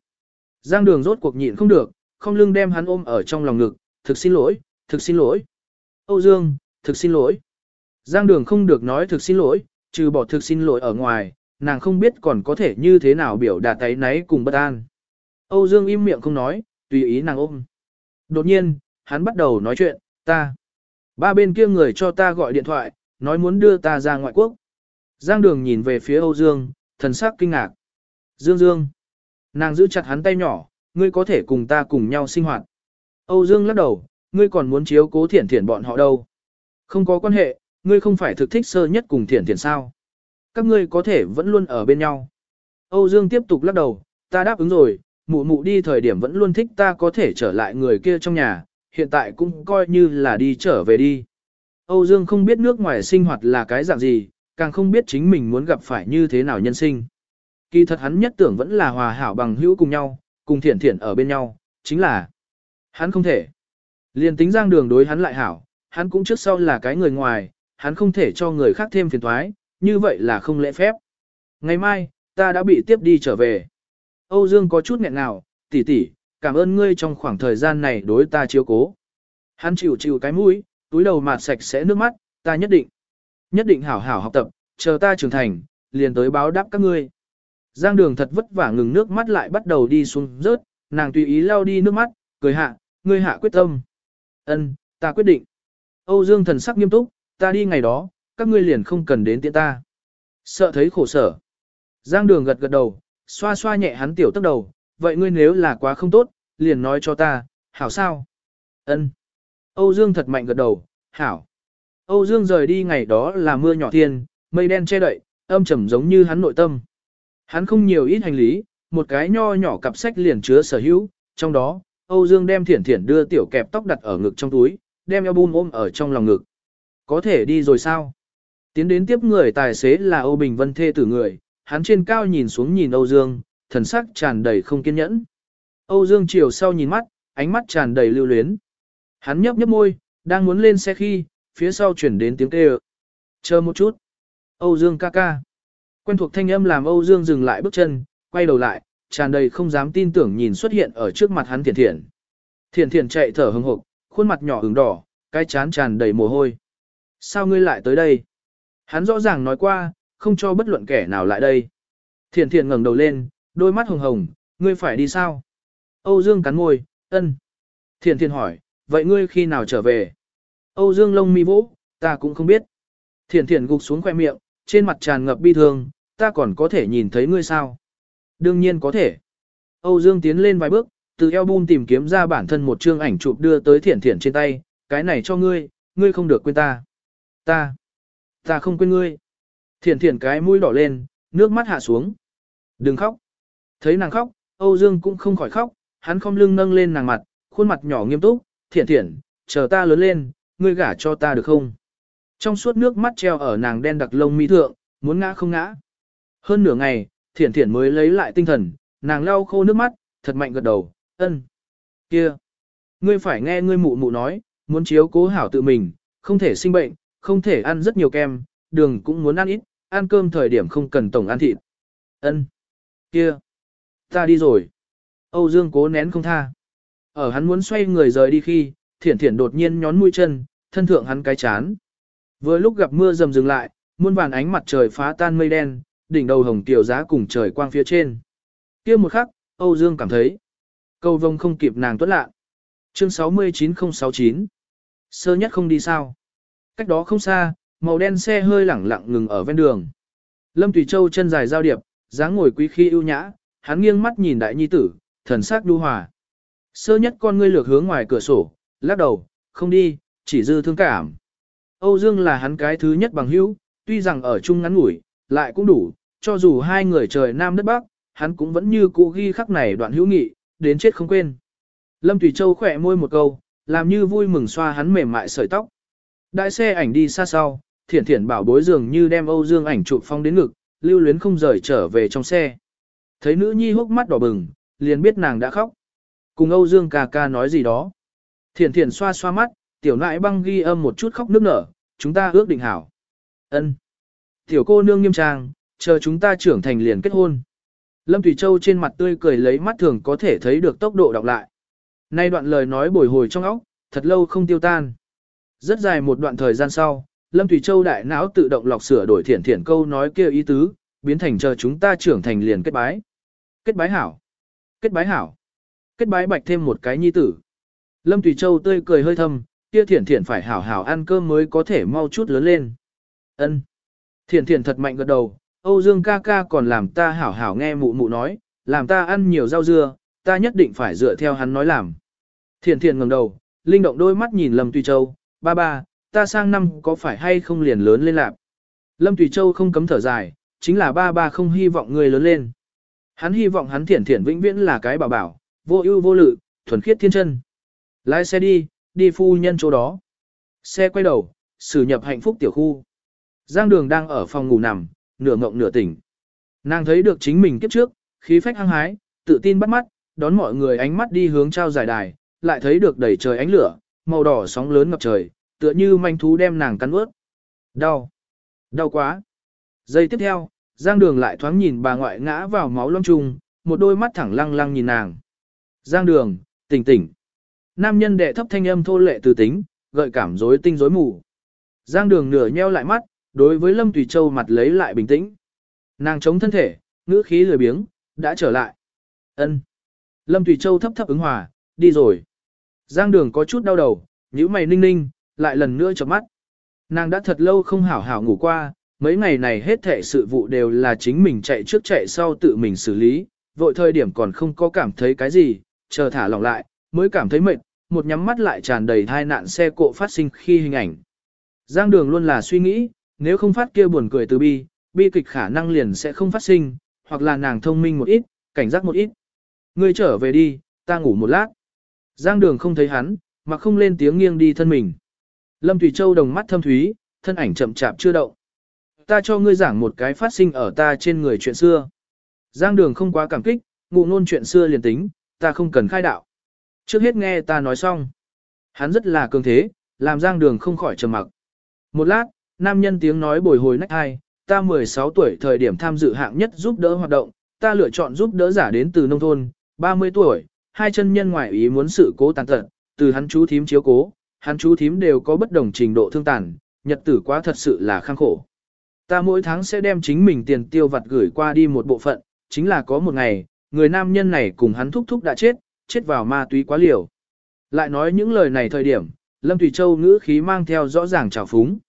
Giang đường rốt cuộc nhịn không được, không lưng đem hắn ôm ở trong lòng ngực, thực xin lỗi, thực xin lỗi. Âu Dương, thực xin lỗi. Giang đường không được nói thực xin lỗi, trừ bỏ thực xin lỗi ở ngoài, nàng không biết còn có thể như thế nào biểu đạt tay náy cùng bất an. Âu Dương im miệng không nói, tùy ý nàng ôm. Đột nhiên, hắn bắt đầu nói chuyện, ta. Ba bên kia người cho ta gọi điện thoại, nói muốn đưa ta ra ngoại quốc. Giang đường nhìn về phía Âu Dương, thần sắc kinh ngạc. Dương Dương. Nàng giữ chặt hắn tay nhỏ, ngươi có thể cùng ta cùng nhau sinh hoạt. Âu Dương lắc đầu, ngươi còn muốn chiếu cố thiển thiển bọn họ đâu. Không có quan hệ, ngươi không phải thực thích sơ nhất cùng thiển thiển sao. Các ngươi có thể vẫn luôn ở bên nhau. Âu Dương tiếp tục lắc đầu, ta đáp ứng rồi, mụ mụ đi thời điểm vẫn luôn thích ta có thể trở lại người kia trong nhà, hiện tại cũng coi như là đi trở về đi. Âu Dương không biết nước ngoài sinh hoạt là cái dạng gì, càng không biết chính mình muốn gặp phải như thế nào nhân sinh. Kỳ thật hắn nhất tưởng vẫn là hòa hảo bằng hữu cùng nhau, cùng thiện thiện ở bên nhau, chính là hắn không thể. Liên tính giang đường đối hắn lại hảo, hắn cũng trước sau là cái người ngoài, hắn không thể cho người khác thêm phiền thoái, như vậy là không lễ phép. Ngày mai, ta đã bị tiếp đi trở về. Âu Dương có chút nghẹn nào, tỷ tỷ, cảm ơn ngươi trong khoảng thời gian này đối ta chiếu cố. Hắn chịu chịu cái mũi, túi đầu mặt sạch sẽ nước mắt, ta nhất định, nhất định hảo hảo học tập, chờ ta trưởng thành, liền tới báo đáp các ngươi. Giang đường thật vất vả ngừng nước mắt lại bắt đầu đi xuống rớt, nàng tùy ý lau đi nước mắt, cười hạ, ngươi hạ quyết tâm. Ân, ta quyết định. Âu Dương thần sắc nghiêm túc, ta đi ngày đó, các ngươi liền không cần đến tiện ta. Sợ thấy khổ sở. Giang đường gật gật đầu, xoa xoa nhẹ hắn tiểu tức đầu, vậy ngươi nếu là quá không tốt, liền nói cho ta, hảo sao? Ân. Âu Dương thật mạnh gật đầu, hảo. Âu Dương rời đi ngày đó là mưa nhỏ thiên, mây đen che đậy, âm trầm giống như hắn nội tâm. Hắn không nhiều ít hành lý, một cái nho nhỏ cặp sách liền chứa sở hữu, trong đó, Âu Dương đem thiển thiển đưa tiểu kẹp tóc đặt ở ngực trong túi, đem album ôm ở trong lòng ngực. Có thể đi rồi sao? Tiến đến tiếp người tài xế là Âu Bình Vân thê tử người, hắn trên cao nhìn xuống nhìn Âu Dương, thần sắc tràn đầy không kiên nhẫn. Âu Dương chiều sau nhìn mắt, ánh mắt tràn đầy lưu luyến. Hắn nhấp nhấp môi, đang muốn lên xe khi, phía sau chuyển đến tiếng kêu. Chờ một chút. Âu Dương ca ca. Quen thuộc thanh âm làm Âu Dương dừng lại bước chân, quay đầu lại, tràn đầy không dám tin tưởng nhìn xuất hiện ở trước mặt hắn Thiển Thiển. Thiển Thiển chạy thở hừng hực, khuôn mặt nhỏ ửng đỏ, cái chán tràn đầy mồ hôi. Sao ngươi lại tới đây? Hắn rõ ràng nói qua, không cho bất luận kẻ nào lại đây. Thiển Thiển ngẩng đầu lên, đôi mắt hồng hồng, ngươi phải đi sao? Âu Dương cắn môi, ân. Thiển Thiển hỏi, vậy ngươi khi nào trở về? Âu Dương lông mi vỗ, ta cũng không biết. Thiển Thiển gục xuống khoe miệng, trên mặt tràn ngập bi thương, ta còn có thể nhìn thấy ngươi sao? Đương nhiên có thể. Âu Dương tiến lên vài bước, từ album tìm kiếm ra bản thân một chương ảnh chụp đưa tới thiển thiển trên tay, cái này cho ngươi, ngươi không được quên ta. Ta, ta không quên ngươi. Thiển thiển cái mũi đỏ lên, nước mắt hạ xuống. Đừng khóc. Thấy nàng khóc, Âu Dương cũng không khỏi khóc, hắn không lưng nâng lên nàng mặt, khuôn mặt nhỏ nghiêm túc, thiển thiển, chờ ta lớn lên, ngươi gả cho ta được không? Trong suốt nước mắt treo ở nàng đen đặc lông mi thượng, muốn ngã không ngã. Hơn nửa ngày, thiển thiển mới lấy lại tinh thần, nàng lau khô nước mắt, thật mạnh gật đầu, ân. Kia, ngươi phải nghe ngươi mụ mụ nói, muốn chiếu cố hảo tự mình, không thể sinh bệnh, không thể ăn rất nhiều kem, đường cũng muốn ăn ít, ăn cơm thời điểm không cần tổng ăn thịt. Ân. Kia, ta đi rồi. Âu Dương cố nén không tha. Ở hắn muốn xoay người rời đi khi, thiển thiển đột nhiên nhón mũi chân, thân thượng hắn cái chán. Vừa lúc gặp mưa dầm dừng lại, muôn vàn ánh mặt trời phá tan mây đen, đỉnh đầu hồng tiểu giá cùng trời quang phía trên. kia một khắc, Âu Dương cảm thấy, câu vông không kịp nàng tuất lạ. Chương 69069 Sơ nhất không đi sao. Cách đó không xa, màu đen xe hơi lẳng lặng ngừng ở ven đường. Lâm Tùy Châu chân dài giao điệp, dáng ngồi quý khi ưu nhã, hắn nghiêng mắt nhìn đại nhi tử, thần sắc đu hòa. Sơ nhất con ngươi lược hướng ngoài cửa sổ, lắc đầu, không đi, chỉ dư thương cảm. Âu Dương là hắn cái thứ nhất bằng hữu, tuy rằng ở chung ngắn ngủi, lại cũng đủ, cho dù hai người trời nam đất bắc, hắn cũng vẫn như cũ ghi khắc này đoạn hữu nghị, đến chết không quên. Lâm Thủy Châu khỏe môi một câu, làm như vui mừng xoa hắn mềm mại sợi tóc. Đại xe ảnh đi xa sau, thiển thiển bảo bối dường như đem Âu Dương ảnh chụp phong đến ngực, lưu luyến không rời trở về trong xe. Thấy nữ nhi hốc mắt đỏ bừng, liền biết nàng đã khóc. Cùng Âu Dương ca ca nói gì đó. Thiển thiển xoa xoa mắt, tiểu nại băng ghi âm một chút khóc nước nở, chúng ta ước định hảo. ân Tiểu cô nương nghiêm trang, chờ chúng ta trưởng thành liền kết hôn. Lâm Thủy Châu trên mặt tươi cười lấy mắt thường có thể thấy được tốc độ đọc lại. Nay đoạn lời nói bồi hồi trong óc, thật lâu không tiêu tan. Rất dài một đoạn thời gian sau, Lâm Thủy Châu đại não tự động lọc sửa đổi thiển thiển câu nói kia ý tứ, biến thành chờ chúng ta trưởng thành liền kết bái. Kết bái hảo. Kết bái hảo. Kết bái bạch thêm một cái nhi tử. Lâm Thủy Châu tươi cười hơi thâm, kia thiển thiển phải hảo hảo ăn cơm mới có thể mau chút lớn lên. Ân. Thiển thiển thật mạnh gật đầu, Âu Dương ca ca còn làm ta hảo hảo nghe mụ mụ nói, làm ta ăn nhiều rau dưa, ta nhất định phải dựa theo hắn nói làm. Thiền Thiền ngẩng đầu, linh động đôi mắt nhìn Lâm Tùy Châu, ba ba, ta sang năm có phải hay không liền lớn lên lạc. Lâm Tùy Châu không cấm thở dài, chính là ba ba không hy vọng người lớn lên. Hắn hy vọng hắn Thiền Thiền vĩnh viễn là cái bảo bảo, vô ưu vô lự, thuần khiết thiên chân. Lái xe đi, đi phu nhân chỗ đó. Xe quay đầu, xử nhập hạnh phúc tiểu khu. Giang đường đang ở phòng ngủ nằm, nửa ngộng nửa tỉnh. Nàng thấy được chính mình kiếp trước, khí phách hăng hái, tự tin bắt mắt, đón mọi người ánh mắt đi hướng trao giải đài, lại thấy được đầy trời ánh lửa, màu đỏ sóng lớn ngập trời, tựa như manh thú đem nàng cắn ướt. Đau. Đau quá. Giây tiếp theo, Giang Đường lại thoáng nhìn bà ngoại ngã vào máu lông trùng, một đôi mắt thẳng lăng lăng nhìn nàng. Giang Đường, tỉnh tỉnh. Nam nhân đệ thấp thanh âm thô lệ từ tính, gợi cảm rối tinh rối mù. Giang Đường nửa nheo lại mắt, đối với Lâm Tùy Châu mặt lấy lại bình tĩnh. Nàng chống thân thể, ngữ khí lười biếng, đã trở lại. Ân. Lâm Tùy Châu thấp thấp ứng hòa, đi rồi. Giang đường có chút đau đầu, nhíu mày ninh ninh, lại lần nữa chợp mắt. Nàng đã thật lâu không hảo hảo ngủ qua, mấy ngày này hết thệ sự vụ đều là chính mình chạy trước chạy sau tự mình xử lý, vội thời điểm còn không có cảm thấy cái gì, chờ thả lỏng lại, mới cảm thấy mệt, một nhắm mắt lại tràn đầy thai nạn xe cộ phát sinh khi hình ảnh. Giang đường luôn là suy nghĩ, nếu không phát kia buồn cười từ bi, bi kịch khả năng liền sẽ không phát sinh, hoặc là nàng thông minh một ít, cảnh giác một ít. Ngươi trở về đi, ta ngủ một lát. Giang đường không thấy hắn, mà không lên tiếng nghiêng đi thân mình. Lâm Thủy Châu đồng mắt thâm thúy, thân ảnh chậm chạp chưa động. Ta cho ngươi giảng một cái phát sinh ở ta trên người chuyện xưa. Giang đường không quá cảm kích, ngụ ngôn chuyện xưa liền tính, ta không cần khai đạo. Trước hết nghe ta nói xong. Hắn rất là cường thế, làm giang đường không khỏi trầm mặc. Một lát, nam nhân tiếng nói bồi hồi nách hai, ta 16 tuổi thời điểm tham dự hạng nhất giúp đỡ hoạt động, ta lựa chọn giúp đỡ giả đến từ nông thôn, 30 tuổi, hai chân nhân ngoại ý muốn sự cố tàn tật, từ hắn chú thím chiếu cố, hắn chú thím đều có bất đồng trình độ thương tàn, nhật tử quá thật sự là khang khổ. Ta mỗi tháng sẽ đem chính mình tiền tiêu vặt gửi qua đi một bộ phận, chính là có một ngày, người nam nhân này cùng hắn thúc thúc đã chết, chết vào ma túy quá liều. Lại nói những lời này thời điểm, Lâm Thủy Châu ngữ khí mang theo rõ ràng trào phúng.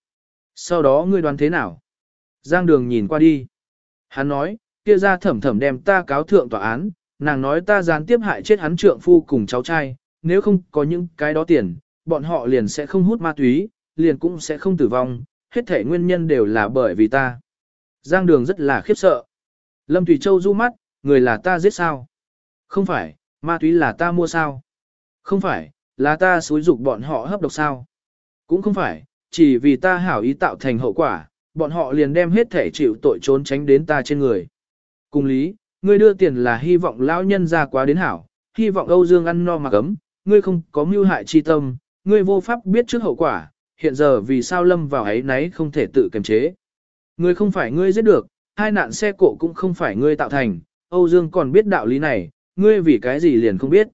Sau đó ngươi đoán thế nào? Giang đường nhìn qua đi. Hắn nói, kia ra thẩm thẩm đem ta cáo thượng tòa án, nàng nói ta gián tiếp hại chết hắn trượng phu cùng cháu trai, nếu không có những cái đó tiền, bọn họ liền sẽ không hút ma túy, liền cũng sẽ không tử vong, hết thể nguyên nhân đều là bởi vì ta. Giang đường rất là khiếp sợ. Lâm Thủy Châu du mắt, người là ta giết sao? Không phải, ma túy là ta mua sao? Không phải, là ta xúi dục bọn họ hấp độc sao? Cũng không phải, chỉ vì ta hảo ý tạo thành hậu quả, bọn họ liền đem hết thể chịu tội trốn tránh đến ta trên người. Cùng lý, ngươi đưa tiền là hy vọng lão nhân ra quá đến hảo, hy vọng Âu Dương ăn no mặc ấm, ngươi không có mưu hại chi tâm, ngươi vô pháp biết trước hậu quả, hiện giờ vì sao lâm vào ấy nấy không thể tự kiềm chế. Ngươi không phải ngươi giết được, hai nạn xe cộ cũng không phải ngươi tạo thành, Âu Dương còn biết đạo lý này, ngươi vì cái gì liền không biết.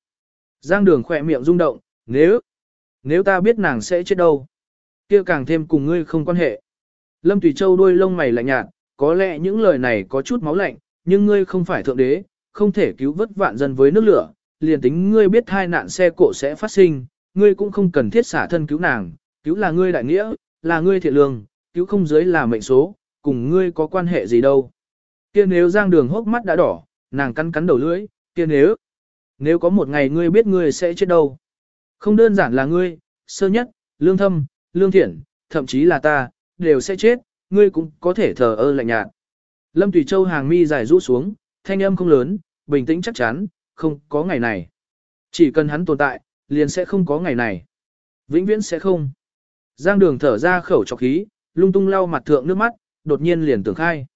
Giang đường khỏe miệng rung động, nếu, nếu ta biết nàng sẽ chết đâu, kia càng thêm cùng ngươi không quan hệ. Lâm Tùy Châu đôi lông mày lạnh nhạt, có lẽ những lời này có chút máu lạnh, nhưng ngươi không phải thượng đế, không thể cứu vớt vạn dân với nước lửa, liền tính ngươi biết hai nạn xe cộ sẽ phát sinh, ngươi cũng không cần thiết xả thân cứu nàng, cứu là ngươi đại nghĩa, là ngươi thiện lương, cứu không giới là mệnh số, cùng ngươi có quan hệ gì đâu. Kia nếu giang đường hốc mắt đã đỏ, nàng cắn cắn đầu lưỡi, kia nếu, nếu có một ngày ngươi biết ngươi sẽ chết đâu. Không đơn giản là ngươi, sơ nhất, lương thâm, lương thiện, thậm chí là ta, đều sẽ chết, ngươi cũng có thể thờ ơ lạnh nhạt. Lâm Tùy Châu hàng mi dài rũ xuống, thanh âm không lớn, bình tĩnh chắc chắn, không có ngày này. Chỉ cần hắn tồn tại, liền sẽ không có ngày này. Vĩnh viễn sẽ không. Giang đường thở ra khẩu trọc khí, lung tung lau mặt thượng nước mắt, đột nhiên liền tưởng khai.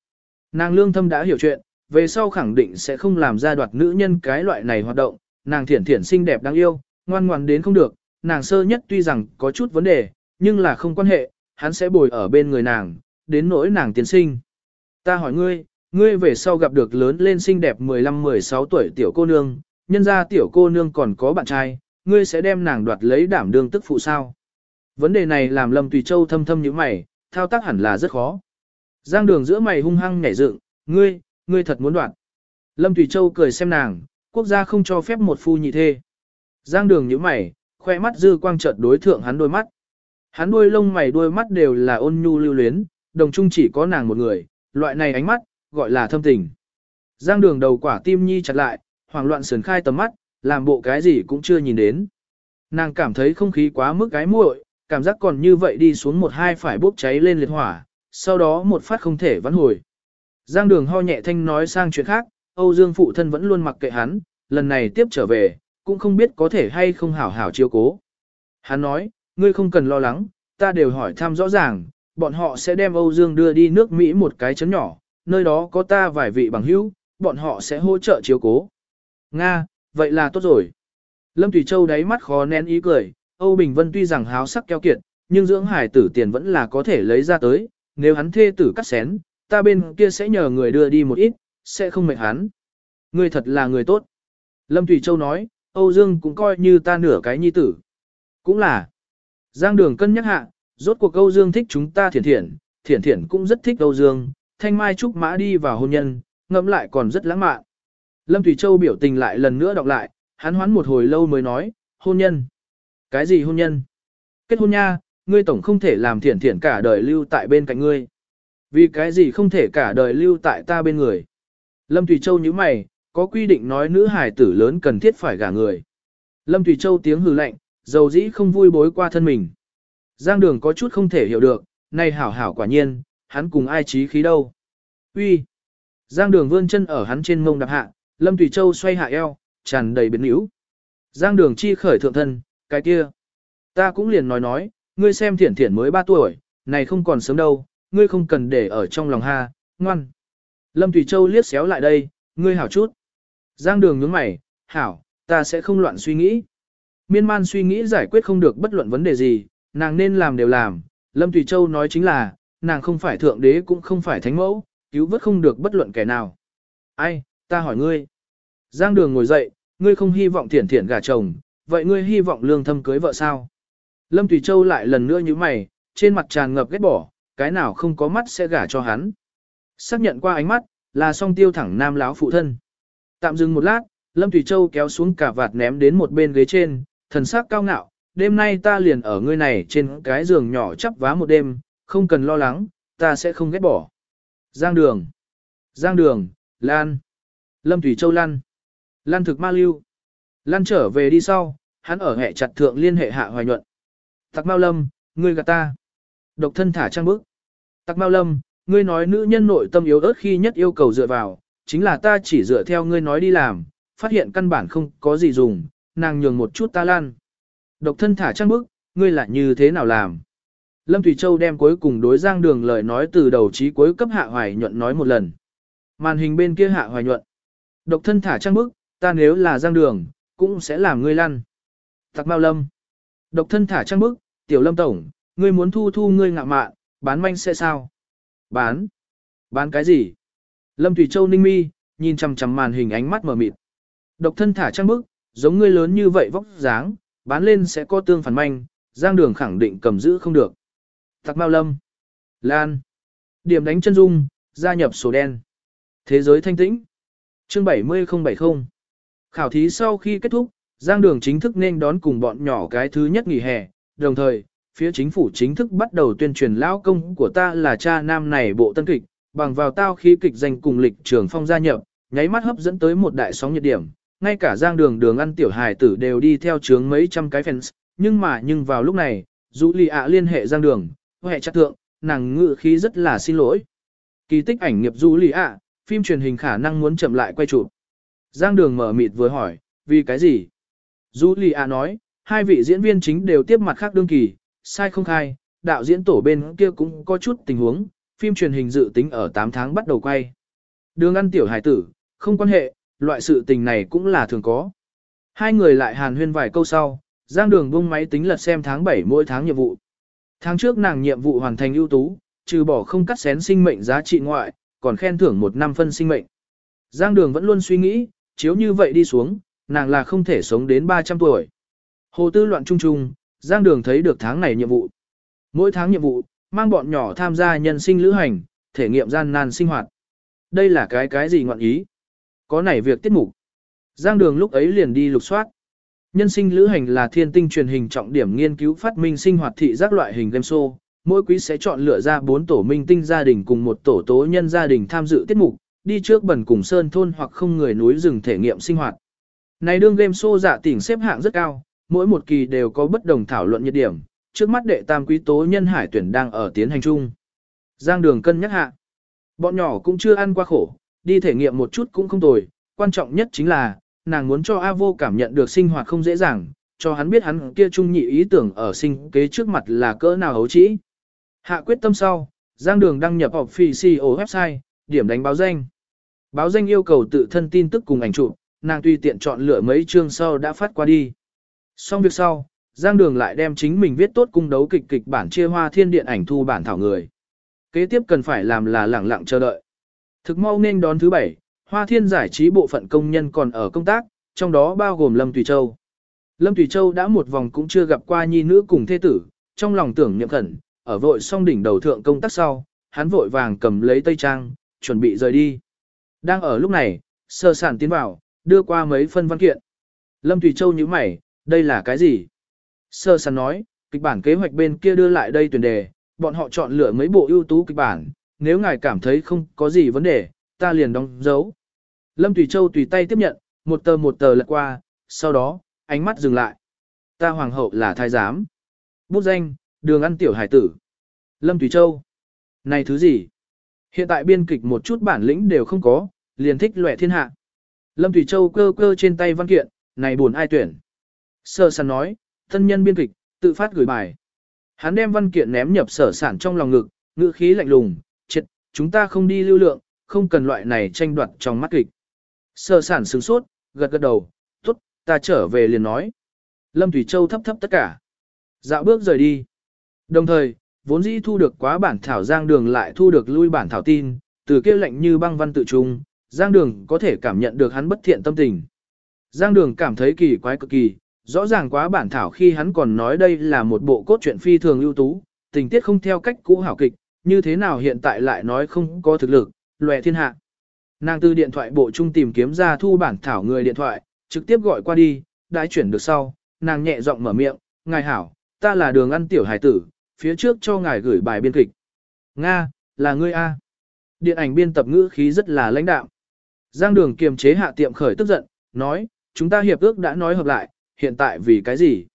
Nàng lương thâm đã hiểu chuyện, về sau khẳng định sẽ không làm ra đoạt nữ nhân cái loại này hoạt động, nàng thiển thiển xinh đẹp đáng yêu, ngoan ngoan đến không được, nàng sơ nhất tuy rằng có chút vấn đề, nhưng là không quan hệ, hắn sẽ bồi ở bên người nàng, đến nỗi nàng tiến sinh. Ta hỏi ngươi, ngươi về sau gặp được lớn lên xinh đẹp 15-16 tuổi tiểu cô nương, nhân ra tiểu cô nương còn có bạn trai, ngươi sẽ đem nàng đoạt lấy đảm đương tức phụ sao? Vấn đề này làm Lâm Tùy Châu thâm thâm như mày, thao tác hẳn là rất khó. Giang đường giữa mày hung hăng nhảy dựng, ngươi, ngươi thật muốn đoạt. Lâm Tùy Châu cười xem nàng, quốc gia không cho phép một phu nhị thê. Giang đường như mày, khoe mắt dư quang chợt đối thượng hắn đôi mắt. Hắn đuôi lông mày đuôi mắt đều là ôn nhu lưu luyến, đồng chung chỉ có nàng một người, loại này ánh mắt, gọi là thâm tình. Giang đường đầu quả tim nhi chặt lại, hoảng loạn sườn khai tầm mắt, làm bộ cái gì cũng chưa nhìn đến. Nàng cảm thấy không khí quá mức cái muội, cảm giác còn như vậy đi xuống một hai phải bốc cháy lên liệt hỏa, sau đó một phát không thể vãn hồi. Giang đường ho nhẹ thanh nói sang chuyện khác, Âu Dương phụ thân vẫn luôn mặc kệ hắn, lần này tiếp trở về, cũng không biết có thể hay không hảo hảo chiêu cố. Hắn nói, ngươi không cần lo lắng, ta đều hỏi thăm rõ ràng, bọn họ sẽ đem Âu Dương đưa đi nước Mỹ một cái chấn nhỏ, nơi đó có ta vài vị bằng hữu, bọn họ sẽ hỗ trợ chiếu cố. Nga, vậy là tốt rồi. Lâm Thủy Châu đáy mắt khó nén ý cười, Âu Bình Vân tuy rằng háo sắc keo kiệt, nhưng dưỡng hải tử tiền vẫn là có thể lấy ra tới, nếu hắn thê tử cắt xén, ta bên kia sẽ nhờ người đưa đi một ít, sẽ không mệt hắn. Ngươi thật là người tốt. Lâm Thủy Châu nói, Âu Dương cũng coi như ta nửa cái nhi tử. Cũng là. Giang đường cân nhắc hạ, rốt cuộc Âu Dương thích chúng ta thiển thiển, thiển thiển cũng rất thích Âu Dương, thanh mai trúc mã đi vào hôn nhân, ngẫm lại còn rất lãng mạn. Lâm Thủy Châu biểu tình lại lần nữa đọc lại, hắn hoán một hồi lâu mới nói, hôn nhân. Cái gì hôn nhân? Kết hôn nha, ngươi tổng không thể làm thiển thiển cả đời lưu tại bên cạnh ngươi. Vì cái gì không thể cả đời lưu tại ta bên người? Lâm Thủy Châu như mày, có quy định nói nữ hài tử lớn cần thiết phải gả người. Lâm Thủy Châu tiếng hừ lạnh, dầu dĩ không vui bối qua thân mình. Giang đường có chút không thể hiểu được, này hảo hảo quả nhiên, hắn cùng ai trí khí đâu. Uy. Giang đường vươn chân ở hắn trên mông đạp hạ, Lâm Tùy Châu xoay hạ eo, tràn đầy biến yếu. Giang đường chi khởi thượng thân, cái kia. Ta cũng liền nói nói, ngươi xem thiển thiển mới 3 tuổi, này không còn sớm đâu, ngươi không cần để ở trong lòng ha, ngoan. Lâm tùy Châu liếc xéo lại đây, ngươi hảo chút. Giang đường nhướng mày, hảo, ta sẽ không loạn suy nghĩ. Miên man suy nghĩ giải quyết không được bất luận vấn đề gì, nàng nên làm đều làm. Lâm Tùy Châu nói chính là, nàng không phải thượng đế cũng không phải thánh mẫu, cứu vớt không được bất luận kẻ nào. Ai, ta hỏi ngươi. Giang đường ngồi dậy, ngươi không hy vọng thiển thiển gả chồng, vậy ngươi hy vọng lương thâm cưới vợ sao? Lâm Tùy Châu lại lần nữa như mày, trên mặt tràn ngập ghét bỏ, cái nào không có mắt sẽ gả cho hắn. Xác nhận qua ánh mắt, là song tiêu thẳng nam láo phụ thân. Tạm dừng một lát, Lâm Tùy Châu kéo xuống cả vạt ném đến một bên ghế trên, thần sắc cao ngạo, đêm nay ta liền ở ngươi này trên cái giường nhỏ chắp vá một đêm, không cần lo lắng, ta sẽ không ghét bỏ. Giang đường. Giang đường, Lan. Lâm Thủy Châu Lan. Lan thực ma lưu. Lan trở về đi sau, hắn ở hệ chặt thượng liên hệ hạ hoài nhuận. Tặc Mao Lâm, ngươi gạt ta. Độc thân thả trang bức. Tặc Mao Lâm, ngươi nói nữ nhân nội tâm yếu ớt khi nhất yêu cầu dựa vào, chính là ta chỉ dựa theo ngươi nói đi làm, phát hiện căn bản không có gì dùng, nàng nhường một chút ta lan. Độc thân thả trăng bức, ngươi lại như thế nào làm? Lâm Thủy Châu đem cuối cùng đối giang đường lời nói từ đầu chí cuối cấp hạ hoài nhuận nói một lần. Màn hình bên kia hạ hoài nhuận. Độc thân thả trăng bức, ta nếu là giang đường, cũng sẽ làm ngươi lăn. Tặc Mao Lâm. Độc thân thả trăng bức, tiểu lâm tổng, ngươi muốn thu thu ngươi ngạ mạn, bán manh sẽ sao? Bán? Bán cái gì? Lâm Thủy Châu ninh mi, nhìn chằm chằm màn hình ánh mắt mở mịt. Độc thân thả trăng bức, giống ngươi lớn như vậy vóc dáng, bán lên sẽ có tương phản manh, giang đường khẳng định cầm giữ không được. Tặc Mao Lâm. Lan. Điểm đánh chân dung, gia nhập sổ đen. Thế giới thanh tĩnh. Chương 70070. Khảo thí sau khi kết thúc, Giang Đường chính thức nên đón cùng bọn nhỏ cái thứ nhất nghỉ hè, đồng thời, phía chính phủ chính thức bắt đầu tuyên truyền lão công của ta là cha nam này bộ tân kịch, bằng vào tao khí kịch danh cùng lịch trường phong gia nhập, nháy mắt hấp dẫn tới một đại sóng nhiệt điểm, ngay cả Giang Đường đường ăn tiểu hài tử đều đi theo chướng mấy trăm cái fans, nhưng mà nhưng vào lúc này, dù Lì ạ liên hệ Giang Đường, hệ chặt thượng, nàng ngự khí rất là xin lỗi. Kỳ tích ảnh nghiệp dù Lì ạ, phim truyền hình khả năng muốn chậm lại quay chụp. Giang Đường mở mịt vừa hỏi, vì cái gì? Dù Lì ạ nói, hai vị diễn viên chính đều tiếp mặt khác đương kỳ, sai không khai, đạo diễn tổ bên kia cũng có chút tình huống, phim truyền hình dự tính ở 8 tháng bắt đầu quay. Đường ăn tiểu hải tử, không quan hệ, loại sự tình này cũng là thường có. Hai người lại hàn huyên vài câu sau, Giang Đường bung máy tính lật xem tháng 7 mỗi tháng nhiệm vụ. Tháng trước nàng nhiệm vụ hoàn thành ưu tú, trừ bỏ không cắt xén sinh mệnh giá trị ngoại, còn khen thưởng một năm phân sinh mệnh. Giang Đường vẫn luôn suy nghĩ, chiếu như vậy đi xuống, nàng là không thể sống đến 300 tuổi. Hồ tư loạn trung trung, Giang Đường thấy được tháng này nhiệm vụ. Mỗi tháng nhiệm vụ, mang bọn nhỏ tham gia nhân sinh lữ hành, thể nghiệm gian nan sinh hoạt. Đây là cái cái gì ngọn ý? Có này việc tiết mục. Giang Đường lúc ấy liền đi lục soát. Nhân sinh lữ hành là thiên tinh truyền hình trọng điểm nghiên cứu phát minh sinh hoạt thị giác loại hình game show. Mỗi quý sẽ chọn lựa ra 4 tổ minh tinh gia đình cùng một tổ tố nhân gia đình tham dự tiết mục, đi trước bẩn cùng sơn thôn hoặc không người núi rừng thể nghiệm sinh hoạt. Này đương game show giả tỉnh xếp hạng rất cao, mỗi một kỳ đều có bất đồng thảo luận nhiệt điểm, trước mắt đệ tam quý tố nhân hải tuyển đang ở tiến hành chung. Giang đường cân nhắc hạ. Bọn nhỏ cũng chưa ăn qua khổ, đi thể nghiệm một chút cũng không tồi, quan trọng nhất chính là, nàng muốn cho A vô cảm nhận được sinh hoạt không dễ dàng, cho hắn biết hắn kia trung nhị ý tưởng ở sinh kế trước mặt là cỡ nào hấu trĩ. Hạ quyết tâm sau, Giang đường đăng nhập official website, điểm đánh báo danh. Báo danh yêu cầu tự thân tin tức cùng ảnh chụp, nàng tùy tiện chọn lựa mấy chương sau đã phát qua đi. Xong việc sau, Giang Đường lại đem chính mình viết tốt cung đấu kịch kịch bản chia hoa thiên điện ảnh thu bản thảo người. Kế tiếp cần phải làm là lẳng lặng chờ đợi. Thực mau nên đón thứ bảy, hoa thiên giải trí bộ phận công nhân còn ở công tác, trong đó bao gồm Lâm Tùy Châu. Lâm Tùy Châu đã một vòng cũng chưa gặp qua nhi nữ cùng thê tử, trong lòng tưởng niệm khẩn, ở vội xong đỉnh đầu thượng công tác sau, hắn vội vàng cầm lấy tây trang, chuẩn bị rời đi. Đang ở lúc này, sơ sản tiến vào, đưa qua mấy phân văn kiện. Lâm tùy Châu nhíu mày, đây là cái gì? Sơ sản nói, kịch bản kế hoạch bên kia đưa lại đây tuyển đề, bọn họ chọn lựa mấy bộ ưu tú kịch bản, nếu ngài cảm thấy không có gì vấn đề, ta liền đóng dấu. Lâm Tùy Châu tùy tay tiếp nhận, một tờ một tờ lật qua, sau đó, ánh mắt dừng lại. Ta hoàng hậu là thái giám. Bút danh, đường ăn tiểu hải tử. Lâm Tùy Châu. Này thứ gì? Hiện tại biên kịch một chút bản lĩnh đều không có, liền thích lệ thiên hạ. Lâm Thủy Châu cơ cơ trên tay văn kiện, này buồn ai tuyển. Sơ săn nói, thân nhân biên kịch, Tự phát gửi bài. Hắn đem văn kiện ném nhập sở sản trong lòng ngực, ngữ khí lạnh lùng, chúng ta không đi lưu lượng, không cần loại này tranh đoạt trong mắt kịch. Sở sản sướng sốt, gật gật đầu, tốt, ta trở về liền nói. Lâm Thủy Châu thấp thấp tất cả. Dạo bước rời đi. Đồng thời, vốn dĩ thu được quá bản thảo giang đường lại thu được lui bản thảo tin, từ kia lệnh như băng văn tự trung, giang đường có thể cảm nhận được hắn bất thiện tâm tình. Giang đường cảm thấy kỳ quái cực kỳ, rõ ràng quá bản thảo khi hắn còn nói đây là một bộ cốt truyện phi thường ưu tú, tình tiết không theo cách cũ hảo kịch, như thế nào hiện tại lại nói không có thực lực, lòe thiên hạ. Nàng từ điện thoại bộ trung tìm kiếm ra thu bản thảo người điện thoại, trực tiếp gọi qua đi, đã chuyển được sau, nàng nhẹ giọng mở miệng, ngài hảo, ta là đường ăn tiểu hải tử, phía trước cho ngài gửi bài biên kịch. Nga, là ngươi A. Điện ảnh biên tập ngữ khí rất là lãnh đạo. Giang đường kiềm chế hạ tiệm khởi tức giận, nói, chúng ta hiệp ước đã nói hợp lại, hiện tại vì cái gì?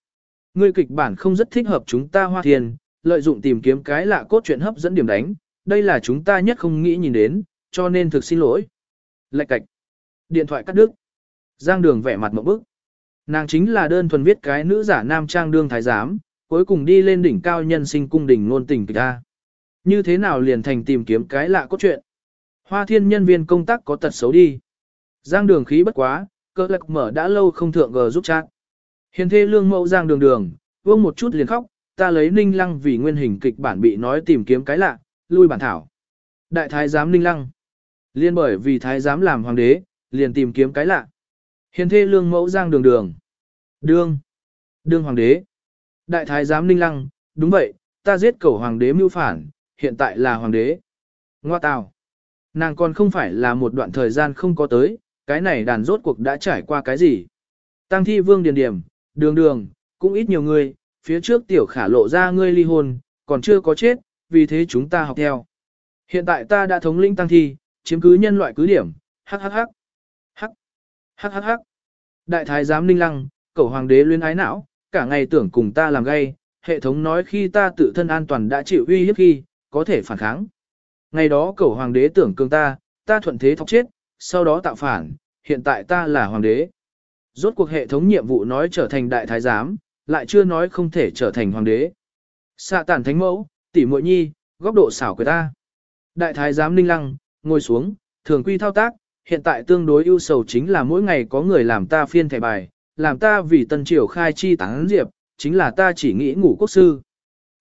Ngươi kịch bản không rất thích hợp chúng ta hoa thiên, lợi dụng tìm kiếm cái lạ cốt truyện hấp dẫn điểm đánh, đây là chúng ta nhất không nghĩ nhìn đến, cho nên thực xin lỗi. Lạch cạch. Điện thoại cắt đứt. Giang đường vẻ mặt mộng bức. Nàng chính là đơn thuần viết cái nữ giả nam trang đương thái giám, cuối cùng đi lên đỉnh cao nhân sinh cung đỉnh ngôn tình kịch ta. Như thế nào liền thành tìm kiếm cái lạ cốt truyện. Hoa thiên nhân viên công tác có tật xấu đi. Giang đường khí bất quá, cơ lạc mở đã lâu không thượng gờ giúp chat. Hiền thê lương mẫu giang đường đường, vương một chút liền khóc, ta lấy ninh lăng vì nguyên hình kịch bản bị nói tìm kiếm cái lạ, lui bản thảo. Đại thái giám ninh lăng. Liên bởi vì thái giám làm hoàng đế, liền tìm kiếm cái lạ. Hiền thê lương mẫu giang đường đường. Đương. Đương hoàng đế. Đại thái giám ninh lăng, đúng vậy, ta giết cầu hoàng đế mưu phản, hiện tại là hoàng đế. Ngoa tào. Nàng còn không phải là một đoạn thời gian không có tới, cái này đàn rốt cuộc đã trải qua cái gì. Tăng thi vương điền điểm, đường đường, cũng ít nhiều người, phía trước tiểu khả lộ ra ngươi ly hôn, còn chưa có chết, vì thế chúng ta học theo. Hiện tại ta đã thống lĩnh tăng thi, chiếm cứ nhân loại cứ điểm, hắc hắc hắc. Hắc, hắc hắc hắc. Đại thái giám ninh lăng, cẩu hoàng đế luyến ái não, cả ngày tưởng cùng ta làm gay, hệ thống nói khi ta tự thân an toàn đã chịu uy hiếp khi, có thể phản kháng. Ngày đó cẩu hoàng đế tưởng cường ta, ta thuận thế thọc chết, sau đó tạo phản, hiện tại ta là hoàng đế. Rốt cuộc hệ thống nhiệm vụ nói trở thành đại thái giám, lại chưa nói không thể trở thành hoàng đế. Xạ tản thánh mẫu, tỷ muội nhi, góc độ xảo của ta. Đại thái giám ninh lăng, ngồi xuống, thường quy thao tác, hiện tại tương đối ưu sầu chính là mỗi ngày có người làm ta phiên thẻ bài, làm ta vì tân triều khai chi tán diệp, chính là ta chỉ nghĩ ngủ quốc sư.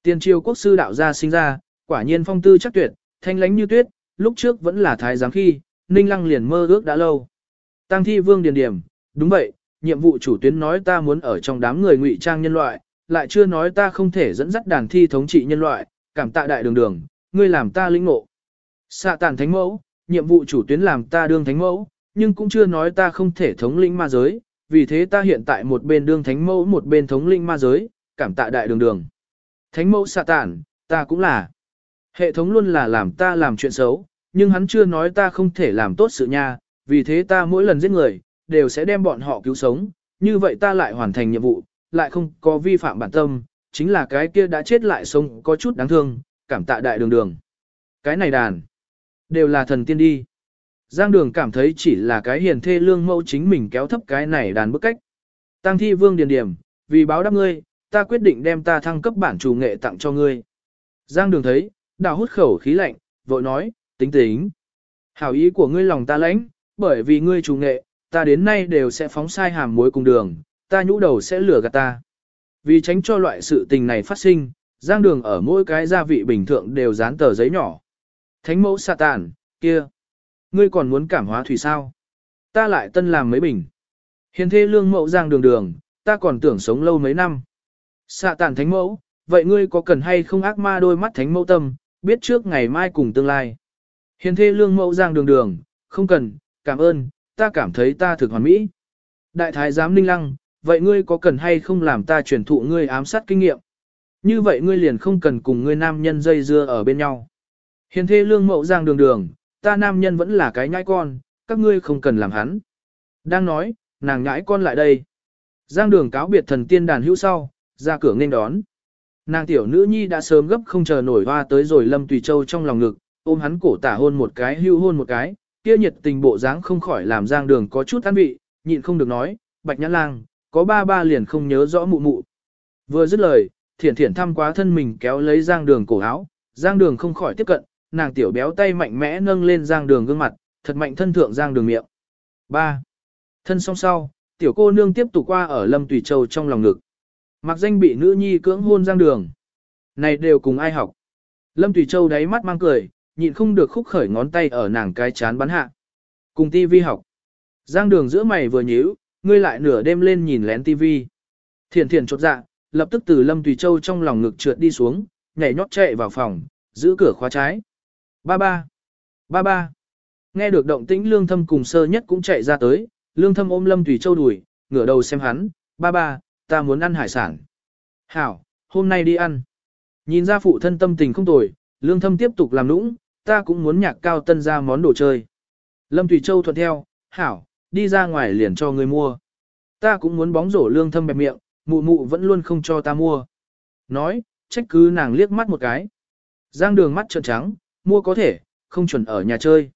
tiên triều quốc sư đạo gia sinh ra, quả nhiên phong tư chắc tuyệt, thanh lánh như tuyết, lúc trước vẫn là thái giám khi, ninh lăng liền mơ ước đã lâu. Tăng thi vương điền điểm, đúng vậy, nhiệm vụ chủ tuyến nói ta muốn ở trong đám người ngụy trang nhân loại, lại chưa nói ta không thể dẫn dắt đàn thi thống trị nhân loại, cảm tạ đại đường đường, ngươi làm ta lĩnh ngộ. Xạ tàn thánh mẫu, nhiệm vụ chủ tuyến làm ta đương thánh mẫu, nhưng cũng chưa nói ta không thể thống lĩnh ma giới, vì thế ta hiện tại một bên đương thánh mẫu một bên thống lĩnh ma giới, cảm tạ đại đường đường. Thánh mẫu xạ tàn, ta cũng là. Hệ thống luôn là làm ta làm chuyện xấu, nhưng hắn chưa nói ta không thể làm tốt sự nha, vì thế ta mỗi lần giết người, đều sẽ đem bọn họ cứu sống, như vậy ta lại hoàn thành nhiệm vụ, lại không có vi phạm bản tâm, chính là cái kia đã chết lại sống có chút đáng thương, cảm tạ đại đường đường. Cái này đàn, đều là thần tiên đi. Giang đường cảm thấy chỉ là cái hiền thê lương mẫu chính mình kéo thấp cái này đàn bức cách. Tăng thi vương điền điểm, vì báo đáp ngươi, ta quyết định đem ta thăng cấp bản chủ nghệ tặng cho ngươi. Giang đường thấy, đào hút khẩu khí lạnh, vội nói, tính tính. Hảo ý của ngươi lòng ta lãnh, bởi vì ngươi chủ nghệ, ta đến nay đều sẽ phóng sai hàm muối cùng đường, ta nhũ đầu sẽ lừa gạt ta. Vì tránh cho loại sự tình này phát sinh, giang đường ở mỗi cái gia vị bình thường đều dán tờ giấy nhỏ. Thánh mẫu sa tàn, kia. Ngươi còn muốn cảm hóa thủy sao? Ta lại tân làm mấy bình. Hiền thê lương mẫu giang đường đường, ta còn tưởng sống lâu mấy năm. Xạ tàn thánh mẫu, vậy ngươi có cần hay không ác ma đôi mắt thánh mẫu tâm, biết trước ngày mai cùng tương lai. Hiền thê lương mẫu giang đường đường, không cần, cảm ơn, ta cảm thấy ta thực hoàn mỹ. Đại thái giám ninh lăng, vậy ngươi có cần hay không làm ta truyền thụ ngươi ám sát kinh nghiệm? Như vậy ngươi liền không cần cùng ngươi nam nhân dây dưa ở bên nhau. Hiền thê lương mẫu giang đường đường, ta nam nhân vẫn là cái nhãi con, các ngươi không cần làm hắn. Đang nói, nàng nhãi con lại đây. Giang đường cáo biệt thần tiên đàn hữu sau, ra cửa nghênh đón. Nàng tiểu nữ nhi đã sớm gấp không chờ nổi hoa tới rồi Lâm Tùy Châu trong lòng ngực, ôm hắn cổ tả hôn một cái hưu hôn một cái, kia nhiệt tình bộ dáng không khỏi làm Giang Đường có chút an vị, nhịn không được nói, Bạch Nhã Lang, có ba ba liền không nhớ rõ mụ mụ. Vừa dứt lời, thiển thiển thăm quá thân mình kéo lấy giang đường cổ áo, giang đường không khỏi tiếp cận, nàng tiểu béo tay mạnh mẽ nâng lên giang đường gương mặt, thật mạnh thân thượng giang đường miệng. 3. Thân song sau, tiểu cô nương tiếp tục qua ở Lâm Tùy Châu trong lòng ngực. Mặc danh bị nữ nhi cưỡng hôn giang đường. Này đều cùng ai học. Lâm Tùy Châu đáy mắt mang cười, nhịn không được khúc khởi ngón tay ở nàng cái chán bắn hạ. Cùng tivi học. Giang đường giữa mày vừa nhíu, ngươi lại nửa đêm lên nhìn lén tivi. Thiền thiền chột dạ, lập tức từ Lâm Tùy Châu trong lòng ngực trượt đi xuống, nhảy nhót chạy vào phòng, giữ cửa khóa trái. Ba ba, ba ba. Nghe được động tĩnh lương thâm cùng sơ nhất cũng chạy ra tới, lương thâm ôm Lâm Tùy Châu đuổi, ngửa đầu xem hắn, ba ba, ta muốn ăn hải sản. Hảo, hôm nay đi ăn. Nhìn ra phụ thân tâm tình không tồi, lương thâm tiếp tục làm nũng, ta cũng muốn nhạc cao tân ra món đồ chơi. Lâm thủy Châu thuận theo, hảo, đi ra ngoài liền cho người mua. Ta cũng muốn bóng rổ lương thâm bẹp miệng, mụ mụ vẫn luôn không cho ta mua. Nói, trách cứ nàng liếc mắt một cái. Giang đường mắt trợn trắng, mua có thể, không chuẩn ở nhà chơi.